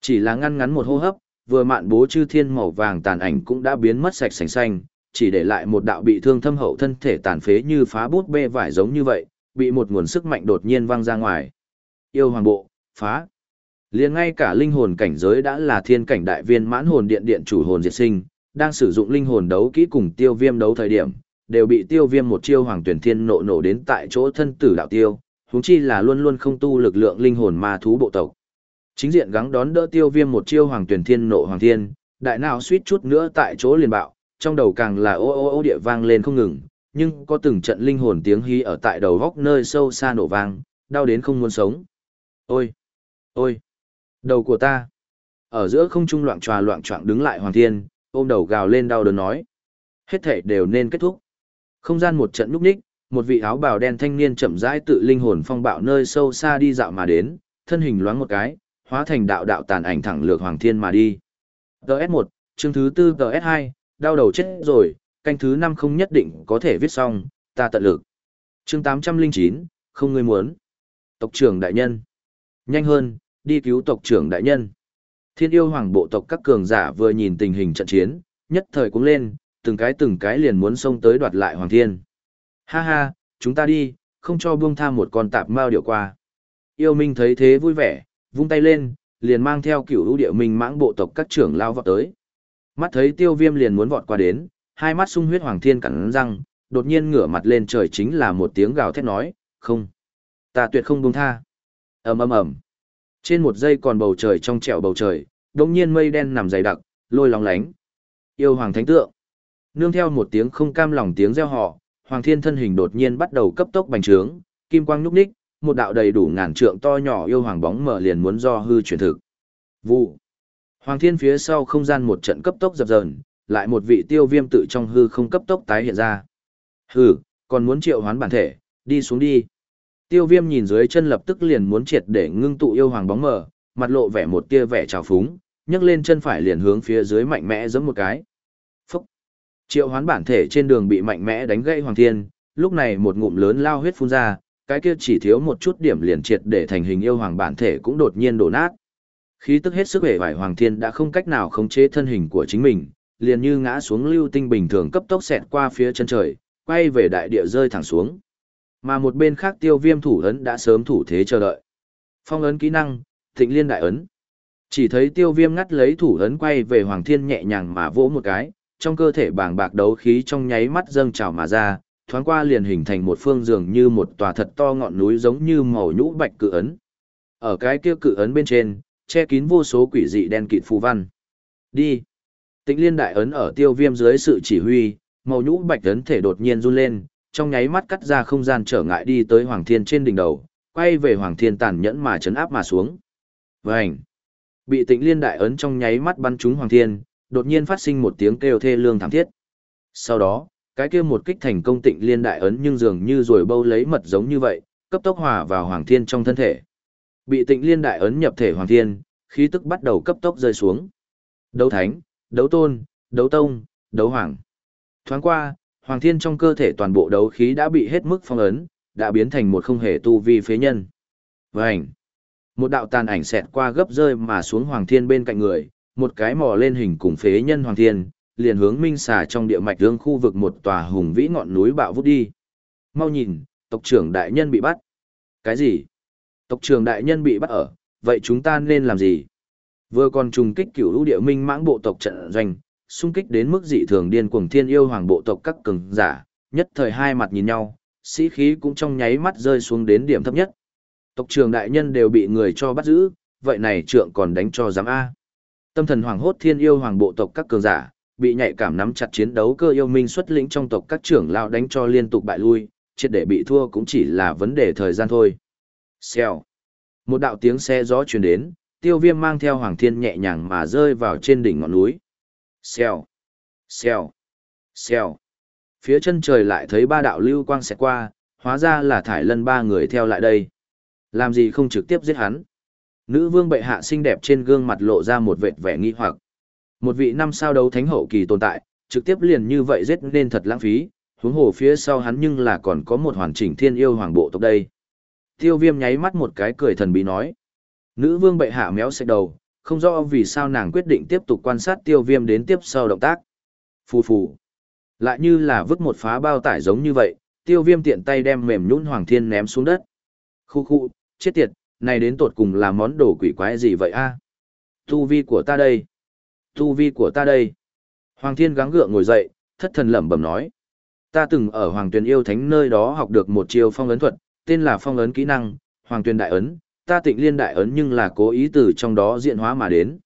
Speaker 1: Chỉ là ngăn ngắn một hô hấp, vừa mạn bố chư thiên màu vàng tàn ảnh cũng đã biến mất sạch sành xanh, chỉ để lại một đạo bị thương thâm hậu thân thể tàn phế như phá bút bê vải giống như vậy, bị một nguồn sức mạnh đột nhiên văng ra ngoài. Yêu hoàng bộ, phá. liền ngay cả linh hồn cảnh giới đã là thiên cảnh đại viên mãn hồn điện điện chủ hồn diệt sinh, đang sử dụng linh hồn đấu kỹ cùng tiêu viêm đấu thời điểm, đều bị tiêu viêm một chiêu hoàng tuyển thiên nộ nổ đến tại chỗ thân tử đạo tiêu, huống chi là luôn luôn không tu lực lượng linh hồn ma thú bộ tộc. Chính diện gắng đón đỡ tiêu viêm một chiêu hoàng tuyển thiên nộ hoàng thiên, đại nào suýt chút nữa tại chỗ liền bạo, trong đầu càng là ô ô ô địa vang lên không ngừng, nhưng có từng trận linh hồn tiếng hí ở tại đầu góc nơi sâu xa nổ vang, đau đến không muốn sống. Ôi! Ôi! Đầu của ta! Ở giữa không trung loạn tròa loạn trọng đứng lại hoàng thiên, ôm đầu gào lên đau đớn nói. Hết thể đều nên kết thúc. Không gian một trận núp ních, một vị áo bào đen thanh niên chậm rãi tự linh hồn phong bạo nơi sâu xa đi dạo mà đến, thân hình loáng một cái, hóa thành đạo đạo tàn ảnh thẳng lược hoàng thiên mà đi. GS1, chương thứ 4 GS2, đau đầu chết rồi, canh thứ 5 không nhất định có thể viết xong, ta tận lực. Chương 809, không người muốn. Tộc trưởng đại nhân. Nhanh hơn, đi cứu tộc trưởng đại nhân. Thiên yêu hoàng bộ tộc các cường giả vừa nhìn tình hình trận chiến, nhất thời cũng lên, từng cái từng cái liền muốn xông tới đoạt lại hoàng thiên. Ha ha, chúng ta đi, không cho buông tha một con tạp mao điệu qua. Yêu Minh thấy thế vui vẻ, vung tay lên, liền mang theo cửu lũ địa minh mãng bộ tộc các trưởng lao vọt tới. Mắt thấy tiêu viêm liền muốn vọt qua đến, hai mắt sung huyết hoàng thiên cắn răng, đột nhiên ngửa mặt lên trời chính là một tiếng gào thét nói, không. Ta tuyệt không buông tha. ầm ầm ầm Trên một giây còn bầu trời trong trẻo bầu trời, đống nhiên mây đen nằm dày đặc, lôi lóng lánh. Yêu hoàng thánh tượng. Nương theo một tiếng không cam lòng tiếng reo hò, hoàng thiên thân hình đột nhiên bắt đầu cấp tốc bành trướng, kim quang nhúc ních một đạo đầy đủ ngàn trượng to nhỏ yêu hoàng bóng mở liền muốn do hư chuyển thực. Vụ. Hoàng thiên phía sau không gian một trận cấp tốc dập dờn, lại một vị tiêu viêm tự trong hư không cấp tốc tái hiện ra. Hừ, còn muốn triệu hoán bản thể, đi xuống đi. Tiêu viêm nhìn dưới chân lập tức liền muốn triệt để ngưng tụ yêu hoàng bóng mờ, mặt lộ vẻ một tia vẻ trào phúng, nhấc lên chân phải liền hướng phía dưới mạnh mẽ giẫm một cái. Phúc! Triệu hoán bản thể trên đường bị mạnh mẽ đánh gãy hoàng thiên, lúc này một ngụm lớn lao huyết phun ra, cái kia chỉ thiếu một chút điểm liền triệt để thành hình yêu hoàng bản thể cũng đột nhiên đổ nát. Khí tức hết sức hề vải hoàng thiên đã không cách nào khống chế thân hình của chính mình, liền như ngã xuống lưu tinh bình thường cấp tốc xẹt qua phía chân trời, quay về đại địa rơi thẳng xuống. Mà một bên khác tiêu viêm thủ ấn đã sớm thủ thế chờ đợi. Phong ấn kỹ năng, thịnh liên đại ấn. Chỉ thấy tiêu viêm ngắt lấy thủ ấn quay về hoàng thiên nhẹ nhàng mà vỗ một cái, trong cơ thể bàng bạc đấu khí trong nháy mắt dâng trào mà ra, thoáng qua liền hình thành một phương dường như một tòa thật to ngọn núi giống như màu nhũ bạch cự ấn. Ở cái kia cự ấn bên trên, che kín vô số quỷ dị đen kịt phù văn. Đi. Tịnh liên đại ấn ở tiêu viêm dưới sự chỉ huy, màu nhũ bạch ấn thể đột nhiên run lên, trong nháy mắt cắt ra không gian trở ngại đi tới Hoàng Thiên trên đỉnh đầu, quay về Hoàng Thiên tàn nhẫn mà chấn áp mà xuống. Vành. Bị tịnh liên đại ấn trong nháy mắt bắn trúng Hoàng Thiên, đột nhiên phát sinh một tiếng kêu thê lương thảm thiết. Sau đó, cái kia một kích thành công tịnh liên đại ấn nhưng dường như rồi bâu lấy mật giống như vậy, cấp tốc hòa vào Hoàng Thiên trong thân thể. Bị tịnh liên đại ấn nhập thể Hoàng Thiên, khí tức bắt đầu cấp tốc rơi xuống. Đấu thánh, đấu tôn, đấu tông, đấu hoàng. Thoáng qua, Hoàng Thiên trong cơ thể toàn bộ đấu khí đã bị hết mức phong ấn, đã biến thành một không hề tu vi phế nhân. Vành. Một đạo tàn ảnh xẹt qua gấp rơi mà xuống Hoàng Thiên bên cạnh người, một cái mò lên hình cùng phế nhân Hoàng Thiên, liền hướng minh xà trong địa mạch hướng khu vực một tòa hùng vĩ ngọn núi bạo vút đi. Mau nhìn, tộc trưởng đại nhân bị bắt. Cái gì? Tộc trưởng đại nhân bị bắt ở, vậy chúng ta nên làm gì? Vừa còn trùng kích cửu lũ địa minh mãng bộ tộc trận doanh, xung kích đến mức dị thường điên cuồng thiên yêu hoàng bộ tộc các cường giả, nhất thời hai mặt nhìn nhau, sĩ khí cũng trong nháy mắt rơi xuống đến điểm thấp nhất. Tộc trưởng đại nhân đều bị người cho bắt giữ, vậy này trượng còn đánh cho giám A. Tâm thần hoàng hốt thiên yêu hoàng bộ tộc các cường giả, bị nhạy cảm nắm chặt chiến đấu cơ yêu minh xuất lĩnh trong tộc các trưởng lao đánh cho liên tục bại lui, triệt để bị thua cũng chỉ là vấn đề thời gian thôi. Xèo. Một đạo tiếng xe gió truyền đến, tiêu viêm mang theo hoàng thiên nhẹ nhàng mà rơi vào trên đỉnh ngọn núi. Xèo. Xèo. Xèo. Phía chân trời lại thấy ba đạo lưu quang xẹt qua, hóa ra là thải lân ba người theo lại đây. Làm gì không trực tiếp giết hắn. Nữ vương bệ hạ xinh đẹp trên gương mặt lộ ra một vệt vẻ nghi hoặc. Một vị năm sao đấu thánh hậu kỳ tồn tại, trực tiếp liền như vậy giết nên thật lãng phí, huống hồ phía sau hắn nhưng là còn có một hoàn chỉnh thiên yêu hoàng bộ tộc đây. Tiêu viêm nháy mắt một cái cười thần bí nói. Nữ vương bệ hạ méo xệch đầu, không rõ vì sao nàng quyết định tiếp tục quan sát tiêu viêm đến tiếp sau động tác. Phù phù. Lại như là vứt một phá bao tải giống như vậy, tiêu viêm tiện tay đem mềm nhũn hoàng thiên ném xuống đất. Khu khu, chết tiệt, này đến tột cùng là món đồ quỷ quái gì vậy a? Tu vi của ta đây. Tu vi của ta đây. Hoàng thiên gắng gượng ngồi dậy, thất thần lẩm bẩm nói. Ta từng ở Hoàng Tuyền yêu thánh nơi đó học được một chiêu phong ấn thuật, tên là phong ấn kỹ năng, Hoàng Tuyền đại ấn, ta tịnh liên đại ấn nhưng là cố ý từ trong đó diện hóa mà đến.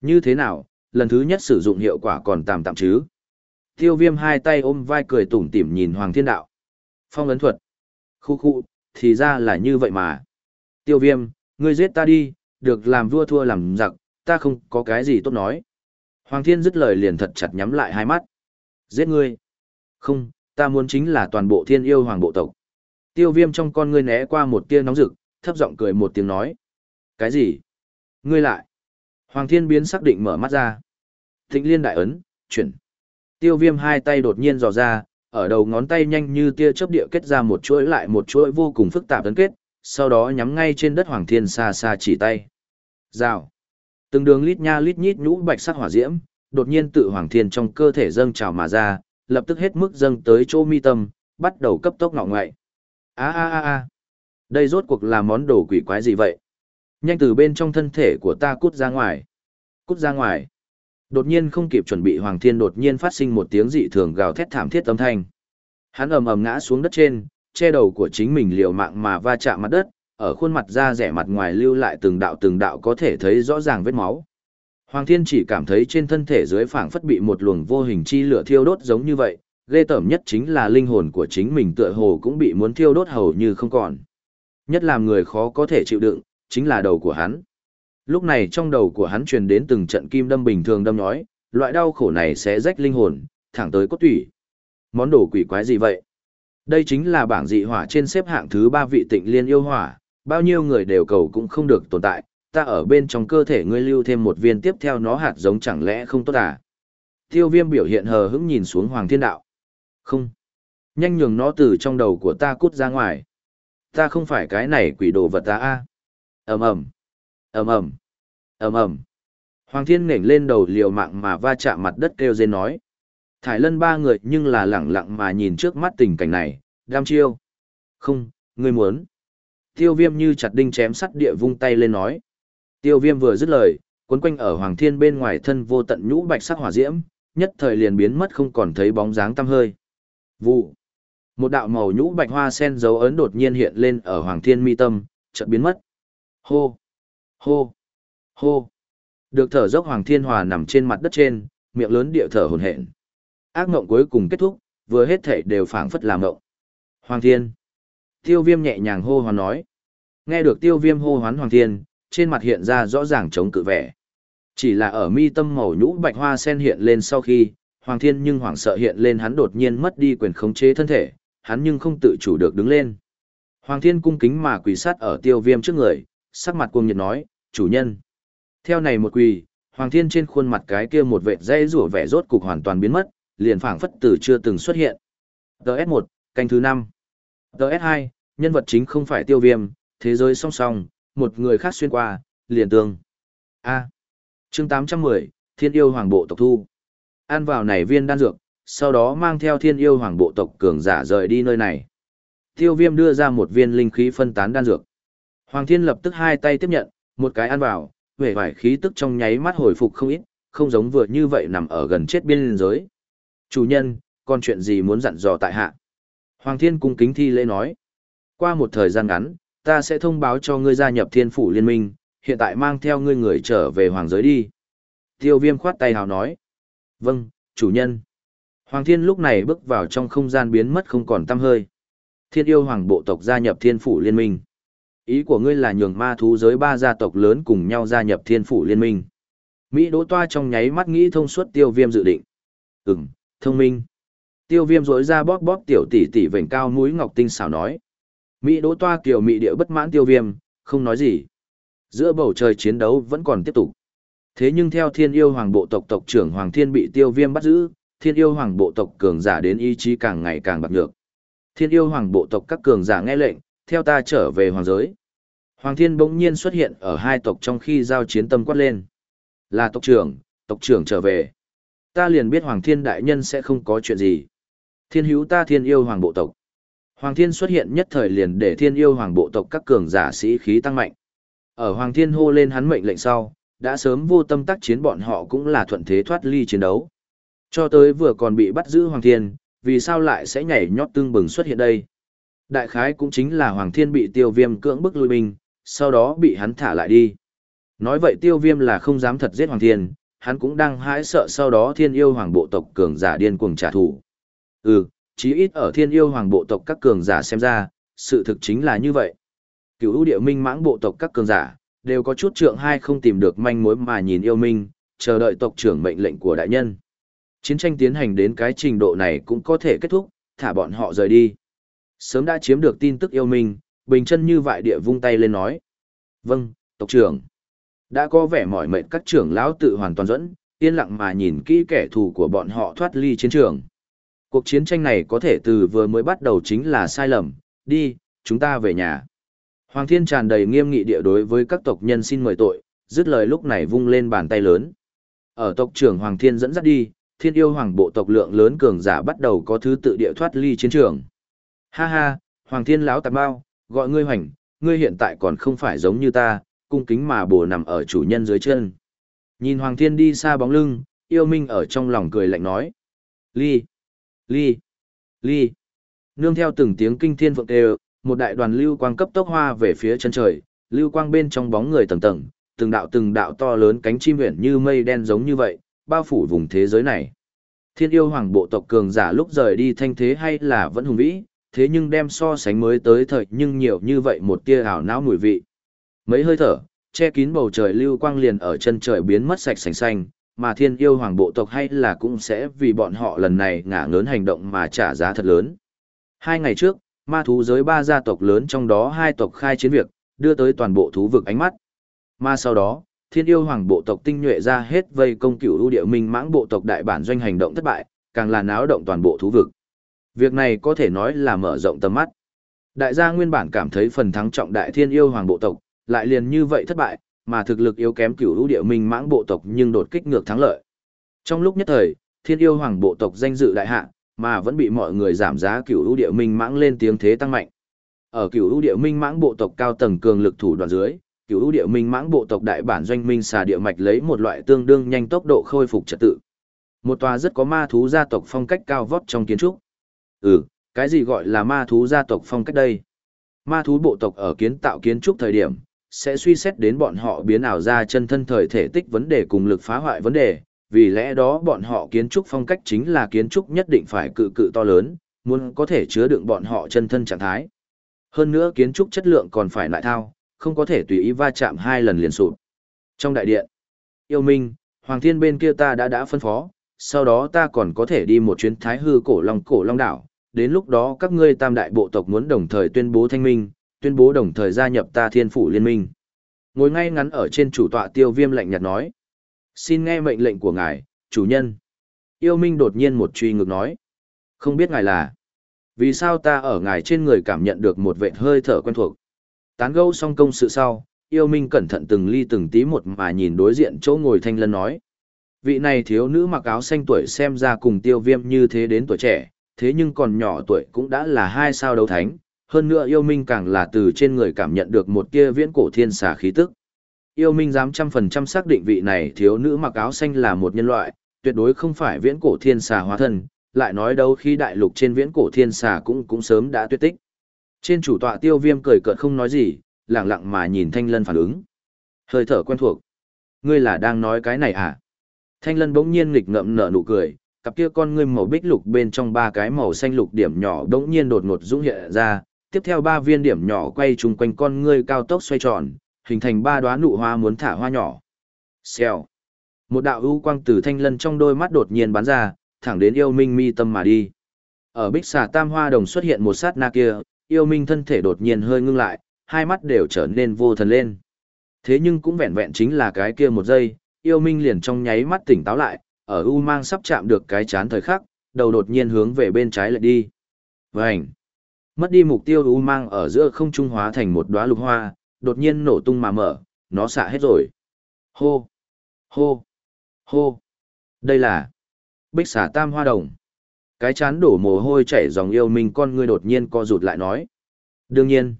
Speaker 1: Như thế nào, lần thứ nhất sử dụng hiệu quả còn tạm tạm chứ? Tiêu viêm hai tay ôm vai cười tủm tỉm nhìn Hoàng Thiên Đạo. Phong ấn thuật. Khu khu, thì ra là như vậy mà. Tiêu viêm, ngươi giết ta đi, được làm vua thua làm giặc, ta không có cái gì tốt nói. Hoàng Thiên dứt lời liền thật chặt nhắm lại hai mắt. Giết ngươi. Không, ta muốn chính là toàn bộ thiên yêu hoàng bộ tộc. Tiêu viêm trong con ngươi né qua một tia nóng rực, thấp giọng cười một tiếng nói. Cái gì? Ngươi lại. Hoàng thiên biến xác định mở mắt ra. Thịnh liên đại ấn, chuyển. Tiêu viêm hai tay đột nhiên dò ra, ở đầu ngón tay nhanh như tia chớp địa kết ra một chuỗi lại một chuỗi vô cùng phức tạp tấn kết, sau đó nhắm ngay trên đất hoàng thiên xa xa chỉ tay. Rào. Từng đường lít nha lít nhít nhũ bạch sắc hỏa diễm, đột nhiên tự hoàng thiên trong cơ thể dâng trào mà ra, lập tức hết mức dâng tới chỗ mi tâm, bắt đầu cấp tốc ngọ ngoại. A a a a, đây rốt cuộc là món đồ quỷ quái gì vậy? Nhanh từ bên trong thân thể của ta cút ra ngoài. Cút ra ngoài. Đột nhiên không kịp chuẩn bị Hoàng Thiên đột nhiên phát sinh một tiếng dị thường gào thét thảm thiết âm thanh. Hắn ầm ầm ngã xuống đất trên, che đầu của chính mình liều mạng mà va chạm mặt đất, ở khuôn mặt da rẻ mặt ngoài lưu lại từng đạo từng đạo có thể thấy rõ ràng vết máu. Hoàng Thiên chỉ cảm thấy trên thân thể dưới phảng phất bị một luồng vô hình chi lửa thiêu đốt giống như vậy, ghê tởm nhất chính là linh hồn của chính mình tựa hồ cũng bị muốn thiêu đốt hầu như không còn. Nhất làm người khó có thể chịu đựng, chính là đầu của hắn. Lúc này trong đầu của hắn truyền đến từng trận kim đâm bình thường đâm nhói, loại đau khổ này sẽ rách linh hồn, thẳng tới cốt tủy. Món đồ quỷ quái gì vậy? Đây chính là bảng dị hỏa trên xếp hạng thứ ba vị tịnh liên yêu hỏa, bao nhiêu người đều cầu cũng không được tồn tại, ta ở bên trong cơ thể ngươi lưu thêm một viên tiếp theo nó hạt giống chẳng lẽ không tốt à? Tiêu viêm biểu hiện hờ hững nhìn xuống Hoàng Thiên Đạo. Không. Nhanh nhường nó từ trong đầu của ta cút ra ngoài. Ta không phải cái này quỷ đồ vật ta a. Ầm ầm. Ầm ầm. Ầm ầm. Hoàng Thiên ngẩng lên đầu liều mạng mà va chạm mặt đất kêu rên nói. Thải lân ba người nhưng là lẳng lặng mà nhìn trước mắt tình cảnh này, đam chiêu. Không, ngươi muốn. Tiêu viêm như chặt đinh chém sắt địa vung tay lên nói. Tiêu viêm vừa dứt lời, cuốn quanh ở Hoàng Thiên bên ngoài thân vô tận nhũ bạch sắc hỏa diễm, nhất thời liền biến mất không còn thấy bóng dáng tăm hơi. Vụ. Một đạo màu nhũ bạch hoa sen dấu ấn đột nhiên hiện lên ở Hoàng Thiên mi tâm, chợt biến mất. Hô. Hô. Hô. Được thở dốc Hoàng Thiên Hòa nằm trên mặt đất trên, miệng lớn địa thở hồn hển. Ác mộng cuối cùng kết thúc, vừa hết thể đều phảng phất làm mộng. Hoàng Thiên. Tiêu Viêm nhẹ nhàng hô hoán nói. Nghe được Tiêu Viêm hô hoán Hoàng Thiên, trên mặt hiện ra rõ ràng chống cự vẻ. Chỉ là ở mi tâm màu nhũ bạch hoa sen hiện lên sau khi, Hoàng Thiên nhưng hoảng sợ hiện lên hắn đột nhiên mất đi quyền khống chế thân thể, hắn nhưng không tự chủ được đứng lên. Hoàng Thiên cung kính mà quỳ sát ở tiêu viêm trước người, sắc mặt cuồng nhiệt nói, chủ nhân. Theo này một quỳ, Hoàng Thiên trên khuôn mặt cái kia một vệt dây rủa vẻ rốt cục hoàn toàn biến mất, liền phảng phất từ chưa từng xuất hiện. TS1, canh thứ 5. TS2, nhân vật chính không phải tiêu viêm, thế giới song song, một người khác xuyên qua, liền tương. A. chương 810, Thiên yêu hoàng bộ tộc thu. Ăn vào này viên đan dược, sau đó mang theo thiên yêu hoàng bộ tộc cường giả rời đi nơi này. Tiêu viêm đưa ra một viên linh khí phân tán đan dược. Hoàng thiên lập tức hai tay tiếp nhận, một cái ăn vào, vẻ vải khí tức trong nháy mắt hồi phục không ít, không giống vừa như vậy nằm ở gần chết biên giới. Chủ nhân, còn chuyện gì muốn dặn dò tại hạ? Hoàng Thiên cung kính thi lễ nói. Qua một thời gian ngắn, ta sẽ thông báo cho ngươi gia nhập thiên phủ liên minh, hiện tại mang theo ngươi người trở về hoàng giới đi. Tiêu viêm khoát tay hào nói. Vâng, chủ nhân. Hoàng Thiên lúc này bước vào trong không gian biến mất không còn tăm hơi. Thiên yêu hoàng bộ tộc gia nhập thiên phủ liên minh. Ý của ngươi là nhường ma thú giới ba gia tộc lớn cùng nhau gia nhập thiên phủ liên minh. Mỹ đỗ toa trong nháy mắt nghĩ thông suốt tiêu viêm dự định. Ừm, thông minh. Tiêu viêm rỗi ra bóp bóp tiểu tỷ tỷ vểnh cao mũi ngọc tinh xảo nói. Mỹ đỗ toa kiểu mỹ địa bất mãn tiêu viêm, không nói gì. Giữa bầu trời chiến đấu vẫn còn tiếp tục. Thế nhưng theo thiên yêu hoàng bộ tộc tộc trưởng Hoàng Thiên bị tiêu viêm bắt giữ, thiên yêu hoàng bộ tộc cường giả đến ý chí càng ngày càng bạc nhược. Thiên yêu hoàng bộ tộc các cường giả nghe lệnh, theo ta trở về hoàng giới. Hoàng Thiên bỗng nhiên xuất hiện ở hai tộc trong khi giao chiến tâm quát lên. Là tộc trưởng, tộc trưởng trở về. Ta liền biết Hoàng Thiên đại nhân sẽ không có chuyện gì. Thiên hữu ta thiên yêu hoàng bộ tộc. Hoàng Thiên xuất hiện nhất thời liền để thiên yêu hoàng bộ tộc các cường giả sĩ khí tăng mạnh. Ở Hoàng Thiên hô lên hắn mệnh lệnh sau, đã sớm vô tâm tác chiến bọn họ cũng là thuận thế thoát ly chiến đấu. Cho tới vừa còn bị bắt giữ Hoàng Thiên, vì sao lại sẽ nhảy nhót tương bừng xuất hiện đây? Đại khái cũng chính là Hoàng Thiên bị tiêu viêm cưỡng bức lui binh, sau đó bị hắn thả lại đi. Nói vậy tiêu viêm là không dám thật giết Hoàng Thiên, hắn cũng đang hãi sợ sau đó thiên yêu hoàng bộ tộc cường giả điên cuồng trả thù. Ừ, chí ít ở thiên yêu hoàng bộ tộc các cường giả xem ra, sự thực chính là như vậy. Cựu ưu địa minh mãng bộ tộc các cường giả, đều có chút trượng hai không tìm được manh mối mà nhìn yêu minh, chờ đợi tộc trưởng mệnh lệnh của đại nhân. Chiến tranh tiến hành đến cái trình độ này cũng có thể kết thúc, thả bọn họ rời đi. Sớm đã chiếm được tin tức yêu minh, bình chân như vại địa vung tay lên nói. Vâng, tộc trưởng. Đã có vẻ mỏi mệt các trưởng lão tự hoàn toàn dẫn, yên lặng mà nhìn kỹ kẻ thù của bọn họ thoát ly chiến trường. Cuộc chiến tranh này có thể từ vừa mới bắt đầu chính là sai lầm, đi, chúng ta về nhà. Hoàng thiên tràn đầy nghiêm nghị địa đối với các tộc nhân xin mời tội, dứt lời lúc này vung lên bàn tay lớn. Ở tộc trưởng Hoàng thiên dẫn dắt đi, thiên yêu hoàng bộ tộc lượng lớn cường giả bắt đầu có thứ tự địa thoát ly chiến trường. Ha ha, Hoàng thiên lão tạp bao, gọi ngươi hoành, ngươi hiện tại còn không phải giống như ta, cung kính mà bồ nằm ở chủ nhân dưới chân. Nhìn Hoàng thiên đi xa bóng lưng, yêu minh ở trong lòng cười lạnh nói. Ly, ly, ly. Nương theo từng tiếng kinh thiên phượng đều, một đại đoàn lưu quang cấp tốc hoa về phía chân trời, lưu quang bên trong bóng người tầng tầng, từng đạo từng đạo to lớn cánh chim huyền như mây đen giống như vậy, bao phủ vùng thế giới này. Thiên yêu hoàng bộ tộc cường giả lúc rời đi thanh thế hay là vẫn hùng vĩ, thế nhưng đem so sánh mới tới thời nhưng nhiều như vậy một tia ảo não mùi vị. Mấy hơi thở, che kín bầu trời lưu quang liền ở chân trời biến mất sạch sành xanh, mà thiên yêu hoàng bộ tộc hay là cũng sẽ vì bọn họ lần này ngả ngớn hành động mà trả giá thật lớn. Hai ngày trước, ma thú giới ba gia tộc lớn trong đó hai tộc khai chiến việc, đưa tới toàn bộ thú vực ánh mắt. Mà sau đó, thiên yêu hoàng bộ tộc tinh nhuệ ra hết vây công cửu ưu địa minh mãng bộ tộc đại bản doanh hành động thất bại, càng là náo động toàn bộ thú vực. Việc này có thể nói là mở rộng tầm mắt. Đại gia nguyên bản cảm thấy phần thắng trọng đại thiên yêu hoàng bộ tộc, lại liền như vậy thất bại, mà thực lực yếu kém cửu lũ địa minh mãng bộ tộc nhưng đột kích ngược thắng lợi. Trong lúc nhất thời, thiên yêu hoàng bộ tộc danh dự đại hạ, mà vẫn bị mọi người giảm giá cửu lũ địa minh mãng lên tiếng thế tăng mạnh. Ở cửu lũ địa minh mãng bộ tộc cao tầng cường lực thủ đoạn dưới, cửu lũ địa minh mãng bộ tộc đại bản doanh minh xà địa mạch lấy một loại tương đương nhanh tốc độ khôi phục trật tự. Một tòa rất có ma thú gia tộc phong cách cao vót trong kiến trúc. Ừ, cái gì gọi là ma thú gia tộc phong cách đây? Ma thú bộ tộc ở kiến tạo kiến trúc thời điểm, sẽ suy xét đến bọn họ biến ảo ra chân thân thời thể tích vấn đề cùng lực phá hoại vấn đề, vì lẽ đó bọn họ kiến trúc phong cách chính là kiến trúc nhất định phải cự cự to lớn, muốn có thể chứa đựng bọn họ chân thân trạng thái. Hơn nữa kiến trúc chất lượng còn phải lại thao, không có thể tùy ý va chạm hai lần liền sụp. Trong đại điện, yêu minh, Hoàng Thiên bên kia ta đã đã phân phó, sau đó ta còn có thể đi một chuyến thái hư cổ long cổ long đảo, đến lúc đó các ngươi tam đại bộ tộc muốn đồng thời tuyên bố thanh minh, tuyên bố đồng thời gia nhập ta thiên phủ liên minh. Ngồi ngay ngắn ở trên chủ tọa tiêu viêm lạnh nhạt nói. Xin nghe mệnh lệnh của ngài, chủ nhân. Yêu Minh đột nhiên một truy ngược nói. Không biết ngài là. Vì sao ta ở ngài trên người cảm nhận được một vệt hơi thở quen thuộc. Tán gẫu xong công sự sau, yêu Minh cẩn thận từng ly từng tí một mà nhìn đối diện chỗ ngồi thanh lân nói. Vị này thiếu nữ mặc áo xanh tuổi xem ra cùng tiêu viêm như thế đến tuổi trẻ, thế nhưng còn nhỏ tuổi cũng đã là hai sao đấu thánh, hơn nữa yêu minh càng là từ trên người cảm nhận được một tia viễn cổ thiên xà khí tức. Yêu Minh dám trăm phần trăm xác định vị này thiếu nữ mặc áo xanh là một nhân loại, tuyệt đối không phải viễn cổ thiên xà hóa thân, lại nói đâu khi đại lục trên viễn cổ thiên xà cũng cũng sớm đã tuyệt tích. Trên chủ tọa tiêu viêm cười cợt không nói gì, lặng lặng mà nhìn thanh lân phản ứng. Hơi thở quen thuộc. Ngươi là đang nói cái này à? Thanh lân bỗng nhiên nghịch ngậm nở nụ cười, cặp kia con ngươi màu bích lục bên trong ba cái màu xanh lục điểm nhỏ bỗng nhiên đột ngột dũng hiện ra, tiếp theo ba viên điểm nhỏ quay chung quanh con ngươi cao tốc xoay tròn, hình thành ba đóa nụ hoa muốn thả hoa nhỏ. Xèo. Một đạo ưu quang từ thanh lân trong đôi mắt đột nhiên bắn ra, thẳng đến yêu minh mi tâm mà đi. Ở bích xà tam hoa đồng xuất hiện một sát na kia, yêu minh thân thể đột nhiên hơi ngưng lại, hai mắt đều trở nên vô thần lên. Thế nhưng cũng vẹn vẹn chính là cái kia một giây, yêu minh liền trong nháy mắt tỉnh táo lại, ở u mang sắp chạm được cái chán thời khắc, đầu đột nhiên hướng về bên trái lại đi. Vành! Mất đi mục tiêu u mang ở giữa không trung hóa thành một đóa lục hoa, đột nhiên nổ tung mà mở, nó xạ hết rồi. Hô! Hô! Hô! Đây là bích xà tam hoa đồng. Cái chán đổ mồ hôi chảy dòng yêu mình con ngươi đột nhiên co rụt lại nói. Đương nhiên.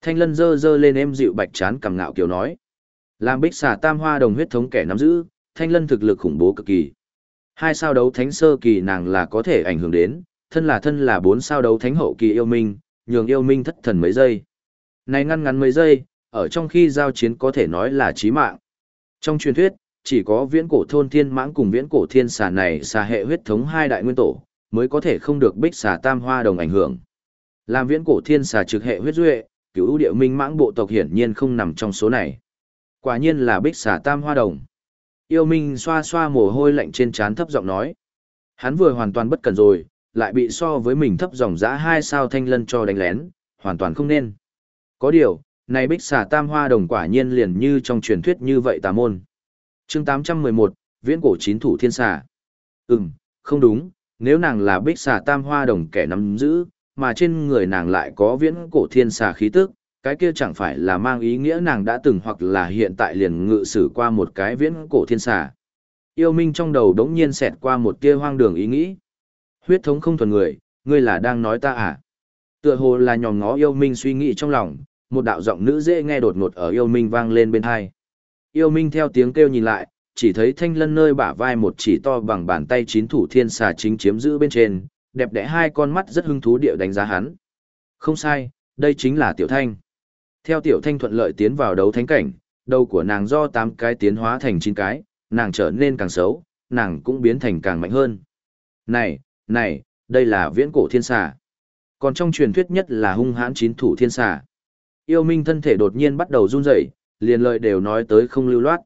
Speaker 1: Thanh lân dơ dơ lên em dịu bạch chán cầm ngạo kiểu nói. Làm bích xà tam hoa đồng huyết thống kẻ nắm giữ, thanh lân thực lực khủng bố cực kỳ. Hai sao đấu thánh sơ kỳ nàng là có thể ảnh hưởng đến, thân là thân là bốn sao đấu thánh hậu kỳ yêu minh, nhường yêu minh thất thần mấy giây. Này ngăn ngắn mấy giây, ở trong khi giao chiến có thể nói là chí mạng. Trong truyền thuyết, chỉ có viễn cổ thôn thiên mãng cùng viễn cổ thiên xà này xà hệ huyết thống hai đại nguyên tổ, mới có thể không được bích xà tam hoa đồng ảnh hưởng. Làm viễn cổ thiên xà trực hệ huyết duệ, cửu ưu địa minh mãng bộ tộc hiển nhiên không nằm trong số này. Quả nhiên là bích xà tam hoa đồng. Yêu Minh xoa xoa mồ hôi lạnh trên trán thấp giọng nói. Hắn vừa hoàn toàn bất cần rồi, lại bị so với mình thấp dòng dã hai sao thanh lân cho đánh lén, hoàn toàn không nên. Có điều, này bích xà tam hoa đồng quả nhiên liền như trong truyền thuyết như vậy tà môn. chương 811, viễn cổ chín thủ thiên xà. Ừm, không đúng, nếu nàng là bích xà tam hoa đồng kẻ nắm giữ, mà trên người nàng lại có viễn cổ thiên xà khí tức, cái kia chẳng phải là mang ý nghĩa nàng đã từng hoặc là hiện tại liền ngự sử qua một cái viễn cổ thiên xà. Yêu Minh trong đầu đống nhiên xẹt qua một tia hoang đường ý nghĩ. Huyết thống không thuần người, ngươi là đang nói ta à? Tựa hồ là nhòm ngó Yêu Minh suy nghĩ trong lòng, một đạo giọng nữ dễ nghe đột ngột ở Yêu Minh vang lên bên tai. Yêu Minh theo tiếng kêu nhìn lại, chỉ thấy thanh lân nơi bả vai một chỉ to bằng bàn tay chín thủ thiên xà chính chiếm giữ bên trên, đẹp đẽ hai con mắt rất hứng thú địa đánh giá hắn. Không sai, đây chính là Tiểu Thanh. Theo Tiểu Thanh thuận lợi tiến vào đấu thánh cảnh, đầu của nàng do 8 cái tiến hóa thành 9 cái, nàng trở nên càng xấu, nàng cũng biến thành càng mạnh hơn. Này, này, đây là viễn cổ thiên xà. Còn trong truyền thuyết nhất là hung hãn chín thủ thiên xà. Yêu Minh thân thể đột nhiên bắt đầu run rẩy, liền lời đều nói tới không lưu loát.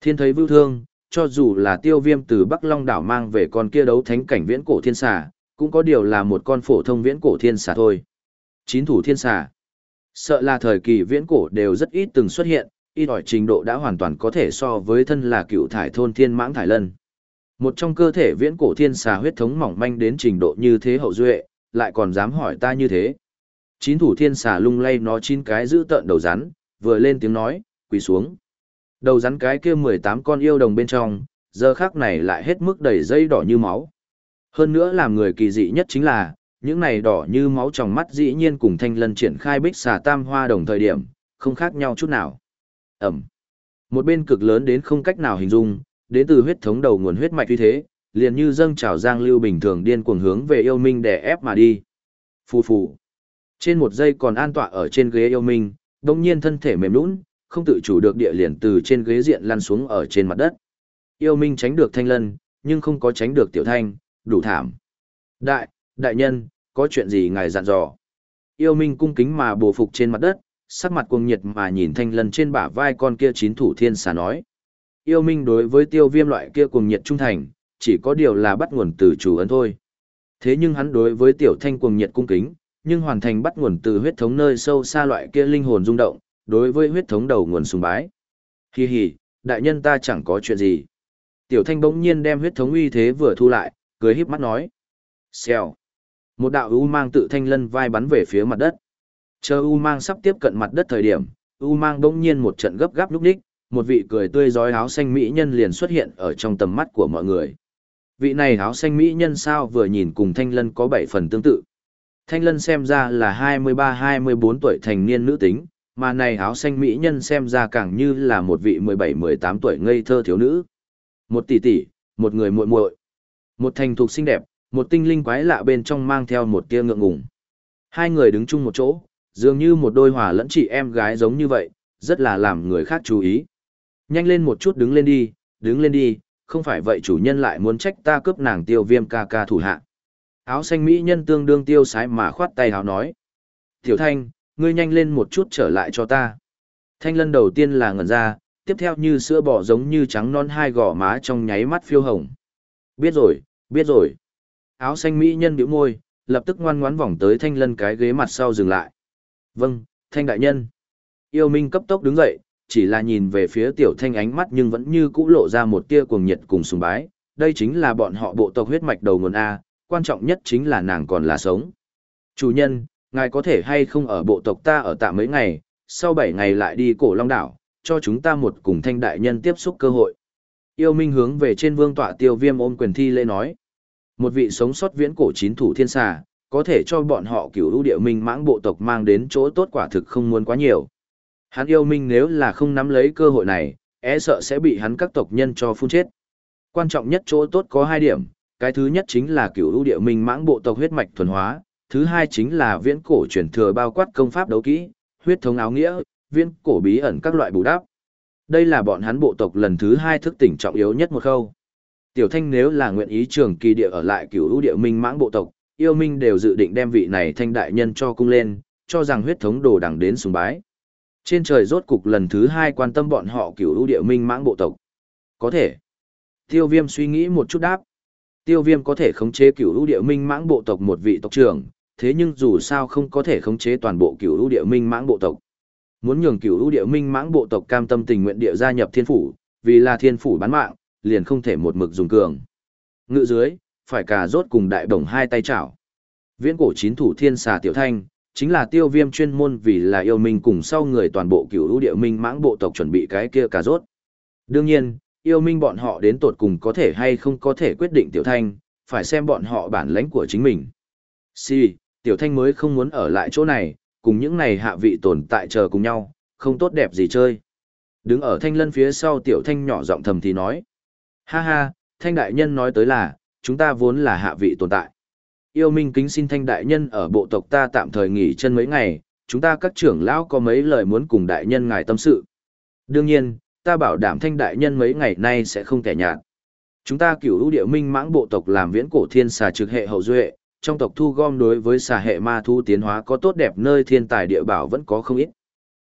Speaker 1: Thiên thấy vưu thương, cho dù là tiêu viêm từ Bắc Long đảo mang về con kia đấu thánh cảnh viễn cổ thiên xà, cũng có điều là một con phổ thông viễn cổ thiên xà thôi. Chín thủ thiên xà. Sợ là thời kỳ viễn cổ đều rất ít từng xuất hiện, ít ỏi trình độ đã hoàn toàn có thể so với thân là cựu thải thôn thiên mãng thải lân. Một trong cơ thể viễn cổ thiên xà huyết thống mỏng manh đến trình độ như thế hậu duệ, lại còn dám hỏi ta như thế. Chín thủ thiên xà lung lay nó chín cái giữ tợn đầu rắn, vừa lên tiếng nói, quỳ xuống. Đầu rắn cái kia 18 con yêu đồng bên trong, giờ khác này lại hết mức đầy dây đỏ như máu. Hơn nữa làm người kỳ dị nhất chính là, những này đỏ như máu trong mắt dĩ nhiên cùng thanh lân triển khai bích xà tam hoa đồng thời điểm, không khác nhau chút nào. Ẩm. Một bên cực lớn đến không cách nào hình dung, đến từ huyết thống đầu nguồn huyết mạch như thế, liền như dâng trào giang lưu bình thường điên cuồng hướng về yêu minh để ép mà đi. Phù phù. Trên một giây còn an tọa ở trên ghế yêu minh, đồng nhiên thân thể mềm nũng, không tự chủ được địa liền từ trên ghế diện lăn xuống ở trên mặt đất. Yêu minh tránh được thanh lân, nhưng không có tránh được tiểu thanh, đủ thảm. Đại, đại nhân, có chuyện gì ngài dặn dò? Yêu Minh cung kính mà bổ phục trên mặt đất, sắc mặt cuồng nhiệt mà nhìn thanh lân trên bả vai con kia chín thủ thiên xà nói. Yêu Minh đối với tiêu viêm loại kia cuồng nhiệt trung thành, chỉ có điều là bắt nguồn từ chủ ấn thôi. Thế nhưng hắn đối với tiểu thanh cuồng nhiệt cung kính, nhưng hoàn thành bắt nguồn từ huyết thống nơi sâu xa loại kia linh hồn rung động, đối với huyết thống đầu nguồn sùng bái. Hi hi, đại nhân ta chẳng có chuyện gì. Tiểu thanh bỗng nhiên đem huyết thống uy thế vừa thu lại, cười híp mắt nói. Xèo. Một đạo U mang tự thanh lân vai bắn về phía mặt đất. Chờ U mang sắp tiếp cận mặt đất thời điểm, U mang bỗng nhiên một trận gấp gáp lúc đích, một vị cười tươi rói áo xanh mỹ nhân liền xuất hiện ở trong tầm mắt của mọi người. Vị này áo xanh mỹ nhân sao vừa nhìn cùng thanh lân có bảy phần tương tự. Thanh lân xem ra là 23-24 tuổi thành niên nữ tính, mà này áo xanh mỹ nhân xem ra càng như là một vị 17-18 tuổi ngây thơ thiếu nữ. Một tỷ tỷ, một người muội muội, một thành thục xinh đẹp, một tinh linh quái lạ bên trong mang theo một tia ngượng ngùng. Hai người đứng chung một chỗ, dường như một đôi hòa lẫn chị em gái giống như vậy, rất là làm người khác chú ý. Nhanh lên một chút đứng lên đi, đứng lên đi, không phải vậy chủ nhân lại muốn trách ta cướp nàng tiêu viêm ca ca thủ hạ. Áo xanh mỹ nhân tương đương tiêu sái mà khoát tay áo nói. Tiểu thanh, ngươi nhanh lên một chút trở lại cho ta. Thanh lân đầu tiên là ngẩn ra, tiếp theo như sữa bò giống như trắng non hai gò má trong nháy mắt phiêu hồng. Biết rồi, biết rồi. Áo xanh mỹ nhân biểu môi, lập tức ngoan ngoãn vòng tới thanh lân cái ghế mặt sau dừng lại. Vâng, thanh đại nhân. Yêu Minh cấp tốc đứng dậy, chỉ là nhìn về phía tiểu thanh ánh mắt nhưng vẫn như cũ lộ ra một tia cuồng nhiệt cùng sùng bái. Đây chính là bọn họ bộ tộc huyết mạch đầu nguồn A, quan trọng nhất chính là nàng còn là sống. Chủ nhân, ngài có thể hay không ở bộ tộc ta ở tạm mấy ngày, sau 7 ngày lại đi cổ long đảo, cho chúng ta một cùng thanh đại nhân tiếp xúc cơ hội. Yêu Minh hướng về trên vương tọa tiêu viêm ôm quyền thi lễ nói. Một vị sống sót viễn cổ chín thủ thiên xà, có thể cho bọn họ cửu ưu địa minh mãng bộ tộc mang đến chỗ tốt quả thực không muốn quá nhiều. Hắn yêu minh nếu là không nắm lấy cơ hội này, e sợ sẽ bị hắn các tộc nhân cho phun chết. Quan trọng nhất chỗ tốt có hai điểm, cái thứ nhất chính là cửu ưu địa minh mãng bộ tộc huyết mạch thuần hóa, thứ hai chính là viễn cổ truyền thừa bao quát công pháp đấu kỹ, huyết thống áo nghĩa, viễn cổ bí ẩn các loại bù đắp. Đây là bọn hắn bộ tộc lần thứ hai thức tỉnh trọng yếu nhất một khâu. Tiểu Thanh nếu là nguyện ý trường kỳ địa ở lại cửu ưu địa minh mãng bộ tộc, yêu minh đều dự định đem vị này thanh đại nhân cho cung lên, cho rằng huyết thống đồ đẳng đến sùng bái. Trên trời rốt cục lần thứ hai quan tâm bọn họ cửu ưu địa minh mãng bộ tộc. Có thể. Tiêu viêm suy nghĩ một chút đáp. Tiêu viêm có thể khống chế cửu ưu địa minh mãng bộ tộc một vị tộc trưởng, thế nhưng dù sao không có thể khống chế toàn bộ cửu ưu địa minh mãng bộ tộc. Muốn nhường cửu ưu địa minh mãng bộ tộc cam tâm tình nguyện địa gia nhập thiên phủ, vì là thiên phủ bán mạng, liền không thể một mực dùng cường. Ngự dưới, phải cà rốt cùng đại đồng hai tay chảo. Viễn cổ chín thủ thiên xà tiểu thanh, chính là tiêu viêm chuyên môn vì là yêu minh cùng sau người toàn bộ cửu lũ địa minh mãng bộ tộc chuẩn bị cái kia cà rốt. Đương nhiên, yêu minh bọn họ đến tột cùng có thể hay không có thể quyết định tiểu thanh, phải xem bọn họ bản lãnh của chính mình. Si, tiểu thanh mới không muốn ở lại chỗ này, cùng những này hạ vị tồn tại chờ cùng nhau, không tốt đẹp gì chơi. Đứng ở thanh lân phía sau tiểu thanh nhỏ giọng thầm thì nói. Ha ha, thanh đại nhân nói tới là, chúng ta vốn là hạ vị tồn tại. Yêu minh kính xin thanh đại nhân ở bộ tộc ta tạm thời nghỉ chân mấy ngày, chúng ta các trưởng lão có mấy lời muốn cùng đại nhân ngài tâm sự. Đương nhiên, ta bảo đảm thanh đại nhân mấy ngày nay sẽ không kẻ nhạt. Chúng ta cửu ưu địa minh mãng bộ tộc làm viễn cổ thiên xà trực hệ hậu duệ, trong tộc thu gom đối với xà hệ ma thu tiến hóa có tốt đẹp nơi thiên tài địa bảo vẫn có không ít.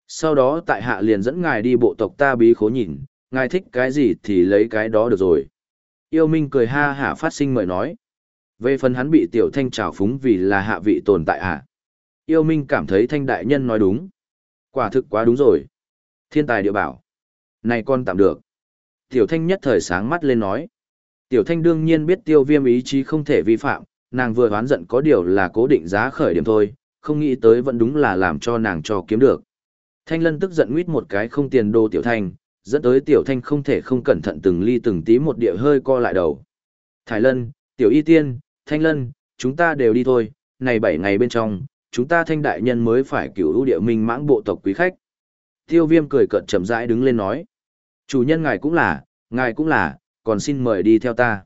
Speaker 1: Sau đó tại hạ liền dẫn ngài đi bộ tộc ta bí khố nhìn, ngài thích cái gì thì lấy cái đó được rồi. Yêu Minh cười ha hả phát sinh mời nói. Về phần hắn bị tiểu thanh trào phúng vì là hạ vị tồn tại à. Yêu Minh cảm thấy thanh đại nhân nói đúng. Quả thực quá đúng rồi. Thiên tài địa bảo. Này con tạm được. Tiểu thanh nhất thời sáng mắt lên nói. Tiểu thanh đương nhiên biết tiêu viêm ý chí không thể vi phạm, nàng vừa hoán giận có điều là cố định giá khởi điểm thôi, không nghĩ tới vẫn đúng là làm cho nàng cho kiếm được. Thanh lân tức giận nguyết một cái không tiền đô tiểu thanh, dẫn tới tiểu thanh không thể không cẩn thận từng ly từng tí một địa hơi co lại đầu. Thái lân, tiểu y tiên, thanh lân, chúng ta đều đi thôi, này bảy ngày bên trong, chúng ta thanh đại nhân mới phải cứu ưu địa minh mãng bộ tộc quý khách. Tiêu viêm cười cợt chậm rãi đứng lên nói. Chủ nhân ngài cũng là, ngài cũng là, còn xin mời đi theo ta.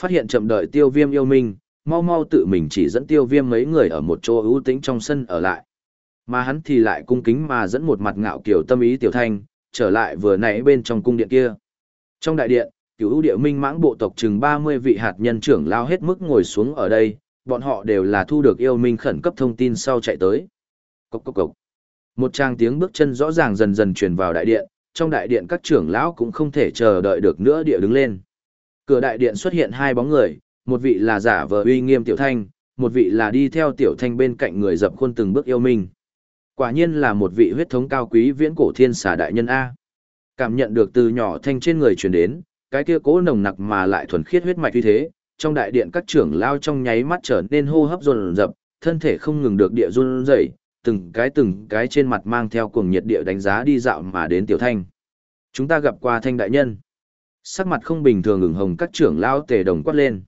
Speaker 1: Phát hiện chậm đợi tiêu viêm yêu minh, mau mau tự mình chỉ dẫn tiêu viêm mấy người ở một chỗ ưu tĩnh trong sân ở lại. Mà hắn thì lại cung kính mà dẫn một mặt ngạo kiểu tâm ý tiểu thanh, trở lại vừa nãy bên trong cung điện kia. Trong đại điện, cựu ưu địa minh mãng bộ tộc chừng 30 vị hạt nhân trưởng lao hết mức ngồi xuống ở đây, bọn họ đều là thu được yêu minh khẩn cấp thông tin sau chạy tới. Cốc cốc cốc. Một trang tiếng bước chân rõ ràng dần dần truyền vào đại điện, trong đại điện các trưởng lão cũng không thể chờ đợi được nữa địa đứng lên. Cửa đại điện xuất hiện hai bóng người, một vị là giả vờ uy nghiêm tiểu thanh, một vị là đi theo tiểu thanh bên cạnh người dập khuôn từng bước yêu minh. Quả nhiên là một vị huyết thống cao quý viễn cổ thiên xà đại nhân A. Cảm nhận được từ nhỏ thanh trên người truyền đến, cái kia cố nồng nặc mà lại thuần khiết huyết mạch như thế, trong đại điện các trưởng lao trong nháy mắt trở nên hô hấp dồn dập, thân thể không ngừng được địa run rẩy, từng cái từng cái trên mặt mang theo cuồng nhiệt địa đánh giá đi dạo mà đến tiểu thanh. Chúng ta gặp qua thanh đại nhân. Sắc mặt không bình thường ửng hồng các trưởng lao tề đồng quát lên.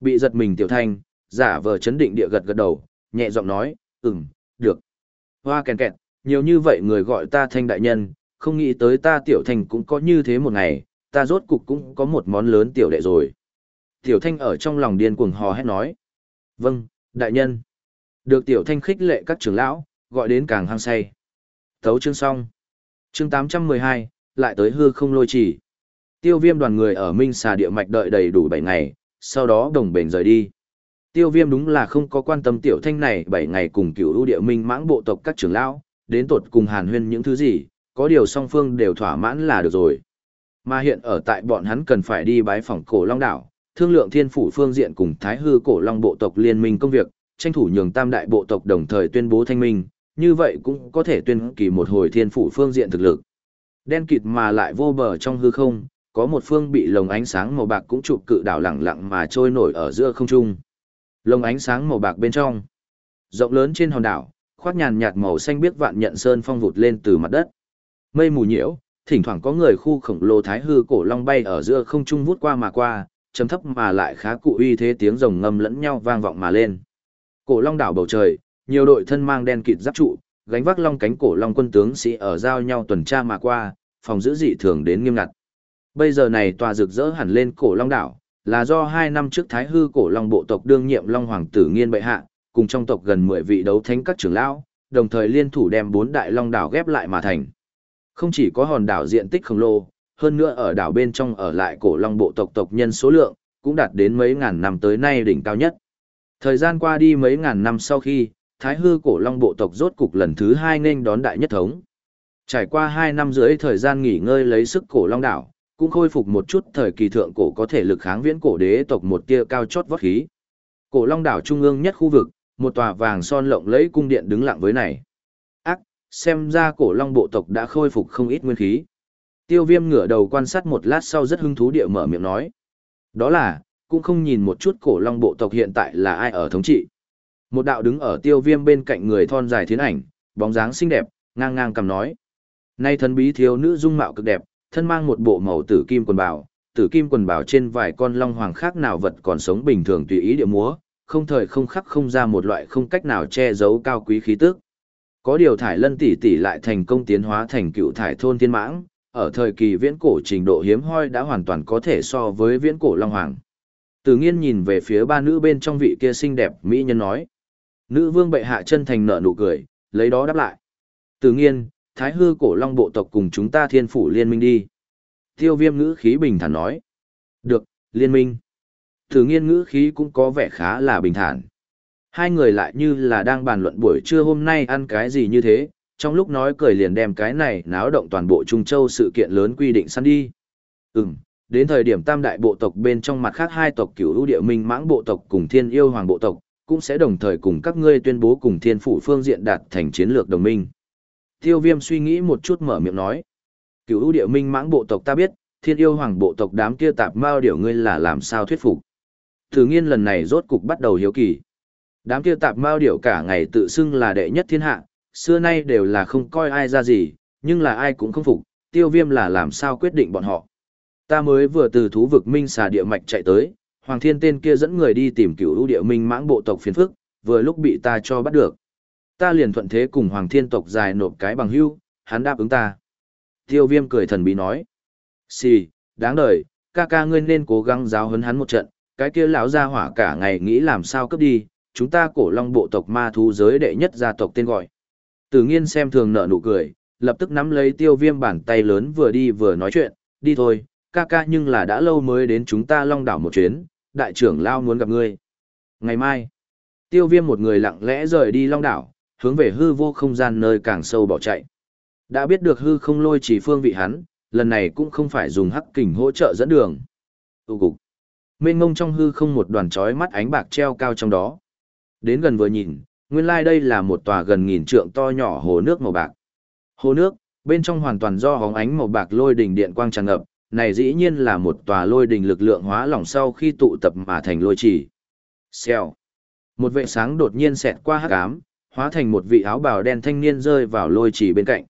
Speaker 1: Bị giật mình tiểu thanh, giả vờ chấn định địa gật gật đầu, nhẹ giọng nói, ừm, được. Hoa kèn kẹt, nhiều như vậy người gọi ta thanh đại nhân, không nghĩ tới ta tiểu thanh cũng có như thế một ngày, ta rốt cục cũng có một món lớn tiểu đệ rồi. Tiểu thanh ở trong lòng điên cuồng hò hét nói. Vâng, đại nhân. Được tiểu thanh khích lệ các trưởng lão, gọi đến càng hăng say. Thấu chương xong. Chương 812, lại tới hư không lôi chỉ. Tiêu viêm đoàn người ở Minh xà địa mạch đợi đầy đủ 7 ngày, sau đó đồng bền rời đi. Tiêu viêm đúng là không có quan tâm tiểu thanh này 7 ngày cùng cửu ưu địa minh mãng bộ tộc các trưởng lão, đến tột cùng hàn huyên những thứ gì, có điều song phương đều thỏa mãn là được rồi. Mà hiện ở tại bọn hắn cần phải đi bái phỏng cổ long đảo, thương lượng thiên phủ phương diện cùng thái hư cổ long bộ tộc liên minh công việc, tranh thủ nhường tam đại bộ tộc đồng thời tuyên bố thanh minh, như vậy cũng có thể tuyên kỳ một hồi thiên phủ phương diện thực lực. Đen kịt mà lại vô bờ trong hư không, có một phương bị lồng ánh sáng màu bạc cũng chụp cự đảo lẳng lặng mà trôi nổi ở giữa không trung. Lồng ánh sáng màu bạc bên trong, rộng lớn trên hòn đảo, khoác nhàn nhạt màu xanh biếc vạn nhận sơn phong vụt lên từ mặt đất. Mây mù nhiễu, thỉnh thoảng có người khu khổng lồ thái hư cổ long bay ở giữa không trung vút qua mà qua, chấm thấp mà lại khá cụ uy thế tiếng rồng ngâm lẫn nhau vang vọng mà lên. Cổ long đảo bầu trời, nhiều đội thân mang đen kịt giáp trụ, gánh vác long cánh cổ long quân tướng sĩ ở giao nhau tuần tra mà qua, phòng giữ dị thường đến nghiêm ngặt. Bây giờ này tòa rực rỡ hẳn lên cổ long đảo, là do hai năm trước Thái hư cổ long bộ tộc đương nhiệm long hoàng tử nghiên bệ hạ, cùng trong tộc gần 10 vị đấu thánh các trưởng lão, đồng thời liên thủ đem bốn đại long đảo ghép lại mà thành. Không chỉ có hòn đảo diện tích khổng lồ, hơn nữa ở đảo bên trong ở lại cổ long bộ tộc tộc nhân số lượng, cũng đạt đến mấy ngàn năm tới nay đỉnh cao nhất. Thời gian qua đi mấy ngàn năm sau khi, Thái hư cổ long bộ tộc rốt cục lần thứ hai nên đón đại nhất thống. Trải qua hai năm rưỡi thời gian nghỉ ngơi lấy sức cổ long đảo, cũng khôi phục một chút thời kỳ thượng cổ có thể lực kháng viễn cổ đế tộc một tia cao chót vót khí. Cổ long đảo trung ương nhất khu vực, một tòa vàng son lộng lẫy cung điện đứng lặng với này. Xem ra cổ long bộ tộc đã khôi phục không ít nguyên khí. Tiêu viêm ngửa đầu quan sát một lát sau rất hứng thú địa mở miệng nói. Đó là, cũng không nhìn một chút cổ long bộ tộc hiện tại là ai ở thống trị. Một đạo đứng ở tiêu viêm bên cạnh người thon dài thiến ảnh, bóng dáng xinh đẹp, ngang ngang cầm nói. Nay thần bí thiếu nữ dung mạo cực đẹp, thân mang một bộ màu tử kim quần bào, tử kim quần bào trên vài con long hoàng khác nào vật còn sống bình thường tùy ý địa múa, không thời không khắc không ra một loại không cách nào che giấu cao quý khí tức. Có điều thải lân tỷ tỷ lại thành công tiến hóa thành cựu thải thôn thiên mãng, ở thời kỳ viễn cổ trình độ hiếm hoi đã hoàn toàn có thể so với viễn cổ long hoàng. Tử nghiên nhìn về phía ba nữ bên trong vị kia xinh đẹp mỹ nhân nói. Nữ vương bệ hạ chân thành nở nụ cười, lấy đó đáp lại. Tử nghiên, thái hư cổ long bộ tộc cùng chúng ta thiên phủ liên minh đi. Tiêu viêm ngữ khí bình thản nói. Được, liên minh. Tử nghiên ngữ khí cũng có vẻ khá là bình thản. Hai người lại như là đang bàn luận buổi trưa hôm nay ăn cái gì như thế, trong lúc nói cười liền đem cái này náo động toàn bộ Trung Châu sự kiện lớn quy định săn đi. Ừm, đến thời điểm tam đại bộ tộc bên trong mặt khác hai tộc cửu ưu địa minh mãng bộ tộc cùng thiên yêu hoàng bộ tộc, cũng sẽ đồng thời cùng các ngươi tuyên bố cùng thiên phủ phương diện đạt thành chiến lược đồng minh. Tiêu viêm suy nghĩ một chút mở miệng nói. Cửu ưu địa minh mãng bộ tộc ta biết, thiên yêu hoàng bộ tộc đám kia tạp mao điều ngươi là làm sao thuyết phục. Thử nghiên lần này rốt cục bắt đầu hiếu kỳ. Đám kia tạp mao điểu cả ngày tự xưng là đệ nhất thiên hạ, xưa nay đều là không coi ai ra gì, nhưng là ai cũng không phục, tiêu viêm là làm sao quyết định bọn họ. Ta mới vừa từ thú vực minh xà địa mạch chạy tới, Hoàng Thiên tên kia dẫn người đi tìm cửu ưu địa minh mãng bộ tộc phiền phức, vừa lúc bị ta cho bắt được. Ta liền thuận thế cùng Hoàng Thiên tộc dài nộp cái bằng hưu, hắn đáp ứng ta. Tiêu viêm cười thần bí nói. Xì, đáng đời, ca ca ngươi nên cố gắng giáo huấn hắn một trận, cái kia lão ra hỏa cả ngày nghĩ làm sao cấp đi, chúng ta cổ long bộ tộc ma thú giới đệ nhất gia tộc tên gọi. Tử nghiên xem thường nở nụ cười, lập tức nắm lấy tiêu viêm bàn tay lớn vừa đi vừa nói chuyện, đi thôi, ca ca nhưng là đã lâu mới đến chúng ta long đảo một chuyến, đại trưởng lao muốn gặp ngươi. Ngày mai, tiêu viêm một người lặng lẽ rời đi long đảo, hướng về hư vô không gian nơi càng sâu bỏ chạy. Đã biết được hư không lôi chỉ phương vị hắn, lần này cũng không phải dùng hắc kình hỗ trợ dẫn đường. Tụ cục. Mênh ngông trong hư không một đoàn chói mắt ánh bạc treo cao trong đó. Đến gần vừa nhìn, nguyên lai like đây là một tòa gần nghìn trượng to nhỏ hồ nước màu bạc. Hồ nước, bên trong hoàn toàn do hóng ánh màu bạc lôi đỉnh điện quang tràn ngập, này dĩ nhiên là một tòa lôi đỉnh lực lượng hóa lỏng sau khi tụ tập mà thành lôi trì. Xèo. Một vệ sáng đột nhiên xẹt qua hắc ám, hóa thành một vị áo bào đen thanh niên rơi vào lôi trì bên cạnh.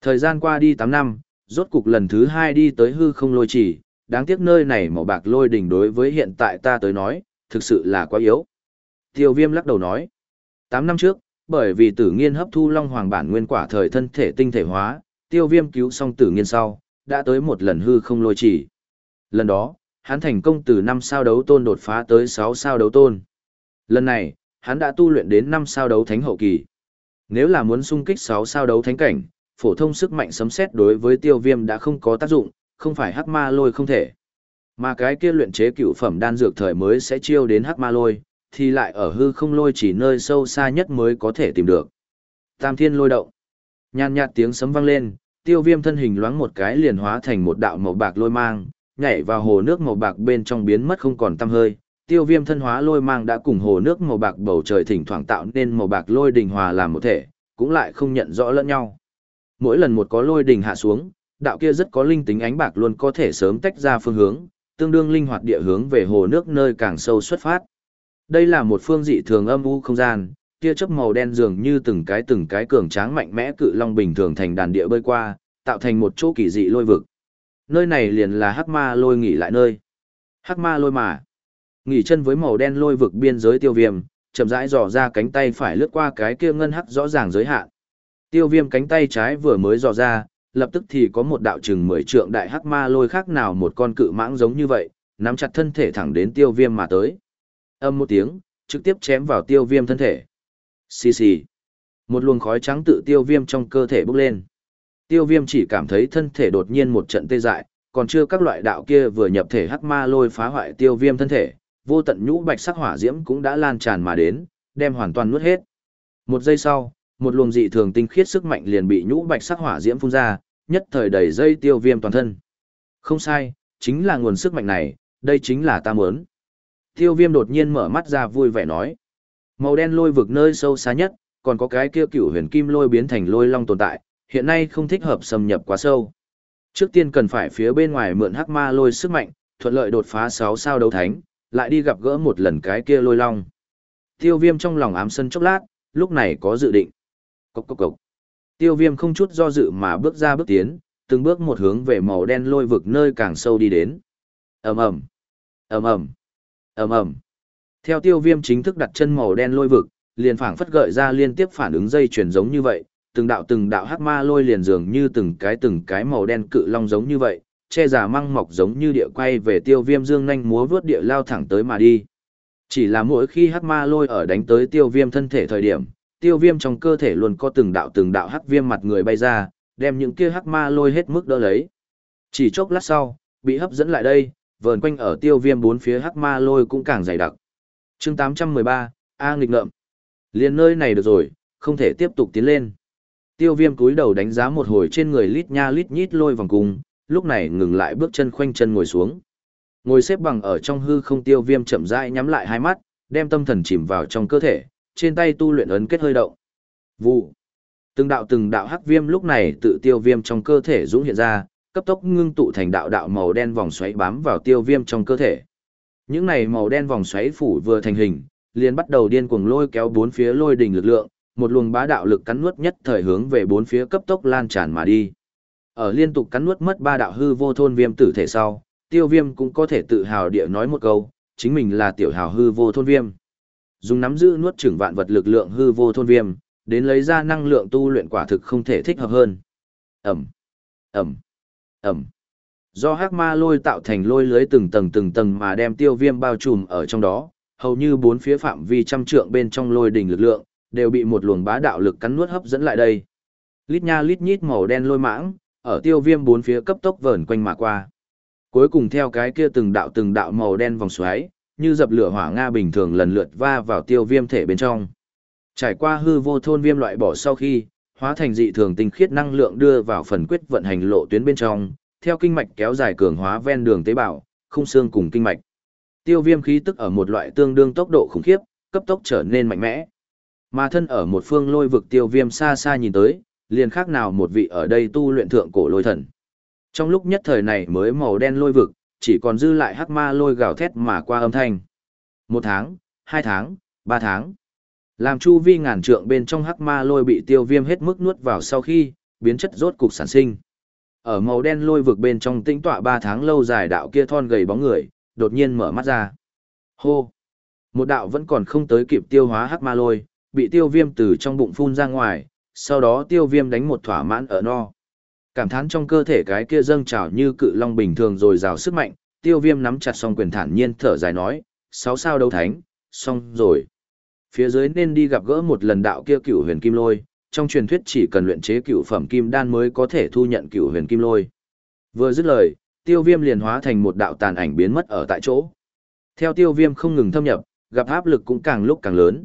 Speaker 1: Thời gian qua đi 8 năm, rốt cục lần thứ 2 đi tới hư không lôi trì, đáng tiếc nơi này màu bạc lôi đỉnh đối với hiện tại ta tới nói, thực sự là quá yếu. Tiêu viêm lắc đầu nói, 8 năm trước, bởi vì tử nghiên hấp thu long hoàng bản nguyên quả thời thân thể tinh thể hóa, tiêu viêm cứu xong tử nghiên sau, đã tới một lần hư không lôi chỉ. Lần đó, hắn thành công từ 5 sao đấu tôn đột phá tới 6 sao đấu tôn. Lần này, hắn đã tu luyện đến 5 sao đấu thánh hậu kỳ. Nếu là muốn xung kích 6 sao đấu thánh cảnh, phổ thông sức mạnh sấm xét đối với tiêu viêm đã không có tác dụng, không phải hắc ma lôi không thể. Mà cái kia luyện chế cựu phẩm đan dược thời mới sẽ chiêu đến hắc ma lôi, thì lại ở hư không lôi chỉ nơi sâu xa nhất mới có thể tìm được. Tam thiên lôi động. Nhàn nhạt tiếng sấm vang lên, tiêu viêm thân hình loáng một cái liền hóa thành một đạo màu bạc lôi mang, nhảy vào hồ nước màu bạc bên trong biến mất không còn tăm hơi. Tiêu viêm thân hóa lôi mang đã cùng hồ nước màu bạc bầu trời thỉnh thoảng tạo nên màu bạc lôi đình hòa làm một thể, cũng lại không nhận rõ lẫn nhau. Mỗi lần một có lôi đình hạ xuống, đạo kia rất có linh tính ánh bạc luôn có thể sớm tách ra phương hướng, tương đương linh hoạt địa hướng về hồ nước nơi càng sâu xuất phát. Đây là một phương dị thường âm u không gian, tia chớp màu đen dường như từng cái từng cái cường tráng mạnh mẽ cự long bình thường thành đàn địa bơi qua, tạo thành một chỗ kỳ dị lôi vực. Nơi này liền là Hắc Ma Lôi nghỉ lại nơi. Hắc Ma Lôi mà. Nghỉ chân với màu đen lôi vực biên giới tiêu viêm, chậm rãi dò ra cánh tay phải lướt qua cái kia ngân hắc rõ ràng giới hạn. Tiêu viêm cánh tay trái vừa mới dò ra, lập tức thì có một đạo chừng mười trượng đại hắc ma lôi khác nào một con cự mãng giống như vậy, nắm chặt thân thể thẳng đến tiêu viêm mà tới. Âm một tiếng, trực tiếp chém vào tiêu viêm thân thể. Xì xì. Một luồng khói trắng tự tiêu viêm trong cơ thể bốc lên. Tiêu viêm chỉ cảm thấy thân thể đột nhiên một trận tê dại, còn chưa các loại đạo kia vừa nhập thể hắc ma lôi phá hoại tiêu viêm thân thể, vô tận nhũ bạch sắc hỏa diễm cũng đã lan tràn mà đến, đem hoàn toàn nuốt hết. Một giây sau, một luồng dị thường tinh khiết sức mạnh liền bị nhũ bạch sắc hỏa diễm phun ra, nhất thời đầy dây tiêu viêm toàn thân. Không sai, chính là nguồn sức mạnh này, đây chính là ta muốn. Tiêu viêm đột nhiên mở mắt ra vui vẻ nói. Màu đen lôi vực nơi sâu xa nhất, còn có cái kia cửu huyền kim lôi biến thành lôi long tồn tại, hiện nay không thích hợp xâm nhập quá sâu. Trước tiên cần phải phía bên ngoài mượn hắc ma lôi sức mạnh, thuận lợi đột phá 6 sao đấu thánh, lại đi gặp gỡ một lần cái kia lôi long. Tiêu viêm trong lòng ám sân chốc lát, lúc này có dự định. Cốc cốc cốc. Tiêu viêm không chút do dự mà bước ra bước tiến, từng bước một hướng về màu đen lôi vực nơi càng sâu đi đến. ầm ầm ầm ầm ầm ầm Theo tiêu viêm chính thức đặt chân màu đen lôi vực, liền phảng phất gợi ra liên tiếp phản ứng dây chuyển giống như vậy, từng đạo từng đạo hắc ma lôi liền dường như từng cái từng cái màu đen cự long giống như vậy, che giả măng mọc giống như địa quay về tiêu viêm dương nhanh múa vớt địa lao thẳng tới mà đi. Chỉ là mỗi khi hắc ma lôi ở đánh tới tiêu viêm thân thể thời điểm, tiêu viêm trong cơ thể luôn có từng đạo từng đạo hắc viêm mặt người bay ra, đem những kia hắc ma lôi hết mức đỡ lấy. Chỉ chốc lát sau, bị hấp dẫn lại đây, vờn quanh ở tiêu viêm bốn phía hắc ma lôi cũng càng dày đặc. chương 813, A nghịch ngợm. Liên nơi này được rồi, không thể tiếp tục tiến lên. Tiêu viêm cúi đầu đánh giá một hồi trên người lít nha lít nhít lôi vòng cung, lúc này ngừng lại bước chân khoanh chân ngồi xuống. Ngồi xếp bằng ở trong hư không tiêu viêm chậm rãi nhắm lại hai mắt, đem tâm thần chìm vào trong cơ thể, trên tay tu luyện ấn kết hơi động. Vụ. Từng đạo từng đạo hắc viêm lúc này tự tiêu viêm trong cơ thể dũng hiện ra, cấp tốc ngưng tụ thành đạo đạo màu đen vòng xoáy bám vào tiêu viêm trong cơ thể. Những này màu đen vòng xoáy phủ vừa thành hình, liền bắt đầu điên cuồng lôi kéo bốn phía lôi đỉnh lực lượng, một luồng bá đạo lực cắn nuốt nhất thời hướng về bốn phía cấp tốc lan tràn mà đi. Ở liên tục cắn nuốt mất ba đạo hư vô thôn viêm tử thể sau, tiêu viêm cũng có thể tự hào địa nói một câu, chính mình là tiểu hào hư vô thôn viêm. Dùng nắm giữ nuốt chửng vạn vật lực lượng hư vô thôn viêm, đến lấy ra năng lượng tu luyện quả thực không thể thích hợp hơn. Ẩm, Ẩm, Ẩm. Do hắc ma lôi tạo thành lôi lưới từng tầng từng tầng mà đem tiêu viêm bao trùm ở trong đó, hầu như bốn phía phạm vi trăm trượng bên trong lôi đỉnh lực lượng, đều bị một luồng bá đạo lực cắn nuốt hấp dẫn lại đây. Lít nha lít nhít màu đen lôi mãng, ở tiêu viêm bốn phía cấp tốc vờn quanh mà qua. Cuối cùng theo cái kia từng đạo từng đạo màu đen vòng xoáy, như dập lửa hỏa nga bình thường lần lượt va vào tiêu viêm thể bên trong. Trải qua hư vô thôn viêm loại bỏ sau khi, hóa thành dị thường tinh khiết năng lượng đưa vào phần quyết vận hành lộ tuyến bên trong, theo kinh mạch kéo dài cường hóa ven đường tế bào, khung xương cùng kinh mạch. Tiêu viêm khí tức ở một loại tương đương tốc độ khủng khiếp, cấp tốc trở nên mạnh mẽ. Mà thân ở một phương lôi vực tiêu viêm xa xa nhìn tới, liền khác nào một vị ở đây tu luyện thượng cổ lôi thần. Trong lúc nhất thời này mới màu đen lôi vực, chỉ còn dư lại hắc ma lôi gào thét mà qua âm thanh. Một tháng, hai tháng, ba tháng. Làm chu vi ngàn trượng bên trong hắc ma lôi bị tiêu viêm hết mức nuốt vào sau khi, biến chất rốt cục sản sinh. Ở màu đen lôi vực bên trong tĩnh tọa ba tháng lâu dài đạo kia thon gầy bóng người, đột nhiên mở mắt ra. Hô! Một đạo vẫn còn không tới kịp tiêu hóa hắc ma lôi, bị tiêu viêm từ trong bụng phun ra ngoài, sau đó tiêu viêm đánh một thỏa mãn ở no. Cảm thán trong cơ thể cái kia dâng trào như cự long bình thường rồi rào sức mạnh, tiêu viêm nắm chặt song quyền thản nhiên thở dài nói, sáu sao đấu thánh, xong rồi. Phía dưới nên đi gặp gỡ một lần đạo kia cửu huyền kim lôi, trong truyền thuyết chỉ cần luyện chế cửu phẩm kim đan mới có thể thu nhận cửu huyền kim lôi. Vừa dứt lời, tiêu viêm liền hóa thành một đạo tàn ảnh biến mất ở tại chỗ. Theo tiêu viêm không ngừng thâm nhập, gặp áp lực cũng càng lúc càng lớn.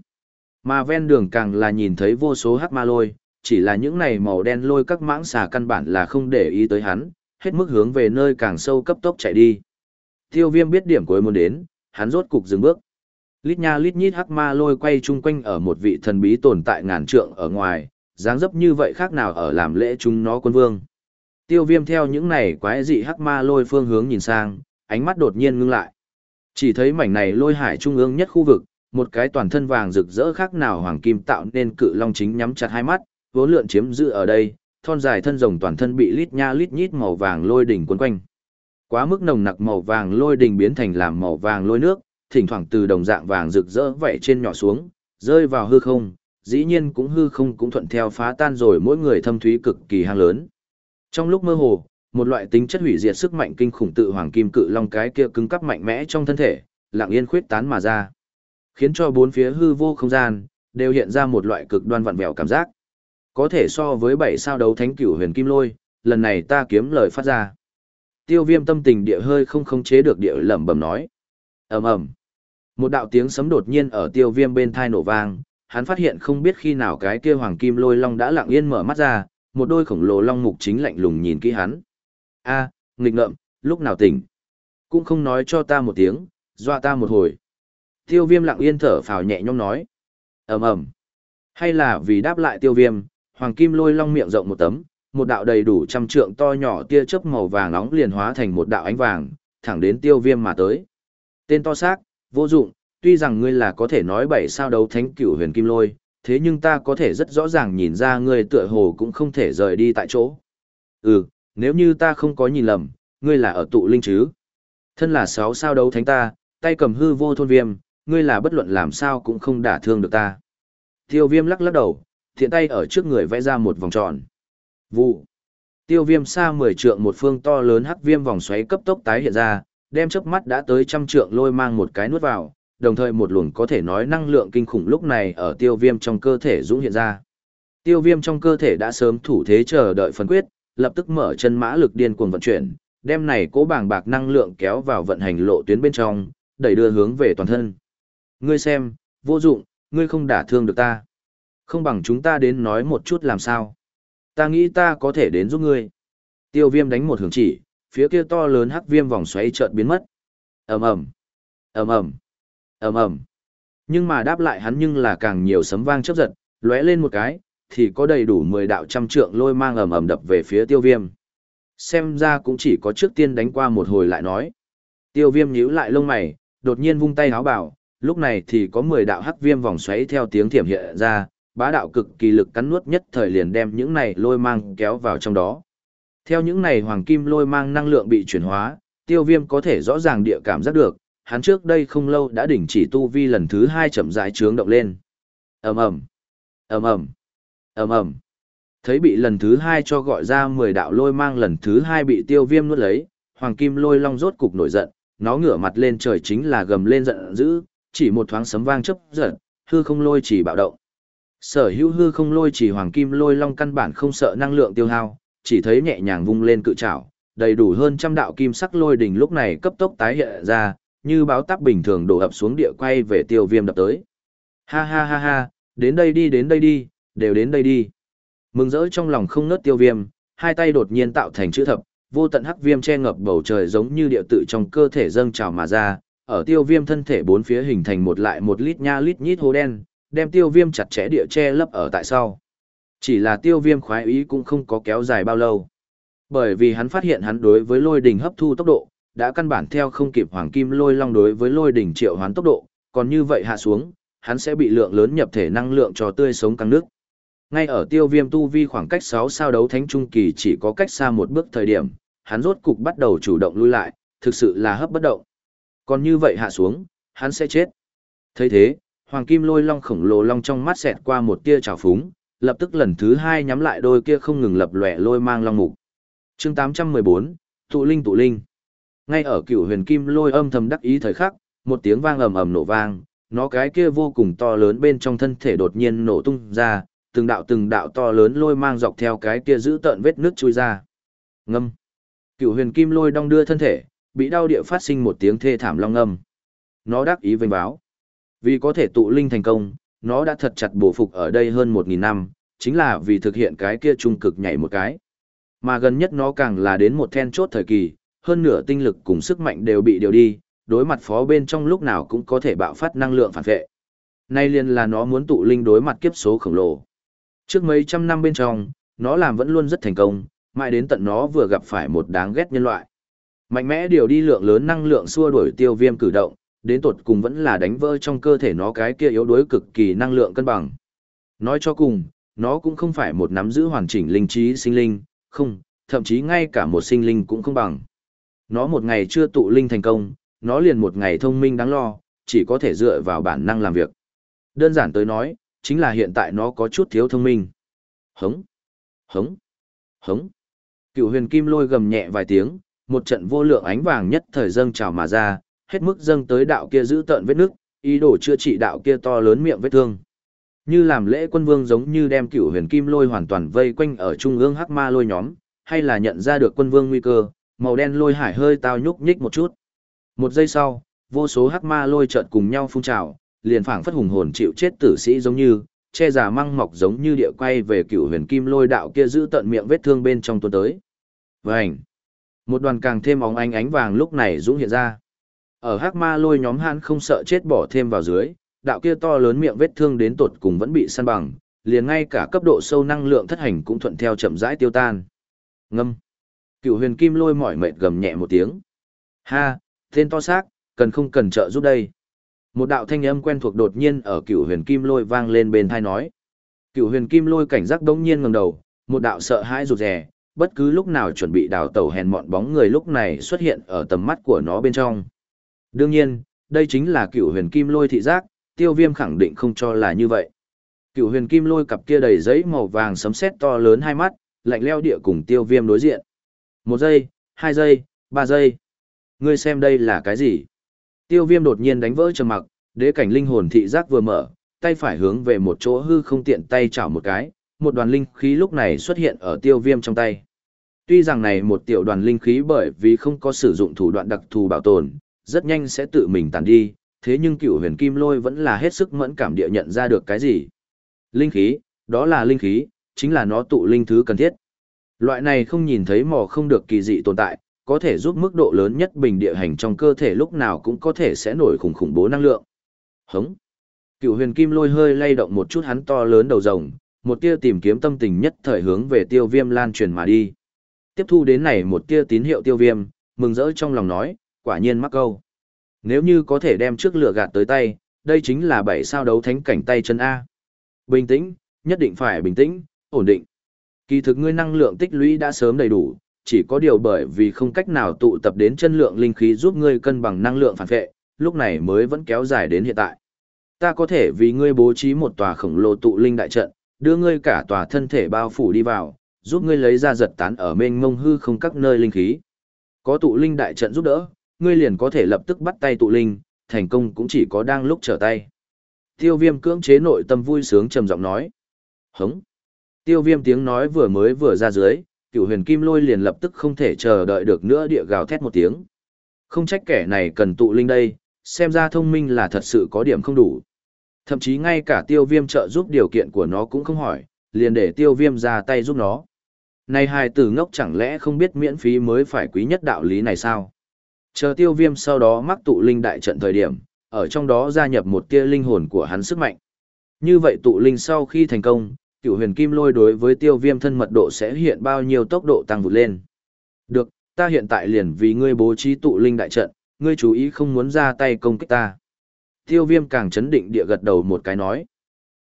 Speaker 1: Mà ven đường càng là nhìn thấy vô số hắc ma lôi, chỉ là những này màu đen lôi các mãng xà căn bản là không để ý tới hắn, hết mức hướng về nơi càng sâu cấp tốc chạy đi. Tiêu viêm biết điểm cuối muốn đến, hắn rốt cục dừng bước. Lít nha lít nhít hắc ma lôi quay chung quanh ở một vị thần bí tồn tại ngàn trượng ở ngoài, dáng dấp như vậy khác nào ở làm lễ chúng nó quân vương. Tiêu viêm theo những này quái dị hắc ma lôi phương hướng nhìn sang, ánh mắt đột nhiên ngưng lại. Chỉ thấy mảnh này lôi hải trung ương nhất khu vực, một cái toàn thân vàng rực rỡ khác nào hoàng kim tạo nên cự long chính nhắm chặt hai mắt, vốn lượn chiếm giữ ở đây, thon dài thân rồng toàn thân bị lít nha lít nhít màu vàng lôi đỉnh quấn quanh. Quá mức nồng nặc màu vàng lôi đỉnh biến thành làm màu vàng lôi nước, thỉnh thoảng từ đồng dạng vàng rực rỡ vảy trên nhỏ xuống, rơi vào hư không, dĩ nhiên cũng hư không cũng thuận theo phá tan rồi mỗi người thâm thúy cực kỳ hang lớn. Trong lúc mơ hồ, một loại tính chất hủy diệt sức mạnh kinh khủng tự hoàng kim cự long cái kia cứng cắp mạnh mẽ trong thân thể, lặng yên khuyết tán mà ra, khiến cho bốn phía hư vô không gian đều hiện ra một loại cực đoan vặn vẹo cảm giác. Có thể so với bảy sao đấu thánh cửu huyền kim lôi, lần này ta kiếm lời phát ra. Tiêu Viêm tâm tình địa hơi không khống chế được địa lẩm bẩm nói. Ầm ầm. Một đạo tiếng sấm đột nhiên ở Tiêu Viêm bên thai nổ vang, hắn phát hiện không biết khi nào cái kia hoàng kim lôi long đã lặng yên mở mắt ra, một đôi khổng lồ long mục chính lạnh lùng nhìn kỹ hắn. A, nghịch ngợm, lúc nào tỉnh? Cũng không nói cho ta một tiếng, dọa ta một hồi. Tiêu viêm lặng yên thở phào nhẹ nhõm nói. ầm ầm Hay là vì đáp lại tiêu viêm, hoàng kim lôi long miệng rộng một tấm, một đạo đầy đủ trăm trượng to nhỏ tia chớp màu vàng nóng liền hóa thành một đạo ánh vàng, thẳng đến tiêu viêm mà tới. Tên to xác, vô dụng, tuy rằng ngươi là có thể nói bảy sao đấu thánh cửu huyền kim lôi, thế nhưng ta có thể rất rõ ràng nhìn ra ngươi tựa hồ cũng không thể rời đi tại chỗ. Ừ, nếu như ta không có nhìn lầm, ngươi là ở tụ linh chứ. Thân là sáu sao đấu thánh ta, tay cầm hư vô thôn viêm, ngươi là bất luận làm sao cũng không đả thương được ta. Tiêu viêm lắc lắc đầu, thiện tay ở trước người vẽ ra một vòng tròn. Vụ. Tiêu viêm xa 10 trượng một phương to lớn hắc viêm vòng xoáy cấp tốc tái hiện ra, đem chớp mắt đã tới trăm trượng lôi mang một cái nuốt vào, đồng thời một luồng có thể nói năng lượng kinh khủng lúc này ở tiêu viêm trong cơ thể dũng hiện ra. Tiêu viêm trong cơ thể đã sớm thủ thế chờ đợi phân quyết, lập tức mở chân mã lực điên cuồng vận chuyển, đem này cố bảng bạc năng lượng kéo vào vận hành lộ tuyến bên trong, đẩy đưa hướng về toàn thân. Ngươi xem, vô dụng, ngươi không đả thương được ta. Không bằng chúng ta đến nói một chút làm sao. Ta nghĩ ta có thể đến giúp ngươi. Tiêu viêm đánh một hướng chỉ, phía kia to lớn hắc viêm vòng xoáy chợt biến mất. ầm ầm ầm ầm ầm ầm Nhưng mà đáp lại hắn nhưng là càng nhiều sấm vang chớp giật, lóe lên một cái, thì có đầy đủ 10 đạo trăm trượng lôi mang ầm ầm đập về phía tiêu viêm. Xem ra cũng chỉ có trước tiên đánh qua một hồi lại nói. Tiêu viêm nhíu lại lông mày, đột nhiên vung tay háo bảo, lúc này thì có 10 đạo hắc viêm vòng xoáy theo tiếng thiểm hiện ra, bá đạo cực kỳ lực cắn nuốt nhất thời liền đem những này lôi mang kéo vào trong đó. Theo những này hoàng kim lôi mang năng lượng bị chuyển hóa, tiêu viêm có thể rõ ràng địa cảm giác được, hắn trước đây không lâu đã đỉnh chỉ tu vi lần thứ hai chậm rãi trướng động lên. ầm ầm ầm ầm ầm ầm Thấy bị lần thứ hai cho gọi ra 10 đạo lôi mang lần thứ hai bị tiêu viêm nuốt lấy, hoàng kim lôi long rốt cục nổi giận, nó ngửa mặt lên trời chính là gầm lên giận dữ, chỉ một thoáng sấm vang chớp giật, hư không lôi chỉ bạo động. Sở hữu hư không lôi chỉ hoàng kim lôi long căn bản không sợ năng lượng tiêu hao, chỉ thấy nhẹ nhàng vung lên cự trảo, đầy đủ hơn trăm đạo kim sắc lôi đỉnh lúc này cấp tốc tái hiện ra, như báo tắc bình thường đổ ập xuống địa quay về tiêu viêm đập tới. Ha ha ha ha, đến đây đi đến đây đi, đều đến đây đi. Mừng rỡ trong lòng không nớt tiêu viêm, hai tay đột nhiên tạo thành chữ thập, vô tận hắc viêm che ngập bầu trời giống như địa tự trong cơ thể dâng trào mà ra, ở tiêu viêm thân thể bốn phía hình thành một lại một lít nha lít nhít hố đen, đem tiêu viêm chặt chẽ địa che lấp ở tại sau. Chỉ là tiêu viêm khoái ý cũng không có kéo dài bao lâu. Bởi vì hắn phát hiện hắn đối với lôi đỉnh hấp thu tốc độ, đã căn bản theo không kịp hoàng kim lôi long đối với lôi đỉnh triệu hoán tốc độ, còn như vậy hạ xuống, hắn sẽ bị lượng lớn nhập thể năng lượng cho tươi sống căng nước. Ngay ở tiêu viêm tu vi khoảng cách 6 sao đấu thánh trung kỳ chỉ có cách xa một bước thời điểm, hắn rốt cục bắt đầu chủ động lui lại, thực sự là hấp bất động. Còn như vậy hạ xuống, hắn sẽ chết. thấy thế, Hoàng kim lôi long khổng lồ long trong mắt xẹt qua một tia trào phúng, lập tức lần thứ hai nhắm lại đôi kia không ngừng lập lòe lôi mang long mục. Chương 814, tụ linh tụ linh. Ngay ở cựu huyền kim lôi âm thầm đắc ý thời khắc, một tiếng vang ầm ầm nổ vang, nó cái kia vô cùng to lớn bên trong thân thể đột nhiên nổ tung ra, từng đạo từng đạo to lớn lôi mang dọc theo cái kia giữ tợn vết nước chui ra. Ngâm. Cựu huyền kim lôi đong đưa thân thể, bị đau địa phát sinh một tiếng thê thảm long âm Nó đắc ý vênh báo. Vì có thể tụ linh thành công, nó đã thật chặt bổ phục ở đây hơn một nghìn năm, chính là vì thực hiện cái kia trung cực nhảy một cái. Mà gần nhất nó càng là đến một then chốt thời kỳ, hơn nửa tinh lực cùng sức mạnh đều bị điều đi, đối mặt phó bên trong lúc nào cũng có thể bạo phát năng lượng phản vệ. Nay liền là nó muốn tụ linh đối mặt kiếp số khổng lồ. Trước mấy trăm năm bên trong, nó làm vẫn luôn rất thành công, mãi đến tận nó vừa gặp phải một đáng ghét nhân loại. Mạnh mẽ điều đi lượng lớn năng lượng xua đuổi tiêu viêm cử động, đến tột cùng vẫn là đánh vỡ trong cơ thể nó cái kia yếu đuối cực kỳ năng lượng cân bằng. Nói cho cùng, nó cũng không phải một nắm giữ hoàn chỉnh linh trí sinh linh, không, thậm chí ngay cả một sinh linh cũng không bằng. Nó một ngày chưa tụ linh thành công, nó liền một ngày thông minh đáng lo, chỉ có thể dựa vào bản năng làm việc. Đơn giản tới nói, chính là hiện tại nó có chút thiếu thông minh. Hống, hống, hống. Cựu huyền kim lôi gầm nhẹ vài tiếng, một trận vô lượng ánh vàng nhất thời dâng trào mà ra, hết mức dâng tới đạo kia giữ tợn vết nước, ý đồ chữa trị đạo kia to lớn miệng vết thương. Như làm lễ quân vương giống như đem cựu huyền kim lôi hoàn toàn vây quanh ở trung ương hắc ma lôi nhóm, hay là nhận ra được quân vương nguy cơ, màu đen lôi hải hơi tao nhúc nhích một chút. Một giây sau, vô số hắc ma lôi chợt cùng nhau phun trào, liền phảng phất hùng hồn chịu chết tử sĩ giống như, che giả măng mọc giống như địa quay về cựu huyền kim lôi đạo kia giữ tận miệng vết thương bên trong tuần tới. Vành! Một đoàn càng thêm óng ánh ánh vàng lúc này dũng hiện ra. Ở hắc ma lôi nhóm hãn không sợ chết bỏ thêm vào dưới, đạo kia to lớn miệng vết thương đến tột cùng vẫn bị săn bằng, liền ngay cả cấp độ sâu năng lượng thất hành cũng thuận theo chậm rãi tiêu tan. Ngâm. Cựu huyền kim lôi mỏi mệt gầm nhẹ một tiếng. Ha, tên to xác, cần không cần trợ giúp đây. Một đạo thanh âm quen thuộc đột nhiên ở cựu huyền kim lôi vang lên bên thai nói. Cựu huyền kim lôi cảnh giác đống nhiên ngẩng đầu, một đạo sợ hãi rụt rè, bất cứ lúc nào chuẩn bị đào tẩu hèn mọn bóng người lúc này xuất hiện ở tầm mắt của nó bên trong. Đương nhiên, đây chính là cựu huyền kim lôi thị giác, tiêu viêm khẳng định không cho là như vậy. Cựu huyền kim lôi cặp kia đầy giấy màu vàng sấm sét to lớn hai mắt, lạnh leo địa cùng tiêu viêm đối diện. Một giây, hai giây, ba giây. Ngươi xem đây là cái gì? Tiêu viêm đột nhiên đánh vỡ trầm mặc, đế cảnh linh hồn thị giác vừa mở, tay phải hướng về một chỗ hư không tiện tay chảo một cái, một đoàn linh khí lúc này xuất hiện ở tiêu viêm trong tay. Tuy rằng này một tiểu đoàn linh khí bởi vì không có sử dụng thủ đoạn đặc thù bảo tồn, rất nhanh sẽ tự mình tàn đi, thế nhưng cựu huyền kim lôi vẫn là hết sức mẫn cảm địa nhận ra được cái gì. Linh khí, đó là linh khí, chính là nó tụ linh thứ cần thiết. Loại này không nhìn thấy mò không được kỳ dị tồn tại, có thể giúp mức độ lớn nhất bình địa hành trong cơ thể lúc nào cũng có thể sẽ nổi khủng khủng bố năng lượng. Hống. Cựu huyền kim lôi hơi lay động một chút hắn to lớn đầu rồng, một tia tìm kiếm tâm tình nhất thời hướng về tiêu viêm lan truyền mà đi. Tiếp thu đến này một tia tín hiệu tiêu viêm, mừng rỡ trong lòng nói, quả nhiên mắc câu. Nếu như có thể đem trước lửa gạt tới tay, đây chính là bảy sao đấu thánh cảnh tay chân A. Bình tĩnh, nhất định phải bình tĩnh, ổn định. Kỳ thực ngươi năng lượng tích lũy đã sớm đầy đủ, chỉ có điều bởi vì không cách nào tụ tập đến chân lượng linh khí giúp ngươi cân bằng năng lượng phản vệ, lúc này mới vẫn kéo dài đến hiện tại. Ta có thể vì ngươi bố trí một tòa khổng lồ tụ linh đại trận, đưa ngươi cả tòa thân thể bao phủ đi vào, giúp ngươi lấy ra giật tán ở mênh mông hư không các nơi linh khí. Có tụ linh đại trận giúp đỡ, ngươi liền có thể lập tức bắt tay tụ linh, thành công cũng chỉ có đang lúc trở tay. Tiêu viêm cưỡng chế nội tâm vui sướng trầm giọng nói. Hống. Tiêu viêm tiếng nói vừa mới vừa ra dưới, cựu huyền kim lôi liền lập tức không thể chờ đợi được nữa địa gào thét một tiếng. Không trách kẻ này cần tụ linh đây, xem ra thông minh là thật sự có điểm không đủ. Thậm chí ngay cả tiêu viêm trợ giúp điều kiện của nó cũng không hỏi, liền để tiêu viêm ra tay giúp nó. Này hài tử ngốc chẳng lẽ không biết miễn phí mới phải quý nhất đạo lý này sao? Chờ tiêu viêm sau đó mắc tụ linh đại trận thời điểm, ở trong đó gia nhập một tia linh hồn của hắn sức mạnh. Như vậy tụ linh sau khi thành công, cựu huyền kim lôi đối với tiêu viêm thân mật độ sẽ hiện bao nhiêu tốc độ tăng vụt lên. Được, ta hiện tại liền vì ngươi bố trí tụ linh đại trận, ngươi chú ý không muốn ra tay công kích ta. Tiêu viêm càng chấn định địa gật đầu một cái nói.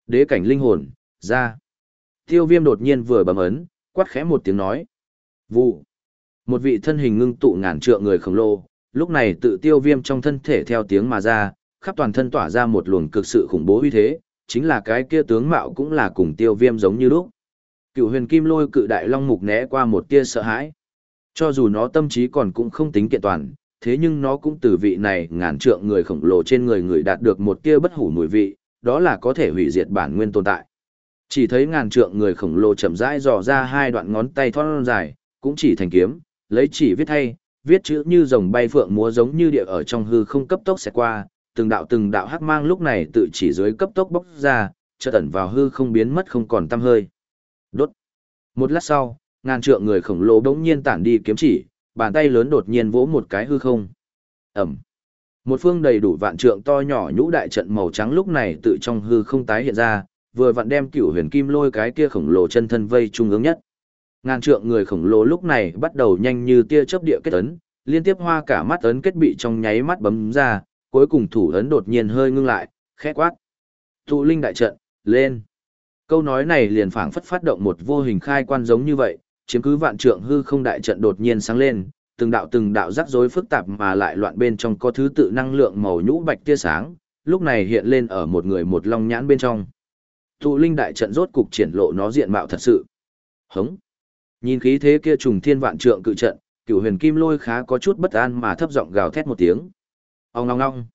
Speaker 1: Đế cảnh linh hồn, ra. Tiêu viêm đột nhiên vừa bấm ấn, quát khẽ một tiếng nói. Vụ. Một vị thân hình ngưng tụ ngàn trượng người khổng lồ, lúc này tự tiêu viêm trong thân thể theo tiếng mà ra, khắp toàn thân tỏa ra một luồng cực sự khủng bố uy thế, chính là cái kia tướng mạo cũng là cùng tiêu viêm giống như lúc. Cựu huyền kim lôi cự đại long mục né qua một tia sợ hãi. Cho dù nó tâm trí còn cũng không tính kiện toàn, thế nhưng nó cũng từ vị này ngàn trượng người khổng lồ trên người người đạt được một tia bất hủ mùi vị, đó là có thể hủy diệt bản nguyên tồn tại. Chỉ thấy ngàn trượng người khổng lồ chậm rãi dò ra hai đoạn ngón tay thon dài, cũng chỉ thành kiếm, lấy chỉ viết thay, viết chữ như rồng bay phượng múa giống như địa ở trong hư không cấp tốc sẽ qua, từng đạo từng đạo hắc mang lúc này tự chỉ dưới cấp tốc bốc ra, chợt ẩn vào hư không biến mất không còn tăm hơi. Đốt. Một lát sau, ngàn trượng người khổng lồ bỗng nhiên tản đi kiếm chỉ, bàn tay lớn đột nhiên vỗ một cái hư không. Ẩm. Một phương đầy đủ vạn trượng to nhỏ nhũ đại trận màu trắng lúc này tự trong hư không tái hiện ra, vừa vặn đem cửu huyền kim lôi cái kia khổng lồ chân thân vây trung ương nhất. Ngàn trượng người khổng lồ lúc này bắt đầu nhanh như tia chớp địa kết ấn, liên tiếp hoa cả mắt ấn kết bị trong nháy mắt bấm ra, cuối cùng thủ ấn đột nhiên hơi ngưng lại, khẽ quát. Tụ linh đại trận, lên. Câu nói này liền phảng phất phát động một vô hình khai quan giống như vậy, chiếm cứ vạn trượng hư không đại trận đột nhiên sáng lên, từng đạo từng đạo rắc rối phức tạp mà lại loạn bên trong có thứ tự năng lượng màu nhũ bạch tia sáng, lúc này hiện lên ở một người một long nhãn bên trong. Tụ linh đại trận rốt cục triển lộ nó diện mạo thật sự. Hống. Nhìn khí thế kia trùng thiên vạn trượng cự trận, cửu huyền kim lôi khá có chút bất an mà thấp giọng gào thét một tiếng. Ông ngong ngong.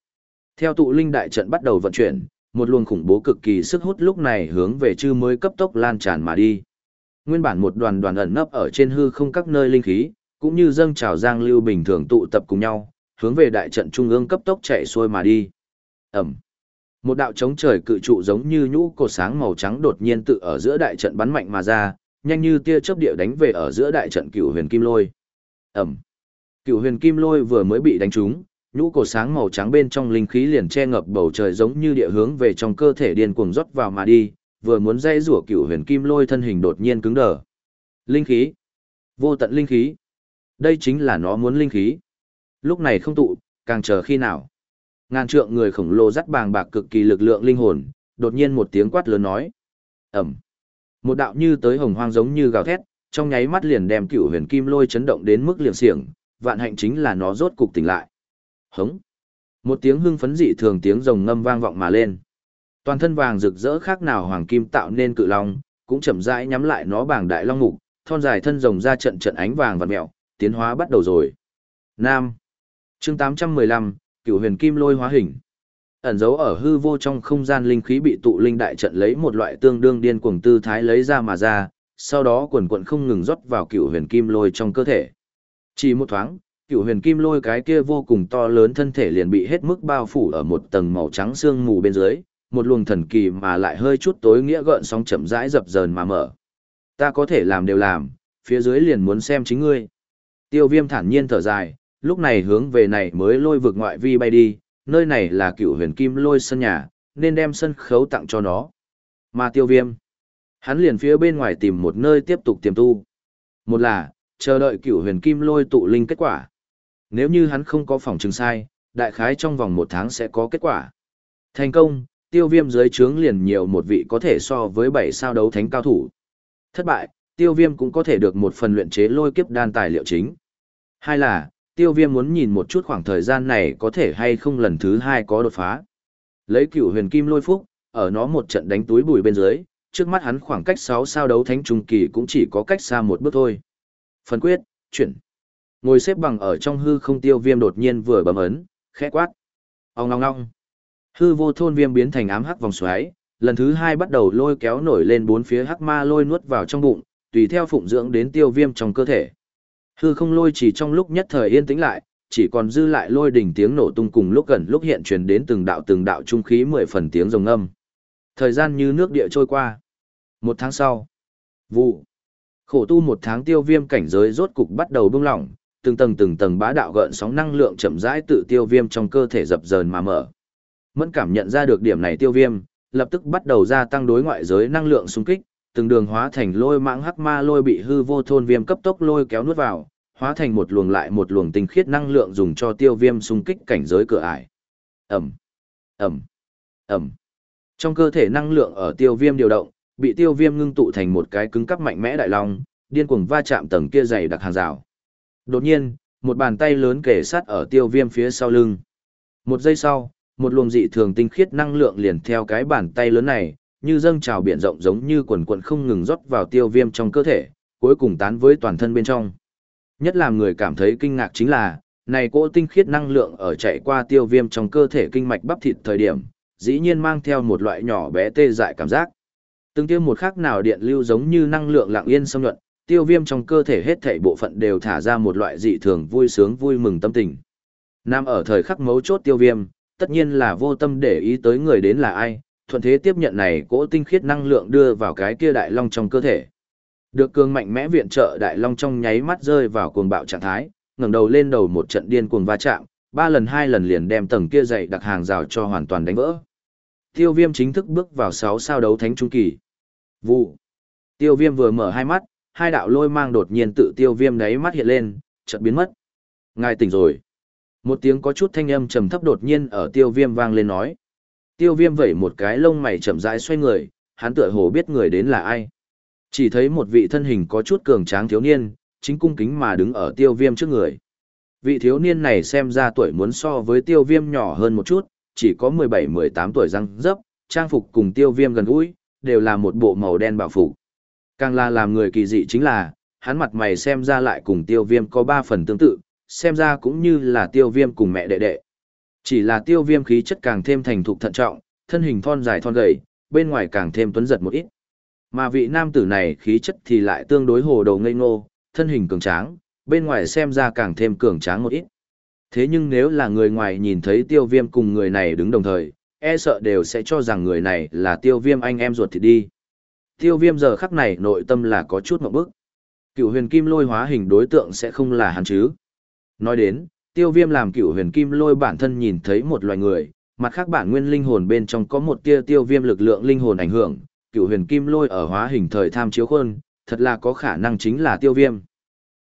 Speaker 1: Theo tụ linh đại trận bắt đầu vận chuyển, một luồng khủng bố cực kỳ sức hút lúc này hướng về chư mới cấp tốc lan tràn mà đi. Nguyên bản một đoàn đoàn ẩn nấp ở trên hư không các nơi linh khí, cũng như dâng trào giang lưu bình thường tụ tập cùng nhau, hướng về đại trận trung ương cấp tốc chạy xuôi mà đi. Ẩm. Một đạo chống trời cự trụ giống như nhũ cột sáng màu trắng đột nhiên tự ở giữa đại trận bắn mạnh mà ra, nhanh như tia chớp địa đánh về ở giữa đại trận cửu huyền kim lôi. Ẩm. Cửu huyền kim lôi vừa mới bị đánh trúng, nhũ cột sáng màu trắng bên trong linh khí liền che ngập bầu trời giống như địa hướng về trong cơ thể điên cuồng rót vào mà đi, vừa muốn dây rủa cửu huyền kim lôi thân hình đột nhiên cứng đờ. Linh khí. Vô tận linh khí. Đây chính là nó muốn linh khí. Lúc này không tụ, càng chờ khi nào. Ngàn trượng người khổng lồ dắt bàng bạc cực kỳ lực lượng linh hồn, đột nhiên một tiếng quát lớn nói. Ẩm. Một đạo như tới hồng hoang giống như gào thét, trong nháy mắt liền đem cựu huyền kim lôi chấn động đến mức liệng xiềng, vạn hạnh chính là nó rốt cục tỉnh lại. Hống. Một tiếng hưng phấn dị thường tiếng rồng ngâm vang vọng mà lên. Toàn thân vàng rực rỡ khác nào hoàng kim tạo nên cự long, cũng chậm rãi nhắm lại nó bảng đại long mục, thon dài thân rồng ra trận trận ánh vàng và mèo, tiến hóa bắt đầu rồi. Nam. Chương 815, Cửu Huyền Kim Lôi hóa hình. Ẩn dấu ở hư vô trong không gian linh khí bị tụ linh đại trận lấy một loại tương đương điên cuồng tư thái lấy ra mà ra, sau đó quần quần không ngừng rót vào cựu Huyền Kim Lôi trong cơ thể. Chỉ một thoáng, cựu Huyền Kim Lôi cái kia vô cùng to lớn thân thể liền bị hết mức bao phủ ở một tầng màu trắng xương mù bên dưới, một luồng thần kỳ mà lại hơi chút tối nghĩa gợn sóng chậm rãi dập dờn mà mở. Ta có thể làm đều làm, phía dưới liền muốn xem chính ngươi. Tiêu viêm thản nhiên thở dài, lúc này hướng về này mới lôi vực ngoại vi bay đi, nơi này là cựu huyền kim lôi sân nhà, nên đem sân khấu tặng cho nó. Mà tiêu viêm, hắn liền phía bên ngoài tìm một nơi tiếp tục tiềm tu. Một là, chờ đợi cựu huyền kim lôi tụ linh kết quả. Nếu như hắn không có phòng chứng sai, đại khái trong vòng một tháng sẽ có kết quả. Thành công, tiêu viêm dưới trướng liền nhiều một vị có thể so với bảy sao đấu thánh cao thủ. Thất bại, tiêu viêm cũng có thể được một phần luyện chế lôi kiếp đan tài liệu chính. Hai là, tiêu viêm muốn nhìn một chút khoảng thời gian này có thể hay không lần thứ hai có đột phá. Lấy cửu huyền kim lôi phúc, ở nó một trận đánh túi bùi bên dưới, trước mắt hắn khoảng cách 6 sao đấu thánh trung kỳ cũng chỉ có cách xa một bước thôi. Phần quyết, chuyển. Ngồi xếp bằng ở trong hư không tiêu viêm đột nhiên vừa bấm ấn, khẽ quát. Ông ngong ngong. Hư vô thôn viêm biến thành ám hắc vòng xoáy, lần thứ hai bắt đầu lôi kéo nổi lên bốn phía hắc ma lôi nuốt vào trong bụng, tùy theo phụng dưỡng đến tiêu viêm trong cơ thể. Hư không lôi chỉ trong lúc nhất thời yên tĩnh lại, chỉ còn dư lại lôi đỉnh tiếng nổ tung cùng lúc gần lúc hiện truyền đến từng đạo từng đạo trung khí mười phần tiếng rồng âm. Thời gian như nước địa trôi qua. Một tháng sau, vụ khổ tu một tháng tiêu viêm cảnh giới rốt cục bắt đầu bung lỏng, từng tầng từng tầng bá đạo gợn sóng năng lượng chậm rãi tự tiêu viêm trong cơ thể dập dờn mà mở. Mẫn cảm nhận ra được điểm này tiêu viêm, lập tức bắt đầu gia tăng đối ngoại giới năng lượng xung kích, từng đường hóa thành lôi mãng hắc ma lôi bị hư vô thôn viêm cấp tốc lôi kéo nuốt vào, hóa thành một luồng lại một luồng tinh khiết năng lượng dùng cho tiêu viêm xung kích cảnh giới cửa ải. Ẩm, Ẩm, Ẩm. Trong cơ thể năng lượng ở tiêu viêm điều động, bị tiêu viêm ngưng tụ thành một cái cứng cắp mạnh mẽ đại long, điên cuồng va chạm tầng kia dày đặc hàng rào. Đột nhiên, một bàn tay lớn kề sát ở tiêu viêm phía sau lưng. Một giây sau, một luồng dị thường tinh khiết năng lượng liền theo cái bàn tay lớn này, như dâng trào biển rộng giống như quần quần không ngừng rót vào tiêu viêm trong cơ thể, cuối cùng tán với toàn thân bên trong. Nhất làm người cảm thấy kinh ngạc chính là, này cỗ tinh khiết năng lượng ở chạy qua tiêu viêm trong cơ thể kinh mạch bắp thịt thời điểm, dĩ nhiên mang theo một loại nhỏ bé tê dại cảm giác. Từng tiêu một khắc nào điện lưu giống như năng lượng lặng yên xâm nhuận, tiêu viêm trong cơ thể hết thảy bộ phận đều thả ra một loại dị thường vui sướng vui mừng tâm tình. Nam ở thời khắc mấu chốt tiêu viêm, tất nhiên là vô tâm để ý tới người đến là ai, thuận thế tiếp nhận này cỗ tinh khiết năng lượng đưa vào cái kia đại long trong cơ thể. Được cường mạnh mẽ viện trợ đại long trong nháy mắt rơi vào cuồng bạo trạng thái, ngẩng đầu lên đầu một trận điên cuồng va chạm, ba lần hai lần liền đem tầng kia dậy đặc hàng rào cho hoàn toàn đánh vỡ. Tiêu viêm chính thức bước vào sáu sao đấu thánh trung kỳ. Vụ. Tiêu viêm vừa mở hai mắt, hai đạo lôi mang đột nhiên tự tiêu viêm đáy mắt hiện lên, chợt biến mất. Ngài tỉnh rồi. Một tiếng có chút thanh âm trầm thấp đột nhiên ở tiêu viêm vang lên nói. Tiêu viêm vẩy một cái lông mày chậm rãi xoay người, hắn tựa hồ biết người đến là ai. Chỉ thấy một vị thân hình có chút cường tráng thiếu niên, chính cung kính mà đứng ở tiêu viêm trước người. Vị thiếu niên này xem ra tuổi muốn so với tiêu viêm nhỏ hơn một chút, chỉ có 17-18 tuổi răng dấp, trang phục cùng tiêu viêm gần gũi, đều là một bộ màu đen bảo phục. Càng là làm người kỳ dị chính là, hắn mặt mày xem ra lại cùng tiêu viêm có 3 phần tương tự, xem ra cũng như là tiêu viêm cùng mẹ đệ đệ. Chỉ là tiêu viêm khí chất càng thêm thành thục thận trọng, thân hình thon dài thon gầy, bên ngoài càng thêm tuấn giật một ít. Mà vị nam tử này khí chất thì lại tương đối hồ đầu ngây ngô, thân hình cường tráng, bên ngoài xem ra càng thêm cường tráng một ít. Thế nhưng nếu là người ngoài nhìn thấy tiêu viêm cùng người này đứng đồng thời, e sợ đều sẽ cho rằng người này là tiêu viêm anh em ruột thì đi. Tiêu viêm giờ khắc này nội tâm là có chút một bức. Cựu huyền kim lôi hóa hình đối tượng sẽ không là hắn chứ. Nói đến, tiêu viêm làm cựu huyền kim lôi bản thân nhìn thấy một loài người, mặt khác bản nguyên linh hồn bên trong có một tia tiêu viêm lực lượng linh hồn ảnh hưởng, cựu huyền kim lôi ở hóa hình thời tham chiếu khuôn, thật là có khả năng chính là tiêu viêm.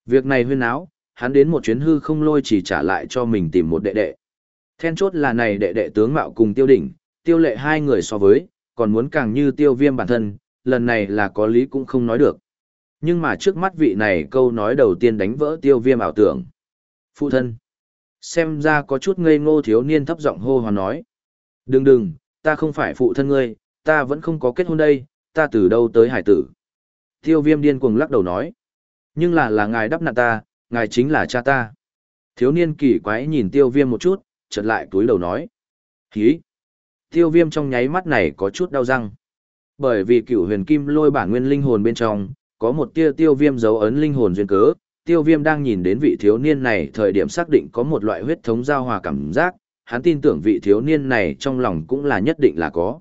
Speaker 1: Việc này huyên áo, hắn đến một chuyến hư không lôi chỉ trả lại cho mình tìm một đệ đệ. Then chốt là này đệ đệ tướng mạo cùng tiêu đỉnh, tiêu lệ hai người so với, còn muốn càng như tiêu viêm bản thân, lần này là có lý cũng không nói được. Nhưng mà trước mắt vị này câu nói đầu tiên đánh vỡ tiêu viêm ảo tưởng. Phụ thân. Xem ra có chút ngây ngô thiếu niên thấp giọng hô hoán nói. Đừng đừng, ta không phải phụ thân ngươi, ta vẫn không có kết hôn đây, ta từ đâu tới hải tử. Tiêu viêm điên cuồng lắc đầu nói. Nhưng là là ngài đắp nạn ta, ngài chính là cha ta. Thiếu niên kỳ quái nhìn tiêu viêm một chút, chợt lại túi đầu nói. Hí! Tiêu viêm trong nháy mắt này có chút đau răng. Bởi vì cựu huyền kim lôi bản nguyên linh hồn bên trong, có một tia tiêu viêm dấu ấn linh hồn duyên cớ. Tiêu viêm đang nhìn đến vị thiếu niên này thời điểm xác định có một loại huyết thống giao hòa cảm giác, hắn tin tưởng vị thiếu niên này trong lòng cũng là nhất định là có.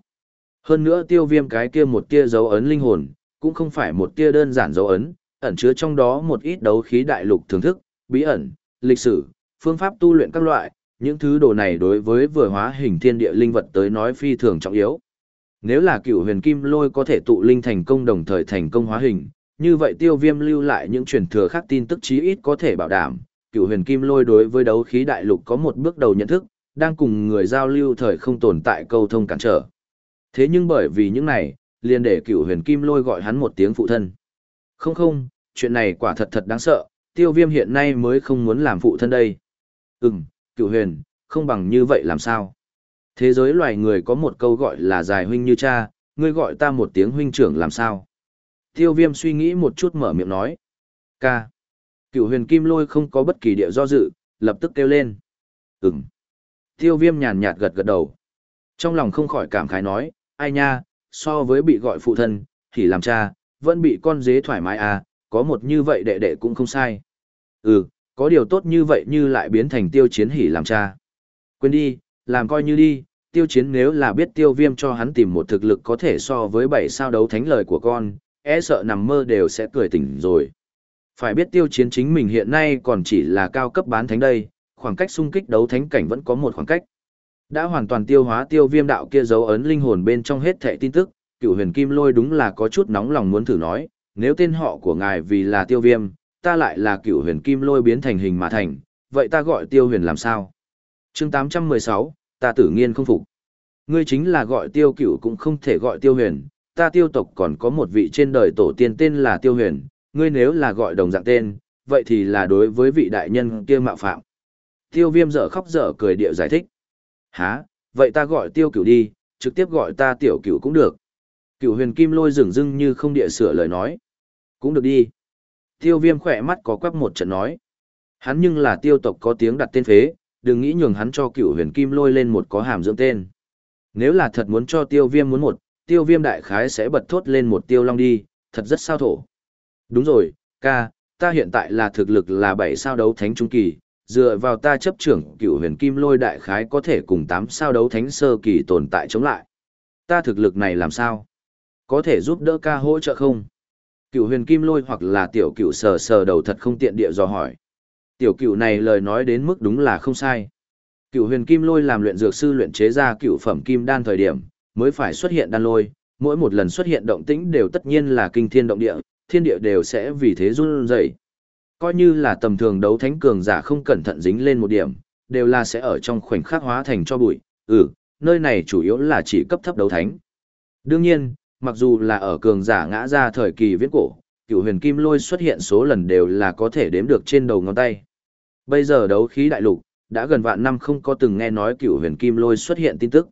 Speaker 1: Hơn nữa tiêu viêm cái kia một tia dấu ấn linh hồn, cũng không phải một tia đơn giản dấu ấn, ẩn chứa trong đó một ít đấu khí đại lục thưởng thức, bí ẩn, lịch sử, phương pháp tu luyện các loại, những thứ đồ này đối với vừa hóa hình thiên địa linh vật tới nói phi thường trọng yếu. Nếu là cựu huyền kim lôi có thể tụ linh thành công đồng thời thành công hóa hình, như vậy tiêu viêm lưu lại những truyền thừa khác tin tức chí ít có thể bảo đảm, cựu huyền kim lôi đối với đấu khí đại lục có một bước đầu nhận thức, đang cùng người giao lưu thời không tồn tại câu thông cản trở. Thế nhưng bởi vì những này, liền để cựu huyền kim lôi gọi hắn một tiếng phụ thân. Không không, chuyện này quả thật thật đáng sợ, tiêu viêm hiện nay mới không muốn làm phụ thân đây. Ừm, cựu huyền, không bằng như vậy làm sao? Thế giới loài người có một câu gọi là dài huynh như cha, ngươi gọi ta một tiếng huynh trưởng làm sao? Tiêu viêm suy nghĩ một chút mở miệng nói. Ca. Cựu huyền kim lôi không có bất kỳ địa do dự, lập tức kêu lên. Ừm. Tiêu viêm nhàn nhạt gật gật đầu. Trong lòng không khỏi cảm khái nói, ai nha, so với bị gọi phụ thân, thì làm cha, vẫn bị con dế thoải mái à, có một như vậy đệ đệ cũng không sai. Ừ, có điều tốt như vậy như lại biến thành tiêu chiến hỉ làm cha. Quên đi, làm coi như đi, tiêu chiến nếu là biết tiêu viêm cho hắn tìm một thực lực có thể so với bảy sao đấu thánh lời của con, e sợ nằm mơ đều sẽ cười tỉnh rồi. Phải biết tiêu chiến chính mình hiện nay còn chỉ là cao cấp bán thánh đây, khoảng cách xung kích đấu thánh cảnh vẫn có một khoảng cách. Đã hoàn toàn tiêu hóa tiêu viêm đạo kia dấu ấn linh hồn bên trong hết thệ tin tức, cựu huyền kim lôi đúng là có chút nóng lòng muốn thử nói, nếu tên họ của ngài vì là tiêu viêm, ta lại là cựu huyền kim lôi biến thành hình mà thành, vậy ta gọi tiêu huyền làm sao? chương 816, ta tử nghiên không phục. Ngươi chính là gọi tiêu cựu cũng không thể gọi tiêu huyền, ta tiêu tộc còn có một vị trên đời tổ tiên tên là tiêu huyền, ngươi nếu là gọi đồng dạng tên, vậy thì là đối với vị đại nhân kia mạo phạm. Tiêu viêm dở khóc dở cười điệu giải thích. Hả, vậy ta gọi tiêu cửu đi, trực tiếp gọi ta tiểu cửu cũng được. Cửu huyền kim lôi rừng rưng như không địa sửa lời nói. Cũng được đi. Tiêu viêm khỏe mắt có quắp một trận nói. Hắn nhưng là tiêu tộc có tiếng đặt tên phế, đừng nghĩ nhường hắn cho cửu huyền kim lôi lên một có hàm dưỡng tên. Nếu là thật muốn cho tiêu viêm muốn một, tiêu viêm đại khái sẽ bật thốt lên một tiêu long đi, thật rất sao thổ. Đúng rồi, ca, ta hiện tại là thực lực là bảy sao đấu thánh trung kỳ, dựa vào ta chấp trưởng cựu huyền kim lôi đại khái có thể cùng tám sao đấu thánh sơ kỳ tồn tại chống lại. Ta thực lực này làm sao? Có thể giúp đỡ ca hỗ trợ không? Cựu huyền kim lôi hoặc là tiểu cựu sờ sờ đầu thật không tiện địa dò hỏi. Tiểu cựu này lời nói đến mức đúng là không sai. Cựu huyền kim lôi làm luyện dược sư luyện chế ra cựu phẩm kim đan thời điểm, mới phải xuất hiện đan lôi, mỗi một lần xuất hiện động tĩnh đều tất nhiên là kinh thiên động địa, thiên địa đều sẽ vì thế run rẩy. Coi như là tầm thường đấu thánh cường giả không cẩn thận dính lên một điểm, đều là sẽ ở trong khoảnh khắc hóa thành cho bụi. Ừ, nơi này chủ yếu là chỉ cấp thấp đấu thánh. Đương nhiên, mặc dù là ở cường giả ngã ra thời kỳ viễn cổ, cựu huyền kim lôi xuất hiện số lần đều là có thể đếm được trên đầu ngón tay. Bây giờ đấu khí đại lục, đã gần vạn năm không có từng nghe nói cựu huyền kim lôi xuất hiện tin tức.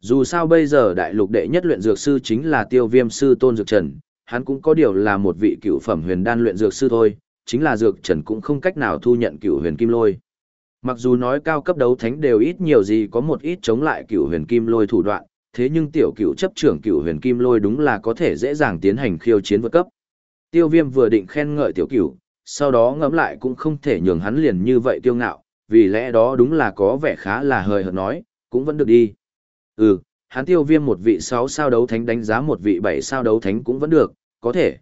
Speaker 1: Dù sao bây giờ đại lục đệ nhất luyện dược sư chính là tiêu viêm sư Tôn Dược Trần, hắn cũng có điều là một vị cựu phẩm huyền đan luyện dược sư thôi, chính là Dược Trần cũng không cách nào thu nhận cựu huyền kim lôi. Mặc dù nói cao cấp đấu thánh đều ít nhiều gì có một ít chống lại cựu huyền kim lôi thủ đoạn, thế nhưng tiểu cựu chấp trưởng cựu huyền kim lôi đúng là có thể dễ dàng tiến hành khiêu chiến vượt cấp. Tiêu viêm vừa định khen ngợi tiểu cựu, sau đó ngẫm lại cũng không thể nhường hắn liền như vậy tiêu ngạo, vì lẽ đó đúng là có vẻ khá là hời hợt nói, cũng vẫn được đi. Ừ, hắn tiêu viêm một vị 6 sao đấu thánh đánh giá một vị 7 sao đấu thánh cũng vẫn được, có thể.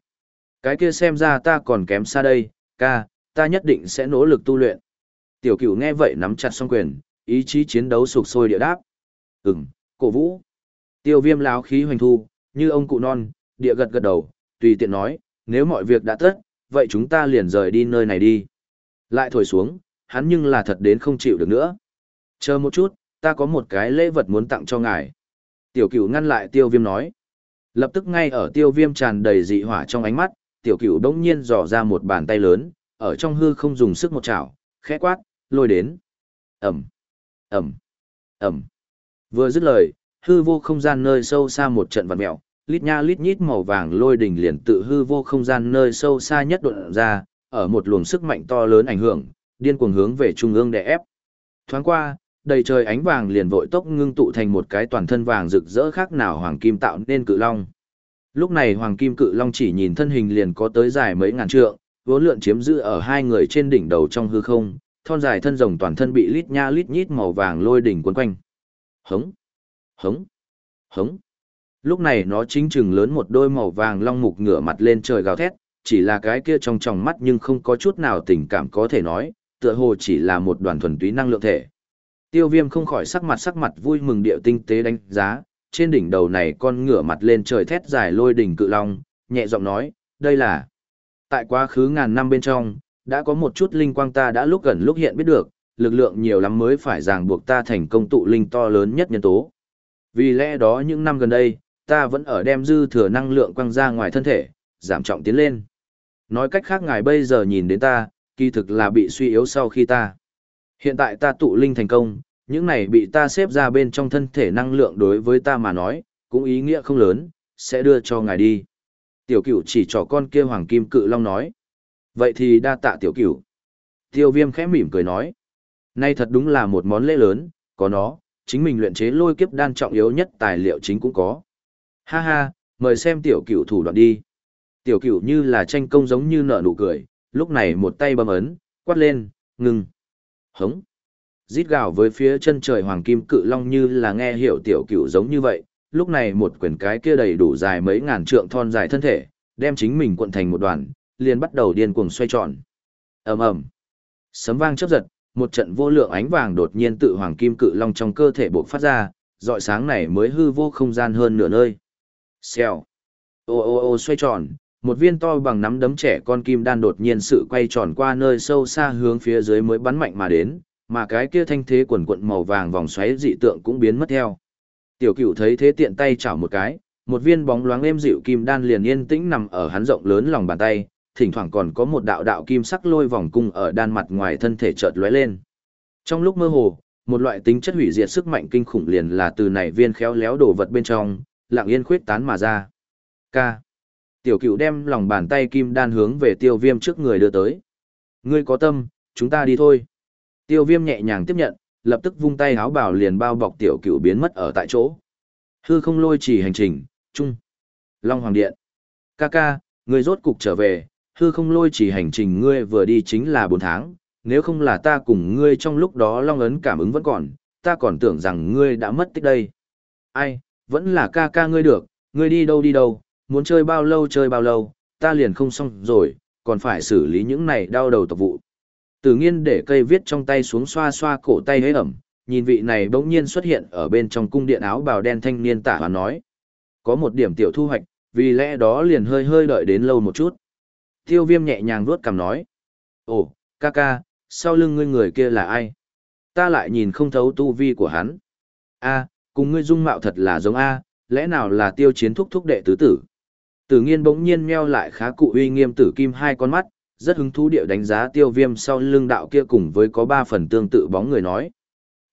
Speaker 1: Cái kia xem ra ta còn kém xa đây, ca, ta nhất định sẽ nỗ lực tu luyện. Tiểu cửu nghe vậy nắm chặt song quyền, ý chí chiến đấu sục sôi địa đáp. Ừm, cổ vũ. Tiêu viêm láo khí hoành thu, như ông cụ non, địa gật gật đầu, tùy tiện nói, nếu mọi việc đã tất, vậy chúng ta liền rời đi nơi này đi. Lại thổi xuống, hắn nhưng là thật đến không chịu được nữa. Chờ một chút, ta có một cái lễ vật muốn tặng cho ngài. Tiểu cửu ngăn lại tiêu viêm nói. Lập tức ngay ở tiêu viêm tràn đầy dị hỏa trong ánh mắt, tiểu cửu đông nhiên dò ra một bàn tay lớn, ở trong hư không dùng sức một chảo, khẽ quát, lôi đến. Ẩm, Ẩm, Ẩm. Vừa dứt lời, hư vô không gian nơi sâu xa một trận vặn mẹo, lít nha lít nhít màu vàng lôi đỉnh liền tự hư vô không gian nơi sâu xa nhất đột ra, ở một luồng sức mạnh to lớn ảnh hưởng, điên cuồng hướng về trung ương đè ép. Thoáng qua, đầy trời ánh vàng liền vội tốc ngưng tụ thành một cái toàn thân vàng rực rỡ khác nào hoàng kim tạo nên cự long. Lúc này hoàng kim cự long chỉ nhìn thân hình liền có tới dài mấy ngàn trượng, vốn lượn chiếm giữ ở hai người trên đỉnh đầu trong hư không, thon dài thân rồng toàn thân bị lít nha lít nhít màu vàng lôi đỉnh quấn quanh. Hống, hống, hống. Lúc này nó chính chừng lớn một đôi màu vàng long mục ngửa mặt lên trời gào thét, chỉ là cái kia trong tròng mắt nhưng không có chút nào tình cảm có thể nói, tựa hồ chỉ là một đoàn thuần túy năng lượng thể. Tiêu viêm không khỏi sắc mặt sắc mặt vui mừng điệu tinh tế đánh giá, trên đỉnh đầu này con ngửa mặt lên trời thét dài lôi đỉnh cự long, nhẹ giọng nói, đây là... Tại quá khứ ngàn năm bên trong, đã có một chút linh quang ta đã lúc gần lúc hiện biết được, lực lượng nhiều lắm mới phải ràng buộc ta thành công tụ linh to lớn nhất nhân tố. Vì lẽ đó những năm gần đây, ta vẫn ở đem dư thừa năng lượng quăng ra ngoài thân thể, giảm trọng tiến lên. Nói cách khác ngài bây giờ nhìn đến ta, kỳ thực là bị suy yếu sau khi ta. Hiện tại ta tụ linh thành công, những này bị ta xếp ra bên trong thân thể năng lượng đối với ta mà nói, cũng ý nghĩa không lớn, sẽ đưa cho ngài đi. Tiểu cửu chỉ cho con kia hoàng kim cự long nói. Vậy thì đa tạ tiểu cửu. Tiêu viêm khẽ mỉm cười nói. Nay thật đúng là một món lễ lớn, có nó, chính mình luyện chế lôi kiếp đan trọng yếu nhất tài liệu chính cũng có. Ha ha, mời xem tiểu cửu thủ đoạn đi. Tiểu cửu như là tranh công giống như nở nụ cười, lúc này một tay bấm ấn, quát lên, ngừng. Hống. Rít gào với phía chân trời hoàng kim cự long như là nghe hiểu tiểu cửu giống như vậy, lúc này một quyển cái kia đầy đủ dài mấy ngàn trượng thon dài thân thể, đem chính mình cuộn thành một đoàn, liền bắt đầu điên cuồng xoay tròn. Ầm ầm. Sấm vang chớp giật, một trận vô lượng ánh vàng đột nhiên tự hoàng kim cự long trong cơ thể bộc phát ra, dọi sáng này mới hư vô không gian hơn nửa nơi. Xèo. Ô ô ô xoay tròn, một viên to bằng nắm đấm trẻ con kim đan đột nhiên sự quay tròn qua nơi sâu xa hướng phía dưới mới bắn mạnh mà đến, mà cái kia thanh thế quần quận màu vàng vòng xoáy dị tượng cũng biến mất theo. Tiểu cửu thấy thế tiện tay chảo một cái, một viên bóng loáng êm dịu kim đan liền yên tĩnh nằm ở hắn rộng lớn lòng bàn tay, thỉnh thoảng còn có một đạo đạo kim sắc lôi vòng cung ở đan mặt ngoài thân thể chợt lóe lên. Trong lúc mơ hồ, một loại tính chất hủy diệt sức mạnh kinh khủng liền là từ này viên khéo léo đồ vật bên trong, lặng yên khuyết tán mà ra. K. Tiểu Cựu đem lòng bàn tay kim đan hướng về tiêu viêm trước người đưa tới. Ngươi có tâm, chúng ta đi thôi. Tiêu viêm nhẹ nhàng tiếp nhận, lập tức vung tay háo bảo liền bao bọc tiểu Cựu biến mất ở tại chỗ. Hư không lôi chỉ hành trình, chung. Long Hoàng Điện. Ca ca, ngươi rốt cục trở về, hư không lôi chỉ hành trình ngươi vừa đi chính là bốn tháng, nếu không là ta cùng ngươi trong lúc đó long ấn cảm ứng vẫn còn, ta còn tưởng rằng ngươi đã mất tích đây. Ai, vẫn là ca ca ngươi được, ngươi đi đâu đi đâu, muốn chơi bao lâu chơi bao lâu, ta liền không xong rồi, còn phải xử lý những này đau đầu tộc vụ. Tử nghiên để cây viết trong tay xuống xoa xoa cổ tay hế ẩm, nhìn vị này bỗng nhiên xuất hiện ở bên trong cung điện áo bào đen thanh niên tả và nói. Có một điểm tiểu thu hoạch, vì lẽ đó liền hơi hơi đợi đến lâu một chút. Tiêu viêm nhẹ nhàng vuốt cằm nói. Ồ, ca ca, sau lưng ngươi người kia là ai? Ta lại nhìn không thấu tu vi của hắn. A, cùng ngươi dung mạo thật là giống A, lẽ nào là tiêu chiến thúc thúc đệ tứ tử? Tử nghiên bỗng nhiên meo lại khá cụ uy nghiêm tử kim hai con mắt, rất hứng thú điệu đánh giá tiêu viêm sau lưng đạo kia cùng với có ba phần tương tự bóng người nói.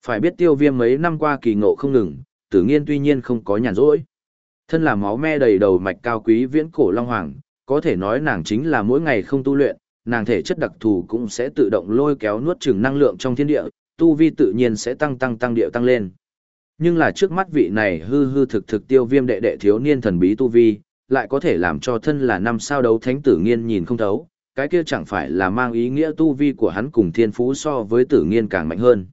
Speaker 1: Phải biết tiêu viêm mấy năm qua kỳ ngộ không ngừng, tử nghiên tuy nhiên không có nhàn rỗi. Thân là máu me đầy đầu mạch cao quý viễn cổ long hoàng, có thể nói nàng chính là mỗi ngày không tu luyện, nàng thể chất đặc thù cũng sẽ tự động lôi kéo nuốt chửng năng lượng trong thiên địa, tu vi tự nhiên sẽ tăng tăng tăng điệu tăng lên. Nhưng là trước mắt vị này hư hư thực thực tiêu viêm đệ đệ thiếu niên thần bí tu vi, lại có thể làm cho thân là năm sao đấu thánh tử nghiên nhìn không thấu, cái kia chẳng phải là mang ý nghĩa tu vi của hắn cùng thiên phú so với tử nghiên càng mạnh hơn.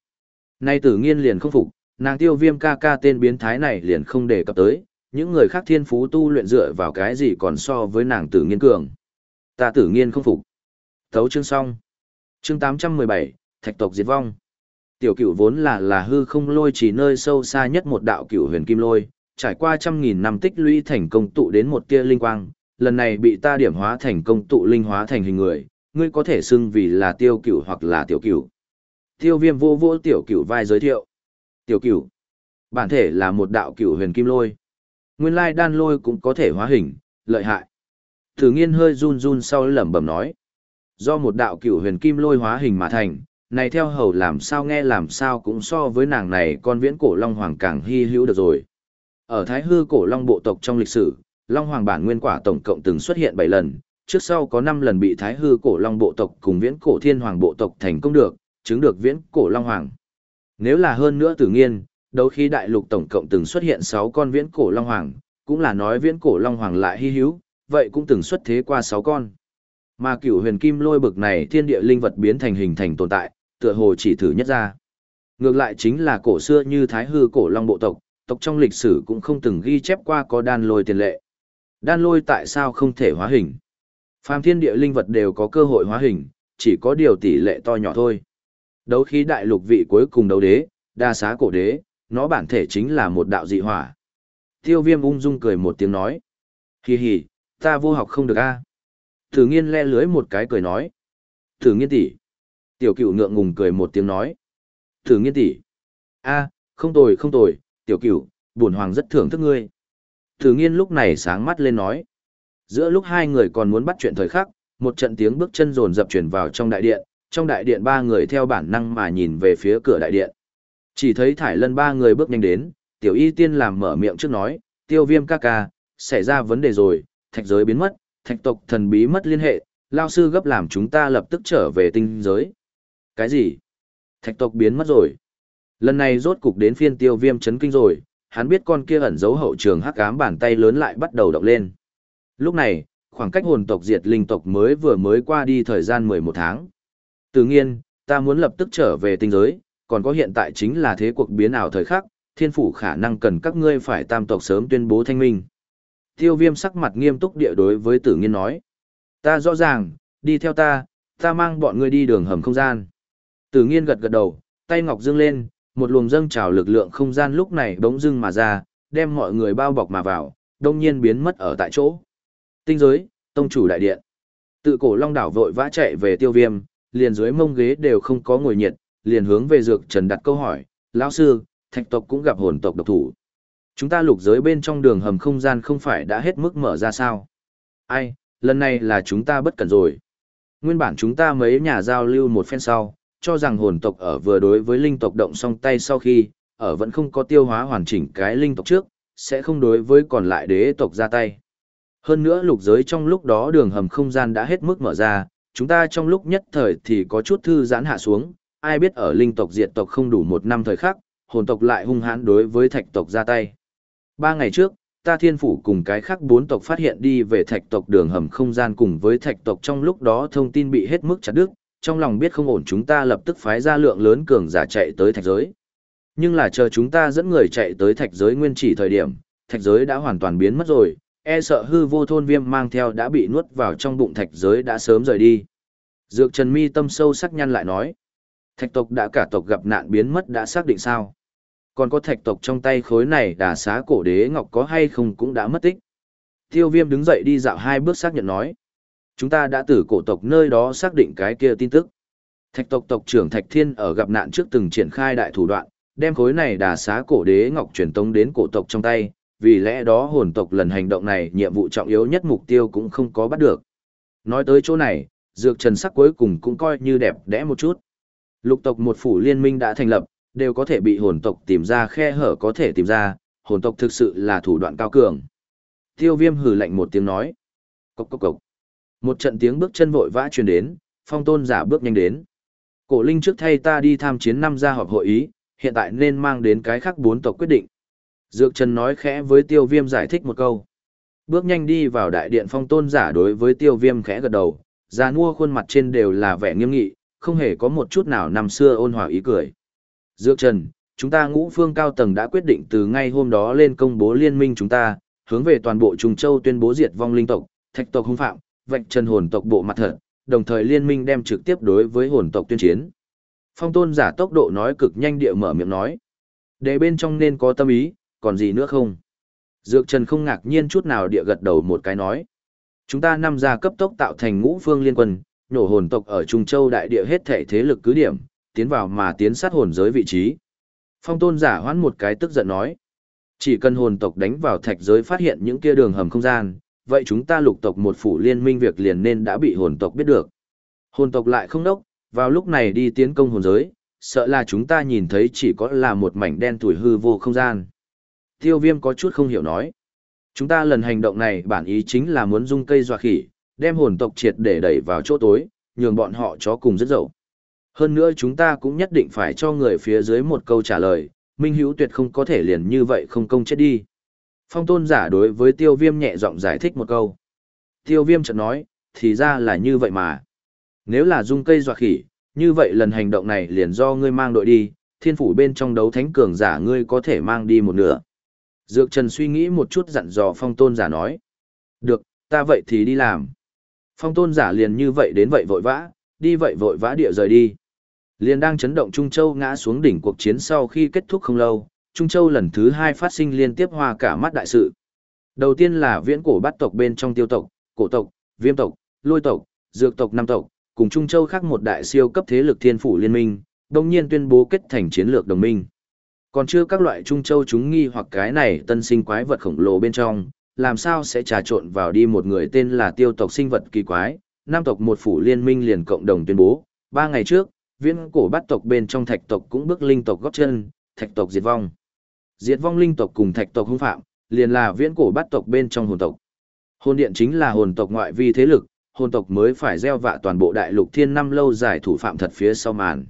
Speaker 1: Nay tử nghiên liền không phục, nàng tiêu viêm ca ca tên biến thái này liền không đề cập tới, những người khác thiên phú tu luyện dựa vào cái gì còn so với nàng tử nghiên cường. Ta tử nghiên không phục. Thấu chương xong. Chương 817, Thạch tộc diệt vong. Tiểu cửu vốn là là hư không lôi chỉ nơi sâu xa nhất một đạo cửu huyền kim lôi, trải qua trăm nghìn năm tích lũy thành công tụ đến một tia linh quang, lần này bị ta điểm hóa thành công tụ linh hóa thành hình người, ngươi có thể xưng vì là tiêu cửu hoặc là tiểu cửu. Tiêu viêm vô vô tiểu cửu vai giới thiệu. Tiểu cửu, bản thể là một đạo cửu huyền kim lôi. Nguyên lai đan lôi cũng có thể hóa hình, lợi hại. Thử nghiên hơi run run sau lẩm bẩm nói. Do một đạo cửu huyền kim lôi hóa hình mà thành, này theo hầu làm sao nghe làm sao cũng so với nàng này con viễn cổ long hoàng càng hy hữu được rồi. Ở Thái Hư cổ long bộ tộc trong lịch sử, long hoàng bản nguyên quả tổng cộng từng xuất hiện 7 lần, trước sau có 5 lần bị Thái Hư cổ long bộ tộc cùng viễn cổ thiên hoàng bộ tộc thành công được, chứng được viễn cổ long hoàng. Nếu là hơn nữa tự nhiên, đấu khí đại lục tổng cộng từng xuất hiện 6 con viễn cổ long hoàng, cũng là nói viễn cổ long hoàng lại hy hữu, vậy cũng từng xuất thế qua 6 con. Mà cửu huyền kim lôi bực này thiên địa linh vật biến thành hình thành tồn tại, tựa hồ chỉ thử nhất ra. Ngược lại chính là cổ xưa như thái hư cổ long bộ tộc, tộc trong lịch sử cũng không từng ghi chép qua có đan lôi tiền lệ. Đan lôi tại sao không thể hóa hình? Phàm thiên địa linh vật đều có cơ hội hóa hình, chỉ có điều tỷ lệ to nhỏ thôi. Đấu khí đại lục vị cuối cùng đấu đế, đa xá cổ đế, nó bản thể chính là một đạo dị hỏa. Tiêu viêm ung dung cười một tiếng nói. Hì hì, ta vô học không được a Thử nghiên le lưới một cái cười nói. Thử nghiên tỷ. Tiểu cửu ngượng ngùng cười một tiếng nói. Thử nghiên tỷ. a không tồi không tồi, tiểu cửu, bổn hoàng rất thưởng thức ngươi. Thử nghiên lúc này sáng mắt lên nói. Giữa lúc hai người còn muốn bắt chuyện thời khắc, một trận tiếng bước chân rồn dập chuyển vào trong đại điện, trong đại điện ba người theo bản năng mà nhìn về phía cửa đại điện. Chỉ thấy thải lân ba người bước nhanh đến, tiểu y tiên làm mở miệng trước nói, tiêu viêm ca ca, xảy ra vấn đề rồi, thạch giới biến mất, thạch tộc thần bí mất liên hệ, lao sư gấp làm chúng ta lập tức trở về tinh giới. Cái gì? Thạch tộc biến mất rồi. Lần này rốt cục đến phiên tiêu viêm chấn kinh rồi, hắn biết con kia ẩn giấu hậu trường hắc ám bàn tay lớn lại bắt đầu động lên. Lúc này, khoảng cách hồn tộc diệt linh tộc mới vừa mới qua đi thời gian 11 tháng. Tự nhiên, ta muốn lập tức trở về tinh giới, còn có hiện tại chính là thế cuộc biến ảo thời khắc, thiên phủ khả năng cần các ngươi phải tam tộc sớm tuyên bố thanh minh. Tiêu viêm sắc mặt nghiêm túc địa đối với tử nghiên nói. Ta rõ ràng, đi theo ta, ta mang bọn ngươi đi đường hầm không gian. Tử nghiên gật gật đầu, tay ngọc dương lên, một luồng dâng trào lực lượng không gian lúc này bỗng dưng mà ra, đem mọi người bao bọc mà vào, đông nhiên biến mất ở tại chỗ. Tinh giới, tông chủ đại điện. Tự cổ long đảo vội vã chạy về tiêu viêm, liền dưới mông ghế đều không có ngồi nhiệt, liền hướng về dược trần đặt câu hỏi, lão sư, thạch tộc cũng gặp hồn tộc độc thủ. Chúng ta lục giới bên trong đường hầm không gian không phải đã hết mức mở ra sao? Ai, lần này là chúng ta bất cẩn rồi. Nguyên bản chúng ta mấy nhà giao lưu một phen sau, cho rằng hồn tộc ở vừa đối với linh tộc động song tay sau khi, ở vẫn không có tiêu hóa hoàn chỉnh cái linh tộc trước, sẽ không đối với còn lại đế tộc ra tay. Hơn nữa lục giới trong lúc đó đường hầm không gian đã hết mức mở ra, chúng ta trong lúc nhất thời thì có chút thư giãn hạ xuống, ai biết ở linh tộc diệt tộc không đủ một năm thời khắc, hồn tộc lại hung hãn đối với thạch tộc ra tay. Ba ngày trước, ta thiên phủ cùng cái khác bốn tộc phát hiện đi về thạch tộc đường hầm không gian cùng với thạch tộc trong lúc đó thông tin bị hết mức chặt đứt, trong lòng biết không ổn chúng ta lập tức phái ra lượng lớn cường giả chạy tới thạch giới. Nhưng là chờ chúng ta dẫn người chạy tới thạch giới nguyên chỉ thời điểm, thạch giới đã hoàn toàn biến mất rồi, e sợ hư vô thôn viêm mang theo đã bị nuốt vào trong bụng thạch giới đã sớm rời đi. Dược Trần Mi tâm sâu sắc nhăn lại nói, thạch tộc đã cả tộc gặp nạn biến mất đã xác định sao? Còn có thạch tộc trong tay khối này đà xá cổ đế ngọc có hay không cũng đã mất tích. Tiêu viêm đứng dậy đi dạo hai bước xác nhận nói, chúng ta đã từ cổ tộc nơi đó xác định cái kia tin tức. Thạch tộc tộc trưởng Thạch Thiên ở gặp nạn trước từng triển khai đại thủ đoạn, đem khối này đà xá cổ đế ngọc truyền tống đến cổ tộc trong tay, vì lẽ đó hồn tộc lần hành động này nhiệm vụ trọng yếu nhất mục tiêu cũng không có bắt được. Nói tới chỗ này, dược trần sắc cuối cùng cũng coi như đẹp đẽ một chút. Lục tộc một phủ liên minh đã thành lập, đều có thể bị hồn tộc tìm ra khe hở có thể tìm ra, hồn tộc thực sự là thủ đoạn cao cường. Tiêu viêm hừ lạnh một tiếng nói. Cốc cốc cốc. Một trận tiếng bước chân vội vã truyền đến, phong tôn giả bước nhanh đến. Cổ linh trước thay ta đi tham chiến năm gia họp hội ý, hiện tại nên mang đến cái khác bốn tộc quyết định. Dược Trần nói khẽ với tiêu viêm giải thích một câu. Bước nhanh đi vào đại điện phong tôn giả đối với tiêu viêm khẽ gật đầu, già nua khuôn mặt trên đều là vẻ nghiêm nghị, không hề có một chút nào năm xưa ôn hòa ý cười. Dược Trần, chúng ta ngũ phương cao tầng đã quyết định từ ngay hôm đó lên công bố liên minh chúng ta, hướng về toàn bộ Trung Châu tuyên bố diệt vong linh tộc, thạch tộc hung phạm, vạch trần hồn tộc bộ mặt thật, đồng thời liên minh đem trực tiếp đối với hồn tộc tuyên chiến. Phong tôn giả tốc độ nói cực nhanh địa mở miệng nói. Để bên trong nên có tâm ý, còn gì nữa không? Dược Trần không ngạc nhiên chút nào địa gật đầu một cái nói. Chúng ta năm gia cấp tốc tạo thành ngũ phương liên quân, nhổ hồn tộc ở Trung Châu đại địa hết thể thế lực cứ điểm, tiến vào mà tiến sát hồn giới vị trí. Phong tôn giả hoán một cái tức giận nói. Chỉ cần hồn tộc đánh vào thạch giới phát hiện những kia đường hầm không gian, vậy chúng ta lục tộc một phủ liên minh việc liền nên đã bị hồn tộc biết được. Hồn tộc lại không đốc, vào lúc này đi tiến công hồn giới, sợ là chúng ta nhìn thấy chỉ có là một mảnh đen tuổi hư vô không gian. Tiêu viêm có chút không hiểu nói. Chúng ta lần hành động này bản ý chính là muốn dung cây dọa khỉ, đem hồn tộc triệt để đẩy vào chỗ tối, nhường bọn họ chó cùng rất dậu. Hơn nữa chúng ta cũng nhất định phải cho người phía dưới một câu trả lời, Minh Hữu tuyệt không có thể liền như vậy không công chết đi. Phong tôn giả đối với tiêu viêm nhẹ giọng giải thích một câu. Tiêu viêm chợt nói, thì ra là như vậy mà. Nếu là dung cây dọa khỉ, như vậy lần hành động này liền do ngươi mang đội đi, thiên phủ bên trong đấu thánh cường giả ngươi có thể mang đi một nửa. Dược Trần suy nghĩ một chút dặn dò phong tôn giả nói. Được, ta vậy thì đi làm. Phong tôn giả liền như vậy đến vậy vội vã, đi vậy vội vã địa rời đi. Liền đang chấn động Trung Châu ngã xuống đỉnh cuộc chiến sau khi kết thúc không lâu, Trung Châu lần thứ hai phát sinh liên tiếp hoa cả mắt đại sự. Đầu tiên là viễn cổ bắt tộc bên trong tiêu tộc, cổ tộc, viêm tộc, lôi tộc, dược tộc năm tộc, cùng Trung Châu khác một đại siêu cấp thế lực thiên phủ liên minh, đồng nhiên tuyên bố kết thành chiến lược đồng minh. Còn chưa các loại Trung Châu chúng nghi hoặc cái này tân sinh quái vật khổng lồ bên trong, làm sao sẽ trà trộn vào đi một người tên là tiêu tộc sinh vật kỳ quái, nam tộc một phủ liên minh liền cộng đồng tuyên bố, ba ngày trước, viễn cổ bắt tộc bên trong thạch tộc cũng bước linh tộc góp chân, thạch tộc diệt vong. Diệt vong linh tộc cùng thạch tộc hung phạm, liền là viễn cổ bắt tộc bên trong hồn tộc. Hồn điện chính là hồn tộc ngoại vi thế lực, hồn tộc mới phải gieo vạ toàn bộ đại lục thiên năm lâu dài thủ phạm thật phía sau màn.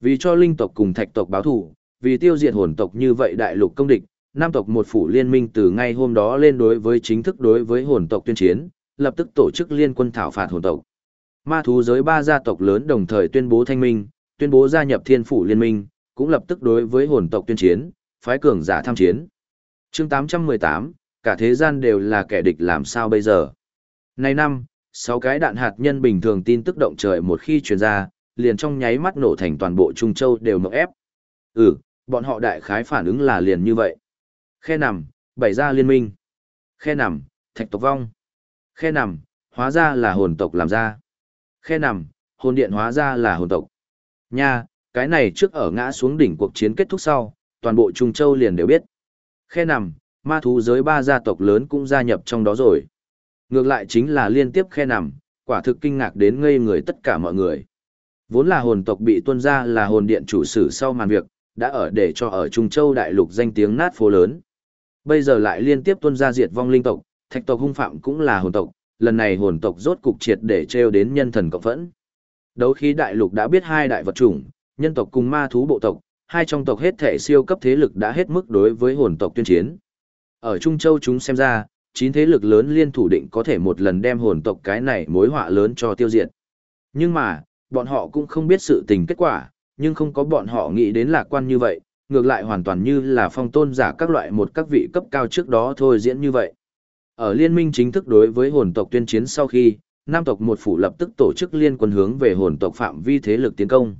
Speaker 1: Vì cho linh tộc cùng thạch tộc báo thù, vì tiêu diệt hồn tộc như vậy đại lục công địch, nam tộc một phủ liên minh từ ngay hôm đó lên đối với chính thức đối với hồn tộc tuyên chiến, lập tức tổ chức liên quân thảo phạt hồn tộc. Ma thú giới ba gia tộc lớn đồng thời tuyên bố thanh minh, tuyên bố gia nhập thiên phủ liên minh, cũng lập tức đối với hồn tộc tuyên chiến, phái cường giả tham chiến. chương 818, cả thế gian đều là kẻ địch làm sao bây giờ. Nay năm, sáu cái đạn hạt nhân bình thường tin tức động trời một khi truyền ra, liền trong nháy mắt nổ thành toàn bộ Trung Châu đều mộng ép. Ừ, bọn họ đại khái phản ứng là liền như vậy. Khe nằm, bảy ra liên minh. Khe nằm, thạch tộc vong. Khe nằm, hóa ra là hồn tộc làm ra. Khe nằm, hồn điện hóa ra là hồn tộc. Nha, cái này trước ở ngã xuống đỉnh cuộc chiến kết thúc sau, toàn bộ Trung Châu liền đều biết. Khe nằm, ma thú giới ba gia tộc lớn cũng gia nhập trong đó rồi. Ngược lại chính là liên tiếp khe nằm, quả thực kinh ngạc đến ngây người tất cả mọi người. Vốn là hồn tộc bị tuân ra là hồn điện chủ sử sau màn việc, đã ở để cho ở Trung Châu đại lục danh tiếng nát phố lớn. Bây giờ lại liên tiếp tuân ra diệt vong linh tộc, thạch tộc hung phạm cũng là hồn tộc, lần này hồn tộc rốt cục triệt để treo đến nhân thần cộng phẫn. Đấu khí đại lục đã biết hai đại vật chủng, nhân tộc cùng ma thú bộ tộc, hai trong tộc hết thể siêu cấp thế lực đã hết mức đối với hồn tộc tuyên chiến. Ở Trung Châu chúng xem ra, chín thế lực lớn liên thủ định có thể một lần đem hồn tộc cái này mối họa lớn cho tiêu diệt. Nhưng mà, bọn họ cũng không biết sự tình kết quả, nhưng không có bọn họ nghĩ đến lạc quan như vậy, ngược lại hoàn toàn như là phong tôn giả các loại một các vị cấp cao trước đó thôi diễn như vậy. Ở liên minh chính thức đối với hồn tộc tuyên chiến sau khi, Nam tộc một phủ lập tức tổ chức liên quân hướng về hồn tộc phạm vi thế lực tiến công.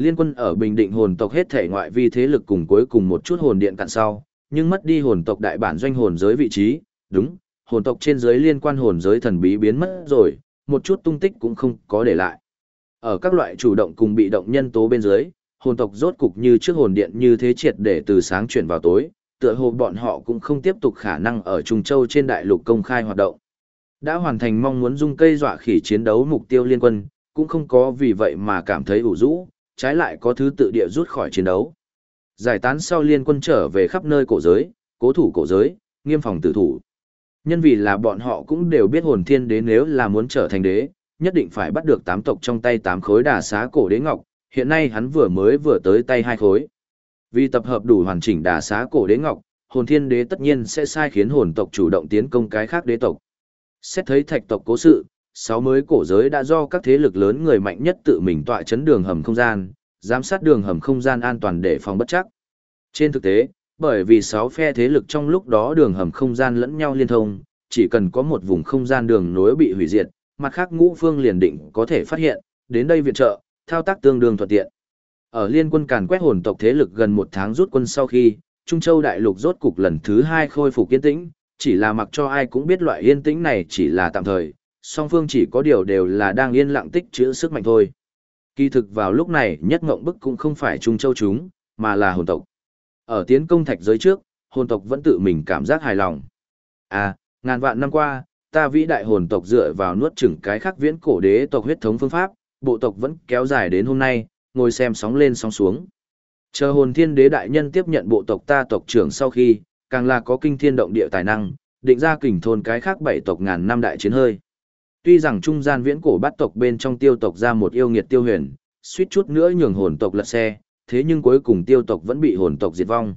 Speaker 1: Liên quân ở Bình Định hồn tộc hết thể ngoại vi thế lực cùng cuối cùng một chút hồn điện cạn sau, nhưng mất đi hồn tộc đại bản doanh hồn giới vị trí, đúng, hồn tộc trên giới liên quan hồn giới thần bí biến mất rồi, một chút tung tích cũng không có để lại. Ở các loại chủ động cùng bị động nhân tố bên dưới, hồn tộc rốt cục như trước hồn điện như thế triệt để từ sáng chuyển vào tối, tựa hồ bọn họ cũng không tiếp tục khả năng ở Trung Châu trên đại lục công khai hoạt động. Đã hoàn thành mong muốn dung cây dọa khỉ chiến đấu mục tiêu liên quân, cũng không có vì vậy mà cảm thấy ủ rũ, trái lại có thứ tự địa rút khỏi chiến đấu. Giải tán sau liên quân trở về khắp nơi cổ giới, cố thủ cổ giới, nghiêm phòng tử thủ. Nhân vì là bọn họ cũng đều biết hồn thiên đế nếu là muốn trở thành đế, nhất định phải bắt được tám tộc trong tay tám khối đà xá cổ đế ngọc, hiện nay hắn vừa mới vừa tới tay hai khối. Vì tập hợp đủ hoàn chỉnh đà xá cổ đế ngọc, hồn thiên đế tất nhiên sẽ sai khiến hồn tộc chủ động tiến công cái khác đế tộc. Xét thấy thạch tộc cố sự, sáu mới cổ giới đã do các thế lực lớn người mạnh nhất tự mình tọa chấn đường hầm không gian, giám sát đường hầm không gian an toàn để phòng bất chắc. Trên thực tế, bởi vì sáu phe thế lực trong lúc đó đường hầm không gian lẫn nhau liên thông, chỉ cần có một vùng không gian đường nối bị hủy diệt, mặt khác ngũ phương liền định có thể phát hiện, đến đây viện trợ, thao tác tương đương thuận tiện. Ở liên quân càn quét hồn tộc thế lực gần một tháng rút quân sau khi, Trung Châu đại lục rốt cục lần thứ hai khôi phục yên tĩnh, chỉ là mặc cho ai cũng biết loại yên tĩnh này chỉ là tạm thời, song phương chỉ có điều đều là đang yên lặng tích chữ sức mạnh thôi. Kỳ thực vào lúc này nhất ngộng bức cũng không phải Trung Châu chúng, mà là hồn tộc. Ở tiến công thạch giới trước, hồn tộc vẫn tự mình cảm giác hài lòng. À, ngàn vạn năm qua, ta vĩ đại hồn tộc dựa vào nuốt chửng cái khắc viễn cổ đế tộc huyết thống phương pháp, bộ tộc vẫn kéo dài đến hôm nay, ngồi xem sóng lên sóng xuống. Chờ hồn thiên đế đại nhân tiếp nhận bộ tộc ta tộc trưởng sau khi, càng là có kinh thiên động địa tài năng, định ra kình thôn cái khác bảy tộc ngàn năm đại chiến hơi. Tuy rằng trung gian viễn cổ bắt tộc bên trong tiêu tộc ra một yêu nghiệt tiêu huyền, suýt chút nữa nhường hồn tộc lật xe, thế nhưng cuối cùng tiêu tộc vẫn bị hồn tộc diệt vong.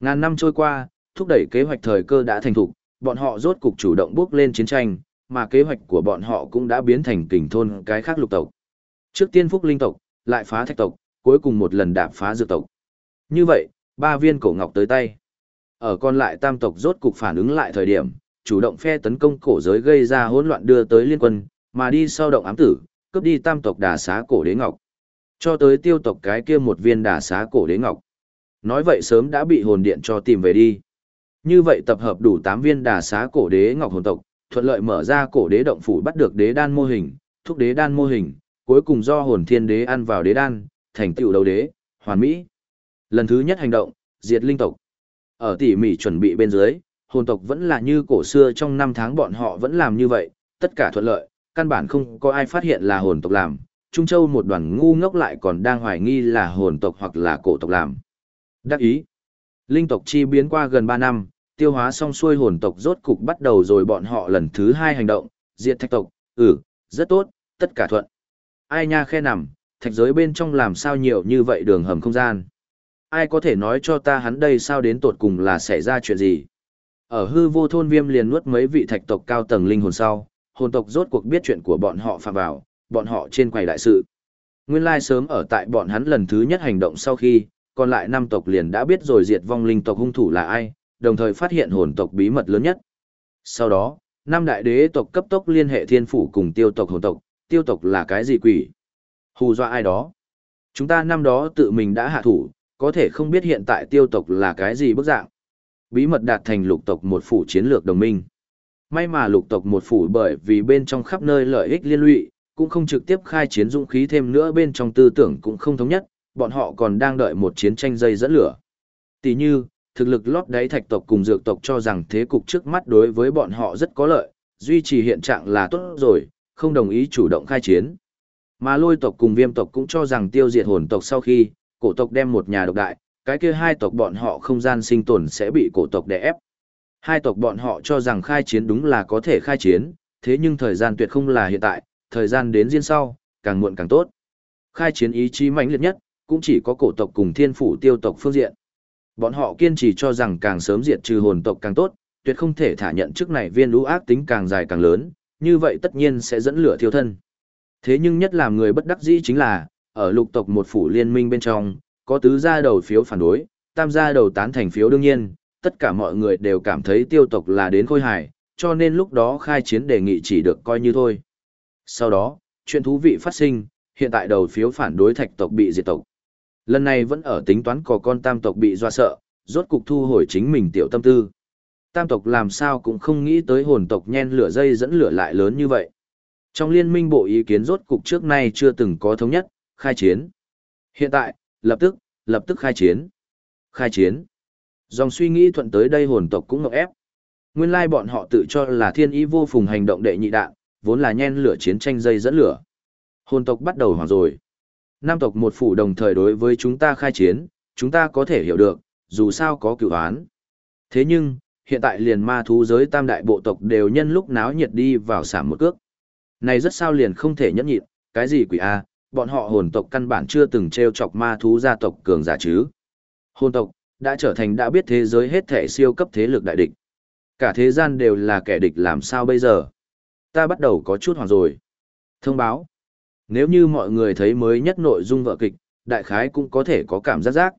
Speaker 1: Ngàn năm trôi qua, thúc đẩy kế hoạch thời cơ đã thành thục, bọn họ rốt cục chủ động bước lên chiến tranh, mà kế hoạch của bọn họ cũng đã biến thành kình thôn cái khác lục tộc. Trước tiên phúc linh tộc, lại phá thạch tộc, cuối cùng một lần đạp phá dược tộc. Như vậy, ba viên cổ ngọc tới tay. Ở còn lại tam tộc rốt cục phản ứng lại thời điểm, chủ động phe tấn công cổ giới gây ra hỗn loạn đưa tới liên quân, mà đi sau động ám tử, cướp đi tam tộc đà xá cổ đế ngọc. Cho tới tiêu tộc cái kia một viên đà xá cổ đế ngọc. Nói vậy sớm đã bị hồn điện cho tìm về đi. Như vậy tập hợp đủ 8 viên đà xá cổ đế ngọc hồn tộc, thuận lợi mở ra cổ đế động phủ bắt được đế đan mô hình, thúc đế đan mô hình, cuối cùng do hồn thiên đế ăn vào đế đan, thành tựu đầu đế, hoàn mỹ. Lần thứ nhất hành động, diệt linh tộc. Ở tỉ mỉ chuẩn bị bên dưới, hồn tộc vẫn là như cổ xưa trong năm tháng bọn họ vẫn làm như vậy, tất cả thuận lợi, căn bản không có ai phát hiện là hồn tộc làm. Trung Châu một đoàn ngu ngốc lại còn đang hoài nghi là hồn tộc hoặc là cổ tộc làm. Đắc ý. Linh tộc chi biến qua gần 3 năm, tiêu hóa xong xuôi hồn tộc rốt cục bắt đầu rồi bọn họ lần thứ hai hành động, diệt thạch tộc, ừ, rất tốt, tất cả thuận. Ai nha khe nằm, thạch giới bên trong làm sao nhiều như vậy đường hầm không gian. Ai có thể nói cho ta hắn đây sao đến tột cùng là xảy ra chuyện gì. Ở hư vô thôn viêm liền nuốt mấy vị thạch tộc cao tầng linh hồn sau, hồn tộc rốt cuộc biết chuyện của bọn họ phạm vào, bọn họ trên quầy đại sự. Nguyên lai sớm ở tại bọn hắn lần thứ nhất hành động sau khi, còn lại năm tộc liền đã biết rồi diệt vong linh tộc hung thủ là ai, đồng thời phát hiện hồn tộc bí mật lớn nhất. Sau đó, năm đại đế tộc cấp tốc liên hệ thiên phủ cùng tiêu tộc hồn tộc, tiêu tộc là cái gì quỷ? Hù dọa ai đó? Chúng ta năm đó tự mình đã hạ thủ, có thể không biết hiện tại tiêu tộc là cái gì bức dạng. Bí mật đạt thành lục tộc một phủ chiến lược đồng minh. May mà lục tộc một phủ bởi vì bên trong khắp nơi lợi ích liên lụy, cũng không trực tiếp khai chiến dũng khí thêm nữa bên trong tư tưởng cũng không thống nhất, bọn họ còn đang đợi một chiến tranh dây dẫn lửa. Tỷ như, thực lực lót đáy thạch tộc cùng dược tộc cho rằng thế cục trước mắt đối với bọn họ rất có lợi, duy trì hiện trạng là tốt rồi, không đồng ý chủ động khai chiến. Mà lôi tộc cùng viêm tộc cũng cho rằng tiêu diệt hồn tộc sau khi, cổ tộc đem một nhà độc đại, cái kia hai tộc bọn họ không gian sinh tồn sẽ bị cổ tộc đè ép. Hai tộc bọn họ cho rằng khai chiến đúng là có thể khai chiến, thế nhưng thời gian tuyệt không là hiện tại, thời gian đến riêng sau, càng muộn càng tốt. Khai chiến ý chí mãnh liệt nhất, cũng chỉ có cổ tộc cùng thiên phủ tiêu tộc phương diện. Bọn họ kiên trì cho rằng càng sớm diệt trừ hồn tộc càng tốt, tuyệt không thể thả nhận trước này viên lũ ác tính càng dài càng lớn, như vậy tất nhiên sẽ dẫn lửa thiêu thân. Thế nhưng nhất làm người bất đắc dĩ chính là, ở lục tộc một phủ liên minh bên trong, có tứ gia đầu phiếu phản đối, tam gia đầu tán thành phiếu đương nhiên, tất cả mọi người đều cảm thấy tiêu tộc là đến khôi hài, cho nên lúc đó khai chiến đề nghị chỉ được coi như thôi. Sau đó, chuyện thú vị phát sinh, hiện tại đầu phiếu phản đối thạch tộc bị diệt tộc. Lần này vẫn ở tính toán có con tam tộc bị doa sợ, rốt cục thu hồi chính mình tiểu tâm tư. Tam tộc làm sao cũng không nghĩ tới hồn tộc nhen lửa dây dẫn lửa lại lớn như vậy. Trong liên minh bộ ý kiến rốt cục trước nay chưa từng có thống nhất, khai chiến. Hiện tại, lập tức, lập tức khai chiến. Khai chiến. Dòng suy nghĩ thuận tới đây hồn tộc cũng ngọc ép. Nguyên lai bọn họ tự cho là thiên ý vô phùng hành động đệ nhị đạn, vốn là nhen lửa chiến tranh dây dẫn lửa. Hồn tộc bắt đầu hoảng rồi. Nam tộc một phủ đồng thời đối với chúng ta khai chiến, chúng ta có thể hiểu được, dù sao có cửu án. Thế nhưng, hiện tại liền ma thú giới tam đại bộ tộc đều nhân lúc náo nhiệt đi vào sảm một cước. Này rất sao liền không thể nhẫn nhịn, cái gì quỷ a, bọn họ hồn tộc căn bản chưa từng treo chọc ma thú gia tộc cường giả chứ. Hồn tộc, đã trở thành đã biết thế giới hết thể siêu cấp thế lực đại địch. Cả thế gian đều là kẻ địch làm sao bây giờ? Ta bắt đầu có chút hoảng rồi. Thông báo. Nếu như mọi người thấy mới nhất nội dung vợ kịch, đại khái cũng có thể có cảm giác giác.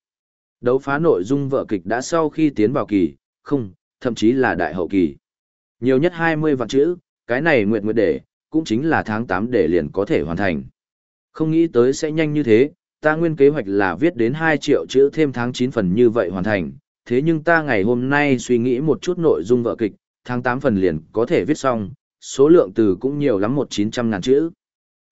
Speaker 1: Đấu phá nội dung vợ kịch đã sau khi tiến vào kỳ, không, thậm chí là đại hậu kỳ. Nhiều nhất 20 vạn chữ, cái này nguyện nguyện để, cũng chính là tháng tám để liền có thể hoàn thành. Không nghĩ tới sẽ nhanh như thế, ta nguyên kế hoạch là viết đến 2 triệu chữ thêm tháng 9 phần như vậy hoàn thành, thế nhưng ta ngày hôm nay suy nghĩ một chút nội dung vợ kịch, tháng 8 phần liền có thể viết xong, số lượng từ cũng nhiều lắm một 900 ngàn chữ.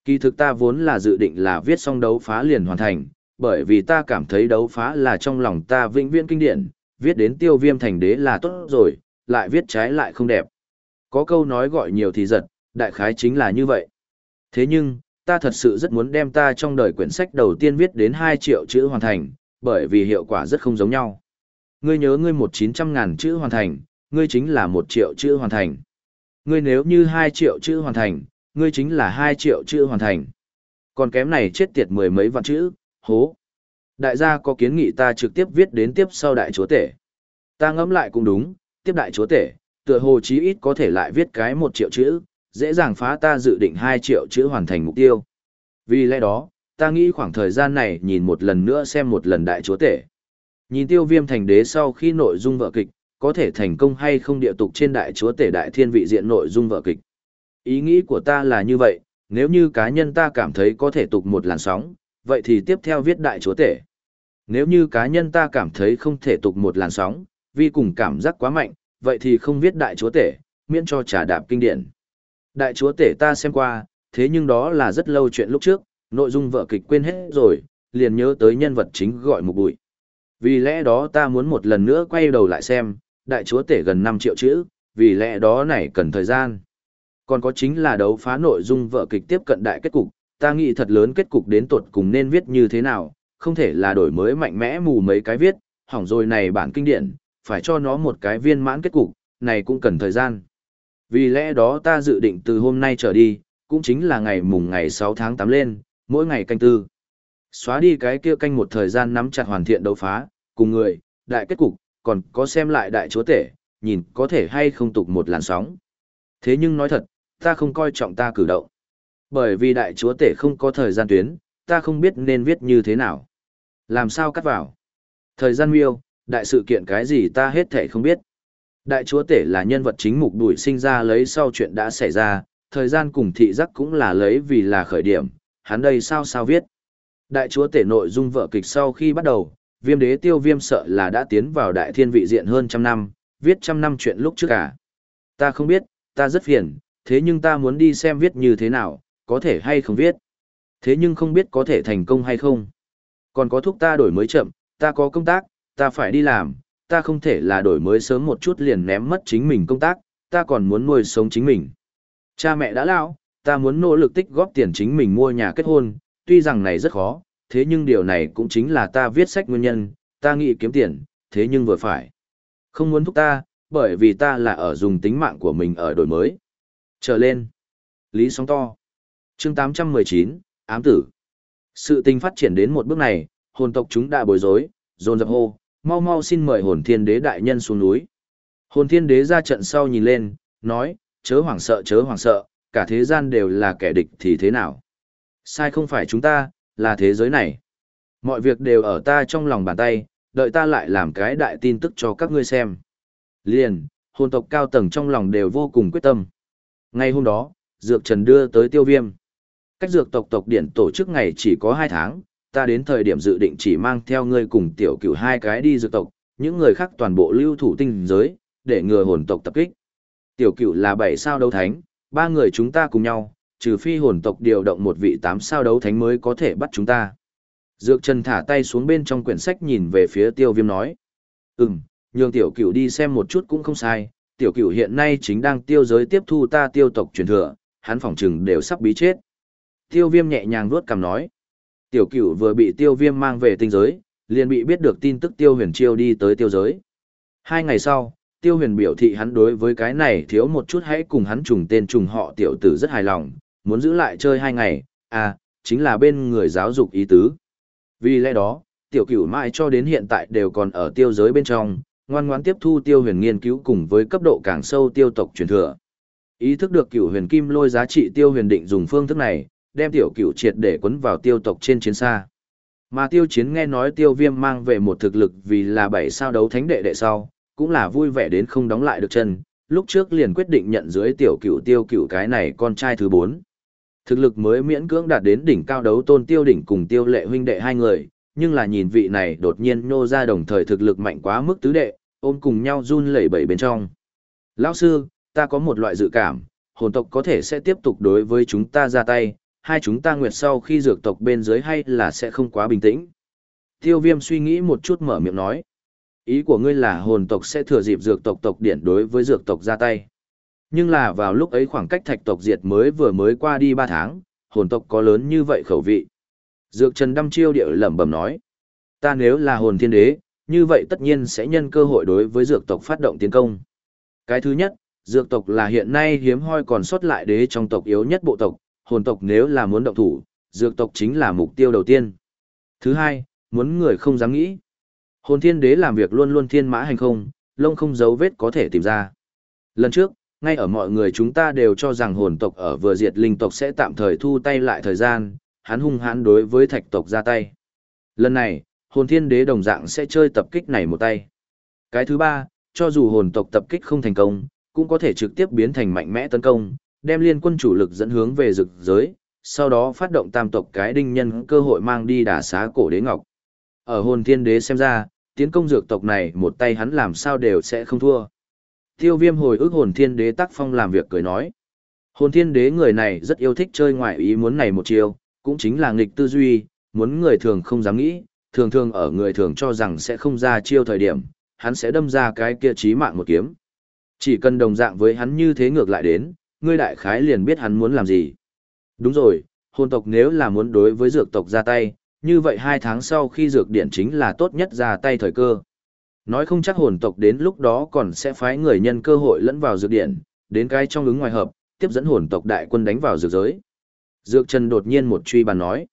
Speaker 1: Kỳ thực ta vốn là dự định là viết xong đấu phá liền hoàn thành, bởi vì ta cảm thấy đấu phá là trong lòng ta vĩnh viễn kinh điển, viết đến tiêu viêm thành đế là tốt rồi, lại viết trái lại không đẹp. Có câu nói gọi nhiều thì giật, đại khái chính là như vậy. Thế nhưng, ta thật sự rất muốn đem ta trong đời quyển sách đầu tiên viết đến 2 triệu chữ hoàn thành, bởi vì hiệu quả rất không giống nhau. Ngươi nhớ ngươi một chín trăm ngàn chữ hoàn thành, ngươi chính là một triệu chữ hoàn thành. Ngươi nếu như 2 triệu chữ hoàn thành, ngươi chính là 2 triệu chữ hoàn thành. Còn kém này chết tiệt mười mấy vạn chữ, hố. Đại gia có kiến nghị ta trực tiếp viết đến tiếp sau đại chúa tể. Ta ngẫm lại cũng đúng, tiếp đại chúa tể, tựa hồ chí ít có thể lại viết cái một triệu chữ, dễ dàng phá ta dự định 2 triệu chữ hoàn thành mục tiêu. Vì lẽ đó, ta nghĩ khoảng thời gian này nhìn một lần nữa xem một lần đại chúa tể. Nhìn tiêu viêm thành đế sau khi nội dung vợ kịch, có thể thành công hay không địa tục trên đại chúa tể đại thiên vị diện nội dung vợ kịch. Ý nghĩ của ta là như vậy, nếu như cá nhân ta cảm thấy có thể tục một làn sóng, vậy thì tiếp theo viết đại chúa tể. Nếu như cá nhân ta cảm thấy không thể tục một làn sóng, vì cùng cảm giác quá mạnh, vậy thì không viết đại chúa tể, miễn cho trả đạp kinh điển. Đại chúa tể ta xem qua, thế nhưng đó là rất lâu chuyện lúc trước, nội dung vợ kịch quên hết rồi, liền nhớ tới nhân vật chính gọi mục bụi. Vì lẽ đó ta muốn một lần nữa quay đầu lại xem, đại chúa tể gần 5 triệu chữ, vì lẽ đó này cần thời gian. Còn có chính là đấu phá nội dung vợ kịch tiếp cận đại kết cục, ta nghĩ thật lớn kết cục đến tuột cùng nên viết như thế nào, không thể là đổi mới mạnh mẽ mù mấy cái viết, hỏng rồi này bản kinh điển, phải cho nó một cái viên mãn kết cục, này cũng cần thời gian. Vì lẽ đó ta dự định từ hôm nay trở đi, cũng chính là ngày mùng ngày 6 tháng 8 lên, mỗi ngày canh tư. Xóa đi cái kia canh một thời gian nắm chặt hoàn thiện đấu phá, cùng người, đại kết cục, còn có xem lại đại chúa tể, nhìn có thể hay không tục một làn sóng. Thế nhưng nói thật, ta không coi trọng ta cử động. Bởi vì đại chúa tể không có thời gian tuyến, ta không biết nên viết như thế nào. Làm sao cắt vào. Thời gian miêu, đại sự kiện cái gì ta hết thể không biết. Đại chúa tể là nhân vật chính mục đuổi sinh ra lấy sau chuyện đã xảy ra, thời gian cùng thị giác cũng là lấy vì là khởi điểm, hắn đây sao sao viết. Đại chúa tể nội dung vợ kịch sau khi bắt đầu, viêm đế tiêu viêm sợ là đã tiến vào đại thiên vị diện hơn trăm năm, viết trăm năm chuyện lúc trước cả. Ta không biết, ta rất phiền, thế nhưng ta muốn đi xem viết như thế nào, có thể hay không viết. Thế nhưng không biết có thể thành công hay không. Còn có thúc ta đổi mới chậm, ta có công tác, ta phải đi làm, ta không thể là đổi mới sớm một chút liền ném mất chính mình công tác, ta còn muốn nuôi sống chính mình. Cha mẹ đã lão, ta muốn nỗ lực tích góp tiền chính mình mua nhà kết hôn, tuy rằng này rất khó, thế nhưng điều này cũng chính là ta viết sách nguyên nhân, ta nghĩ kiếm tiền, thế nhưng vừa phải. Không muốn thúc ta, bởi vì ta là ở dùng tính mạng của mình ở đổi mới. Trở lên. Lý sóng to. chương 819, ám tử. Sự tình phát triển đến một bước này, hồn tộc chúng đã bối rối, dồn dập hô, mau mau xin mời hồn thiên đế đại nhân xuống núi. Hồn thiên đế ra trận sau nhìn lên, nói, chớ hoảng sợ chớ hoảng sợ, cả thế gian đều là kẻ địch thì thế nào? Sai không phải chúng ta, là thế giới này. Mọi việc đều ở ta trong lòng bàn tay, đợi ta lại làm cái đại tin tức cho các ngươi xem. Liền, hồn tộc cao tầng trong lòng đều vô cùng quyết tâm. Ngay hôm đó, Dược Trần đưa tới tiêu viêm. Cách dược tộc tộc điện tổ chức ngày chỉ có 2 tháng, ta đến thời điểm dự định chỉ mang theo ngươi cùng tiểu cửu hai cái đi dược tộc, những người khác toàn bộ lưu thủ tinh giới, để ngừa hồn tộc tập kích. Tiểu cửu là bảy sao đấu thánh, ba người chúng ta cùng nhau, trừ phi hồn tộc điều động một vị tám sao đấu thánh mới có thể bắt chúng ta. Dược Trần thả tay xuống bên trong quyển sách nhìn về phía tiêu viêm nói. Ừm, nhường tiểu cửu đi xem một chút cũng không sai, tiểu cửu hiện nay chính đang tiêu giới tiếp thu ta tiêu tộc truyền thừa, hắn phỏng trừng đều sắp bí chết. Tiêu viêm nhẹ nhàng vuốt cằm nói. Tiểu cửu vừa bị tiêu viêm mang về tinh giới, liền bị biết được tin tức tiêu huyền chiêu đi tới tiêu giới. Hai ngày sau, tiêu huyền biểu thị hắn đối với cái này thiếu một chút hãy cùng hắn trùng tên trùng họ tiểu tử rất hài lòng, muốn giữ lại chơi hai ngày, à, chính là bên người giáo dục ý tứ. Vì lẽ đó, tiểu cửu mãi cho đến hiện tại đều còn ở tiêu giới bên trong, ngoan ngoãn tiếp thu tiêu huyền nghiên cứu cùng với cấp độ càng sâu tiêu tộc truyền thừa. Ý thức được cửu huyền kim lôi giá trị tiêu huyền định dùng phương thức này, đem tiểu cửu triệt để quấn vào tiêu tộc trên chiến xa. Mà tiêu chiến nghe nói tiêu viêm mang về một thực lực vì là bảy sao đấu thánh đệ đệ sau, cũng là vui vẻ đến không đóng lại được chân, lúc trước liền quyết định nhận dưới tiểu cửu tiêu cửu cái này con trai thứ bốn. Thực lực mới miễn cưỡng đạt đến đỉnh cao đấu tôn tiêu đỉnh cùng tiêu lệ huynh đệ hai người, nhưng là nhìn vị này đột nhiên nô ra đồng thời thực lực mạnh quá mức tứ đệ, ôm cùng nhau run lẩy bẩy bên trong. Lão sư, ta có một loại dự cảm, hồn tộc có thể sẽ tiếp tục đối với chúng ta ra tay, hai chúng ta nguyệt sau khi dược tộc bên dưới hay là sẽ không quá bình tĩnh. Tiêu viêm suy nghĩ một chút mở miệng nói. Ý của ngươi là hồn tộc sẽ thừa dịp dược tộc tộc điển đối với dược tộc ra tay. Nhưng là vào lúc ấy khoảng cách thạch tộc diệt mới vừa mới qua đi 3 tháng, hồn tộc có lớn như vậy khẩu vị. Dược Trần đăm chiêu điệu lẩm bẩm nói. Ta nếu là hồn thiên đế, như vậy tất nhiên sẽ nhân cơ hội đối với dược tộc phát động tiến công. Cái thứ nhất, dược tộc là hiện nay hiếm hoi còn sót lại đế trong tộc yếu nhất bộ tộc, hồn tộc nếu là muốn động thủ, dược tộc chính là mục tiêu đầu tiên. Thứ hai, muốn người không dám nghĩ. Hồn thiên đế làm việc luôn luôn thiên mã hành không, lông không dấu vết có thể tìm ra. Lần trước, ngay ở mọi người chúng ta đều cho rằng hồn tộc ở vừa diệt linh tộc sẽ tạm thời thu tay lại thời gian, hắn hung hãn đối với thạch tộc ra tay. Lần này, hồn thiên đế đồng dạng sẽ chơi tập kích này một tay. Cái thứ ba, cho dù hồn tộc tập kích không thành công, cũng có thể trực tiếp biến thành mạnh mẽ tấn công, đem liên quân chủ lực dẫn hướng về rực giới, sau đó phát động tam tộc cái đinh nhân cơ hội mang đi đả xá cổ đế ngọc. Ở hồn thiên đế xem ra, tiến công dược tộc này một tay hắn làm sao đều sẽ không thua. Tiêu viêm hồi ức hồn thiên đế tác phong làm việc cười nói. Hồn thiên đế người này rất yêu thích chơi ngoại ý muốn này một chiều, cũng chính là nghịch tư duy, muốn người thường không dám nghĩ, thường thường ở người thường cho rằng sẽ không ra chiêu thời điểm, hắn sẽ đâm ra cái kia chí mạng một kiếm. Chỉ cần đồng dạng với hắn như thế ngược lại đến, ngươi đại khái liền biết hắn muốn làm gì. Đúng rồi, hồn tộc nếu là muốn đối với dược tộc ra tay, như vậy hai tháng sau khi dược điện chính là tốt nhất ra tay thời cơ. Nói không chắc hồn tộc đến lúc đó còn sẽ phái người nhân cơ hội lẫn vào dược điện, đến cái trong ứng ngoài hợp, tiếp dẫn hồn tộc đại quân đánh vào dược giới. Dược Trần đột nhiên một truy bàn nói.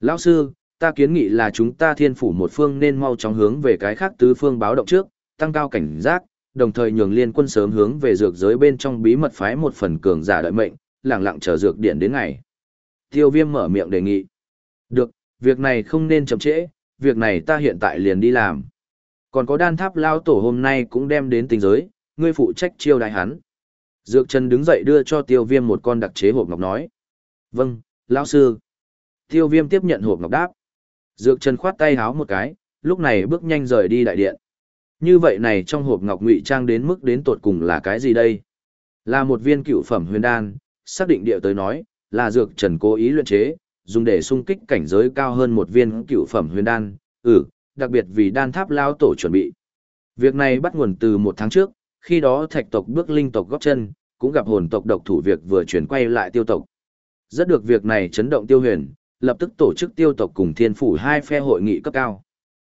Speaker 1: Lão sư, ta kiến nghị là chúng ta thiên phủ một phương nên mau chóng hướng về cái khác tứ phương báo động trước, tăng cao cảnh giác, đồng thời nhường liên quân sớm hướng về dược giới bên trong bí mật phái một phần cường giả đợi mệnh, lặng lặng chờ dược điện đến ngày. Tiêu viêm mở miệng đề nghị. Được, việc này không nên chậm trễ, việc này ta hiện tại liền đi làm. Còn có đan tháp lao tổ hôm nay cũng đem đến tình giới, ngươi phụ trách chiêu đại hắn. Dược Trần đứng dậy đưa cho tiêu viêm một con đặc chế hộp ngọc nói. Vâng, lão sư. Tiêu viêm tiếp nhận hộp ngọc đáp. Dược Trần khoát tay háo một cái, lúc này bước nhanh rời đi đại điện. Như vậy này trong hộp ngọc ngụy trang đến mức đến tột cùng là cái gì đây? Là một viên cựu phẩm huyền đan, xác định địa tới nói, là dược trần cố ý luyện chế, dùng để sung kích cảnh giới cao hơn một viên cựu phẩm huyền đan, ừ, đặc biệt vì đan tháp lao tổ chuẩn bị. Việc này bắt nguồn từ một tháng trước, khi đó thạch tộc bước linh tộc góp chân, cũng gặp hồn tộc độc thủ việc vừa chuyển quay lại tiêu tộc. Rất được việc này chấn động tiêu huyền, lập tức tổ chức tiêu tộc cùng thiên phủ hai phe hội nghị cấp cao.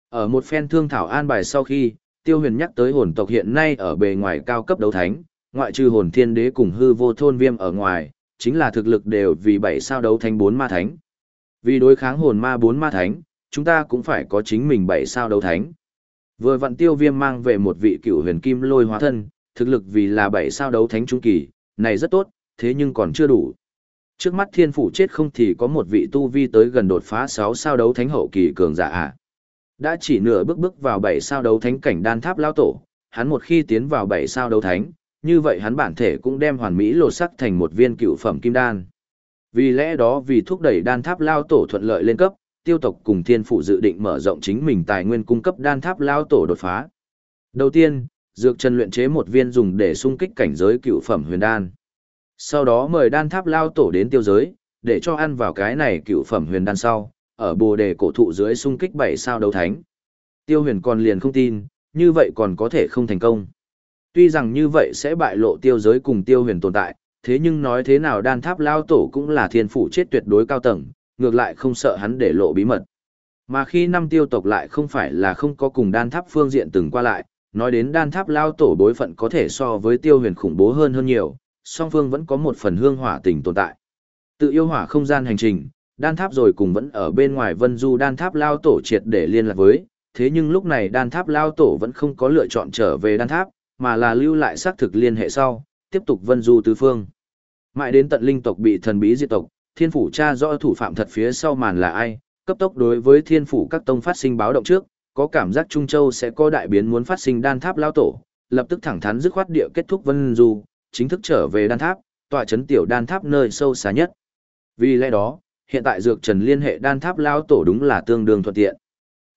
Speaker 1: Ở một phen thương thảo an bài sau khi, tiêu huyền nhắc tới hồn tộc hiện nay ở bề ngoài cao cấp đấu thánh, ngoại trừ hồn thiên đế cùng hư vô thôn viêm ở ngoài, chính là thực lực đều vì bảy sao đấu thánh bốn ma thánh. Vì đối kháng hồn ma bốn ma thánh, chúng ta cũng phải có chính mình bảy sao đấu thánh. Vừa vặn tiêu viêm mang về một vị cựu huyền kim lôi hóa thân, thực lực vì là bảy sao đấu thánh trung kỳ, này rất tốt, thế nhưng còn chưa đủ. Trước mắt thiên phủ chết không thì có một vị tu vi tới gần đột phá 6 sao đấu thánh hậu kỳ cường giả à. Đã chỉ nửa bước bước vào bảy sao đấu thánh cảnh đan tháp lao tổ, hắn một khi tiến vào bảy sao đấu thánh, như vậy hắn bản thể cũng đem hoàn mỹ lột sắc thành một viên cựu phẩm kim đan. Vì lẽ đó vì thúc đẩy đan tháp lao tổ thuận lợi lên cấp, tiêu tộc cùng thiên phủ dự định mở rộng chính mình tài nguyên cung cấp đan tháp lao tổ đột phá. Đầu tiên, dược trần luyện chế một viên dùng để sung kích cảnh giới cựu phẩm huyền đan. Sau đó mời đan tháp lao tổ đến tiêu giới, để cho ăn vào cái này cựu phẩm huyền đan sau, ở bồ đề cổ thụ dưới sung kích bảy sao đấu thánh. Tiêu huyền còn liền không tin, như vậy còn có thể không thành công. Tuy rằng như vậy sẽ bại lộ tiêu giới cùng tiêu huyền tồn tại, thế nhưng nói thế nào đan tháp lao tổ cũng là thiên phủ chết tuyệt đối cao tầng, ngược lại không sợ hắn để lộ bí mật. Mà khi năm tiêu tộc lại không phải là không có cùng đan tháp phương diện từng qua lại, nói đến đan tháp lao tổ bối phận có thể so với tiêu huyền khủng bố hơn hơn nhiều, song phương vẫn có một phần hương hỏa tình tồn tại. Tự yêu hỏa không gian hành trình, đan tháp rồi cùng vẫn ở bên ngoài vân du đan tháp lao tổ triệt để liên lạc với, thế nhưng lúc này đan tháp lao tổ vẫn không có lựa chọn trở về đan tháp, mà là lưu lại xác thực liên hệ sau, tiếp tục vân du tứ phương. Mãi đến tận linh tộc bị thần bí diệt tộc, thiên phủ cha rõ thủ phạm thật phía sau màn là ai, cấp tốc đối với thiên phủ các tông phát sinh báo động trước, có cảm giác Trung Châu sẽ có đại biến muốn phát sinh đan tháp lao tổ, lập tức thẳng thắn dứt khoát địa kết thúc vân du, chính thức trở về đan tháp, tọa chấn tiểu đan tháp nơi sâu xa nhất. Vì lẽ đó, hiện tại dược trần liên hệ đan tháp lao tổ đúng là tương đương thuận tiện.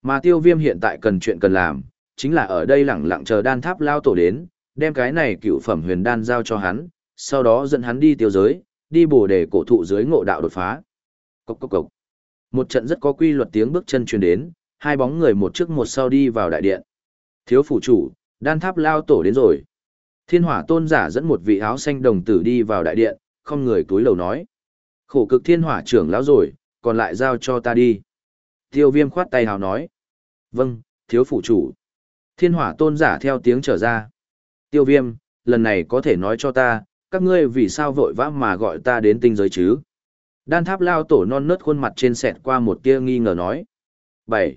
Speaker 1: Mà tiêu viêm hiện tại cần chuyện cần làm, chính là ở đây lẳng lặng chờ đan tháp lao tổ đến, đem cái này cựu phẩm huyền đan giao cho hắn, sau đó dẫn hắn đi tiêu giới, đi bổ để cổ thụ dưới ngộ đạo đột phá. Cốc cốc cốc. Một trận rất có quy luật tiếng bước chân truyền đến, hai bóng người một trước một sau đi vào đại điện. Thiếu phủ chủ, đan tháp lao tổ đến rồi. Thiên hỏa tôn giả dẫn một vị áo xanh đồng tử đi vào đại điện, không người túi lầu nói. Khổ cực thiên hỏa trưởng lão rồi, còn lại giao cho ta đi. Tiêu viêm khoát tay hào nói. Vâng, thiếu phủ chủ. Thiên hỏa tôn giả theo tiếng trở ra. Tiêu viêm, lần này có thể nói cho ta, các ngươi vì sao vội vã mà gọi ta đến tinh giới chứ? Đan tháp lao tổ non nớt khuôn mặt trên sẹt qua một tia nghi ngờ nói. 7.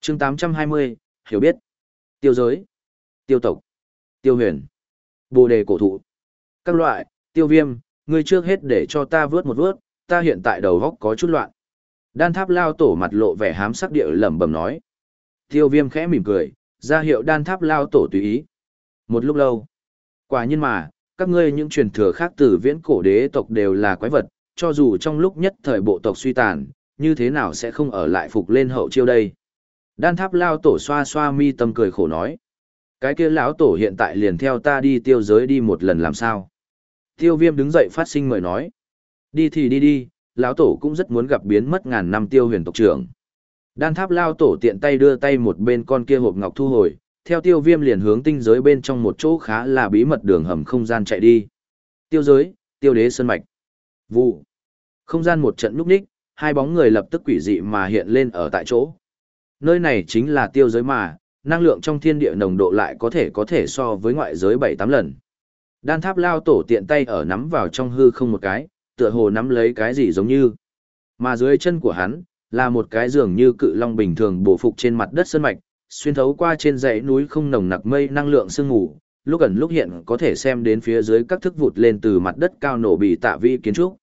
Speaker 1: chương 820, hiểu biết. Tiêu giới. Tiêu tộc. Tiêu huyền. Bồ đề cổ thụ. Các loại, tiêu viêm, ngươi trước hết để cho ta vớt một vớt, ta hiện tại đầu góc có chút loạn. Đan tháp lao tổ mặt lộ vẻ hám sắc địa lẩm bẩm nói. Tiêu viêm khẽ mỉm cười, ra hiệu đan tháp lao tổ tùy ý. Một lúc lâu. Quả nhiên mà, các ngươi những truyền thừa khác từ viễn cổ đế tộc đều là quái vật, cho dù trong lúc nhất thời bộ tộc suy tàn, như thế nào sẽ không ở lại phục lên hậu chiêu đây. Đan tháp lao tổ xoa xoa mi tâm cười khổ nói. Cái kia lão tổ hiện tại liền theo ta đi tiêu giới đi một lần làm sao? Tiêu viêm đứng dậy phát sinh mời nói. Đi thì đi đi, lão tổ cũng rất muốn gặp biến mất ngàn năm tiêu huyền tộc trưởng. Đan tháp lao tổ tiện tay đưa tay một bên con kia hộp ngọc thu hồi, theo tiêu viêm liền hướng tinh giới bên trong một chỗ khá là bí mật đường hầm không gian chạy đi. Tiêu giới, tiêu đế sơn mạch. Vụ. Không gian một trận núp ních, hai bóng người lập tức quỷ dị mà hiện lên ở tại chỗ. Nơi này chính là tiêu giới mà, năng lượng trong thiên địa nồng độ lại có thể có thể so với ngoại giới 7-8 lần. Đan tháp lao tổ tiện tay ở nắm vào trong hư không một cái, tựa hồ nắm lấy cái gì giống như. Mà dưới chân của hắn, là một cái giường như cự long bình thường bổ phục trên mặt đất sơn mạch, xuyên thấu qua trên dãy núi không nồng nặc mây năng lượng sương ngủ, lúc ẩn lúc hiện có thể xem đến phía dưới các thức vụt lên từ mặt đất cao nổ bị tạ vi kiến trúc.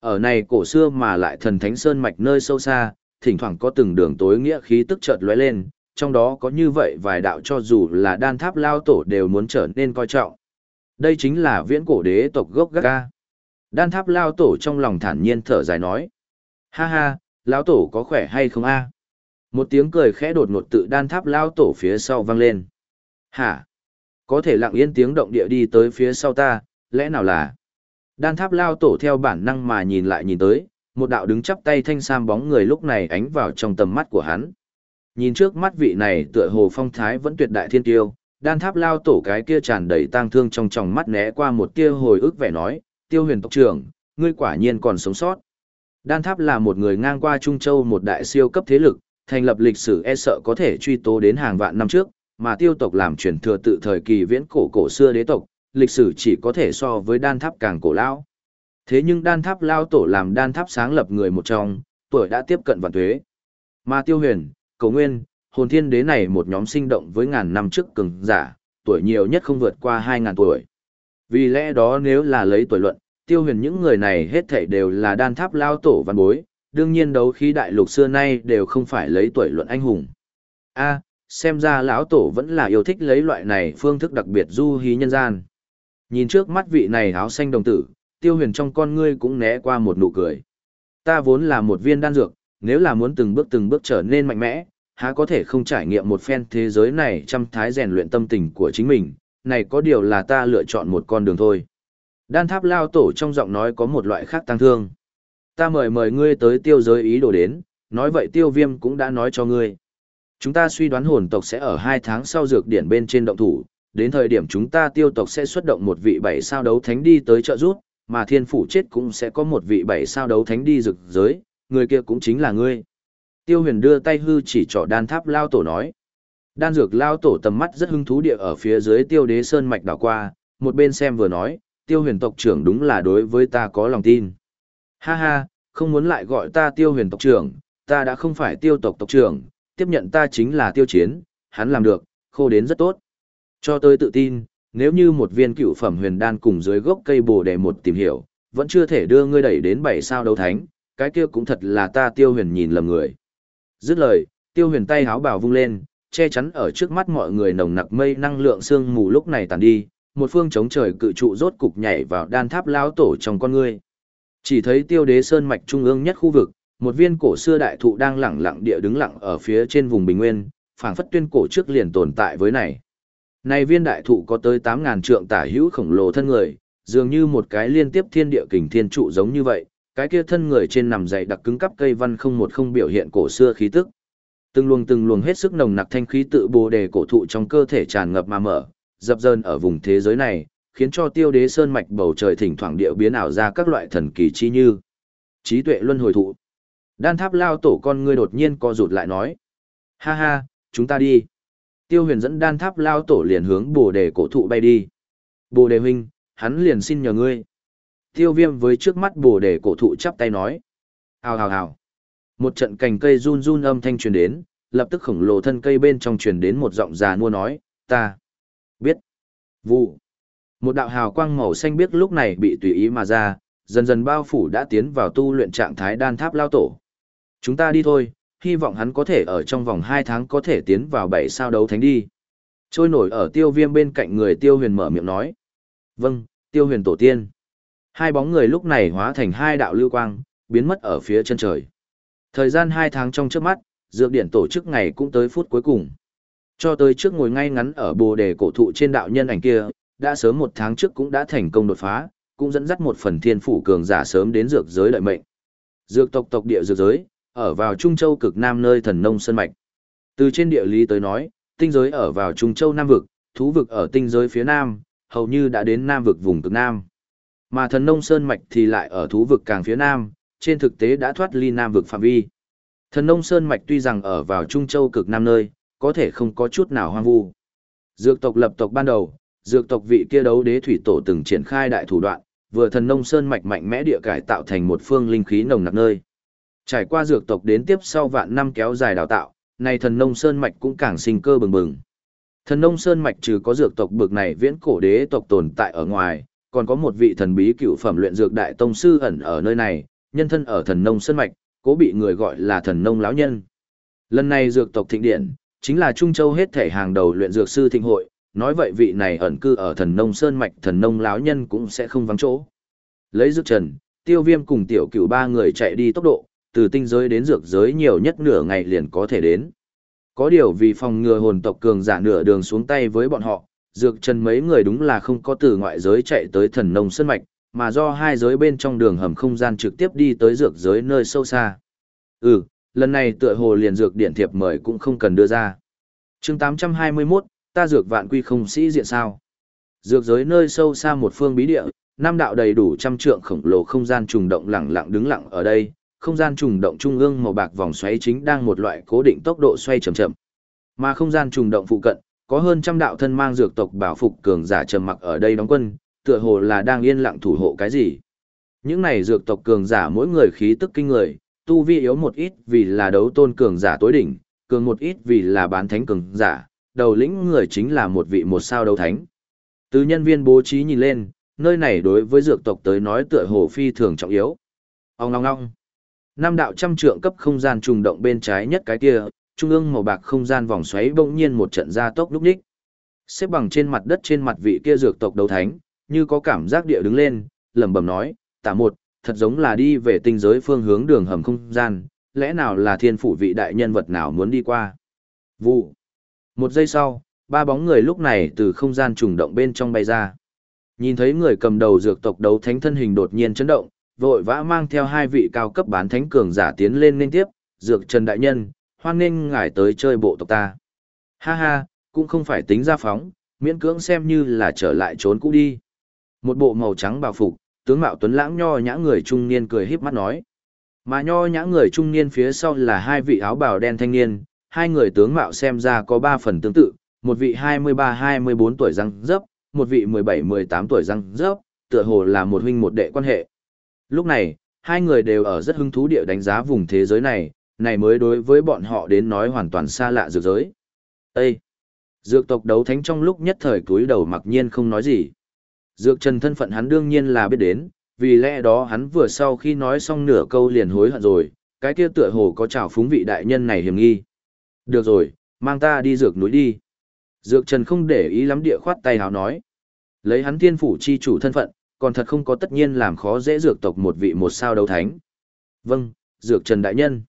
Speaker 1: Ở này cổ xưa mà lại thần thánh sơn mạch nơi sâu xa, thỉnh thoảng có từng đường tối nghĩa khí tức chợt lóe lên, trong đó có như vậy vài đạo cho dù là đan tháp lao tổ đều muốn trở nên coi trọng. Đây chính là viễn cổ đế tộc gốc gác ca. Đan tháp lao tổ trong lòng thản nhiên thở dài nói. Ha ha, lão tổ có khỏe hay không a? Một tiếng cười khẽ đột ngột tự đan tháp lao tổ phía sau vang lên. Hả? Có thể lặng yên tiếng động địa đi tới phía sau ta, lẽ nào là? Đan tháp lao tổ theo bản năng mà nhìn lại nhìn tới, một đạo đứng chắp tay thanh sam bóng người lúc này ánh vào trong tầm mắt của hắn. Nhìn trước mắt vị này tựa hồ phong thái vẫn tuyệt đại thiên tiêu, đan tháp lao tổ cái kia tràn đầy tang thương trong tròng mắt né qua một tia hồi ức vẻ nói, tiêu huyền tộc trưởng, ngươi quả nhiên còn sống sót. Đan Tháp là một người ngang qua Trung Châu một đại siêu cấp thế lực, thành lập lịch sử e sợ có thể truy tố đến hàng vạn năm trước, mà tiêu tộc làm truyền thừa tự thời kỳ viễn cổ cổ xưa đế tộc, lịch sử chỉ có thể so với Đan Tháp càng cổ lão. Thế nhưng Đan Tháp lao tổ làm Đan Tháp sáng lập người một trong, tuổi đã tiếp cận vạn tuế. Mà Tiêu Huyền, Cầu Nguyên, Hồn Thiên Đế này một nhóm sinh động với ngàn năm trước cường giả, tuổi nhiều nhất không vượt qua 2000 tuổi. Vì lẽ đó nếu là lấy tuổi luận, tiêu huyền những người này hết thảy đều là đan tháp lao tổ văn bối, đương nhiên đấu khí đại lục xưa nay đều không phải lấy tuổi luận anh hùng. A, xem ra lão tổ vẫn là yêu thích lấy loại này phương thức đặc biệt du hí nhân gian. Nhìn trước mắt vị này áo xanh đồng tử, tiêu huyền trong con ngươi cũng né qua một nụ cười. Ta vốn là một viên đan dược, nếu là muốn từng bước từng bước trở nên mạnh mẽ, há có thể không trải nghiệm một phen thế giới này trăm thái rèn luyện tâm tình của chính mình, này có điều là ta lựa chọn một con đường thôi. Đan tháp lao tổ trong giọng nói có một loại khác tăng thương. Ta mời mời ngươi tới tiêu giới ý đồ đến, nói vậy tiêu viêm cũng đã nói cho ngươi. Chúng ta suy đoán hồn tộc sẽ ở hai tháng sau dược điển bên trên động thủ, đến thời điểm chúng ta tiêu tộc sẽ xuất động một vị bảy sao đấu thánh đi tới trợ rút, mà thiên phủ chết cũng sẽ có một vị bảy sao đấu thánh đi rực giới, người kia cũng chính là ngươi. Tiêu huyền đưa tay hư chỉ trỏ đan tháp lao tổ nói. Đan dược lao tổ tầm mắt rất hứng thú địa ở phía dưới tiêu đế sơn mạch đảo qua, một bên xem vừa nói, tiêu huyền tộc trưởng đúng là đối với ta có lòng tin. Ha ha, không muốn lại gọi ta tiêu huyền tộc trưởng, ta đã không phải tiêu tộc tộc trưởng, tiếp nhận ta chính là tiêu chiến, hắn làm được, khô đến rất tốt. Cho tôi tự tin, nếu như một viên cựu phẩm huyền đan cùng dưới gốc cây bồ đề một tìm hiểu, vẫn chưa thể đưa ngươi đẩy đến bảy sao đấu thánh, cái kia cũng thật là ta tiêu huyền nhìn lầm người. Dứt lời, tiêu huyền tay háo bảo vung lên, che chắn ở trước mắt mọi người nồng nặc mây năng lượng sương mù lúc này tàn đi, một phương chống trời cự trụ rốt cục nhảy vào đan tháp lão tổ trong con ngươi. Chỉ thấy tiêu đế sơn mạch trung ương nhất khu vực, một viên cổ xưa đại thụ đang lẳng lặng địa đứng lặng ở phía trên vùng bình nguyên, phảng phất tuyên cổ trước liền tồn tại với này. Này viên đại thụ có tới 8.000 trượng tả hữu khổng lồ thân người, dường như một cái liên tiếp thiên địa kình thiên trụ giống như vậy, cái kia thân người trên nằm dày đặc cứng cắp cây văn không một không biểu hiện cổ xưa khí tức. Từng luồng từng luồng hết sức nồng nặc thanh khí tự bồ đề cổ thụ trong cơ thể tràn ngập mà mở, dập dơn ở vùng thế giới này, khiến cho tiêu đế sơn mạch bầu trời thỉnh thoảng địa biến ảo ra các loại thần kỳ chi như trí tuệ luân hồi thụ. Đan tháp lao tổ con ngươi đột nhiên co rụt lại nói. Ha ha, chúng ta đi. Tiêu huyền dẫn đan tháp lao tổ liền hướng bồ đề cổ thụ bay đi. Bồ đề huynh, hắn liền xin nhờ ngươi. Tiêu viêm với trước mắt bồ đề cổ thụ chắp tay nói. Hào hào hào. Một trận cành cây run run âm thanh truyền đến, lập tức khổng lồ thân cây bên trong truyền đến một giọng già nua nói, ta biết. Vụ. Một đạo hào quang màu xanh biếc lúc này bị tùy ý mà ra, dần dần bao phủ đã tiến vào tu luyện trạng thái đan tháp lao tổ. Chúng ta đi thôi, hy vọng hắn có thể ở trong vòng hai tháng có thể tiến vào bảy sao đấu thánh đi. Trôi nổi ở tiêu viêm bên cạnh người tiêu huyền mở miệng nói. Vâng, tiêu huyền tổ tiên. Hai bóng người lúc này hóa thành hai đạo lưu quang, biến mất ở phía chân trời. Thời gian hai tháng trong trước mắt, dược điện tổ chức ngày cũng tới phút cuối cùng. Cho tới trước ngồi ngay ngắn ở bồ đề cổ thụ trên đạo nhân ảnh kia, đã sớm một tháng trước cũng đã thành công đột phá, cũng dẫn dắt một phần thiên phủ cường giả sớm đến dược giới đợi mệnh. Dược tộc tộc địa dược giới, ở vào Trung Châu cực Nam nơi thần nông sơn mạch. Từ trên địa lý tới nói, tinh giới ở vào Trung Châu Nam vực, thú vực ở tinh giới phía Nam, hầu như đã đến Nam vực vùng cực Nam. Mà thần nông sơn mạch thì lại ở thú vực càng phía Nam, trên thực tế đã thoát ly Nam vực phạm vi. Thần nông sơn mạch tuy rằng ở vào Trung Châu cực Nam nơi, có thể không có chút nào hoang vu. Dược tộc lập tộc ban đầu, dược tộc vị kia đấu đế thủy tổ từng triển khai đại thủ đoạn, vừa thần nông sơn mạch mạnh mẽ địa cải tạo thành một phương linh khí nồng nặc nơi. Trải qua dược tộc đến tiếp sau vạn năm kéo dài đào tạo, này thần nông sơn mạch cũng càng sinh cơ bừng bừng. Thần nông sơn mạch trừ có dược tộc bực này viễn cổ đế tộc tồn tại ở ngoài, còn có một vị thần bí cựu phẩm luyện dược đại tông sư ẩn ở nơi này, nhân thân ở thần nông sơn mạch, cố bị người gọi là thần nông lão nhân. Lần này dược tộc thịnh điện, chính là Trung Châu hết thể hàng đầu luyện dược sư thịnh hội, nói vậy vị này ẩn cư ở thần nông sơn mạch thần nông lão nhân cũng sẽ không vắng chỗ. Lấy dược trần, tiêu viêm cùng tiểu cửu ba người chạy đi tốc độ, từ tinh giới đến dược giới nhiều nhất nửa ngày liền có thể đến. Có điều vì phòng ngừa hồn tộc cường giả nửa đường xuống tay với bọn họ, dược trần mấy người đúng là không có từ ngoại giới chạy tới thần nông sân mạch, mà do hai giới bên trong đường hầm không gian trực tiếp đi tới dược giới nơi sâu xa. Ừ, lần này tựa hồ liền dược điện thiệp mời cũng không cần đưa ra. chương 821, ta dược vạn quy không sĩ diện sao. Dược giới nơi sâu xa một phương bí địa, năm đạo đầy đủ trăm trượng khổng lồ không gian trùng động lẳng lặng đứng lặng ở đây, không gian trùng động trung ương màu bạc vòng xoáy chính đang một loại cố định tốc độ xoay chậm chậm. Mà không gian trùng động phụ cận, có hơn trăm đạo thân mang dược tộc bảo phục cường giả trầm mặc ở đây đóng quân, tựa hồ là đang yên lặng thủ hộ cái gì. Những này dược tộc cường giả mỗi người khí tức kinh người, tu vi yếu một ít vì là đấu tôn cường giả tối đỉnh, cường một ít vì là bán thánh cường giả, đầu lĩnh người chính là một vị một sao đấu thánh. Từ nhân viên bố trí nhìn lên, nơi này đối với dược tộc tới nói tựa hồ phi thường trọng yếu. Ông ngong ngong. Năm đạo trăm trượng cấp không gian trùng động bên trái nhất cái kia, trung ương màu bạc không gian vòng xoáy bỗng nhiên một trận gia tốc lúc ních. Xếp bằng trên mặt đất trên mặt vị kia dược tộc đấu thánh, như có cảm giác địa đứng lên, lẩm bẩm nói, "Tả một, thật giống là đi về tinh giới phương hướng đường hầm không gian, lẽ nào là thiên phủ vị đại nhân vật nào muốn đi qua?" Vụ. Một giây sau, ba bóng người lúc này từ không gian trùng động bên trong bay ra. Nhìn thấy người cầm đầu dược tộc đấu thánh thân hình đột nhiên chấn động, vội vã mang theo hai vị cao cấp bán thánh cường giả tiến lên liên tiếp, dược trần đại nhân, hoan nghênh ngài tới chơi bộ tộc ta. Ha ha, cũng không phải tính ra phóng, miễn cưỡng xem như là trở lại trốn cũ đi. Một bộ màu trắng bào phục, tướng mạo tuấn lãng nho nhã người trung niên cười híp mắt nói. Mà nho nhã người trung niên phía sau là hai vị áo bào đen thanh niên, hai người tướng mạo xem ra có ba phần tương tự, một vị 23-24 tuổi răng dấp, một vị 17-18 tuổi răng dấp, tựa hồ là một huynh một đệ quan hệ. Lúc này, hai người đều ở rất hứng thú địa đánh giá vùng thế giới này, này mới đối với bọn họ đến nói hoàn toàn xa lạ dược giới. Ê! Dược tộc đấu thánh trong lúc nhất thời cúi đầu mặc nhiên không nói gì. Dược trần thân phận hắn đương nhiên là biết đến, vì lẽ đó hắn vừa sau khi nói xong nửa câu liền hối hận rồi, cái kia tựa hồ có trào phúng vị đại nhân này hiểm nghi. Được rồi, mang ta đi dược núi đi. Dược trần không để ý lắm địa khoát tay hào nói. Lấy hắn thiên phủ chi chủ thân phận, còn thật không có tất nhiên làm khó dễ dược tộc một vị một sao đấu thánh. Vâng, dược trần đại nhân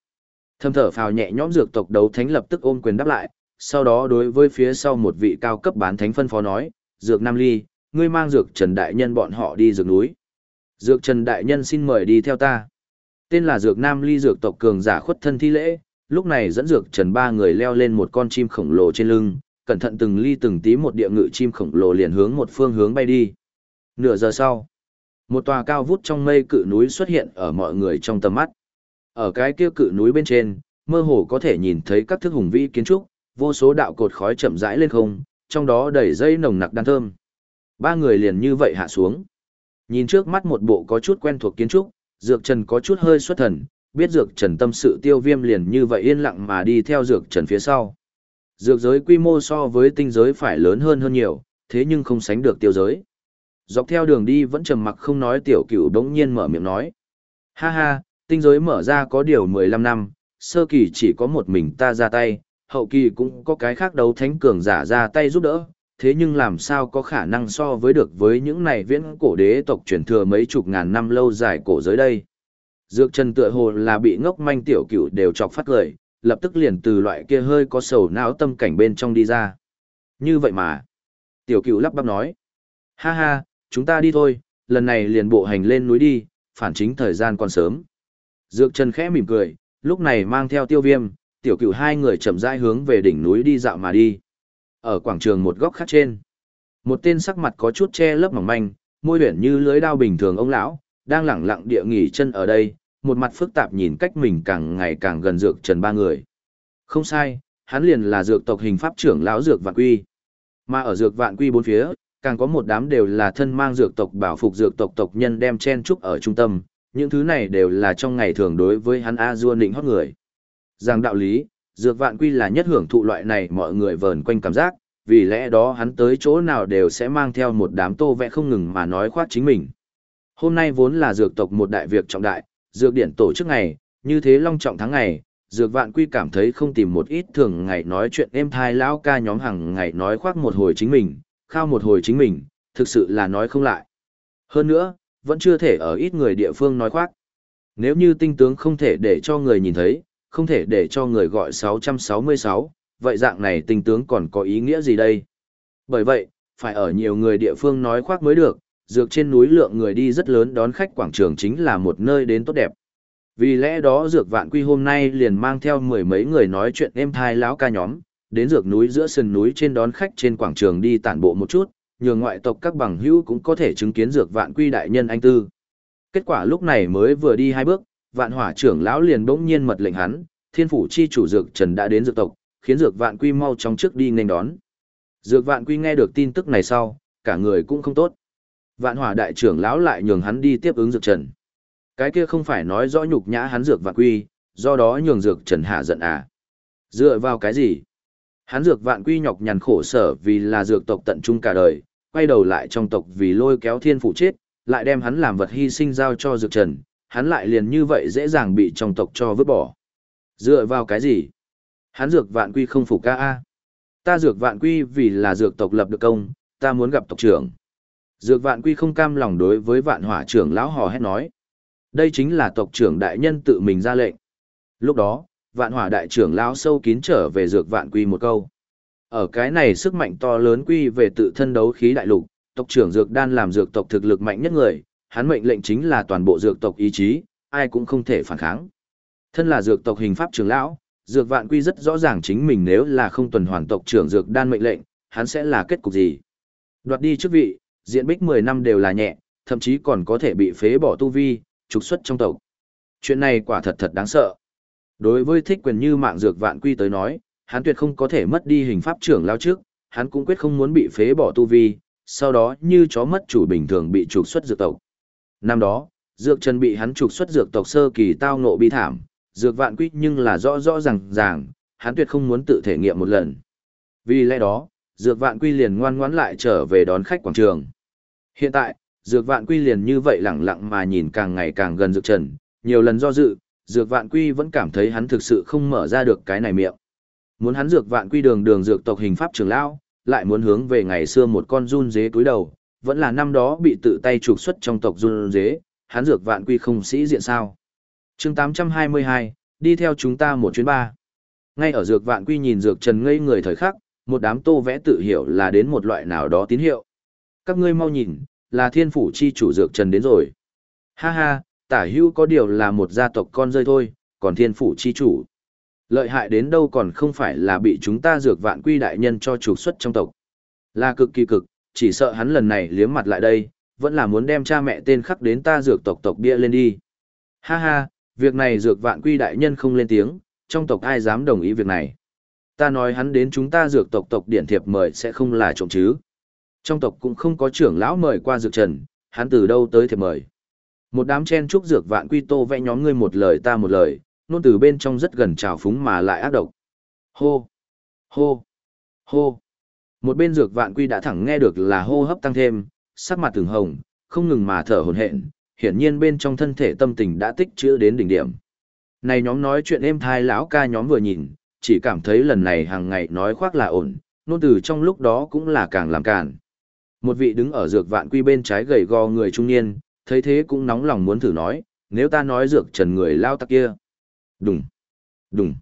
Speaker 1: thầm thở phào nhẹ nhõm dược tộc đấu thánh lập tức ôm quyền đáp lại, sau đó đối với phía sau một vị cao cấp bán thánh phân phó nói, dược Nam Ly, ngươi mang dược trần đại nhân bọn họ đi dược núi. Dược trần đại nhân xin mời đi theo ta. Tên là dược Nam Ly dược tộc cường giả khuất thân thi lễ, lúc này dẫn dược trần ba người leo lên một con chim khổng lồ trên lưng, cẩn thận từng ly từng tí một địa ngự chim khổng lồ liền hướng một phương hướng bay đi. Nửa giờ sau, một tòa cao vút trong mây cự núi xuất hiện ở mọi người trong tầm mắt. Ở cái kia cự núi bên trên, mơ hồ có thể nhìn thấy các thức hùng vĩ kiến trúc, vô số đạo cột khói chậm rãi lên không, trong đó đầy dây nồng nặc đan thơm. Ba người liền như vậy hạ xuống. Nhìn trước mắt một bộ có chút quen thuộc kiến trúc, Dược Trần có chút hơi xuất thần, biết Dược Trần tâm sự tiêu viêm liền như vậy yên lặng mà đi theo Dược Trần phía sau. Dược giới quy mô so với tinh giới phải lớn hơn hơn nhiều, thế nhưng không sánh được tiêu giới. Dọc theo đường đi vẫn trầm mặc không nói tiểu cửu đống nhiên mở miệng nói. Ha ha, tinh giới mở ra có điều 15 năm, sơ kỳ chỉ có một mình ta ra tay, hậu kỳ cũng có cái khác đấu thánh cường giả ra tay giúp đỡ, thế nhưng làm sao có khả năng so với được với những này viễn cổ đế tộc truyền thừa mấy chục ngàn năm lâu dài cổ giới đây. Dược Trần tựa hồ là bị ngốc manh tiểu cửu đều chọc phát lời, lập tức liền từ loại kia hơi có sầu não tâm cảnh bên trong đi ra. Như vậy mà. Tiểu cửu lắp bắp nói. Ha ha, chúng ta đi thôi, lần này liền bộ hành lên núi đi, phản chính thời gian còn sớm. Dược Trần khẽ mỉm cười, lúc này mang theo tiêu viêm, tiểu cửu hai người chậm rãi hướng về đỉnh núi đi dạo mà đi. Ở quảng trường một góc khác trên, một tên sắc mặt có chút che lớp mỏng manh, môi huyển như lưới đao bình thường ông lão, đang lẳng lặng địa nghỉ chân ở đây, một mặt phức tạp nhìn cách mình càng ngày càng gần dược trần ba người. Không sai, hắn liền là dược tộc hình pháp trưởng lão dược vạn quy. Mà ở dược vạn quy bốn phía, càng có một đám đều là thân mang dược tộc bảo phục dược tộc tộc nhân đem chen trúc ở trung tâm, những thứ này đều là trong ngày thường đối với hắn A Dua nịnh hót người. Rằng đạo lý, dược vạn quy là nhất hưởng thụ loại này mọi người vờn quanh cảm giác, vì lẽ đó hắn tới chỗ nào đều sẽ mang theo một đám tô vẽ không ngừng mà nói khoác chính mình. Hôm nay vốn là dược tộc một đại việc trọng đại, dược điện tổ chức ngày, như thế long trọng tháng ngày, dược vạn quy cảm thấy không tìm một ít thường ngày nói chuyện êm thai lão ca nhóm hàng ngày nói khoác một hồi chính mình, khao một hồi chính mình, thực sự là nói không lại. Hơn nữa, vẫn chưa thể ở ít người địa phương nói khoác. Nếu như tinh tướng không thể để cho người nhìn thấy, không thể để cho người gọi 666, vậy dạng này tinh tướng còn có ý nghĩa gì đây? Bởi vậy, phải ở nhiều người địa phương nói khoác mới được, dược trên núi lượng người đi rất lớn đón khách quảng trường chính là một nơi đến tốt đẹp. Vì lẽ đó dược vạn quy hôm nay liền mang theo mười mấy người nói chuyện êm thai lão ca nhóm, đến dược núi giữa sườn núi trên đón khách trên quảng trường đi tản bộ một chút, nhường ngoại tộc các bằng hữu cũng có thể chứng kiến dược vạn quy đại nhân anh tư. Kết quả lúc này mới vừa đi hai bước, vạn hỏa trưởng lão liền bỗng nhiên mật lệnh hắn, thiên phủ chi chủ dược trần đã đến dược tộc, khiến dược vạn quy mau chóng trước đi nghênh đón. Dược vạn quy nghe được tin tức này sau, cả người cũng không tốt. Vạn hỏa đại trưởng lão lại nhường hắn đi tiếp ứng dược trần. Cái kia không phải nói rõ nhục nhã hắn dược vạn quy, do đó nhường dược trần hạ giận à. Dựa vào cái gì? Hắn dược vạn quy nhọc nhằn khổ sở vì là dược tộc tận trung cả đời, quay đầu lại trong tộc vì lôi kéo thiên phụ chết, lại đem hắn làm vật hy sinh giao cho dược trần, hắn lại liền như vậy dễ dàng bị trong tộc cho vứt bỏ. Dựa vào cái gì? Hắn dược vạn quy không phục ca a. Ta dược vạn quy vì là dược tộc lập được công, ta muốn gặp tộc trưởng. Dược vạn quy không cam lòng đối với vạn hỏa trưởng lão hò hét nói. Đây chính là tộc trưởng đại nhân tự mình ra lệnh. Lúc đó, vạn hỏa đại trưởng lão sâu kín trở về dược vạn quy một câu. Ở cái này sức mạnh to lớn quy về tự thân đấu khí đại lục, tộc trưởng dược đan làm dược tộc thực lực mạnh nhất người, hắn mệnh lệnh chính là toàn bộ dược tộc ý chí, ai cũng không thể phản kháng. Thân là dược tộc hình pháp trưởng lão, dược vạn quy rất rõ ràng chính mình nếu là không tuần hoàn tộc trưởng dược đan mệnh lệnh, hắn sẽ là kết cục gì. Đoạt đi chức vị, diện bích 10 năm đều là nhẹ, thậm chí còn có thể bị phế bỏ tu vi, trục xuất trong tộc. Chuyện này quả thật thật đáng sợ. Đối với thích quyền như mạng dược vạn quy tới nói, hắn tuyệt không có thể mất đi hình pháp trưởng lao trước, hắn cũng quyết không muốn bị phế bỏ tu vi, sau đó như chó mất chủ bình thường bị trục xuất dược tộc. Năm đó, dược trần bị hắn trục xuất dược tộc sơ kỳ tao ngộ bi thảm, dược vạn Quý nhưng là rõ rõ ràng ràng, hắn tuyệt không muốn tự thể nghiệm một lần. Vì lẽ đó, dược vạn quy liền ngoan ngoãn lại trở về đón khách quảng trường. Hiện tại, dược vạn quy liền như vậy lẳng lặng mà nhìn càng ngày càng gần dược trần, nhiều lần do dự, dược vạn quy vẫn cảm thấy hắn thực sự không mở ra được cái này miệng. Muốn hắn dược vạn quy đường đường dược tộc hình pháp trưởng lão, lại muốn hướng về ngày xưa một con run dế túi đầu, vẫn là năm đó bị tự tay trục xuất trong tộc run dế, hắn dược vạn quy không sĩ diện sao. chương 822, đi theo chúng ta một chuyến ba. Ngay ở dược vạn quy nhìn dược trần ngây người thời khắc, một đám tô vẽ tự hiểu là đến một loại nào đó tín hiệu. Các ngươi mau nhìn, là thiên phủ chi chủ dược trần đến rồi. Ha ha, tả hưu có điều là một gia tộc con rơi thôi, còn thiên phủ chi chủ. Lợi hại đến đâu còn không phải là bị chúng ta dược vạn quy đại nhân cho trục xuất trong tộc. Là cực kỳ cực, chỉ sợ hắn lần này liếm mặt lại đây, vẫn là muốn đem cha mẹ tên khắc đến ta dược tộc tộc bia lên đi. Ha ha, việc này dược vạn quy đại nhân không lên tiếng, trong tộc ai dám đồng ý việc này. Ta nói hắn đến chúng ta dược tộc tộc điển thiệp mời sẽ không là trộm chứ. Trong tộc cũng không có trưởng lão mời qua dược trần, hắn từ đâu tới thiệp mời. Một đám chen trúc dược vạn quy tô vẽ nhóm ngươi một lời ta một lời, nôn từ bên trong rất gần trào phúng mà lại ác độc. Hô! Hô! Hô! Một bên dược vạn quy đã thẳng nghe được là hô hấp tăng thêm, sắc mặt từng hồng, không ngừng mà thở hổn hển, hiển nhiên bên trong thân thể tâm tình đã tích trữ đến đỉnh điểm. Này nhóm nói chuyện êm thai lão ca nhóm vừa nhìn, chỉ cảm thấy lần này hàng ngày nói khoác là ổn, nôn từ trong lúc đó cũng là càng làm càn. Một vị đứng ở dược vạn quy bên trái gầy gò người trung niên, thấy thế cũng nóng lòng muốn thử nói, nếu ta nói dược trần người lao tắc kia. Đùng, đùng.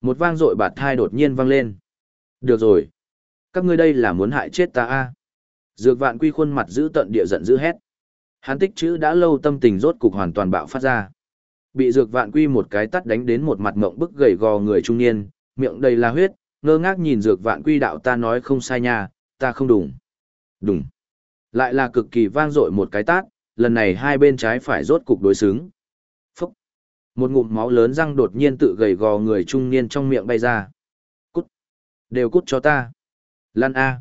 Speaker 1: Một vang dội bạt thai đột nhiên vang lên. Được rồi. Các ngươi đây là muốn hại chết ta a Dược vạn quy khuôn mặt giữ tận địa giận dữ hét. Hắn tích chữ đã lâu tâm tình rốt cục hoàn toàn bạo phát ra. Bị dược vạn quy một cái tắt đánh đến một mặt mộng bức gầy gò người trung niên, miệng đầy là huyết, ngơ ngác nhìn dược vạn quy đạo ta nói không sai nha, ta không đùng. Đùng. Lại là cực kỳ vang dội một cái tát, lần này hai bên trái phải rốt cục đối xứng. Một ngụm máu lớn răng đột nhiên tự gầy gò người trung niên trong miệng bay ra. Cút. Đều cút cho ta. Lan A.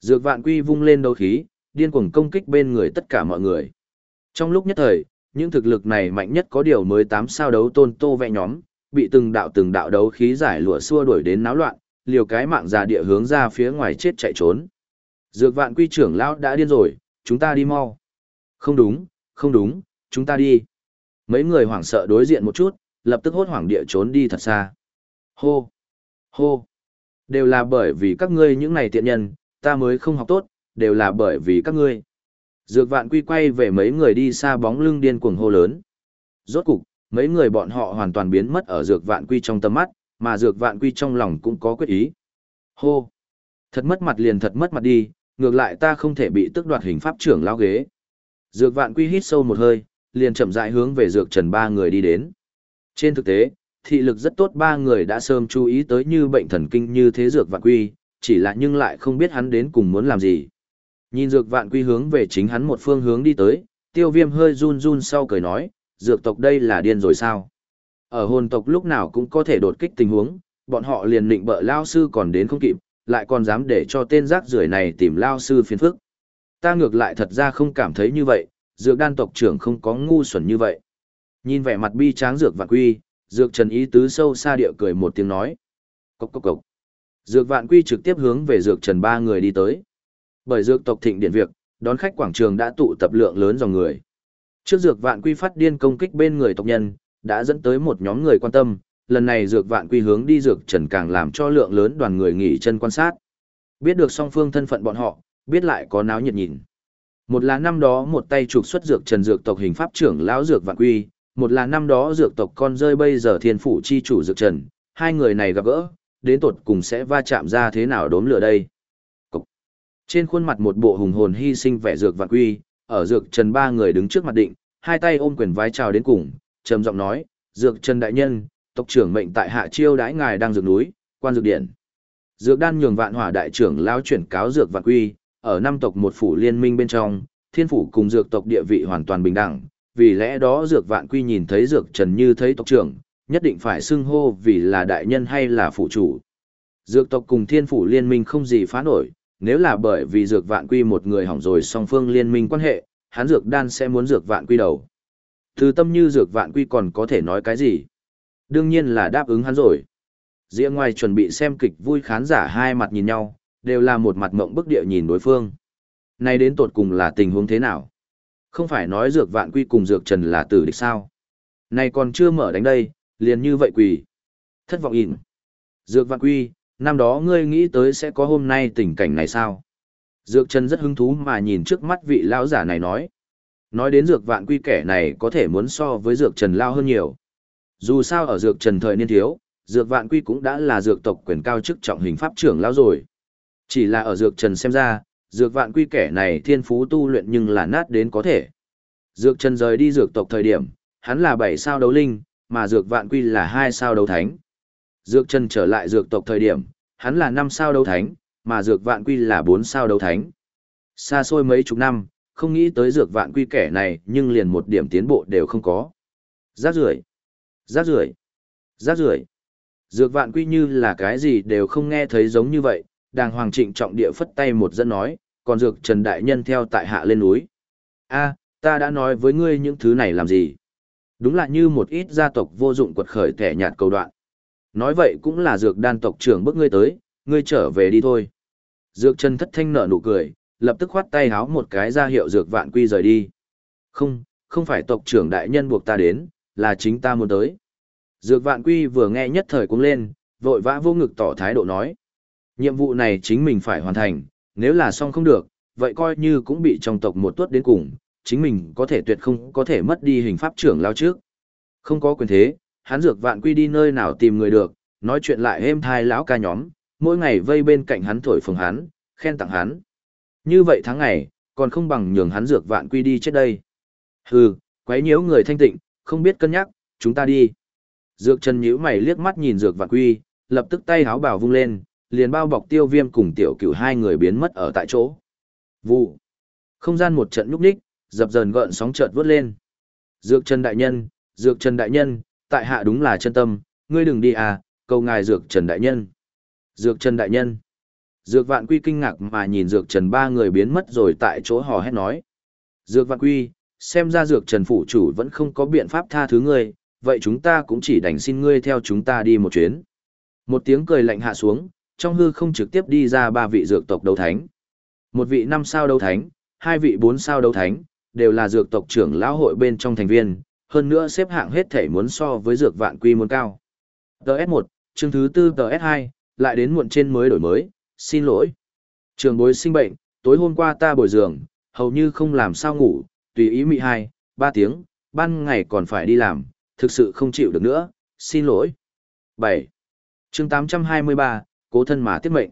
Speaker 1: Dược vạn quy vung lên đấu khí, điên cuồng công kích bên người tất cả mọi người. Trong lúc nhất thời, những thực lực này mạnh nhất có điều mới tám sao đấu tôn tô vẽ nhóm, bị từng đạo từng đạo đấu khí giải lụa xua đuổi đến náo loạn, liều cái mạng già địa hướng ra phía ngoài chết chạy trốn. Dược vạn quy trưởng lão đã điên rồi, chúng ta đi mau. Không đúng, không đúng, chúng ta đi. Mấy người hoảng sợ đối diện một chút, lập tức hốt hoảng địa trốn đi thật xa. Hô! Hô! Đều là bởi vì các ngươi những này tiện nhân, ta mới không học tốt, đều là bởi vì các ngươi. Dược vạn quy quay về mấy người đi xa bóng lưng điên cuồng hô lớn. Rốt cục, mấy người bọn họ hoàn toàn biến mất ở dược vạn quy trong tầm mắt, mà dược vạn quy trong lòng cũng có quyết ý. Hô! Thật mất mặt liền thật mất mặt đi, ngược lại ta không thể bị tước đoạt hình pháp trưởng lao ghế. Dược vạn quy hít sâu một hơi, liền chậm rãi hướng về dược trần ba người đi đến. Trên thực tế, thị lực rất tốt ba người đã sớm chú ý tới như bệnh thần kinh như thế dược vạn quy, chỉ là nhưng lại không biết hắn đến cùng muốn làm gì. Nhìn dược vạn quy hướng về chính hắn một phương hướng đi tới, tiêu viêm hơi run run sau cười nói, dược tộc đây là điên rồi sao? Ở hồn tộc lúc nào cũng có thể đột kích tình huống, bọn họ liền định bợ lao sư còn đến không kịp, lại còn dám để cho tên rác rưởi này tìm lao sư phiền phức. Ta ngược lại thật ra không cảm thấy như vậy, dược đan tộc trưởng không có ngu xuẩn như vậy. Nhìn vẻ mặt bi tráng dược vạn quy, dược trần ý tứ sâu xa địa cười một tiếng nói. Cốc cốc cốc. Dược vạn quy trực tiếp hướng về dược trần ba người đi tới. Bởi dược tộc thịnh điện việc, đón khách quảng trường đã tụ tập lượng lớn dòng người. Trước dược vạn quy phát điên công kích bên người tộc nhân, đã dẫn tới một nhóm người quan tâm, lần này dược vạn quy hướng đi dược trần càng làm cho lượng lớn đoàn người nghỉ chân quan sát. Biết được song phương thân phận bọn họ, biết lại có náo nhiệt nhìn. Một là năm đó một tay trục xuất dược trần dược tộc hình pháp trưởng lão dược vạn quy, một là năm đó dược tộc con rơi bây giờ thiên phủ chi chủ dược trần, hai người này gặp gỡ, đến tột cùng sẽ va chạm ra thế nào đốm lửa đây. Cục. Trên khuôn mặt một bộ hùng hồn hy sinh vẻ dược vạn quy, ở dược trần ba người đứng trước mặt định, hai tay ôm quyền vái chào đến cùng, trầm giọng nói, dược trần đại nhân, tộc trưởng mệnh tại hạ chiêu đãi ngài đang dược núi, quan dược điện. Dược đan nhường vạn hỏa đại trưởng lao chuyển cáo dược vạn quy, ở năm tộc một phủ liên minh bên trong, thiên phủ cùng dược tộc địa vị hoàn toàn bình đẳng, vì lẽ đó dược vạn quy nhìn thấy dược trần như thấy tộc trưởng, nhất định phải xưng hô vì là đại nhân hay là phụ chủ. Dược tộc cùng thiên phủ liên minh không gì phá nổi, nếu là bởi vì dược vạn quy một người hỏng rồi song phương liên minh quan hệ, hắn dược đan sẽ muốn dược vạn quy đầu. Từ tâm như dược vạn quy còn có thể nói cái gì? Đương nhiên là đáp ứng hắn rồi. Dĩa ngoài chuẩn bị xem kịch vui khán giả hai mặt nhìn nhau, đều là một mặt mộng bức địa nhìn đối phương. Này đến tột cùng là tình huống thế nào? Không phải nói dược vạn quy cùng dược trần là tử địch sao? Này còn chưa mở đánh đây, liền như vậy quỳ. Thất vọng ịn. Dược vạn quy, năm đó ngươi nghĩ tới sẽ có hôm nay tình cảnh này sao? Dược trần rất hứng thú mà nhìn trước mắt vị lão giả này nói. Nói đến dược vạn quy kẻ này có thể muốn so với dược trần lao hơn nhiều. Dù sao ở dược trần thời niên thiếu, dược vạn quy cũng đã là dược tộc quyền cao chức trọng hình pháp trưởng lao rồi. Chỉ là ở dược trần xem ra, dược vạn quy kẻ này thiên phú tu luyện nhưng là nát đến có thể. Dược trần rời đi dược tộc thời điểm, hắn là bảy sao đấu linh, mà dược vạn quy là hai sao đấu thánh. Dược trần trở lại dược tộc thời điểm, hắn là năm sao đấu thánh, mà dược vạn quy là bốn sao đấu thánh. Xa xôi mấy chục năm, không nghĩ tới dược vạn quy kẻ này nhưng liền một điểm tiến bộ đều không có. Giác rưởi Giác rưởi Giác rưởi Dược vạn quy như là cái gì đều không nghe thấy giống như vậy, đàng hoàng trịnh trọng địa phất tay một dân nói, còn dược trần đại nhân theo tại hạ lên núi. a ta đã nói với ngươi những thứ này làm gì? Đúng là như một ít gia tộc vô dụng quật khởi kẻ nhạt cầu đoạn. Nói vậy cũng là dược đan tộc trưởng bước ngươi tới, ngươi trở về đi thôi. Dược trần thất thanh nở nụ cười, lập tức khoát tay háo một cái ra hiệu dược vạn quy rời đi. Không, không phải tộc trưởng đại nhân buộc ta đến, là chính ta muốn tới. Dược vạn quy vừa nghe nhất thời cũng lên, vội vã vô ngực tỏ thái độ nói. Nhiệm vụ này chính mình phải hoàn thành, nếu là xong không được, vậy coi như cũng bị trong tộc một tuất đến cùng, chính mình có thể tuyệt không có thể mất đi hình pháp trưởng lao trước. Không có quyền thế, hắn dược vạn quy đi nơi nào tìm người được, nói chuyện lại êm thai lão ca nhóm, mỗi ngày vây bên cạnh hắn thổi phồng hắn, khen tặng hắn. Như vậy tháng ngày, còn không bằng nhường hắn dược vạn quy đi chết đây. Hừ, quấy nhiễu người thanh tịnh, không biết cân nhắc, chúng ta đi. Dược Trần nhíu mày liếc mắt nhìn Dược Vạn Quy, lập tức tay háo bảo vung lên, liền bao bọc Tiêu Viêm cùng Tiểu Cửu hai người biến mất ở tại chỗ. Vụ. Không gian một trận nhúc đích, dập dờn gợn sóng chợt vút lên. Dược Trần đại nhân, Dược Trần đại nhân, tại hạ đúng là chân tâm, ngươi đừng đi à, cầu ngài Dược Trần đại nhân. Dược Trần đại nhân. Dược Vạn Quy kinh ngạc mà nhìn Dược Trần ba người biến mất rồi tại chỗ hò hét nói. Dược Vạn Quy, xem ra Dược Trần phủ chủ vẫn không có biện pháp tha thứ ngươi, vậy chúng ta cũng chỉ đành xin ngươi theo chúng ta đi một chuyến. Một tiếng cười lạnh hạ xuống, trong hư không trực tiếp đi ra ba vị dược tộc đấu thánh. Một vị năm sao đấu thánh, hai vị bốn sao đấu thánh, đều là dược tộc trưởng lão hội bên trong thành viên, hơn nữa xếp hạng hết thể muốn so với dược vạn quy muốn cao. TS1, chương thứ tư TS2, lại đến muộn trên mới đổi mới, xin lỗi. Trường bối sinh bệnh, tối hôm qua ta bồi giường, hầu như không làm sao ngủ, tùy ý mị hai, ba tiếng, ban ngày còn phải đi làm, thực sự không chịu được nữa, xin lỗi. 7. chương 823, cố thân mà tiết mệnh.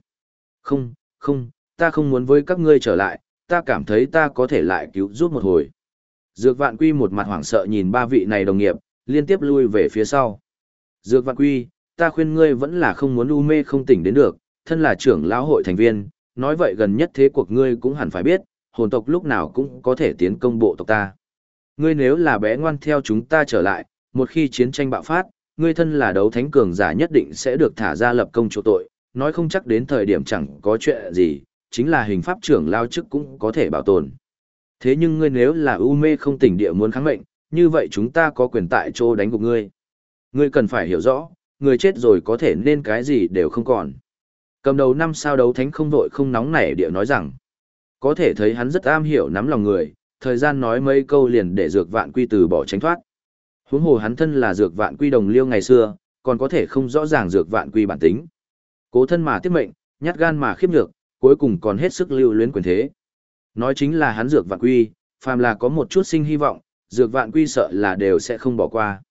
Speaker 1: Không, không, ta không muốn với các ngươi trở lại, ta cảm thấy ta có thể lại cứu giúp một hồi. Dược vạn quy một mặt hoảng sợ nhìn ba vị này đồng nghiệp, liên tiếp lui về phía sau. Dược vạn quy, ta khuyên ngươi vẫn là không muốn u mê không tỉnh đến được, thân là trưởng lão hội thành viên, nói vậy gần nhất thế cuộc ngươi cũng hẳn phải biết, hồn tộc lúc nào cũng có thể tiến công bộ tộc ta. Ngươi nếu là bé ngoan theo chúng ta trở lại, một khi chiến tranh bạo phát, ngươi thân là đấu thánh cường giả nhất định sẽ được thả ra lập công chỗ tội, nói không chắc đến thời điểm chẳng có chuyện gì, chính là hình pháp trưởng lao chức cũng có thể bảo tồn. Thế nhưng ngươi nếu là u mê không tỉnh địa muốn kháng mệnh, như vậy chúng ta có quyền tại chỗ đánh gục ngươi. Ngươi cần phải hiểu rõ, người chết rồi có thể nên cái gì đều không còn. Cầm đầu năm sao đấu thánh không vội không nóng nảy địa nói rằng, có thể thấy hắn rất am hiểu nắm lòng người, thời gian nói mấy câu liền để dược vạn quy từ bỏ tránh thoát. Huống hồ hắn thân là dược vạn quy đồng liêu ngày xưa, còn có thể không rõ ràng dược vạn quy bản tính. Cố thân mà tiếp mệnh, nhát gan mà khiếp nhược, cuối cùng còn hết sức lưu luyến quyền thế. Nói chính là hắn dược vạn quy, phàm là có một chút sinh hy vọng, dược vạn quy sợ là đều sẽ không bỏ qua.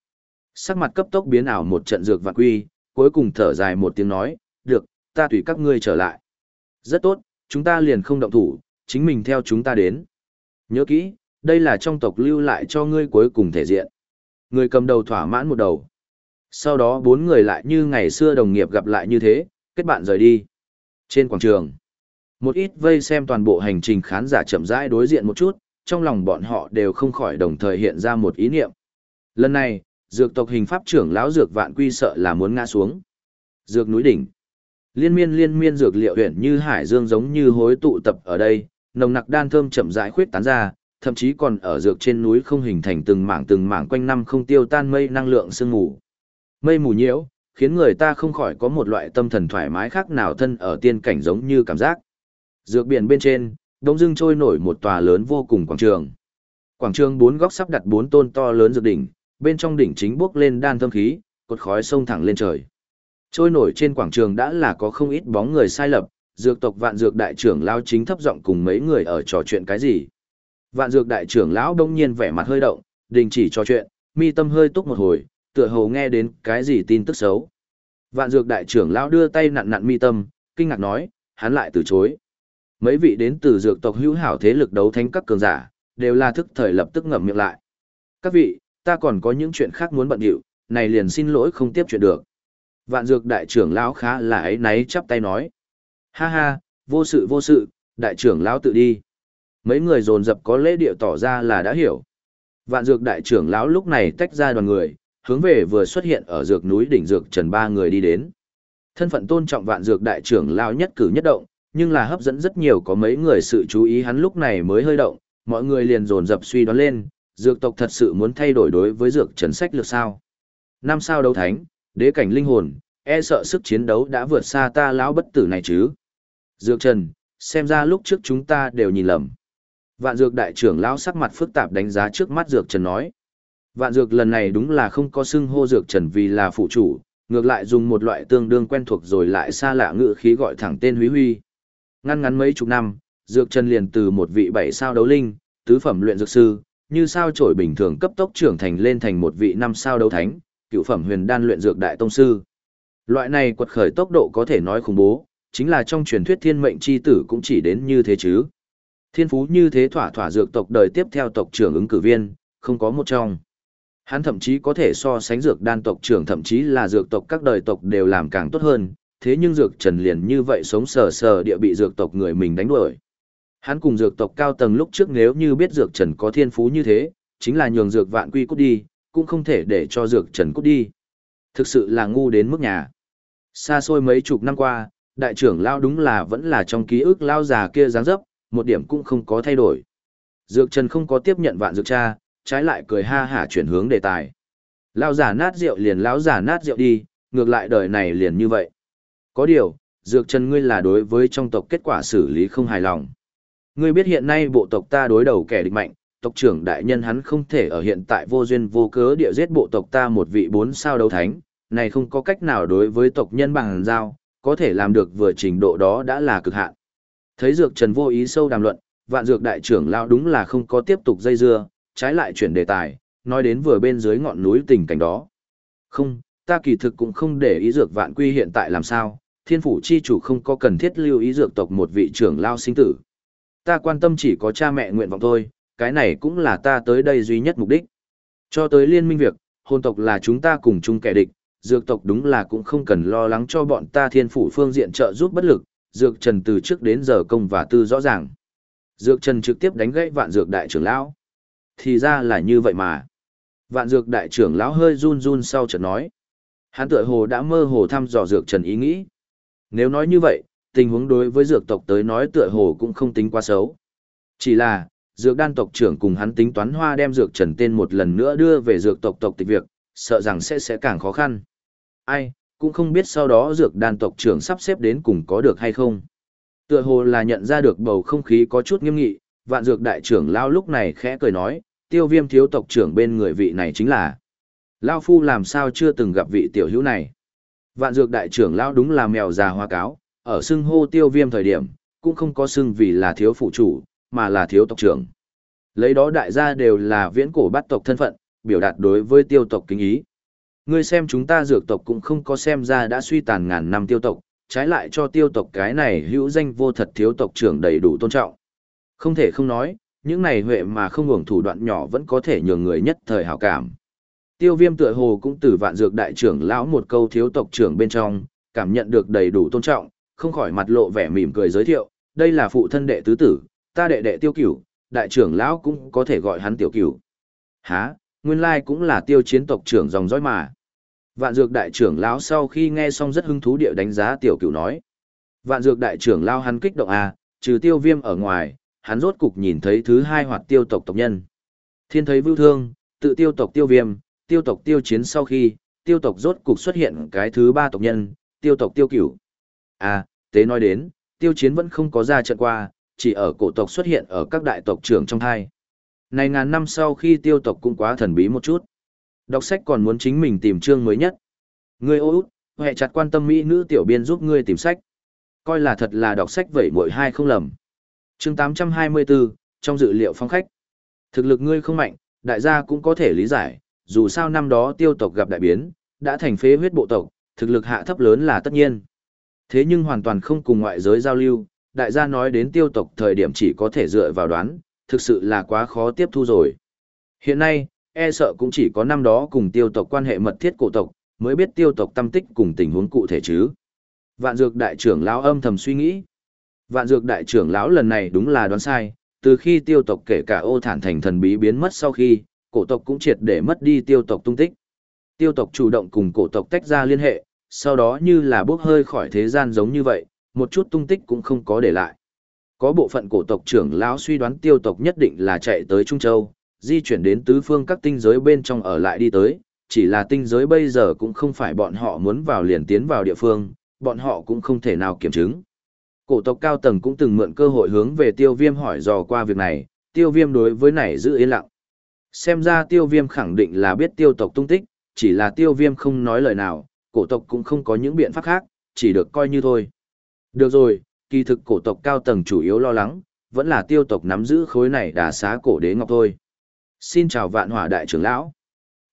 Speaker 1: Sắc mặt cấp tốc biến ảo một trận dược vạn quy, cuối cùng thở dài một tiếng nói, được, ta tùy các ngươi trở lại. Rất tốt, chúng ta liền không động thủ, chính mình theo chúng ta đến. Nhớ kỹ, đây là trong tộc lưu lại cho ngươi cuối cùng thể diện. Người cầm đầu thỏa mãn một đầu. Sau đó bốn người lại như ngày xưa đồng nghiệp gặp lại như thế, kết bạn rời đi. Trên quảng trường, một ít vây xem toàn bộ hành trình khán giả chậm rãi đối diện một chút, trong lòng bọn họ đều không khỏi đồng thời hiện ra một ý niệm. Lần này, dược tộc hình pháp trưởng lão dược vạn quy sợ là muốn ngã xuống. Dược núi đỉnh. Liên miên liên miên dược liệu huyền như hải dương giống như hối tụ tập ở đây, nồng nặc đan thơm chậm rãi khuyết tán ra, thậm chí còn ở dược trên núi không hình thành từng mảng từng mảng quanh năm không tiêu tan mây năng lượng sương mù. Mây mù nhiễu, khiến người ta không khỏi có một loại tâm thần thoải mái khác nào thân ở tiên cảnh giống như cảm giác. Dược biển bên trên, đông dưng trôi nổi một tòa lớn vô cùng quảng trường. Quảng trường bốn góc sắp đặt bốn tôn to lớn dược đỉnh, bên trong đỉnh chính bước lên đan thơm khí, cột khói sông thẳng lên trời. Trôi nổi trên quảng trường đã là có không ít bóng người sai lập, dược tộc vạn dược đại trưởng lao chính thấp giọng cùng mấy người ở trò chuyện cái gì. Vạn dược đại trưởng lão đông nhiên vẻ mặt hơi động, đình chỉ trò chuyện, mi tâm hơi túc một hồi, tựa hồ nghe đến cái gì tin tức xấu. Vạn dược đại trưởng lão đưa tay nặn nặn mi tâm, kinh ngạc nói, hắn lại từ chối. Mấy vị đến từ dược tộc hữu hảo thế lực đấu thánh các cường giả, đều là thức thời lập tức ngậm miệng lại. Các vị, ta còn có những chuyện khác muốn bận điệu, này liền xin lỗi không tiếp chuyện được. Vạn dược đại trưởng lão khá là ấy náy chắp tay nói. Ha ha, vô sự vô sự, đại trưởng lão tự đi. Mấy người dồn dập có lễ điệu tỏ ra là đã hiểu. Vạn dược đại trưởng lão lúc này tách ra đoàn người, hướng về vừa xuất hiện ở dược núi đỉnh dược trần ba người đi đến. Thân phận tôn trọng vạn dược đại trưởng lao nhất cử nhất động, nhưng là hấp dẫn rất nhiều có mấy người sự chú ý hắn lúc này mới hơi động, mọi người liền dồn dập suy đoán lên, dược tộc thật sự muốn thay đổi đối với dược trần sách lược sao. Năm sao đấu thánh, đế cảnh linh hồn, e sợ sức chiến đấu đã vượt xa ta lão bất tử này chứ. Dược trần, xem ra lúc trước chúng ta đều nhìn lầm. Vạn dược đại trưởng lão sắc mặt phức tạp đánh giá trước mắt dược trần nói. Vạn dược lần này đúng là không có xưng hô dược trần vì là phụ chủ, ngược lại dùng một loại tương đương quen thuộc rồi lại xa lạ ngữ khí gọi thẳng tên Huy Huy. Ngăn ngắn mấy chục năm, dược trần liền từ một vị bảy sao đấu linh, tứ phẩm luyện dược sư, như sao trổi bình thường cấp tốc trưởng thành lên thành một vị năm sao đấu thánh, cựu phẩm huyền đan luyện dược đại tông sư. Loại này quật khởi tốc độ có thể nói khủng bố, chính là trong truyền thuyết thiên mệnh chi tử cũng chỉ đến như thế chứ. Thiên phú như thế thỏa thỏa dược tộc đời tiếp theo tộc trưởng ứng cử viên, không có một trong. Hắn thậm chí có thể so sánh dược đan tộc trưởng thậm chí là dược tộc các đời tộc đều làm càng tốt hơn, thế nhưng dược trần liền như vậy sống sờ sờ địa bị dược tộc người mình đánh đuổi. Hắn cùng dược tộc cao tầng lúc trước nếu như biết dược trần có thiên phú như thế, chính là nhường dược vạn quy cút đi, cũng không thể để cho dược trần cút đi. Thực sự là ngu đến mức nhà. Xa xôi mấy chục năm qua, đại trưởng lao đúng là vẫn là trong ký ức lao già kia dáng dấp, một điểm cũng không có thay đổi. Dược Trần không có tiếp nhận vạn dược cha, trái lại cười ha hả chuyển hướng đề tài. lão giả nát rượu liền lão giả nát rượu đi, ngược lại đời này liền như vậy. Có điều, Dược Trần ngươi là đối với trong tộc kết quả xử lý không hài lòng. Ngươi biết hiện nay bộ tộc ta đối đầu kẻ địch mạnh, tộc trưởng đại nhân hắn không thể ở hiện tại vô duyên vô cớ địa giết bộ tộc ta một vị bốn sao đấu thánh, này không có cách nào đối với tộc nhân bằng giao, có thể làm được vừa trình độ đó đã là cực hạn. Thấy Dược Trần vô ý sâu đàm luận, vạn dược đại trưởng lão đúng là không có tiếp tục dây dưa, trái lại chuyển đề tài, nói đến vừa bên dưới ngọn núi tình cảnh đó. Không, ta kỳ thực cũng không để ý dược vạn quy hiện tại làm sao, thiên phủ chi chủ không có cần thiết lưu ý dược tộc một vị trưởng lao sinh tử. Ta quan tâm chỉ có cha mẹ nguyện vọng thôi, cái này cũng là ta tới đây duy nhất mục đích. Cho tới liên minh việc, hôn tộc là chúng ta cùng chung kẻ địch, dược tộc đúng là cũng không cần lo lắng cho bọn ta thiên phủ phương diện trợ giúp bất lực, Dược Trần từ trước đến giờ công và tư rõ ràng. Dược Trần trực tiếp đánh gãy vạn dược đại trưởng lão. Thì ra là như vậy mà. Vạn dược đại trưởng lão hơi run run sau chợt nói. Hắn tựa hồ đã mơ hồ thăm dò Dược Trần ý nghĩ. Nếu nói như vậy, tình huống đối với dược tộc tới nói tựa hồ cũng không tính quá xấu. Chỉ là, dược đan tộc trưởng cùng hắn tính toán hoa đem dược trần tên một lần nữa đưa về dược tộc tộc tịch việc, sợ rằng sẽ sẽ càng khó khăn. Ai, cũng không biết sau đó dược đan tộc trưởng sắp xếp đến cùng có được hay không. Tựa hồ là nhận ra được bầu không khí có chút nghiêm nghị, vạn dược đại trưởng lao lúc này khẽ cười nói, tiêu viêm thiếu tộc trưởng bên người vị này chính là. Lao phu làm sao chưa từng gặp vị tiểu hữu này. Vạn dược đại trưởng lao đúng là mèo già hoa cáo, ở xưng hô tiêu viêm thời điểm, cũng không có xưng vì là thiếu phụ chủ, mà là thiếu tộc trưởng. Lấy đó đại gia đều là viễn cổ bát tộc thân phận, biểu đạt đối với tiêu tộc kính ý. Ngươi xem chúng ta dược tộc cũng không có xem ra đã suy tàn ngàn năm tiêu tộc, trái lại cho tiêu tộc cái này hữu danh vô thật thiếu tộc trưởng đầy đủ tôn trọng. Không thể không nói, những này huệ mà không hưởng thủ đoạn nhỏ vẫn có thể nhường người nhất thời hảo cảm. Tiêu viêm tựa hồ cũng từ vạn dược đại trưởng lão một câu thiếu tộc trưởng bên trong, cảm nhận được đầy đủ tôn trọng, không khỏi mặt lộ vẻ mỉm cười giới thiệu, đây là phụ thân đệ tứ tử, ta đệ đệ tiêu cửu, đại trưởng lão cũng có thể gọi hắn tiểu cửu. Hả, nguyên lai cũng là tiêu chiến tộc trưởng dòng dõi mà. Vạn dược đại trưởng lão sau khi nghe xong rất hứng thú địa đánh giá tiểu cửu nói. Vạn dược đại trưởng lão hắn kích động à, trừ tiêu viêm ở ngoài, hắn rốt cục nhìn thấy thứ hai hoạt tiêu tộc tộc nhân. Thiên thấy vưu thương, tự tiêu tộc tiêu viêm, tiêu tộc tiêu chiến sau khi, tiêu tộc rốt cục xuất hiện cái thứ ba tộc nhân, tiêu tộc tiêu cửu. À, tế nói đến, tiêu chiến vẫn không có ra trận qua, chỉ ở cổ tộc xuất hiện ở các đại tộc trưởng trong hai. Này ngàn năm sau khi tiêu tộc cũng quá thần bí một chút. Đọc sách còn muốn chính mình tìm chương mới nhất. Ngươi ô út, hệ chặt quan tâm mỹ nữ tiểu biên giúp ngươi tìm sách. Coi là thật là đọc sách vậy mỗi hai không lầm. Chương 824, trong dự liệu phong khách. Thực lực ngươi không mạnh, đại gia cũng có thể lý giải, dù sao năm đó tiêu tộc gặp đại biến, đã thành phế huyết bộ tộc, thực lực hạ thấp lớn là tất nhiên. Thế nhưng hoàn toàn không cùng ngoại giới giao lưu, đại gia nói đến tiêu tộc thời điểm chỉ có thể dựa vào đoán, thực sự là quá khó tiếp thu rồi. Hiện nay, e sợ cũng chỉ có năm đó cùng tiêu tộc quan hệ mật thiết cổ tộc, mới biết tiêu tộc tâm tích cùng tình huống cụ thể chứ. Vạn dược đại trưởng lão âm thầm suy nghĩ. Vạn dược đại trưởng lão lần này đúng là đoán sai, từ khi tiêu tộc kể cả ô thản thành thần bí biến mất sau khi, cổ tộc cũng triệt để mất đi tiêu tộc tung tích. Tiêu tộc chủ động cùng cổ tộc tách ra liên hệ, sau đó như là bước hơi khỏi thế gian giống như vậy, một chút tung tích cũng không có để lại. Có bộ phận cổ tộc trưởng lão suy đoán tiêu tộc nhất định là chạy tới Trung Châu, di chuyển đến tứ phương các tinh giới bên trong ở lại đi tới, chỉ là tinh giới bây giờ cũng không phải bọn họ muốn vào liền tiến vào địa phương, bọn họ cũng không thể nào kiểm chứng. Cổ tộc cao tầng cũng từng mượn cơ hội hướng về tiêu viêm hỏi dò qua việc này, tiêu viêm đối với này giữ yên lặng. Xem ra tiêu viêm khẳng định là biết tiêu tộc tung tích, chỉ là tiêu viêm không nói lời nào, cổ tộc cũng không có những biện pháp khác, chỉ được coi như thôi. Được rồi, kỳ thực cổ tộc cao tầng chủ yếu lo lắng, vẫn là tiêu tộc nắm giữ khối này đà xá cổ đế ngọc thôi. Xin chào vạn hỏa đại trưởng lão.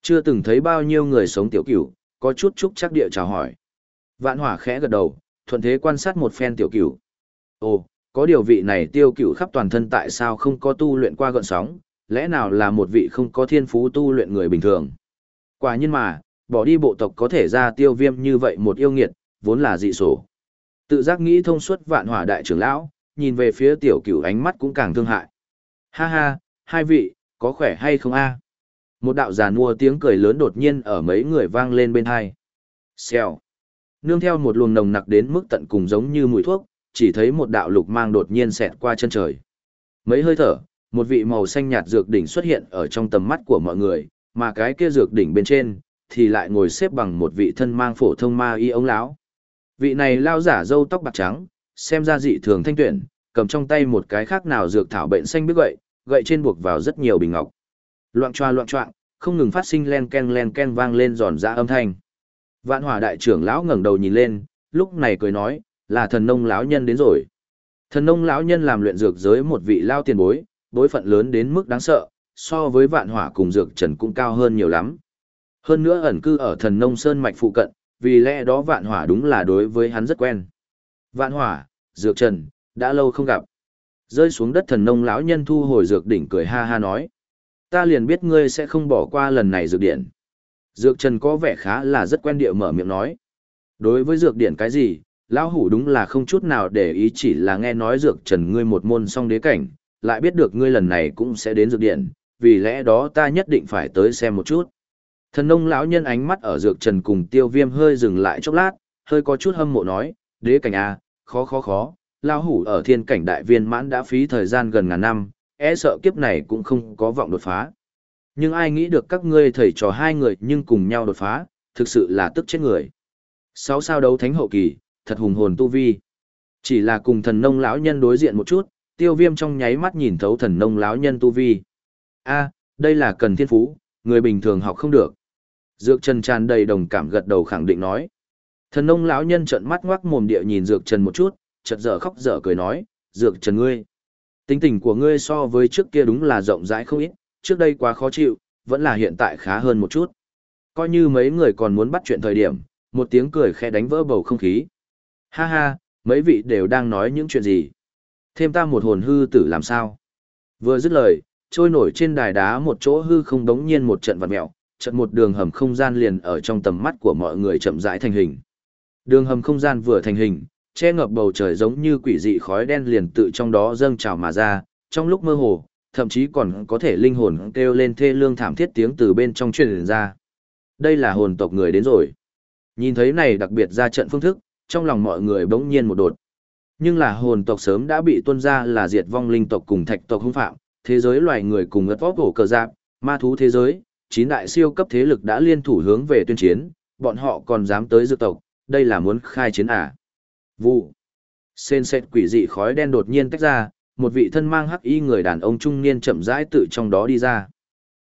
Speaker 1: Chưa từng thấy bao nhiêu người sống tiểu cửu, có chút chúc chắc địa chào hỏi. Vạn hỏa khẽ gật đầu, thuận thế quan sát một phen tiểu cửu. Ồ, có điều vị này tiêu cửu khắp toàn thân tại sao không có tu luyện qua gợn sóng, lẽ nào là một vị không có thiên phú tu luyện người bình thường. Quả nhiên mà, bỏ đi bộ tộc có thể ra tiêu viêm như vậy một yêu nghiệt, vốn là dị sổ. Tự giác nghĩ thông suốt vạn hỏa đại trưởng lão, nhìn về phía tiểu cửu ánh mắt cũng càng thương hại. Ha ha, hai vị, có khỏe hay không a? Một đạo giàn mua tiếng cười lớn đột nhiên ở mấy người vang lên bên hai. Xèo. Nương theo một luồng nồng nặc đến mức tận cùng giống như mùi thuốc, chỉ thấy một đạo lục mang đột nhiên xẹt qua chân trời. Mấy hơi thở, một vị màu xanh nhạt dược đỉnh xuất hiện ở trong tầm mắt của mọi người, mà cái kia dược đỉnh bên trên thì lại ngồi xếp bằng một vị thân mang phổ thông ma y ống lão. Vị này lao giả râu tóc bạc trắng, xem ra dị thường thanh tuyển, cầm trong tay một cái khác nào dược thảo bệnh xanh biết gậy, gậy trên buộc vào rất nhiều bình ngọc. Loạn choa loạn choạng, không ngừng phát sinh len ken len ken vang lên giòn ra âm thanh. Vạn Hỏa đại trưởng lão ngẩng đầu nhìn lên, lúc này cười nói, là thần nông lão nhân đến rồi. Thần nông lão nhân làm luyện dược giới một vị lao tiền bối, bối phận lớn đến mức đáng sợ, so với Vạn Hỏa cùng dược trần cũng cao hơn nhiều lắm. Hơn nữa ẩn cư ở thần nông sơn mạch phụ cận, vì lẽ đó vạn hỏa đúng là đối với hắn rất quen. Vạn hỏa, dược trần, đã lâu không gặp. Rơi xuống đất thần nông lão nhân thu hồi dược đỉnh cười ha ha nói. Ta liền biết ngươi sẽ không bỏ qua lần này dược điển. Dược trần có vẻ khá là rất quen địa mở miệng nói. Đối với dược điển cái gì, Lão hủ đúng là không chút nào để ý chỉ là nghe nói dược trần ngươi một môn song đế cảnh, lại biết được ngươi lần này cũng sẽ đến dược điện, vì lẽ đó ta nhất định phải tới xem một chút. Thần nông lão nhân ánh mắt ở dược trần cùng tiêu viêm hơi dừng lại chốc lát, hơi có chút hâm mộ nói, đế cảnh A, khó khó khó, lão hủ ở thiên cảnh đại viên mãn đã phí thời gian gần ngàn năm, e sợ kiếp này cũng không có vọng đột phá. Nhưng ai nghĩ được các ngươi thầy trò hai người nhưng cùng nhau đột phá, thực sự là tức chết người. Sáu sao đấu thánh hậu kỳ, thật hùng hồn tu vi. Chỉ là cùng thần nông lão nhân đối diện một chút, tiêu viêm trong nháy mắt nhìn thấu thần nông lão nhân tu vi. a đây là cần thiên phú, người bình thường học không được. Dược Trần tràn đầy đồng cảm gật đầu khẳng định nói. Thần nông lão nhân trợn mắt ngoác mồm địa nhìn Dược Trần một chút, chợt dở khóc dở cười nói, Dược Trần ngươi. Tính tình của ngươi so với trước kia đúng là rộng rãi không ít, trước đây quá khó chịu, vẫn là hiện tại khá hơn một chút. Coi như mấy người còn muốn bắt chuyện thời điểm, một tiếng cười khẽ đánh vỡ bầu không khí. Ha ha, mấy vị đều đang nói những chuyện gì. Thêm ta một hồn hư tử làm sao? Vừa dứt lời, trôi nổi trên đài đá một chỗ hư không đống nhiên một trận vật mẹo, trận một đường hầm không gian liền ở trong tầm mắt của mọi người chậm rãi thành hình. Đường hầm không gian vừa thành hình, che ngập bầu trời giống như quỷ dị khói đen liền tự trong đó dâng trào mà ra, trong lúc mơ hồ, thậm chí còn có thể linh hồn kêu lên thê lương thảm thiết tiếng từ bên trong truyền ra. Đây là hồn tộc người đến rồi. Nhìn thấy này đặc biệt ra trận phương thức, trong lòng mọi người bỗng nhiên một đột. Nhưng là hồn tộc sớm đã bị tuân ra là diệt vong linh tộc cùng thạch tộc hung phạm, thế giới loài người cùng ngất vóc hổ cờ giáp, ma thú thế giới, chín đại siêu cấp thế lực đã liên thủ hướng về tuyên chiến, bọn họ còn dám tới dự tộc, đây là muốn khai chiến à. Vụ. Xên xẹt quỷ dị khói đen đột nhiên tách ra, một vị thân mang hắc y người đàn ông trung niên chậm rãi tự trong đó đi ra.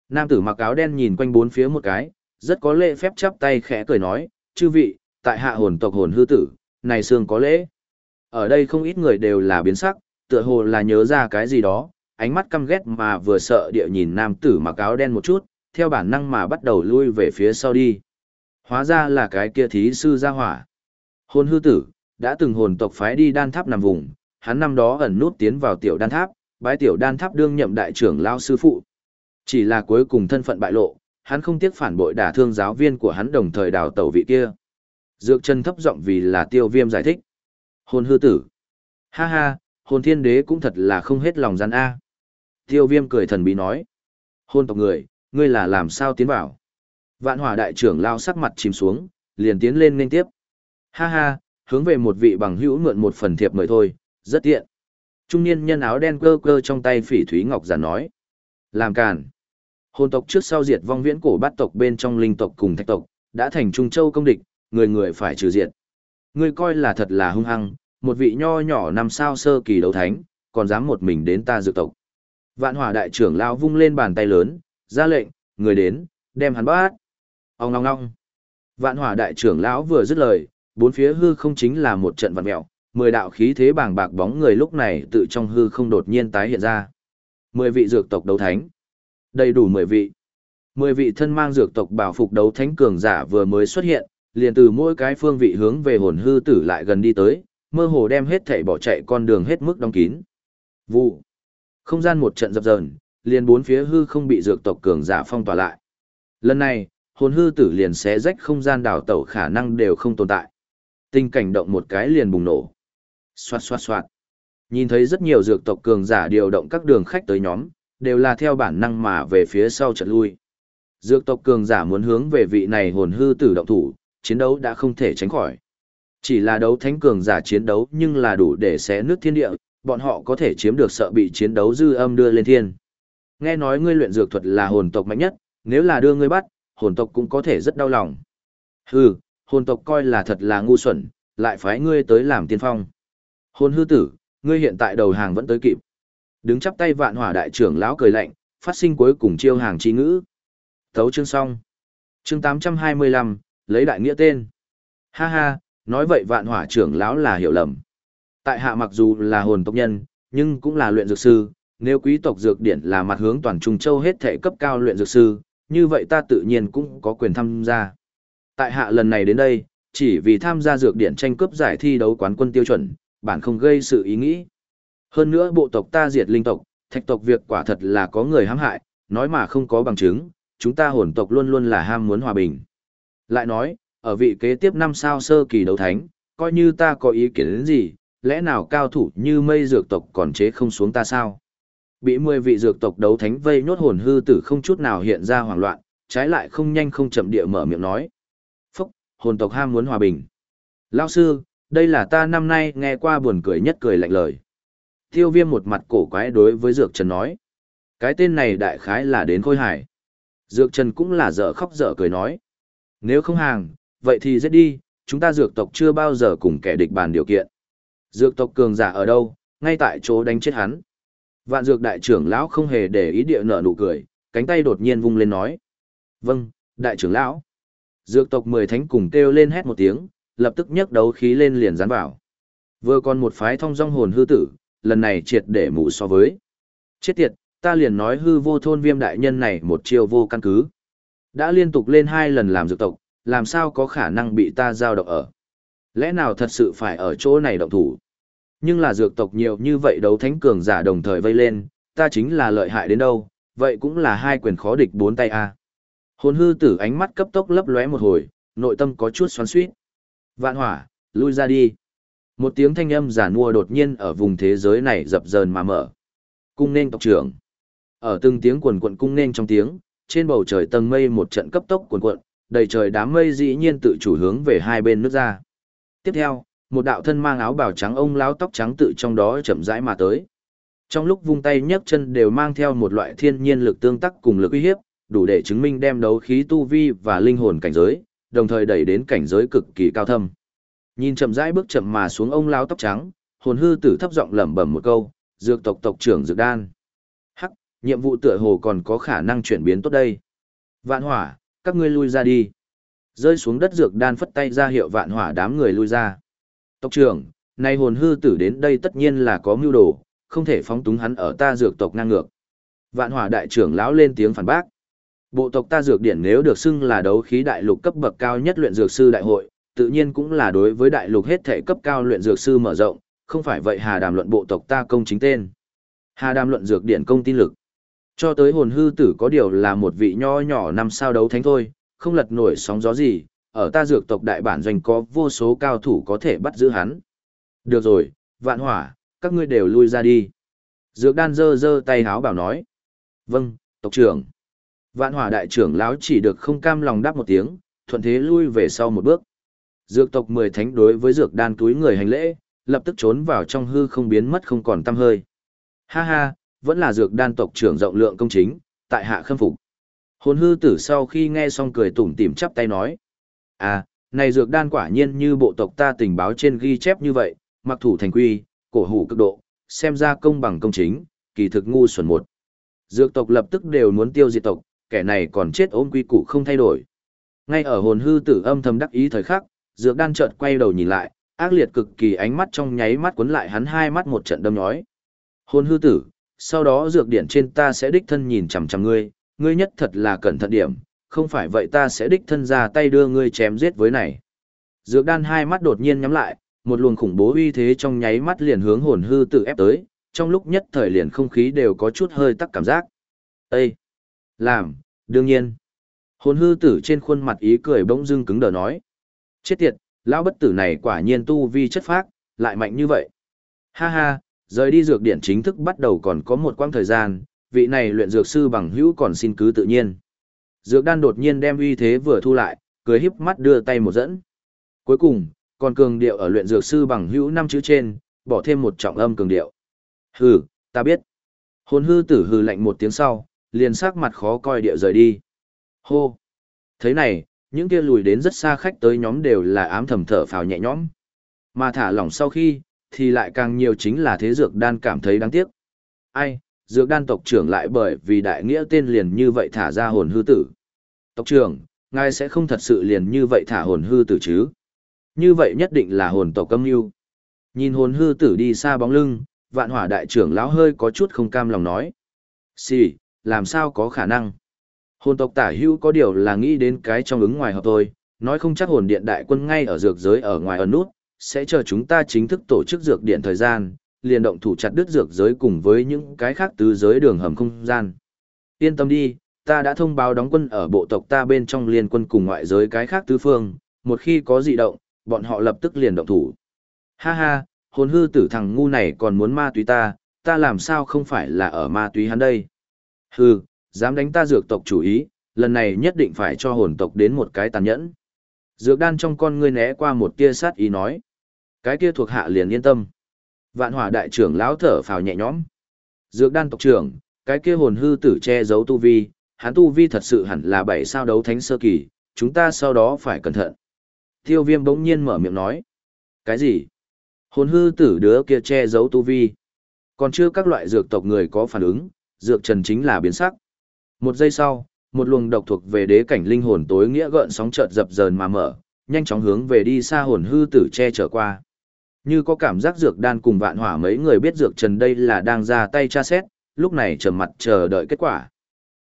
Speaker 1: Nam tử mặc áo đen nhìn quanh bốn phía một cái, rất có lễ phép chắp tay khẽ cười nói, chư vị, tại hạ hồn tộc hồn hư tử, này xương có lễ. Ở đây không ít người đều là biến sắc, tựa hồ là nhớ ra cái gì đó, ánh mắt căm ghét mà vừa sợ địa nhìn nam tử mặc áo đen một chút, theo bản năng mà bắt đầu lui về phía sau đi. Hóa ra là cái kia thí sư gia hỏa. Hồn hư tử, đã từng hồn tộc phái đi đan tháp nằm vùng, hắn năm đó ẩn nút tiến vào tiểu đan tháp, bái tiểu đan tháp đương nhậm đại trưởng lao sư phụ. Chỉ là cuối cùng thân phận bại lộ, hắn không tiếc phản bội đả thương giáo viên của hắn đồng thời đào tẩu vị kia. Dược chân thấp giọng vì là tiêu viêm giải thích. Hồn hư tử. Ha ha, hồn thiên đế cũng thật là không hết lòng gian A. Tiêu viêm cười thần bí nói. Hôn tộc người, ngươi là làm sao tiến vào? Vạn hỏa đại trưởng lao sắc mặt chìm xuống, liền tiến lên nên tiếp. Ha ha, hướng về một vị bằng hữu mượn một phần thiệp mời thôi, rất tiện. Trung niên nhân áo đen cơ cơ trong tay phỉ thúy ngọc giản nói. Làm càn. Hồn tộc trước sau diệt vong viễn cổ bát tộc bên trong linh tộc cùng thạch tộc, đã thành Trung Châu công địch, người người phải trừ diệt. Ngươi coi là thật là hung hăng, một vị nho nhỏ năm sao sơ kỳ đấu thánh, còn dám một mình đến ta dự tộc. Vạn hỏa đại trưởng lao vung lên bàn tay lớn, ra lệnh, người đến, đem hắn bắt. Ông ngong ngong. Vạn hỏa đại trưởng lão vừa dứt lời, bốn phía hư không chính là một trận vạn mẹo, mười đạo khí thế bàng bạc bóng người lúc này tự trong hư không đột nhiên tái hiện ra. Mười vị dược tộc đấu thánh. Đầy đủ mười vị. Mười vị thân mang dược tộc bảo phục đấu thánh cường giả vừa mới xuất hiện, liền từ mỗi cái phương vị hướng về hồn hư tử lại gần đi tới, mơ hồ đem hết thảy bỏ chạy con đường hết mức đóng kín. Vụ. Không gian một trận dập dờn, liền bốn phía hư không bị dược tộc cường giả phong tỏa lại. Lần này, hồn hư tử liền xé rách không gian đảo tẩu khả năng đều không tồn tại. Tình cảnh động một cái liền bùng nổ. Xoạt xoạt xoạt. Nhìn thấy rất nhiều dược tộc cường giả điều động các đường khách tới nhóm, đều là theo bản năng mà về phía sau trận lui. Dược tộc cường giả muốn hướng về vị này hồn hư tử động thủ, chiến đấu đã không thể tránh khỏi. Chỉ là đấu thánh cường giả chiến đấu nhưng là đủ để xé nước thiên địa, bọn họ có thể chiếm được sợ bị chiến đấu dư âm đưa lên thiên. Nghe nói ngươi luyện dược thuật là hồn tộc mạnh nhất, nếu là đưa ngươi bắt, hồn tộc cũng có thể rất đau lòng. Hừ, hồn tộc coi là thật là ngu xuẩn, lại phái ngươi tới làm tiên phong. Hôn hư tử, ngươi hiện tại đầu hàng vẫn tới kịp. Đứng chắp tay vạn hỏa đại trưởng lão cười lạnh, phát sinh cuối cùng chiêu hàng chi ngữ. Thấu chương xong. Chương 825, lấy đại nghĩa tên. Ha ha, nói vậy vạn hỏa trưởng lão là hiểu lầm. Tại hạ mặc dù là hồn tộc nhân, nhưng cũng là luyện dược sư, nếu quý tộc dược điển là mặt hướng toàn Trung Châu hết thể cấp cao luyện dược sư, như vậy ta tự nhiên cũng có quyền tham gia. Tại hạ lần này đến đây, chỉ vì tham gia dược điển tranh cướp giải thi đấu quán quân tiêu chuẩn, bản không gây sự ý nghĩ. Hơn nữa bộ tộc ta diệt linh tộc, thạch tộc việc quả thật là có người hãm hại, nói mà không có bằng chứng, chúng ta hồn tộc luôn luôn là ham muốn hòa bình. Lại nói, ở vị kế tiếp năm sao sơ kỳ đấu thánh, coi như ta có ý kiến đến gì, lẽ nào cao thủ như mây dược tộc còn chế không xuống ta sao? Bị mười vị dược tộc đấu thánh vây nhốt hồn hư tử không chút nào hiện ra hoảng loạn, trái lại không nhanh không chậm địa mở miệng nói. Phúc, hồn tộc ham muốn hòa bình. Lao sư, đây là ta năm nay nghe qua buồn cười nhất cười lạnh lời. Tiêu viêm một mặt cổ quái đối với Dược Trần nói. Cái tên này đại khái là đến khôi hải. Dược Trần cũng là dở khóc dở cười nói. Nếu không hàng, vậy thì giết đi, chúng ta dược tộc chưa bao giờ cùng kẻ địch bàn điều kiện. Dược tộc cường giả ở đâu, ngay tại chỗ đánh chết hắn. Vạn dược đại trưởng lão không hề để ý địa nở nụ cười, cánh tay đột nhiên vung lên nói. Vâng, đại trưởng lão. Dược tộc mười thánh cùng kêu lên hét một tiếng, lập tức nhấc đấu khí lên liền dán vào. Vừa còn một phái thông dong hồn hư tử, lần này triệt để mù so với. Chết tiệt, ta liền nói hư vô thôn viêm đại nhân này một chiêu vô căn cứ. Đã liên tục lên hai lần làm dược tộc, làm sao có khả năng bị ta giao động ở. Lẽ nào thật sự phải ở chỗ này động thủ? Nhưng là dược tộc nhiều như vậy đấu thánh cường giả đồng thời vây lên, ta chính là lợi hại đến đâu, vậy cũng là hai quyền khó địch bốn tay a. Hồn hư tử ánh mắt cấp tốc lấp lóe một hồi, nội tâm có chút xoắn xuýt. Vạn hỏa, lui ra đi. Một tiếng thanh âm giả nua đột nhiên ở vùng thế giới này dập dờn mà mở. Cung nên tộc trưởng. Ở từng tiếng quần quận cung nên trong tiếng, trên bầu trời tầng mây một trận cấp tốc quần quận, đầy trời đám mây dĩ nhiên tự chủ hướng về hai bên nước ra. Tiếp theo, một đạo thân mang áo bào trắng ông lão tóc trắng tự trong đó chậm rãi mà tới. Trong lúc vung tay nhấc chân đều mang theo một loại thiên nhiên lực tương tác cùng lực uy hiếp, đủ để chứng minh đem đấu khí tu vi và linh hồn cảnh giới, đồng thời đẩy đến cảnh giới cực kỳ cao thâm. Nhìn chậm rãi bước chậm mà xuống ông lão tóc trắng, hồn hư tử thấp giọng lẩm bẩm một câu, dược tộc tộc trưởng dược đan. Hắc, nhiệm vụ tựa hồ còn có khả năng chuyển biến tốt đây. Vạn hỏa, các ngươi lui ra đi. Rơi xuống đất dược đan phất tay ra hiệu vạn hỏa đám người lui ra. Tộc trưởng, nay hồn hư tử đến đây tất nhiên là có mưu đồ, không thể phóng túng hắn ở ta dược tộc ngang ngược. Vạn hỏa đại trưởng lão lên tiếng phản bác. Bộ tộc ta dược điển nếu được xưng là đấu khí đại lục cấp bậc cao nhất luyện dược sư đại hội, tự nhiên cũng là đối với đại lục hết thể cấp cao luyện dược sư mở rộng, không phải vậy Hà Đàm luận bộ tộc ta công chính tên. Hà Đàm luận dược điển công tin lực. Cho tới hồn hư tử có điều là một vị nho nhỏ năm sao đấu thánh thôi, không lật nổi sóng gió gì, ở ta dược tộc đại bản doanh có vô số cao thủ có thể bắt giữ hắn. Được rồi, vạn hỏa, các ngươi đều lui ra đi. Dược đan dơ dơ tay háo bảo nói. Vâng, tộc trưởng. Vạn hỏa đại trưởng lão chỉ được không cam lòng đáp một tiếng, thuận thế lui về sau một bước. Dược tộc mười thánh đối với dược đan túi người hành lễ, lập tức trốn vào trong hư không biến mất không còn tăm hơi. Ha ha, vẫn là dược đan tộc trưởng rộng lượng công chính, tại hạ khâm phục. Hồn hư tử sau khi nghe xong cười tủm tỉm chắp tay nói. À, này dược đan quả nhiên như bộ tộc ta tình báo trên ghi chép như vậy, mặc thủ thành quy, cổ hủ cực độ, xem ra công bằng công chính, kỳ thực ngu xuẩn một. Dược tộc lập tức đều muốn tiêu diệt tộc, kẻ này còn chết ôm quy củ không thay đổi. Ngay ở hồn hư tử âm thầm đắc ý thời khắc, dược đan chợt quay đầu nhìn lại, ác liệt cực kỳ ánh mắt trong nháy mắt cuốn lại hắn hai mắt một trận đâm nhói. Hồn hư tử, sau đó dược điển trên ta sẽ đích thân nhìn chằm chằm ngươi, ngươi nhất thật là cẩn thận điểm, không phải vậy ta sẽ đích thân ra tay đưa ngươi chém giết với này. Dược đan hai mắt đột nhiên nhắm lại, một luồng khủng bố uy thế trong nháy mắt liền hướng hồn hư tử ép tới, trong lúc nhất thời liền không khí đều có chút hơi tắc cảm giác. Ê! Làm, đương nhiên. Hồn hư tử trên khuôn mặt ý cười bỗng dưng cứng đờ nói. Chết tiệt, lão bất tử này quả nhiên tu vi chất phác, lại mạnh như vậy. Ha ha, rời đi dược điện chính thức bắt đầu còn có một quãng thời gian, vị này luyện dược sư bằng hữu còn xin cứ tự nhiên. Dược đan đột nhiên đem uy thế vừa thu lại, cười híp mắt đưa tay một dẫn. Cuối cùng, còn cường điệu ở luyện dược sư bằng hữu năm chữ trên, bỏ thêm một trọng âm cường điệu. Hừ, ta biết. Hồn hư tử hừ lạnh một tiếng sau, liền sắc mặt khó coi địa rời đi. Hô! Thế này, những kia lùi đến rất xa khách tới nhóm đều là ám thầm thở phào nhẹ nhõm. Mà thả lỏng sau khi, thì lại càng nhiều chính là thế dược đan cảm thấy đáng tiếc. Ai, dược đan tộc trưởng lại bởi vì đại nghĩa tên liền như vậy thả ra hồn hư tử. Tộc trưởng, ngài sẽ không thật sự liền như vậy thả hồn hư tử chứ? Như vậy nhất định là hồn tộc âm mưu. Nhìn hồn hư tử đi xa bóng lưng, vạn hỏa đại trưởng lão hơi có chút không cam lòng nói. Xì, làm sao có khả năng? Hồn tộc tả hữu có điều là nghĩ đến cái trong ứng ngoài hợp thôi, nói không chắc hồn điện đại quân ngay ở dược giới ở ngoài ẩn nút, sẽ chờ chúng ta chính thức tổ chức dược điện thời gian, liền động thủ chặt đứt dược giới cùng với những cái khác tứ giới đường hầm không gian. Yên tâm đi, ta đã thông báo đóng quân ở bộ tộc ta bên trong liên quân cùng ngoại giới cái khác tứ phương, một khi có dị động, bọn họ lập tức liền động thủ. Ha ha, hồn hư tử thằng ngu này còn muốn ma túy ta, ta làm sao không phải là ở ma túy hắn đây. Hừ, dám đánh ta dược tộc chủ ý, lần này nhất định phải cho hồn tộc đến một cái tàn nhẫn. Dược đan trong con ngươi né qua một tia sát ý nói. Cái kia thuộc hạ liền yên tâm. Vạn hỏa đại trưởng lão thở phào nhẹ nhõm. Dược đan tộc trưởng, cái kia hồn hư tử che giấu tu vi, hắn tu vi thật sự hẳn là bảy sao đấu thánh sơ kỳ, chúng ta sau đó phải cẩn thận. Tiêu viêm bỗng nhiên mở miệng nói. Cái gì? Hồn hư tử đứa kia che giấu tu vi. Còn chưa các loại dược tộc người có phản ứng, dược trần chính là biến sắc. Một giây sau, một luồng độc thuộc về đế cảnh linh hồn tối nghĩa gợn sóng chợt dập dờn mà mở, nhanh chóng hướng về đi xa hồn hư tử che trở qua. Như có cảm giác dược đan cùng vạn hỏa mấy người biết dược trần đây là đang ra tay tra xét, lúc này trầm mặt chờ đợi kết quả.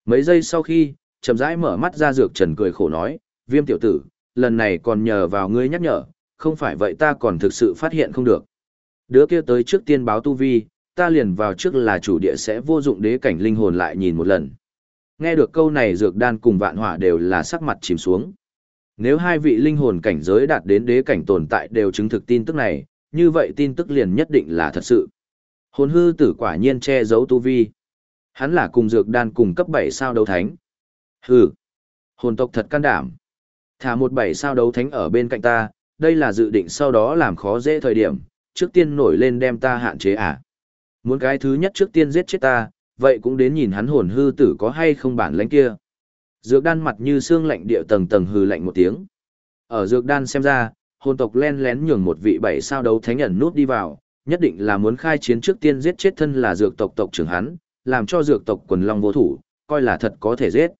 Speaker 1: Mấy giây sau khi, chậm rãi mở mắt ra dược trần cười khổ nói, viêm tiểu tử, lần này còn nhờ vào ngươi nhắc nhở, không phải vậy ta còn thực sự phát hiện không được. Đứa kia tới trước tiên báo tu vi, ta liền vào trước là chủ địa sẽ vô dụng đế cảnh linh hồn lại nhìn một lần. Nghe được câu này dược đan cùng vạn hỏa đều là sắc mặt chìm xuống. Nếu hai vị linh hồn cảnh giới đạt đến đế cảnh tồn tại đều chứng thực tin tức này, như vậy tin tức liền nhất định là thật sự. Hồn hư tử quả nhiên che giấu tu vi. Hắn là cùng dược đan cùng cấp 7 sao đấu thánh. Hừ, hồn tộc thật can đảm. Thả một bảy sao đấu thánh ở bên cạnh ta, đây là dự định sau đó làm khó dễ thời điểm, trước tiên nổi lên đem ta hạn chế à. Muốn cái thứ nhất trước tiên giết chết ta, vậy cũng đến nhìn hắn hồn hư tử có hay không bản lãnh kia. Dược đan mặt như xương lạnh địa tầng tầng hừ lạnh một tiếng. Ở dược đan xem ra, hồn tộc len lén nhường một vị bảy sao đấu thánh ẩn nút đi vào, nhất định là muốn khai chiến trước tiên giết chết thân là dược tộc tộc trưởng hắn, làm cho dược tộc quần long vô thủ, coi là thật có thể giết.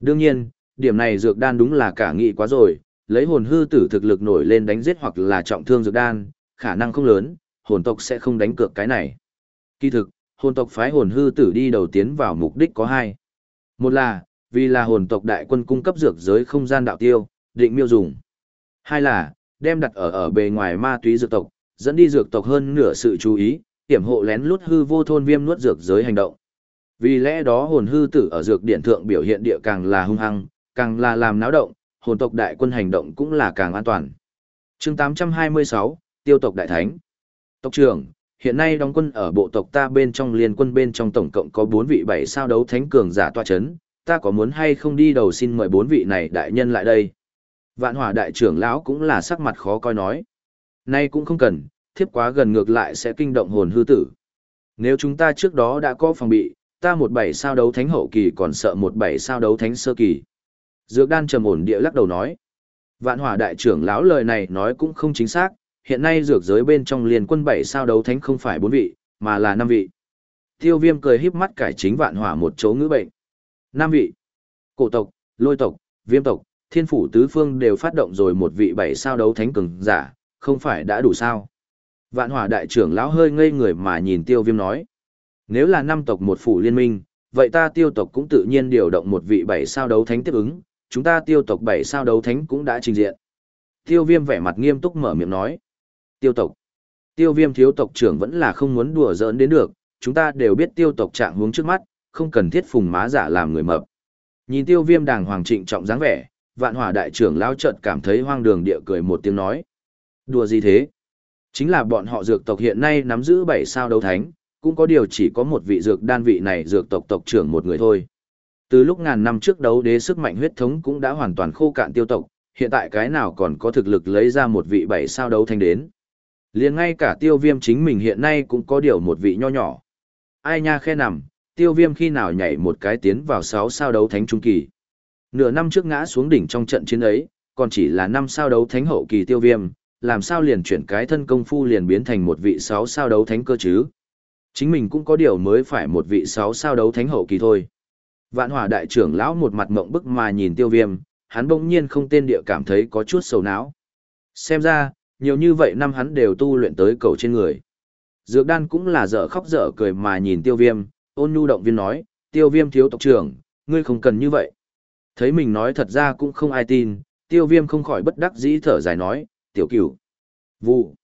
Speaker 1: Đương nhiên, điểm này dược đan đúng là cả nghị quá rồi, lấy hồn hư tử thực lực nổi lên đánh giết hoặc là trọng thương dược đan, khả năng không lớn, hồn tộc sẽ không đánh cược cái này. Kỳ thực, hồn tộc phái hồn hư tử đi đầu tiến vào mục đích có hai. Một là, vì là hồn tộc đại quân cung cấp dược giới không gian đạo tiêu, định miêu dùng. Hai là, đem đặt ở ở bề ngoài ma túy dược tộc, dẫn đi dược tộc hơn nửa sự chú ý, tiểm hộ lén lút hư vô thôn viêm nuốt dược giới hành động. Vì lẽ đó hồn hư tử ở dược điện thượng biểu hiện địa càng là hung hăng, càng là làm náo động, hồn tộc đại quân hành động cũng là càng an toàn. chương 826, Tiêu tộc đại thánh. Tộc trưởng, hiện nay đóng quân ở bộ tộc ta bên trong liên quân bên trong tổng cộng có 4 vị bảy sao đấu thánh cường giả tọa chấn, ta có muốn hay không đi đầu xin mời 4 vị này đại nhân lại đây. Vạn hỏa đại trưởng lão cũng là sắc mặt khó coi nói. Nay cũng không cần, thiếp quá gần ngược lại sẽ kinh động hồn hư tử. Nếu chúng ta trước đó đã có phòng bị, ta một bảy sao đấu thánh hậu kỳ còn sợ một bảy sao đấu thánh sơ kỳ. Dược đan trầm ổn địa lắc đầu nói. Vạn hỏa đại trưởng lão lời này nói cũng không chính xác, hiện nay dược giới bên trong liền quân bảy sao đấu thánh không phải bốn vị, mà là năm vị. Tiêu viêm cười híp mắt cải chính vạn hỏa một chỗ ngữ bệnh. Năm vị. Cổ tộc, lôi tộc, viêm tộc, thiên phủ tứ phương đều phát động rồi một vị bảy sao đấu thánh cường giả, không phải đã đủ sao. Vạn hỏa đại trưởng lão hơi ngây người mà nhìn tiêu viêm nói. Nếu là năm tộc một phủ liên minh, vậy ta tiêu tộc cũng tự nhiên điều động một vị bảy sao đấu thánh tiếp ứng, chúng ta tiêu tộc bảy sao đấu thánh cũng đã trình diện. Tiêu viêm vẻ mặt nghiêm túc mở miệng nói. Tiêu tộc. Tiêu viêm thiếu tộc trưởng vẫn là không muốn đùa giỡn đến được, chúng ta đều biết tiêu tộc trạng hướng trước mắt, không cần thiết phùng má giả làm người mập. Nhìn tiêu viêm đàng hoàng trịnh trọng dáng vẻ, vạn hỏa đại trưởng lao trợt cảm thấy hoang đường địa cười một tiếng nói. Đùa gì thế? Chính là bọn họ dược tộc hiện nay nắm giữ bảy sao đấu thánh, cũng có điều chỉ có một vị dược đan vị này dược tộc tộc trưởng một người thôi. Từ lúc ngàn năm trước đấu đế sức mạnh huyết thống cũng đã hoàn toàn khô cạn tiêu tộc, hiện tại cái nào còn có thực lực lấy ra một vị bảy sao đấu thánh đến liền ngay cả tiêu viêm chính mình hiện nay cũng có điều một vị nho nhỏ. Ai nha khe nằm, tiêu viêm khi nào nhảy một cái tiến vào sáu sao đấu thánh trung kỳ. Nửa năm trước ngã xuống đỉnh trong trận chiến ấy, còn chỉ là năm sao đấu thánh hậu kỳ tiêu viêm, làm sao liền chuyển cái thân công phu liền biến thành một vị sáu sao đấu thánh cơ chứ. Chính mình cũng có điều mới phải một vị sáu sao đấu thánh hậu kỳ thôi. Vạn hỏa đại trưởng lão một mặt mộng bức mà nhìn tiêu viêm, hắn bỗng nhiên không tên địa cảm thấy có chút sầu não. Xem ra, nhiều như vậy năm hắn đều tu luyện tới cầu trên người. Dược đan cũng là dở khóc dở cười mà nhìn tiêu viêm, ôn nhu động viên nói, tiêu viêm thiếu tộc trưởng, ngươi không cần như vậy. Thấy mình nói thật ra cũng không ai tin, tiêu viêm không khỏi bất đắc dĩ thở dài nói, tiểu cửu. Vụ.